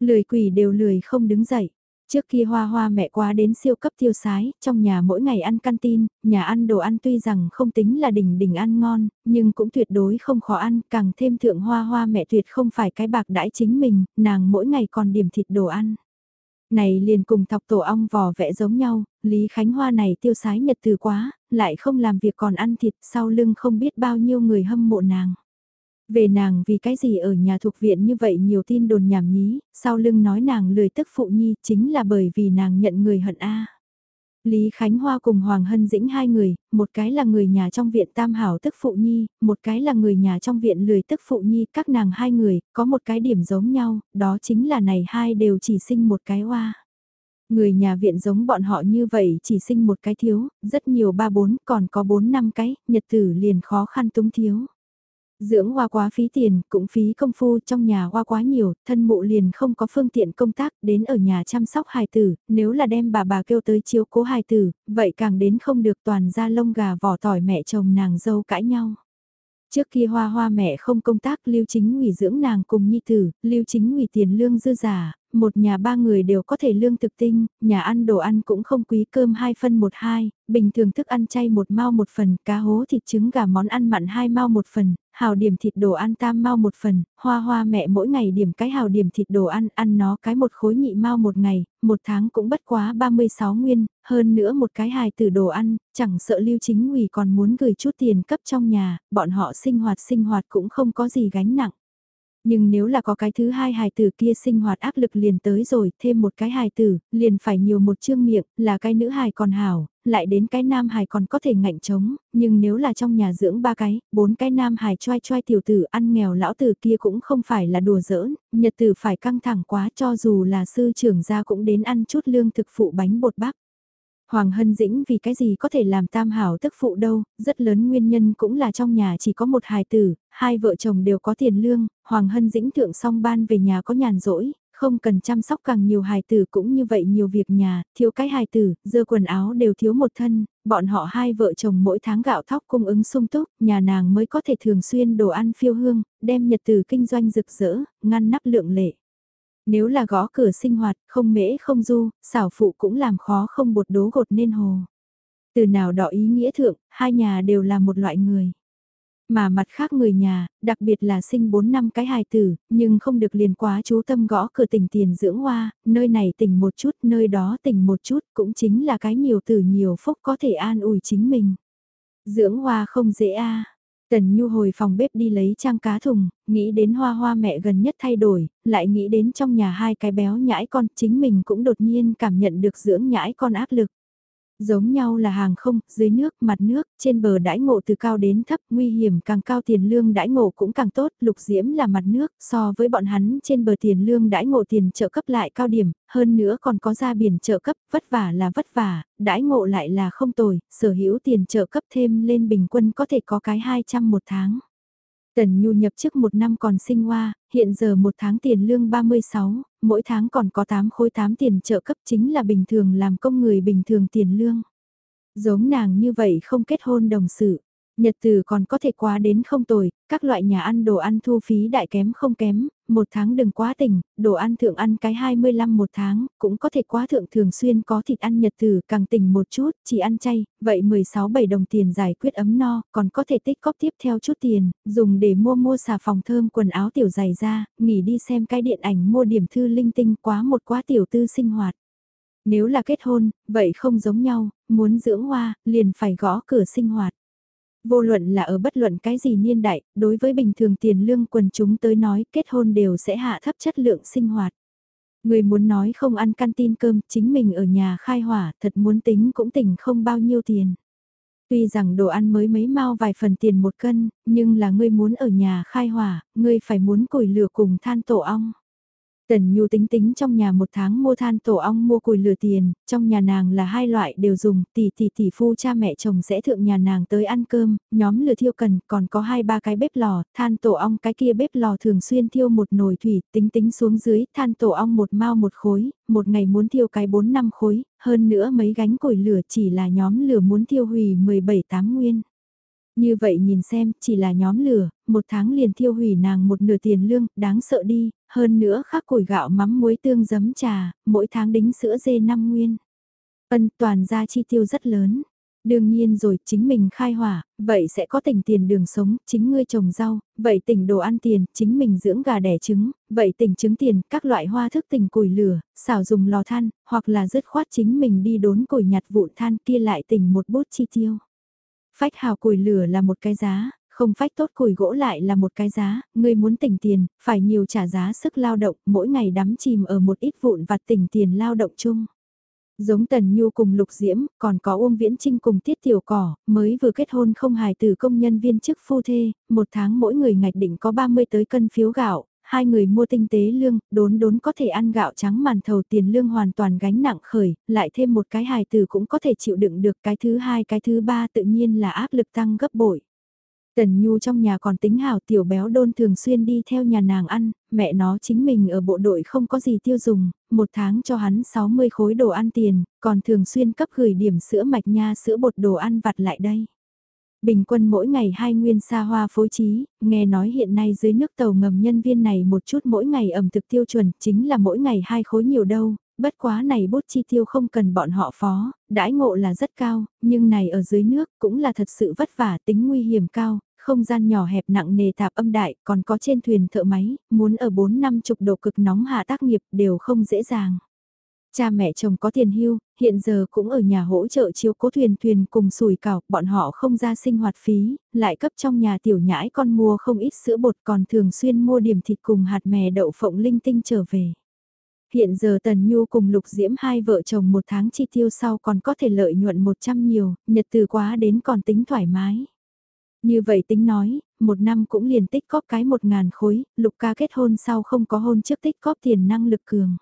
Lười quỷ đều lười không đứng dậy. Trước kia hoa hoa mẹ quá đến siêu cấp tiêu sái, trong nhà mỗi ngày ăn canteen, nhà ăn đồ ăn tuy rằng không tính là đỉnh đỉnh ăn ngon, nhưng cũng tuyệt đối không khó ăn, càng thêm thượng hoa hoa mẹ tuyệt không phải cái bạc đãi chính mình, nàng mỗi ngày còn điểm thịt đồ ăn. Này liền cùng thọc tổ ong vò vẽ giống nhau, Lý Khánh Hoa này tiêu sái nhật từ quá, lại không làm việc còn ăn thịt sau lưng không biết bao nhiêu người hâm mộ nàng. Về nàng vì cái gì ở nhà thuộc viện như vậy nhiều tin đồn nhảm nhí, sau lưng nói nàng lười tức phụ nhi chính là bởi vì nàng nhận người hận A. Lý Khánh Hoa cùng Hoàng Hân Dĩnh hai người, một cái là người nhà trong viện Tam Hảo tức phụ nhi, một cái là người nhà trong viện lười tức phụ nhi, các nàng hai người, có một cái điểm giống nhau, đó chính là này hai đều chỉ sinh một cái hoa. Người nhà viện giống bọn họ như vậy chỉ sinh một cái thiếu, rất nhiều ba bốn, còn có bốn năm cái, nhật tử liền khó khăn túng thiếu. Dưỡng hoa quá phí tiền, cũng phí công phu trong nhà hoa quá nhiều, thân mụ liền không có phương tiện công tác đến ở nhà chăm sóc hài tử, nếu là đem bà bà kêu tới chiếu cố hài tử, vậy càng đến không được toàn ra lông gà vỏ tỏi mẹ chồng nàng dâu cãi nhau. Trước kia hoa hoa mẹ không công tác lưu chính ủy dưỡng nàng cùng nhi tử, lưu chính ủy tiền lương dư giả, một nhà ba người đều có thể lương thực tinh, nhà ăn đồ ăn cũng không quý cơm hai phân một hai, bình thường thức ăn chay một mao một phần, cá hố thịt trứng gà món ăn mặn hai mao một phần, hào điểm thịt đồ ăn tam mao một phần, hoa hoa mẹ mỗi ngày điểm cái hào điểm thịt đồ ăn, ăn nó cái một khối nhị mao một ngày, một tháng cũng bất quá 36 nguyên, hơn nữa một cái hài tử đồ ăn, chẳng sợ lưu chính ủy còn muốn gửi chút tiền cấp trong nhà, bọn họ sinh hoạt sinh hoạt cũng không có gì gánh nặng. Nhưng nếu là có cái thứ hai hài tử kia sinh hoạt áp lực liền tới rồi, thêm một cái hài tử, liền phải nhiều một chương miệng, là cái nữ hài còn hảo, lại đến cái nam hài còn có thể ngạnh chống nhưng nếu là trong nhà dưỡng ba cái, bốn cái nam hài choai choai tiểu tử ăn nghèo lão tử kia cũng không phải là đùa giỡn, nhật tử phải căng thẳng quá cho dù là sư trưởng gia cũng đến ăn chút lương thực phụ bánh bột bắp. Hoàng Hân Dĩnh vì cái gì có thể làm tam hảo tức phụ đâu, rất lớn nguyên nhân cũng là trong nhà chỉ có một hài tử, hai vợ chồng đều có tiền lương, Hoàng Hân Dĩnh thượng xong ban về nhà có nhàn rỗi, không cần chăm sóc càng nhiều hài tử cũng như vậy nhiều việc nhà, thiếu cái hài tử, dơ quần áo đều thiếu một thân, bọn họ hai vợ chồng mỗi tháng gạo thóc cung ứng sung túc, nhà nàng mới có thể thường xuyên đồ ăn phiêu hương, đem nhật từ kinh doanh rực rỡ, ngăn nắp lượng lệ. Nếu là gõ cửa sinh hoạt, không mễ không du, xảo phụ cũng làm khó không bột đố gột nên hồ. Từ nào đỏ ý nghĩa thượng, hai nhà đều là một loại người. Mà mặt khác người nhà, đặc biệt là sinh 4 năm cái hài tử, nhưng không được liền quá chú tâm gõ cửa tỉnh tiền dưỡng hoa, nơi này tỉnh một chút, nơi đó tỉnh một chút, cũng chính là cái nhiều tử nhiều phúc có thể an ủi chính mình. Dưỡng hoa không dễ a Tần Nhu hồi phòng bếp đi lấy trang cá thùng, nghĩ đến hoa hoa mẹ gần nhất thay đổi, lại nghĩ đến trong nhà hai cái béo nhãi con, chính mình cũng đột nhiên cảm nhận được dưỡng nhãi con áp lực. Giống nhau là hàng không, dưới nước, mặt nước, trên bờ đãi ngộ từ cao đến thấp, nguy hiểm càng cao tiền lương đãi ngộ cũng càng tốt, lục diễm là mặt nước, so với bọn hắn trên bờ tiền lương đãi ngộ tiền trợ cấp lại cao điểm, hơn nữa còn có ra biển trợ cấp, vất vả là vất vả, đãi ngộ lại là không tồi, sở hữu tiền trợ cấp thêm lên bình quân có thể có cái 200 một tháng. Tần Nhu nhập chức một năm còn sinh hoa, hiện giờ một tháng tiền lương 36, mỗi tháng còn có 8 khối 8 tiền trợ cấp chính là bình thường làm công người bình thường tiền lương. Giống nàng như vậy không kết hôn đồng sự, Nhật từ còn có thể quá đến không tồi, các loại nhà ăn đồ ăn thu phí đại kém không kém, một tháng đừng quá tỉnh, đồ ăn thượng ăn cái 25 một tháng, cũng có thể quá thượng thường xuyên có thịt ăn nhật từ càng tỉnh một chút, chỉ ăn chay, vậy 16-7 đồng tiền giải quyết ấm no, còn có thể tích cóp tiếp theo chút tiền, dùng để mua mua xà phòng thơm quần áo tiểu dày ra, nghỉ đi xem cái điện ảnh mua điểm thư linh tinh quá một quá tiểu tư sinh hoạt. Nếu là kết hôn, vậy không giống nhau, muốn dưỡng hoa, liền phải gõ cửa sinh hoạt. Vô luận là ở bất luận cái gì niên đại, đối với bình thường tiền lương quần chúng tới nói kết hôn đều sẽ hạ thấp chất lượng sinh hoạt. Người muốn nói không ăn canteen cơm, chính mình ở nhà khai hỏa, thật muốn tính cũng tỉnh không bao nhiêu tiền. Tuy rằng đồ ăn mới mấy mau vài phần tiền một cân, nhưng là ngươi muốn ở nhà khai hỏa, ngươi phải muốn củi lửa cùng than tổ ong. Tần Nhu tính tính trong nhà một tháng mua than tổ ong mua củi lửa tiền, trong nhà nàng là hai loại đều dùng, tỷ tỷ tỷ phu cha mẹ chồng sẽ thượng nhà nàng tới ăn cơm, nhóm lửa thiêu cần, còn có hai ba cái bếp lò, than tổ ong cái kia bếp lò thường xuyên thiêu một nồi thủy, tính tính xuống dưới, than tổ ong một mao một khối, một ngày muốn thiêu cái bốn năm khối, hơn nữa mấy gánh củi lửa chỉ là nhóm lửa muốn thiêu hủy 17 tám nguyên. Như vậy nhìn xem, chỉ là nhóm lửa, một tháng liền thiêu hủy nàng một nửa tiền lương, đáng sợ đi, hơn nữa khác củi gạo mắm muối tương giấm trà, mỗi tháng đính sữa dê 5 nguyên. Ân toàn ra chi tiêu rất lớn. Đương nhiên rồi, chính mình khai hỏa, vậy sẽ có tỉnh tiền đường sống, chính ngươi trồng rau, vậy tỉnh đồ ăn tiền, chính mình dưỡng gà đẻ trứng, vậy tỉnh trứng tiền, các loại hoa thức tỉnh củi lửa, xào dùng lò than, hoặc là dứt khoát chính mình đi đốn củi nhặt vụn than kia lại tỉnh một bút chi tiêu. Phách hào củi lửa là một cái giá, không phách tốt củi gỗ lại là một cái giá, ngươi muốn tỉnh tiền, phải nhiều trả giá sức lao động, mỗi ngày đắm chìm ở một ít vụn vặt tỉnh tiền lao động chung. Giống Tần Nhu cùng Lục Diễm, còn có Uông Viễn Trinh cùng Tiết Tiểu Cỏ, mới vừa kết hôn không hài từ công nhân viên chức phu thê, một tháng mỗi người ngạch định có 30 tới cân phiếu gạo, hai người mua tinh tế lương, đốn đốn có thể ăn gạo trắng màn thầu tiền lương hoàn toàn gánh nặng khởi, lại thêm một cái hài từ cũng có thể chịu đựng được cái thứ hai cái thứ ba tự nhiên là áp lực tăng gấp bội. Tần Nhu trong nhà còn tính hảo tiểu béo đôn thường xuyên đi theo nhà nàng ăn, mẹ nó chính mình ở bộ đội không có gì tiêu dùng, một tháng cho hắn 60 khối đồ ăn tiền, còn thường xuyên cấp gửi điểm sữa mạch nha sữa bột đồ ăn vặt lại đây. Bình quân mỗi ngày hai nguyên xa hoa phối trí, nghe nói hiện nay dưới nước tàu ngầm nhân viên này một chút mỗi ngày ẩm thực tiêu chuẩn chính là mỗi ngày hai khối nhiều đâu, bất quá này bút chi tiêu không cần bọn họ phó, đãi ngộ là rất cao, nhưng này ở dưới nước cũng là thật sự vất vả tính nguy hiểm cao, không gian nhỏ hẹp nặng nề tạp âm đại, còn có trên thuyền thợ máy, muốn ở 4 năm chục độ cực nóng hạ tác nghiệp đều không dễ dàng. Cha mẹ chồng có tiền hưu, hiện giờ cũng ở nhà hỗ trợ chiếu cố thuyền thuyền cùng sủi cảo, bọn họ không ra sinh hoạt phí, lại cấp trong nhà tiểu nhãi con mua không ít sữa bột còn thường xuyên mua điểm thịt cùng hạt mè đậu phộng linh tinh trở về. Hiện giờ Tần Nhu cùng Lục Diễm hai vợ chồng một tháng chi tiêu sau còn có thể lợi nhuận 100 nhiều, nhật từ quá đến còn tính thoải mái. Như vậy tính nói, một năm cũng liền tích góp cái một ngàn khối, Lục ca kết hôn sau không có hôn trước tích góp tiền năng lực cường.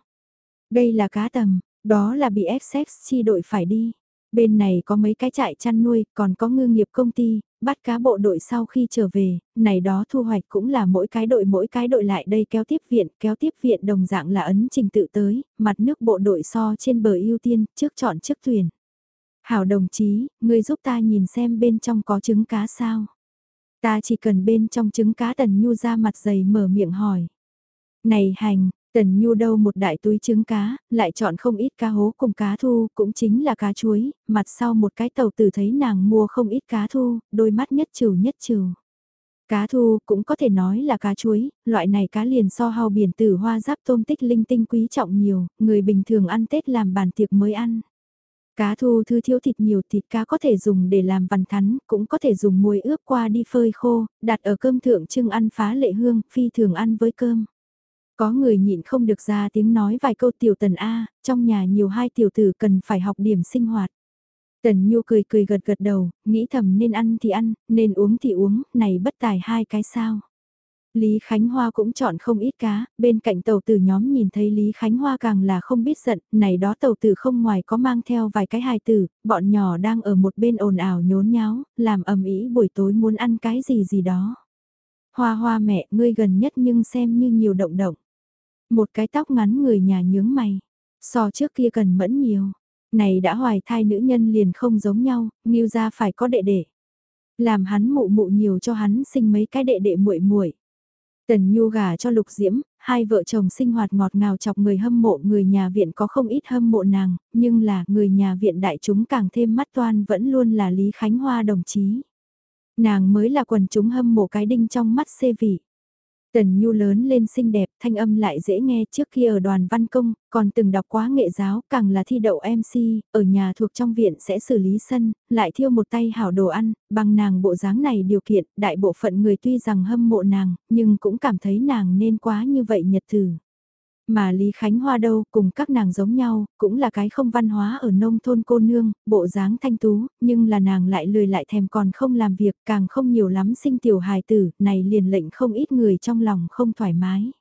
Đây là cá tầm, đó là bị Essex chi đội phải đi. Bên này có mấy cái trại chăn nuôi, còn có ngư nghiệp công ty, bắt cá bộ đội sau khi trở về, này đó thu hoạch cũng là mỗi cái đội mỗi cái đội lại đây kéo tiếp viện, kéo tiếp viện đồng dạng là ấn trình tự tới, mặt nước bộ đội so trên bờ ưu tiên, trước chọn trước thuyền. Hảo đồng chí, người giúp ta nhìn xem bên trong có trứng cá sao. Ta chỉ cần bên trong trứng cá tần nhu ra mặt dày mở miệng hỏi. Này hành, Tần Nhu đâu một đại túi trứng cá, lại chọn không ít cá hố cùng cá thu, cũng chính là cá chuối, mặt sau một cái tàu tử thấy nàng mua không ít cá thu, đôi mắt nhất trừ nhất trừ. Cá thu cũng có thể nói là cá chuối, loại này cá liền so hao biển tử hoa giáp tôm tích linh tinh quý trọng nhiều, người bình thường ăn Tết làm bàn tiệc mới ăn. Cá thu thư thiếu thịt nhiều thịt cá có thể dùng để làm văn thắn, cũng có thể dùng muối ướp qua đi phơi khô, đặt ở cơm thượng trưng ăn phá lệ hương, phi thường ăn với cơm. Có người nhịn không được ra tiếng nói vài câu tiểu tần A, trong nhà nhiều hai tiểu tử cần phải học điểm sinh hoạt. Tần Nhu cười cười gật gật đầu, nghĩ thầm nên ăn thì ăn, nên uống thì uống, này bất tài hai cái sao. Lý Khánh Hoa cũng chọn không ít cá, bên cạnh tàu tử nhóm nhìn thấy Lý Khánh Hoa càng là không biết giận, này đó tàu tử không ngoài có mang theo vài cái hài tử, bọn nhỏ đang ở một bên ồn ào nhốn nháo, làm ầm ĩ buổi tối muốn ăn cái gì gì đó. Hoa hoa mẹ, ngươi gần nhất nhưng xem như nhiều động động. Một cái tóc ngắn người nhà nhướng mày, so trước kia cần mẫn nhiều. Này đã hoài thai nữ nhân liền không giống nhau, nghiêu ra phải có đệ đệ. Làm hắn mụ mụ nhiều cho hắn sinh mấy cái đệ đệ muội muội. Tần Nhu gả cho Lục Diễm, hai vợ chồng sinh hoạt ngọt ngào chọc người hâm mộ người nhà viện có không ít hâm mộ nàng, nhưng là người nhà viện đại chúng càng thêm mắt toan vẫn luôn là Lý Khánh Hoa đồng chí. Nàng mới là quần chúng hâm mộ cái đinh trong mắt xê vị. Tần Nhu lớn lên xinh đẹp, thanh âm lại dễ nghe trước khi ở đoàn văn công, còn từng đọc quá nghệ giáo, càng là thi đậu MC, ở nhà thuộc trong viện sẽ xử lý sân, lại thiêu một tay hảo đồ ăn, bằng nàng bộ dáng này điều kiện, đại bộ phận người tuy rằng hâm mộ nàng, nhưng cũng cảm thấy nàng nên quá như vậy nhật thử. Mà Lý Khánh Hoa đâu, cùng các nàng giống nhau, cũng là cái không văn hóa ở nông thôn cô nương, bộ dáng thanh tú, nhưng là nàng lại lười lại thèm còn không làm việc, càng không nhiều lắm sinh tiểu hài tử, này liền lệnh không ít người trong lòng không thoải mái.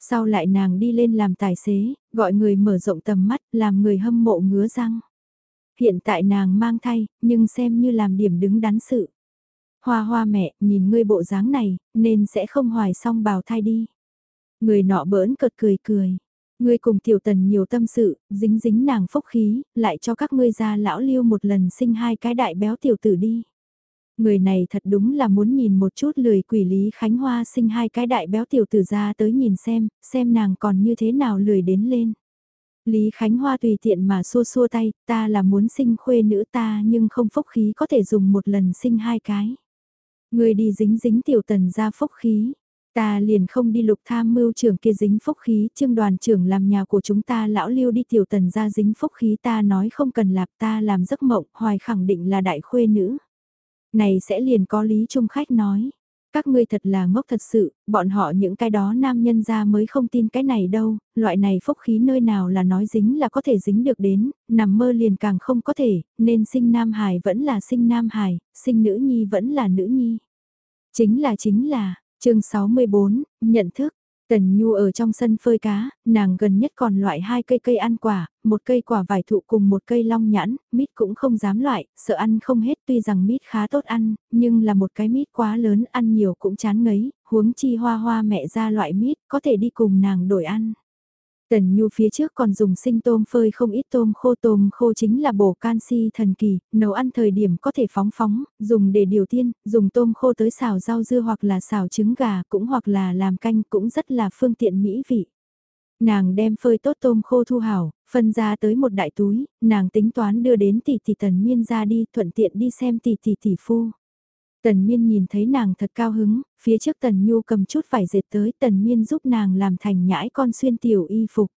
Sau lại nàng đi lên làm tài xế, gọi người mở rộng tầm mắt, làm người hâm mộ ngứa răng. Hiện tại nàng mang thai, nhưng xem như làm điểm đứng đắn sự. Hoa hoa mẹ, nhìn ngươi bộ dáng này, nên sẽ không hoài xong bào thai đi. Người nọ bỡn cợt cười cười. Ngươi cùng tiểu tần nhiều tâm sự, dính dính nàng phúc khí, lại cho các ngươi ra lão liêu một lần sinh hai cái đại béo tiểu tử đi. Người này thật đúng là muốn nhìn một chút lười quỷ Lý Khánh Hoa sinh hai cái đại béo tiểu tử ra tới nhìn xem, xem nàng còn như thế nào lười đến lên. Lý Khánh Hoa tùy tiện mà xua xua tay, ta là muốn sinh khuê nữ ta nhưng không phúc khí có thể dùng một lần sinh hai cái. Người đi dính dính tiểu tần ra phúc khí, Ta liền không đi lục tham mưu trưởng kia dính phúc khí, trương đoàn trưởng làm nhà của chúng ta lão lưu đi tiểu tần ra dính phúc khí ta nói không cần lạp ta làm giấc mộng, hoài khẳng định là đại khuê nữ. Này sẽ liền có lý trung khách nói, các ngươi thật là ngốc thật sự, bọn họ những cái đó nam nhân ra mới không tin cái này đâu, loại này phúc khí nơi nào là nói dính là có thể dính được đến, nằm mơ liền càng không có thể, nên sinh nam hài vẫn là sinh nam hài, sinh nữ nhi vẫn là nữ nhi. Chính là chính là, chương 64, nhận thức. Tần Nhu ở trong sân phơi cá, nàng gần nhất còn loại hai cây cây ăn quả, một cây quả vải thụ cùng một cây long nhãn, mít cũng không dám loại, sợ ăn không hết tuy rằng mít khá tốt ăn, nhưng là một cái mít quá lớn ăn nhiều cũng chán ngấy, huống chi hoa hoa mẹ ra loại mít có thể đi cùng nàng đổi ăn. Tần Nhu phía trước còn dùng sinh tôm phơi không ít tôm khô tôm khô chính là bổ canxi thần kỳ, nấu ăn thời điểm có thể phóng phóng, dùng để điều tiên, dùng tôm khô tới xào rau dưa hoặc là xào trứng gà cũng hoặc là làm canh cũng rất là phương tiện mỹ vị. Nàng đem phơi tốt tôm khô thu hảo, phân ra tới một đại túi, nàng tính toán đưa đến tỷ tỷ tần miên ra đi thuận tiện đi xem tỷ tỷ tỷ phu. Tần Miên nhìn thấy nàng thật cao hứng, phía trước Tần Nhu cầm chút vải dệt tới Tần Miên giúp nàng làm thành nhãi con xuyên tiểu y phục.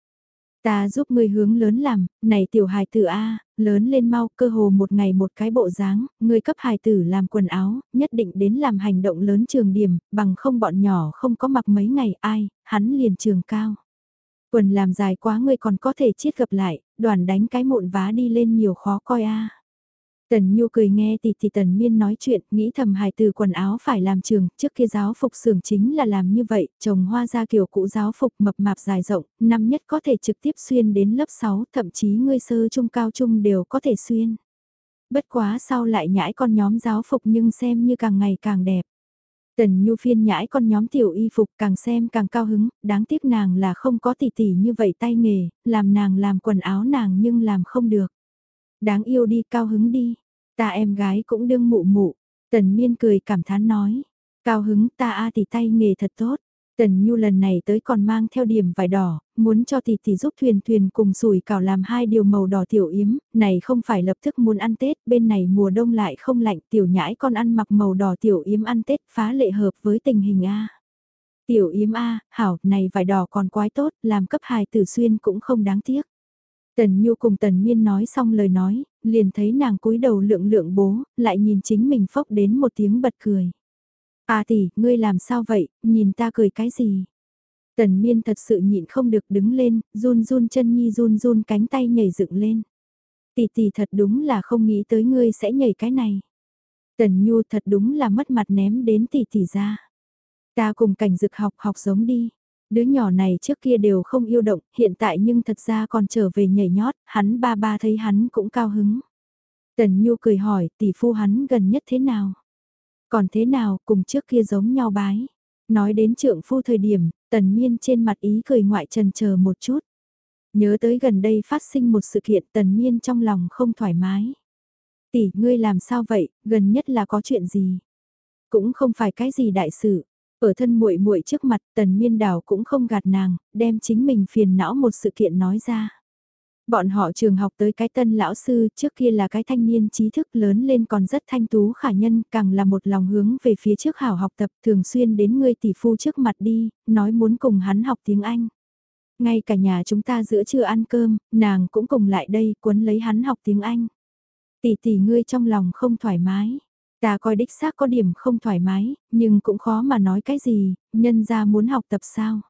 Ta giúp ngươi hướng lớn làm, này tiểu hài tử A, lớn lên mau cơ hồ một ngày một cái bộ dáng, ngươi cấp hài tử làm quần áo, nhất định đến làm hành động lớn trường điểm, bằng không bọn nhỏ không có mặc mấy ngày ai, hắn liền trường cao. Quần làm dài quá ngươi còn có thể chiết gặp lại, đoàn đánh cái mụn vá đi lên nhiều khó coi A. Tần Nhu cười nghe tỷ tỷ Tần Miên nói chuyện, nghĩ thầm hài từ quần áo phải làm trường, trước kia giáo phục xưởng chính là làm như vậy, trồng hoa ra kiểu cũ giáo phục mập mạp dài rộng, năm nhất có thể trực tiếp xuyên đến lớp 6, thậm chí ngươi sơ trung cao trung đều có thể xuyên. Bất quá sau lại nhãi con nhóm giáo phục nhưng xem như càng ngày càng đẹp. Tần Nhu phiên nhãi con nhóm tiểu y phục càng xem càng cao hứng, đáng tiếc nàng là không có tỷ tỷ như vậy tay nghề, làm nàng làm quần áo nàng nhưng làm không được. Đáng yêu đi cao hứng đi. Ta em gái cũng đương mụ mụ. Tần miên cười cảm thán nói. Cao hứng ta a thì tay nghề thật tốt. Tần Nhu lần này tới còn mang theo điểm vải đỏ, muốn cho tỷ tỷ giúp thuyền thuyền cùng sủi cảo làm hai điều màu đỏ tiểu yếm, này không phải lập tức muốn ăn Tết, bên này mùa đông lại không lạnh tiểu nhãi con ăn mặc màu đỏ tiểu yếm ăn Tết phá lệ hợp với tình hình A. Tiểu yếm A, hảo, này vải đỏ còn quái tốt, làm cấp hài tử xuyên cũng không đáng tiếc. Tần Nhu cùng Tần Miên nói xong lời nói, liền thấy nàng cúi đầu lượng lượng bố, lại nhìn chính mình phốc đến một tiếng bật cười. À tỷ, ngươi làm sao vậy, nhìn ta cười cái gì? Tần miên thật sự nhịn không được đứng lên, run run chân nhi run run cánh tay nhảy dựng lên. Tỷ tỷ thật đúng là không nghĩ tới ngươi sẽ nhảy cái này. Tần nhu thật đúng là mất mặt ném đến tỷ tỷ ra. Ta cùng cảnh dực học học giống đi. Đứa nhỏ này trước kia đều không yêu động, hiện tại nhưng thật ra còn trở về nhảy nhót, hắn ba ba thấy hắn cũng cao hứng. Tần Nhu cười hỏi tỷ phu hắn gần nhất thế nào? Còn thế nào, cùng trước kia giống nhau bái. Nói đến trượng phu thời điểm, tần miên trên mặt ý cười ngoại trần chờ một chút. Nhớ tới gần đây phát sinh một sự kiện tần miên trong lòng không thoải mái. Tỷ, ngươi làm sao vậy, gần nhất là có chuyện gì? Cũng không phải cái gì đại sự. Ở thân muội muội trước mặt tần miên đào cũng không gạt nàng, đem chính mình phiền não một sự kiện nói ra. Bọn họ trường học tới cái tân lão sư trước kia là cái thanh niên trí thức lớn lên còn rất thanh tú khả nhân, càng là một lòng hướng về phía trước hảo học tập thường xuyên đến ngươi tỷ phu trước mặt đi, nói muốn cùng hắn học tiếng Anh. Ngay cả nhà chúng ta giữa trưa ăn cơm, nàng cũng cùng lại đây cuốn lấy hắn học tiếng Anh. Tỷ tỷ ngươi trong lòng không thoải mái. Ta coi đích xác có điểm không thoải mái, nhưng cũng khó mà nói cái gì, nhân ra muốn học tập sao.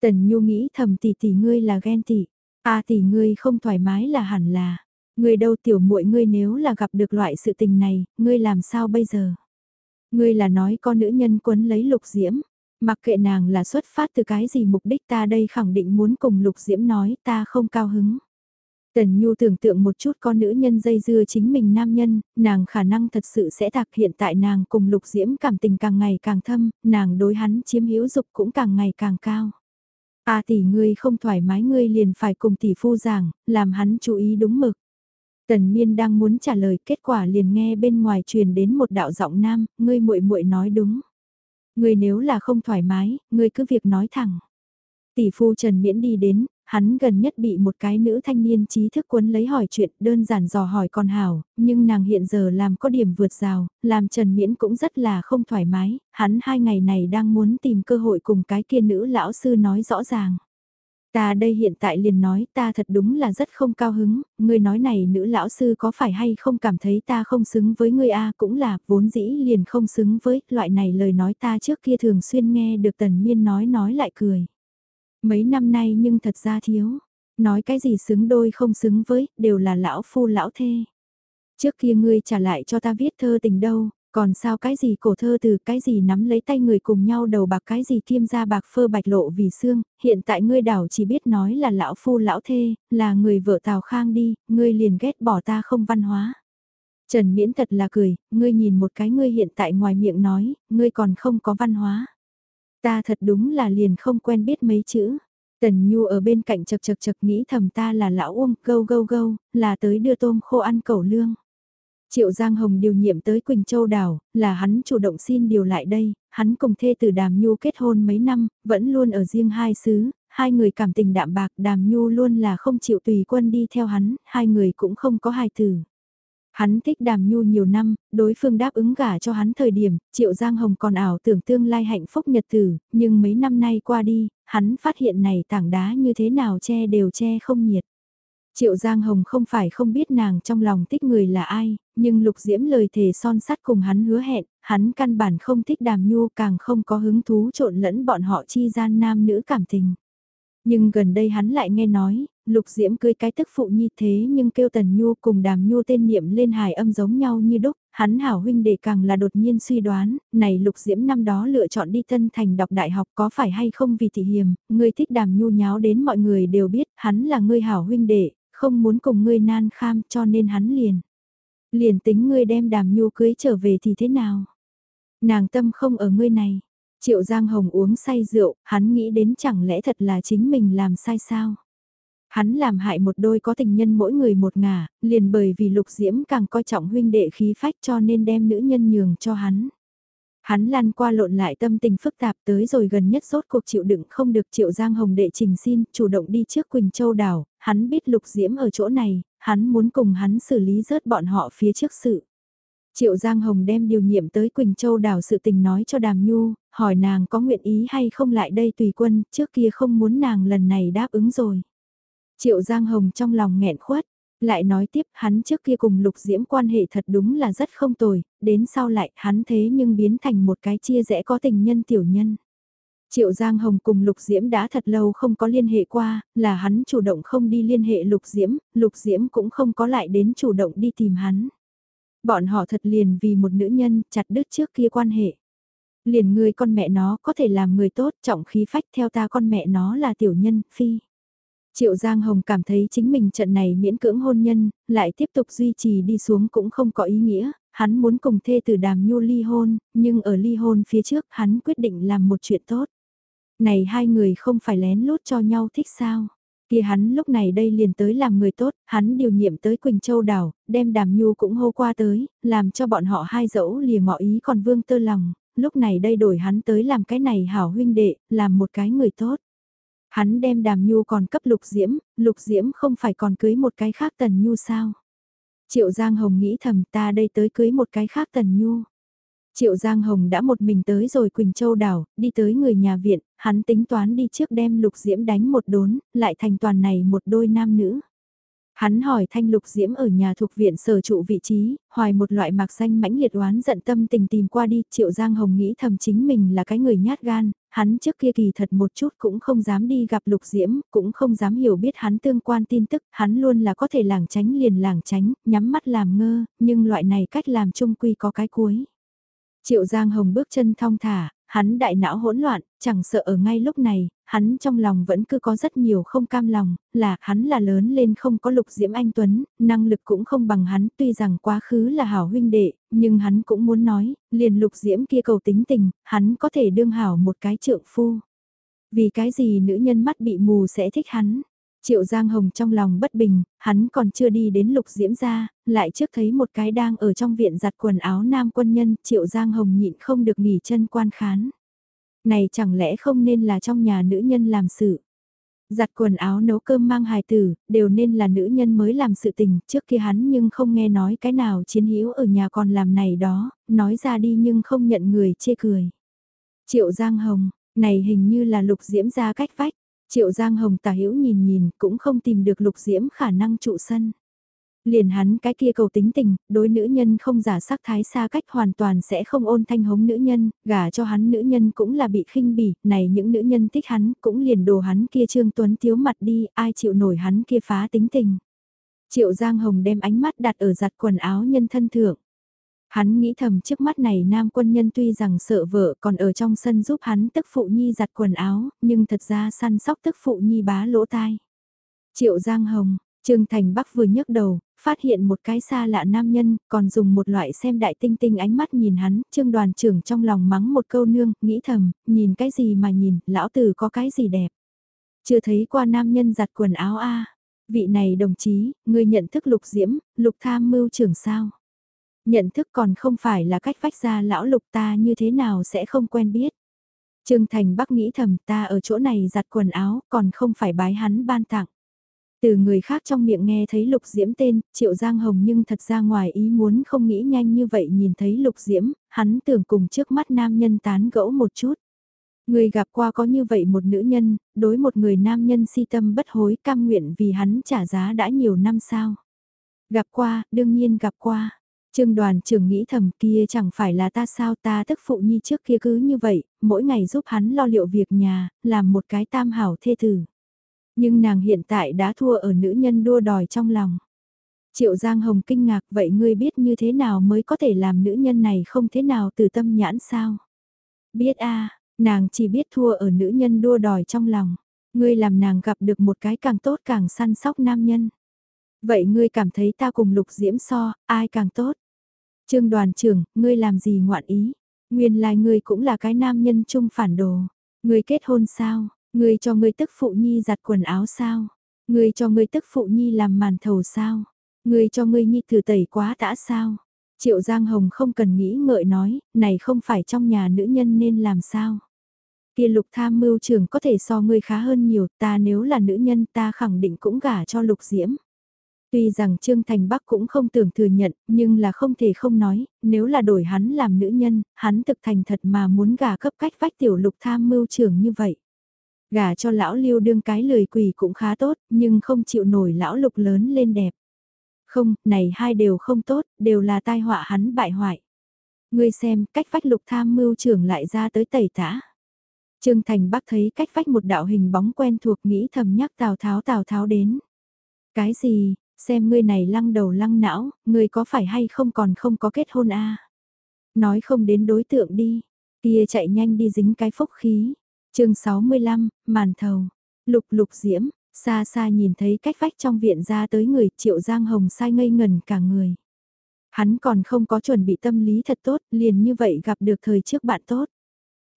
Tần Nhu nghĩ thầm tỷ tỷ ngươi là ghen tỷ, A à tỷ ngươi không thoải mái là hẳn là, ngươi đâu tiểu muội ngươi nếu là gặp được loại sự tình này, ngươi làm sao bây giờ? Ngươi là nói con nữ nhân quấn lấy lục diễm, mặc kệ nàng là xuất phát từ cái gì mục đích ta đây khẳng định muốn cùng lục diễm nói ta không cao hứng. Tần Nhu tưởng tượng một chút con nữ nhân dây dưa chính mình nam nhân, nàng khả năng thật sự sẽ thạc hiện tại nàng cùng lục diễm cảm tình càng ngày càng thâm, nàng đối hắn chiếm hữu dục cũng càng ngày càng cao. A tỷ ngươi không thoải mái ngươi liền phải cùng tỷ phu giảng, làm hắn chú ý đúng mực. Tần Miên đang muốn trả lời, kết quả liền nghe bên ngoài truyền đến một đạo giọng nam, ngươi muội muội nói đúng. Ngươi nếu là không thoải mái, ngươi cứ việc nói thẳng. Tỷ phu Trần Miễn đi đến, hắn gần nhất bị một cái nữ thanh niên trí thức quấn lấy hỏi chuyện đơn giản dò hỏi con hảo, nhưng nàng hiện giờ làm có điểm vượt rào, làm Trần Miễn cũng rất là không thoải mái, hắn hai ngày này đang muốn tìm cơ hội cùng cái kia nữ lão sư nói rõ ràng. Ta đây hiện tại liền nói ta thật đúng là rất không cao hứng, người nói này nữ lão sư có phải hay không cảm thấy ta không xứng với người A cũng là vốn dĩ liền không xứng với loại này lời nói ta trước kia thường xuyên nghe được tần miên nói nói lại cười. Mấy năm nay nhưng thật ra thiếu, nói cái gì xứng đôi không xứng với, đều là lão phu lão thê. Trước kia ngươi trả lại cho ta viết thơ tình đâu, còn sao cái gì cổ thơ từ cái gì nắm lấy tay người cùng nhau đầu bạc cái gì kiêm ra bạc phơ bạch lộ vì xương, hiện tại ngươi đảo chỉ biết nói là lão phu lão thê, là người vợ Tào Khang đi, ngươi liền ghét bỏ ta không văn hóa. Trần Miễn thật là cười, ngươi nhìn một cái ngươi hiện tại ngoài miệng nói, ngươi còn không có văn hóa. Ta thật đúng là liền không quen biết mấy chữ. Tần Nhu ở bên cạnh chật chật chật nghĩ thầm ta là lão uông gâu gâu gâu, là tới đưa tôm khô ăn cẩu lương. Triệu Giang Hồng điều nhiệm tới Quỳnh Châu Đảo, là hắn chủ động xin điều lại đây, hắn cùng thê từ Đàm Nhu kết hôn mấy năm, vẫn luôn ở riêng hai xứ, hai người cảm tình đạm bạc Đàm Nhu luôn là không chịu tùy quân đi theo hắn, hai người cũng không có hài tử. Hắn thích đàm nhu nhiều năm, đối phương đáp ứng gả cho hắn thời điểm, Triệu Giang Hồng còn ảo tưởng tương lai hạnh phúc nhật tử, nhưng mấy năm nay qua đi, hắn phát hiện này tảng đá như thế nào che đều che không nhiệt. Triệu Giang Hồng không phải không biết nàng trong lòng thích người là ai, nhưng Lục Diễm lời thề son sắt cùng hắn hứa hẹn, hắn căn bản không thích đàm nhu càng không có hứng thú trộn lẫn bọn họ chi gian nam nữ cảm tình. Nhưng gần đây hắn lại nghe nói, Lục Diễm cưới cái tức phụ nhi thế nhưng kêu Tần Nhu cùng Đàm Nhu tên niệm lên hài âm giống nhau như đúc, hắn hảo huynh đệ càng là đột nhiên suy đoán, này Lục Diễm năm đó lựa chọn đi thân Thành đọc đại học có phải hay không vì thị hiềm, ngươi thích Đàm Nhu nháo đến mọi người đều biết, hắn là ngươi hảo huynh đệ, không muốn cùng ngươi nan kham cho nên hắn liền. Liền tính ngươi đem Đàm Nhu cưới trở về thì thế nào? Nàng tâm không ở ngươi này. Triệu Giang Hồng uống say rượu, hắn nghĩ đến chẳng lẽ thật là chính mình làm sai sao? Hắn làm hại một đôi có tình nhân mỗi người một ngả, liền bởi vì lục diễm càng coi trọng huynh đệ khí phách cho nên đem nữ nhân nhường cho hắn. Hắn lăn qua lộn lại tâm tình phức tạp tới rồi gần nhất rốt cuộc chịu đựng không được triệu Giang Hồng đệ trình xin, chủ động đi trước Quỳnh Châu đảo, hắn biết lục diễm ở chỗ này, hắn muốn cùng hắn xử lý rớt bọn họ phía trước sự. Triệu Giang Hồng đem điều nhiệm tới Quỳnh Châu đảo sự tình nói cho Đàm Nhu, hỏi nàng có nguyện ý hay không lại đây tùy quân, trước kia không muốn nàng lần này đáp ứng rồi. Triệu Giang Hồng trong lòng nghẹn khuất, lại nói tiếp hắn trước kia cùng lục diễm quan hệ thật đúng là rất không tồi, đến sau lại hắn thế nhưng biến thành một cái chia rẽ có tình nhân tiểu nhân. Triệu Giang Hồng cùng Lục Diễm đã thật lâu không có liên hệ qua, là hắn chủ động không đi liên hệ Lục Diễm, Lục Diễm cũng không có lại đến chủ động đi tìm hắn. Bọn họ thật liền vì một nữ nhân chặt đứt trước kia quan hệ. Liền người con mẹ nó có thể làm người tốt trọng khí phách theo ta con mẹ nó là tiểu nhân, phi. Triệu Giang Hồng cảm thấy chính mình trận này miễn cưỡng hôn nhân, lại tiếp tục duy trì đi xuống cũng không có ý nghĩa, hắn muốn cùng thê từ đàm nhu ly hôn, nhưng ở ly hôn phía trước hắn quyết định làm một chuyện tốt. Này hai người không phải lén lút cho nhau thích sao? Kia hắn lúc này đây liền tới làm người tốt, hắn điều nhiệm tới Quỳnh Châu đảo, đem đàm nhu cũng hô qua tới, làm cho bọn họ hai dẫu lìa ngọ ý còn vương tơ lòng, lúc này đây đổi hắn tới làm cái này hảo huynh đệ, làm một cái người tốt. Hắn đem đàm nhu còn cấp lục diễm, lục diễm không phải còn cưới một cái khác tần nhu sao? Triệu Giang Hồng nghĩ thầm ta đây tới cưới một cái khác tần nhu. Triệu Giang Hồng đã một mình tới rồi Quỳnh Châu đảo, đi tới người nhà viện, hắn tính toán đi trước đem Lục Diễm đánh một đốn, lại thành toàn này một đôi nam nữ. Hắn hỏi Thanh Lục Diễm ở nhà thuộc viện sở trụ vị trí, hoài một loại mạc xanh mãnh liệt oán giận tâm tình tìm qua đi, Triệu Giang Hồng nghĩ thầm chính mình là cái người nhát gan, hắn trước kia kỳ thật một chút cũng không dám đi gặp Lục Diễm, cũng không dám hiểu biết hắn tương quan tin tức, hắn luôn là có thể làng tránh liền làng tránh, nhắm mắt làm ngơ, nhưng loại này cách làm trung quy có cái cuối. Triệu Giang Hồng bước chân thong thả, hắn đại não hỗn loạn, chẳng sợ ở ngay lúc này, hắn trong lòng vẫn cứ có rất nhiều không cam lòng, là hắn là lớn lên không có lục diễm anh Tuấn, năng lực cũng không bằng hắn, tuy rằng quá khứ là hảo huynh đệ, nhưng hắn cũng muốn nói, liền lục diễm kia cầu tính tình, hắn có thể đương hảo một cái trượng phu. Vì cái gì nữ nhân mắt bị mù sẽ thích hắn? Triệu Giang Hồng trong lòng bất bình, hắn còn chưa đi đến lục diễm ra, lại trước thấy một cái đang ở trong viện giặt quần áo nam quân nhân, Triệu Giang Hồng nhịn không được nghỉ chân quan khán. Này chẳng lẽ không nên là trong nhà nữ nhân làm sự. Giặt quần áo nấu cơm mang hài tử, đều nên là nữ nhân mới làm sự tình, trước kia hắn nhưng không nghe nói cái nào chiến hữu ở nhà còn làm này đó, nói ra đi nhưng không nhận người chê cười. Triệu Giang Hồng, này hình như là lục diễm ra cách vách, Triệu Giang Hồng tả hữu nhìn nhìn cũng không tìm được lục diễm khả năng trụ sân. Liền hắn cái kia cầu tính tình, đối nữ nhân không giả sắc thái xa cách hoàn toàn sẽ không ôn thanh hống nữ nhân, gả cho hắn nữ nhân cũng là bị khinh bỉ, này những nữ nhân thích hắn cũng liền đồ hắn kia trương tuấn thiếu mặt đi, ai chịu nổi hắn kia phá tính tình. Triệu Giang Hồng đem ánh mắt đặt ở giặt quần áo nhân thân thượng. Hắn nghĩ thầm trước mắt này nam quân nhân tuy rằng sợ vợ còn ở trong sân giúp hắn tức phụ nhi giặt quần áo, nhưng thật ra săn sóc tức phụ nhi bá lỗ tai. Triệu Giang Hồng, Trương Thành Bắc vừa nhấc đầu, phát hiện một cái xa lạ nam nhân, còn dùng một loại xem đại tinh tinh ánh mắt nhìn hắn, Trương đoàn trưởng trong lòng mắng một câu nương, nghĩ thầm, nhìn cái gì mà nhìn, lão tử có cái gì đẹp. Chưa thấy qua nam nhân giặt quần áo a vị này đồng chí, người nhận thức lục diễm, lục tham mưu trưởng sao. Nhận thức còn không phải là cách vách ra lão lục ta như thế nào sẽ không quen biết. Trương Thành Bắc nghĩ thầm ta ở chỗ này giặt quần áo còn không phải bái hắn ban tặng. Từ người khác trong miệng nghe thấy Lục Diễm tên, Triệu Giang Hồng nhưng thật ra ngoài ý muốn không nghĩ nhanh như vậy nhìn thấy Lục Diễm, hắn tưởng cùng trước mắt nam nhân tán gẫu một chút. Người gặp qua có như vậy một nữ nhân, đối một người nam nhân si tâm bất hối cam nguyện vì hắn trả giá đã nhiều năm sao. Gặp qua, đương nhiên gặp qua. Trương đoàn trưởng nghĩ thầm kia chẳng phải là ta sao ta tức phụ nhi trước kia cứ như vậy, mỗi ngày giúp hắn lo liệu việc nhà, làm một cái tam hảo thê tử. Nhưng nàng hiện tại đã thua ở nữ nhân đua đòi trong lòng. Triệu Giang Hồng kinh ngạc vậy ngươi biết như thế nào mới có thể làm nữ nhân này không thế nào từ tâm nhãn sao? Biết a nàng chỉ biết thua ở nữ nhân đua đòi trong lòng. Ngươi làm nàng gặp được một cái càng tốt càng săn sóc nam nhân. Vậy ngươi cảm thấy ta cùng lục diễm so, ai càng tốt? Trương đoàn trưởng, ngươi làm gì ngoạn ý? Nguyên lai ngươi cũng là cái nam nhân chung phản đồ. Ngươi kết hôn sao? Ngươi cho ngươi tức phụ nhi giặt quần áo sao? Ngươi cho ngươi tức phụ nhi làm màn thầu sao? Ngươi cho ngươi nhi thử tẩy quá tã sao? Triệu Giang Hồng không cần nghĩ ngợi nói, này không phải trong nhà nữ nhân nên làm sao. Kia lục tham mưu trưởng có thể so ngươi khá hơn nhiều, ta nếu là nữ nhân ta khẳng định cũng gả cho lục diễm. Tuy rằng Trương Thành Bắc cũng không tưởng thừa nhận, nhưng là không thể không nói, nếu là đổi hắn làm nữ nhân, hắn thực thành thật mà muốn gả cấp cách vách tiểu lục tham mưu trưởng như vậy. Gả cho lão lưu đương cái lười quỷ cũng khá tốt, nhưng không chịu nổi lão lục lớn lên đẹp. Không, này hai đều không tốt, đều là tai họa hắn bại hoại. Ngươi xem, cách vách lục tham mưu trưởng lại ra tới tẩy tả. Trương Thành Bắc thấy cách vách một đạo hình bóng quen thuộc nghĩ thầm nhắc Tào Tháo Tào Tháo đến. Cái gì, xem ngươi này lăng đầu lăng não, ngươi có phải hay không còn không có kết hôn a Nói không đến đối tượng đi, kia chạy nhanh đi dính cái phúc khí. chương 65, màn thầu, lục lục diễm, xa xa nhìn thấy cách vách trong viện ra tới người triệu giang hồng sai ngây ngần cả người. Hắn còn không có chuẩn bị tâm lý thật tốt, liền như vậy gặp được thời trước bạn tốt.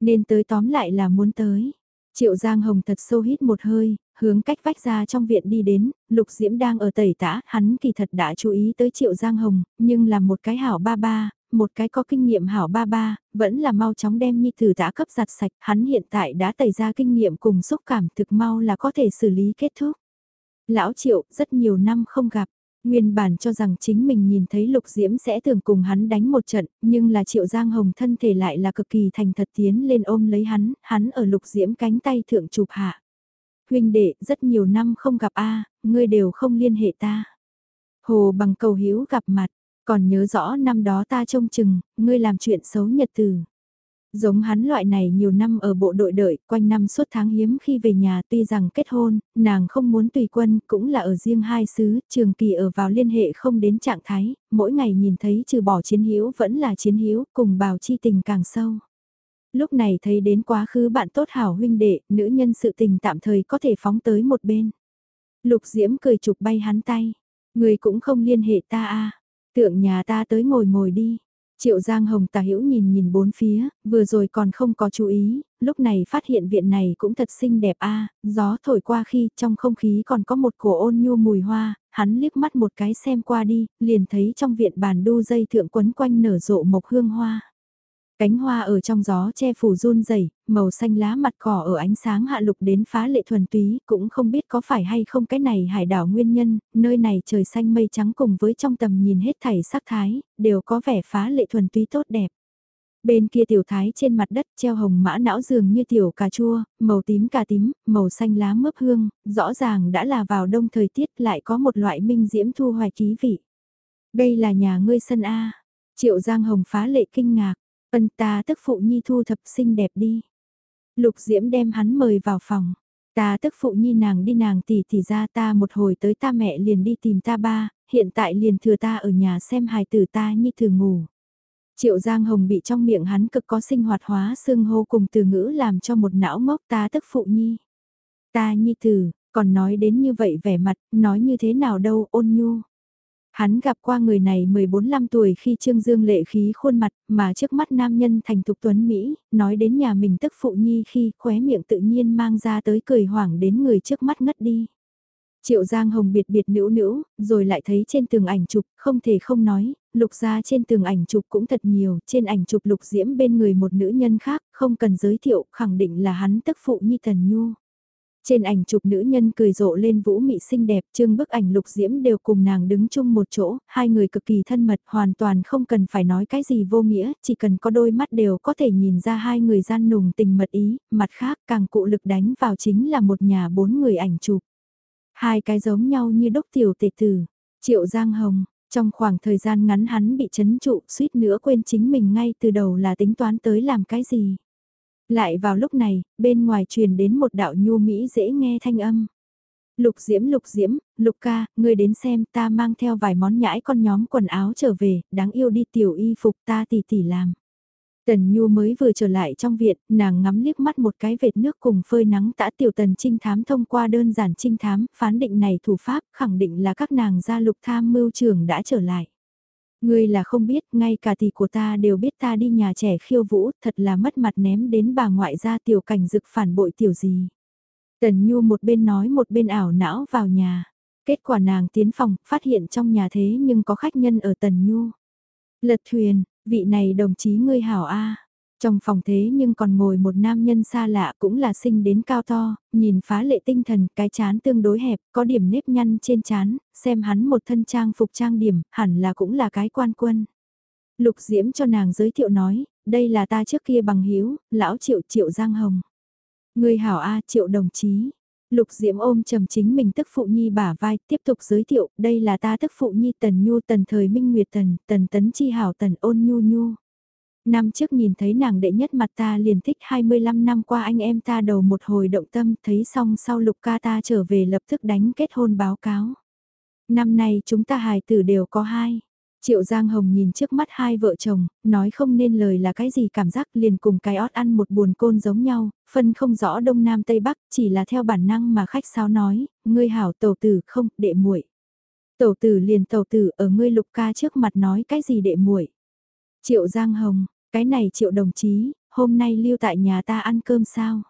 Nên tới tóm lại là muốn tới. Triệu Giang Hồng thật sâu hít một hơi, hướng cách vách ra trong viện đi đến, Lục Diễm đang ở tẩy tã, hắn kỳ thật đã chú ý tới Triệu Giang Hồng, nhưng là một cái hảo ba ba, một cái có kinh nghiệm hảo ba ba, vẫn là mau chóng đem nhi thử tã cấp giặt sạch, hắn hiện tại đã tẩy ra kinh nghiệm cùng xúc cảm thực mau là có thể xử lý kết thúc. Lão Triệu, rất nhiều năm không gặp, Nguyên bản cho rằng chính mình nhìn thấy Lục Diễm sẽ tưởng cùng hắn đánh một trận, nhưng là Triệu Giang Hồng thân thể lại là cực kỳ thành thật tiến lên ôm lấy hắn, hắn ở Lục Diễm cánh tay thượng chụp hạ. Huynh đệ, rất nhiều năm không gặp a, ngươi đều không liên hệ ta. Hồ bằng cầu hiếu gặp mặt, còn nhớ rõ năm đó ta trông chừng, ngươi làm chuyện xấu nhật từ. Giống hắn loại này nhiều năm ở bộ đội đợi, quanh năm suốt tháng hiếm khi về nhà tuy rằng kết hôn, nàng không muốn tùy quân, cũng là ở riêng hai xứ, trường kỳ ở vào liên hệ không đến trạng thái, mỗi ngày nhìn thấy trừ bỏ chiến hữu vẫn là chiến hữu cùng bào chi tình càng sâu. Lúc này thấy đến quá khứ bạn tốt hảo huynh đệ, nữ nhân sự tình tạm thời có thể phóng tới một bên. Lục Diễm cười chụp bay hắn tay, người cũng không liên hệ ta a tượng nhà ta tới ngồi ngồi đi Triệu Giang Hồng tà hữu nhìn nhìn bốn phía, vừa rồi còn không có chú ý, lúc này phát hiện viện này cũng thật xinh đẹp a gió thổi qua khi trong không khí còn có một cổ ôn nhu mùi hoa, hắn liếc mắt một cái xem qua đi, liền thấy trong viện bàn đu dây thượng quấn quanh nở rộ mộc hương hoa. Cánh hoa ở trong gió che phủ run rẩy, màu xanh lá mặt cỏ ở ánh sáng hạ lục đến phá lệ thuần túy, cũng không biết có phải hay không cái này hải đảo nguyên nhân, nơi này trời xanh mây trắng cùng với trong tầm nhìn hết thảy sắc thái, đều có vẻ phá lệ thuần túy tốt đẹp. Bên kia tiểu thái trên mặt đất treo hồng mã não dường như tiểu cà chua, màu tím cà tím, màu xanh lá mướp hương, rõ ràng đã là vào đông thời tiết lại có một loại minh diễm thu hoài ký vị. Đây là nhà ngươi sân A. Triệu Giang Hồng phá lệ kinh ngạc, Ân ta tức phụ nhi thu thập xinh đẹp đi. Lục Diễm đem hắn mời vào phòng. Ta tức phụ nhi nàng đi nàng tỷ tỷ ra ta một hồi tới ta mẹ liền đi tìm ta ba, hiện tại liền thừa ta ở nhà xem hài tử ta nhi thường ngủ. Triệu Giang Hồng bị trong miệng hắn cực có sinh hoạt hóa xương hô cùng từ ngữ làm cho một não ngốc ta tức phụ nhi. Ta nhi tử, còn nói đến như vậy vẻ mặt, nói như thế nào đâu ôn nhu. Hắn gặp qua người này 14-15 tuổi khi Trương Dương lệ khí khuôn mặt, mà trước mắt nam nhân thành thục tuấn Mỹ, nói đến nhà mình tức phụ nhi khi khóe miệng tự nhiên mang ra tới cười hoảng đến người trước mắt ngất đi. Triệu Giang Hồng biệt biệt nữ nữ, rồi lại thấy trên tường ảnh chụp, không thể không nói, lục ra trên tường ảnh chụp cũng thật nhiều, trên ảnh chụp lục diễm bên người một nữ nhân khác, không cần giới thiệu, khẳng định là hắn tức phụ nhi Tần Nhu. Trên ảnh chụp nữ nhân cười rộ lên vũ mị xinh đẹp, trương bức ảnh lục diễm đều cùng nàng đứng chung một chỗ, hai người cực kỳ thân mật, hoàn toàn không cần phải nói cái gì vô nghĩa, chỉ cần có đôi mắt đều có thể nhìn ra hai người gian nùng tình mật ý, mặt khác càng cụ lực đánh vào chính là một nhà bốn người ảnh chụp. Hai cái giống nhau như đốc tiểu tệ tử, triệu giang hồng, trong khoảng thời gian ngắn hắn bị chấn trụ suýt nữa quên chính mình ngay từ đầu là tính toán tới làm cái gì. Lại vào lúc này, bên ngoài truyền đến một đạo nhu mỹ dễ nghe thanh âm. Lục diễm lục diễm, lục ca, ngươi đến xem ta mang theo vài món nhãi con nhóm quần áo trở về, đáng yêu đi tiểu y phục ta tỉ tỉ làm. Tần Nhu mới vừa trở lại trong viện, nàng ngắm liếc mắt một cái vệt nước cùng phơi nắng tã tiểu tần trinh thám thông qua đơn giản trinh thám, phán định này thủ pháp khẳng định là các nàng gia lục tham mưu trưởng đã trở lại. Ngươi là không biết, ngay cả tỷ của ta đều biết ta đi nhà trẻ khiêu vũ, thật là mất mặt ném đến bà ngoại ra tiểu cảnh dực phản bội tiểu gì. Tần Nhu một bên nói một bên ảo não vào nhà. Kết quả nàng tiến phòng, phát hiện trong nhà thế nhưng có khách nhân ở Tần Nhu. Lật thuyền, vị này đồng chí ngươi hảo A. Trong phòng thế nhưng còn ngồi một nam nhân xa lạ cũng là sinh đến cao to, nhìn phá lệ tinh thần, cái chán tương đối hẹp, có điểm nếp nhăn trên chán, xem hắn một thân trang phục trang điểm, hẳn là cũng là cái quan quân. Lục Diễm cho nàng giới thiệu nói, đây là ta trước kia bằng hiếu, lão triệu triệu Giang Hồng. Người hảo A triệu đồng chí. Lục Diễm ôm trầm chính mình tức phụ nhi bả vai, tiếp tục giới thiệu, đây là ta tức phụ nhi tần nhu tần thời minh nguyệt tần, tần tấn chi hảo tần ôn nhu nhu. Năm trước nhìn thấy nàng đệ nhất mặt ta liền thích 25 năm qua anh em ta đầu một hồi động tâm thấy xong sau lục ca ta trở về lập tức đánh kết hôn báo cáo. Năm nay chúng ta hài tử đều có hai. Triệu Giang Hồng nhìn trước mắt hai vợ chồng, nói không nên lời là cái gì cảm giác liền cùng cái ót ăn một buồn côn giống nhau, phân không rõ đông nam tây bắc, chỉ là theo bản năng mà khách sáo nói, ngươi hảo tẩu tử không, đệ muội. Tẩu tử liền tẩu tử ở ngươi lục ca trước mặt nói cái gì đệ muội. Triệu Giang Hồng, cái này triệu đồng chí, hôm nay lưu tại nhà ta ăn cơm sao?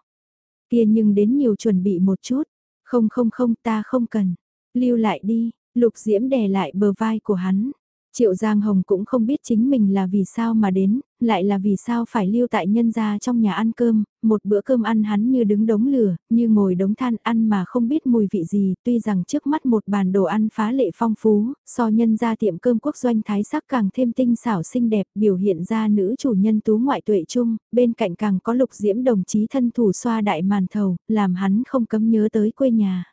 Kia nhưng đến nhiều chuẩn bị một chút. Không không không ta không cần. Lưu lại đi, lục diễm đè lại bờ vai của hắn. Triệu Giang Hồng cũng không biết chính mình là vì sao mà đến, lại là vì sao phải lưu tại nhân gia trong nhà ăn cơm, một bữa cơm ăn hắn như đứng đống lửa, như ngồi đống than ăn mà không biết mùi vị gì, tuy rằng trước mắt một bàn đồ ăn phá lệ phong phú, so nhân gia tiệm cơm quốc doanh thái sắc càng thêm tinh xảo xinh đẹp, biểu hiện ra nữ chủ nhân tú ngoại tuệ trung, bên cạnh càng có lục diễm đồng chí thân thủ xoa đại màn thầu, làm hắn không cấm nhớ tới quê nhà.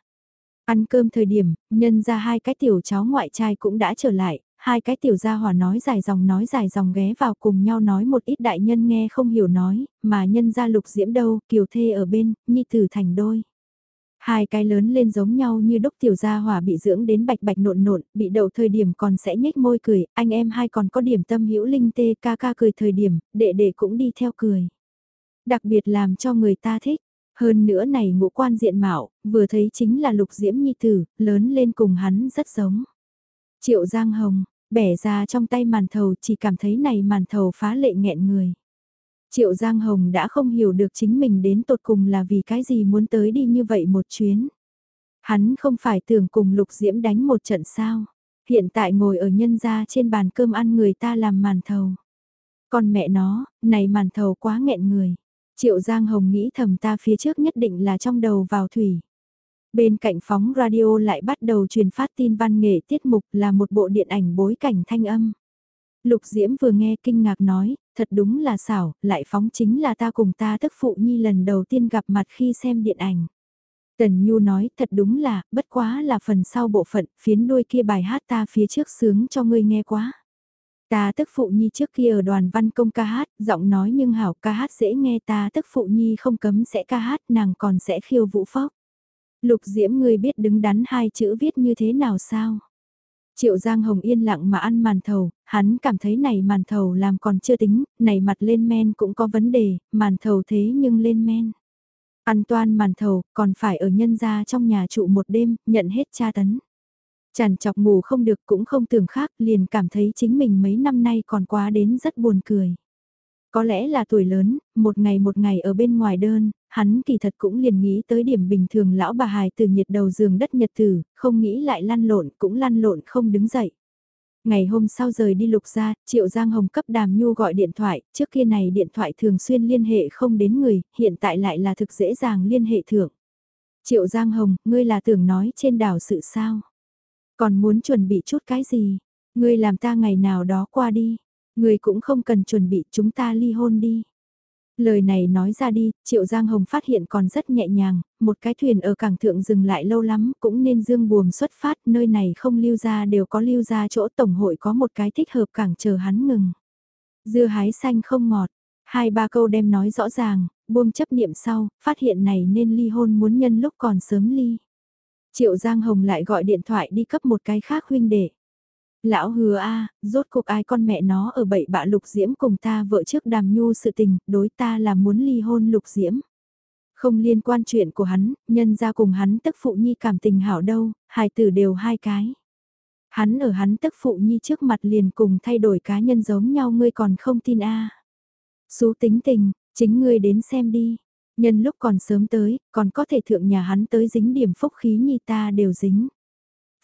Ăn cơm thời điểm, nhân ra hai cái tiểu cháu ngoại trai cũng đã trở lại, hai cái tiểu gia hỏa nói dài dòng nói dài dòng ghé vào cùng nhau nói một ít đại nhân nghe không hiểu nói, mà nhân gia lục diễm đâu, kiều thê ở bên, nhi tử thành đôi. Hai cái lớn lên giống nhau như đúc tiểu gia hỏa bị dưỡng đến bạch bạch nộn nộn, bị đậu thời điểm còn sẽ nhếch môi cười, anh em hai còn có điểm tâm hữu linh tê ca ca cười thời điểm, đệ đệ cũng đi theo cười. Đặc biệt làm cho người ta thích, hơn nữa này ngũ quan diện mạo, vừa thấy chính là lục diễm nhi tử, lớn lên cùng hắn rất giống. Triệu Giang Hồng, bẻ ra trong tay màn thầu chỉ cảm thấy này màn thầu phá lệ nghẹn người. Triệu Giang Hồng đã không hiểu được chính mình đến tột cùng là vì cái gì muốn tới đi như vậy một chuyến. Hắn không phải tưởng cùng Lục Diễm đánh một trận sao. Hiện tại ngồi ở nhân gia trên bàn cơm ăn người ta làm màn thầu. Còn mẹ nó, này màn thầu quá nghẹn người. Triệu Giang Hồng nghĩ thầm ta phía trước nhất định là trong đầu vào thủy. Bên cạnh phóng radio lại bắt đầu truyền phát tin văn nghệ tiết mục là một bộ điện ảnh bối cảnh thanh âm. Lục Diễm vừa nghe kinh ngạc nói, thật đúng là xảo, lại phóng chính là ta cùng ta tức phụ nhi lần đầu tiên gặp mặt khi xem điện ảnh. Tần Nhu nói thật đúng là, bất quá là phần sau bộ phận, phiến đuôi kia bài hát ta phía trước sướng cho ngươi nghe quá. Ta tức phụ nhi trước kia ở đoàn văn công ca hát, giọng nói nhưng hảo ca hát dễ nghe ta tức phụ nhi không cấm sẽ ca hát nàng còn sẽ khiêu vũ phóc. Lục Diễm ngươi biết đứng đắn hai chữ viết như thế nào sao? Triệu Giang Hồng yên lặng mà ăn màn thầu, hắn cảm thấy này màn thầu làm còn chưa tính, này mặt lên men cũng có vấn đề, màn thầu thế nhưng lên men. Ăn toan màn thầu, còn phải ở nhân gia trong nhà trụ một đêm, nhận hết tra tấn. Chằn chọc ngủ không được cũng không tưởng khác, liền cảm thấy chính mình mấy năm nay còn quá đến rất buồn cười. Có lẽ là tuổi lớn, một ngày một ngày ở bên ngoài đơn, hắn kỳ thật cũng liền nghĩ tới điểm bình thường lão bà hài từ nhiệt đầu giường đất nhật tử, không nghĩ lại lăn lộn cũng lăn lộn không đứng dậy. Ngày hôm sau rời đi lục ra, Triệu Giang Hồng cấp đàm nhu gọi điện thoại, trước kia này điện thoại thường xuyên liên hệ không đến người, hiện tại lại là thực dễ dàng liên hệ thưởng. Triệu Giang Hồng, ngươi là tưởng nói trên đảo sự sao? Còn muốn chuẩn bị chút cái gì? Ngươi làm ta ngày nào đó qua đi. Ngươi cũng không cần chuẩn bị chúng ta ly hôn đi. Lời này nói ra đi, Triệu Giang Hồng phát hiện còn rất nhẹ nhàng, một cái thuyền ở cảng thượng dừng lại lâu lắm cũng nên dương buồm xuất phát, nơi này không lưu ra đều có lưu ra chỗ tổng hội có một cái thích hợp cảng chờ hắn ngừng. Dưa hái xanh không ngọt, hai ba câu đem nói rõ ràng, buông chấp niệm sau, phát hiện này nên ly hôn muốn nhân lúc còn sớm ly. Triệu Giang Hồng lại gọi điện thoại đi cấp một cái khác huynh đệ. Lão hứa a rốt cuộc ai con mẹ nó ở bậy bạ lục diễm cùng ta vợ trước đàm nhu sự tình, đối ta là muốn ly hôn lục diễm. Không liên quan chuyện của hắn, nhân ra cùng hắn tức phụ nhi cảm tình hảo đâu, hai tử đều hai cái. Hắn ở hắn tức phụ nhi trước mặt liền cùng thay đổi cá nhân giống nhau ngươi còn không tin a à. Xú tính tình, chính ngươi đến xem đi. Nhân lúc còn sớm tới, còn có thể thượng nhà hắn tới dính điểm phúc khí nhi ta đều dính.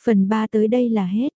Phần 3 tới đây là hết.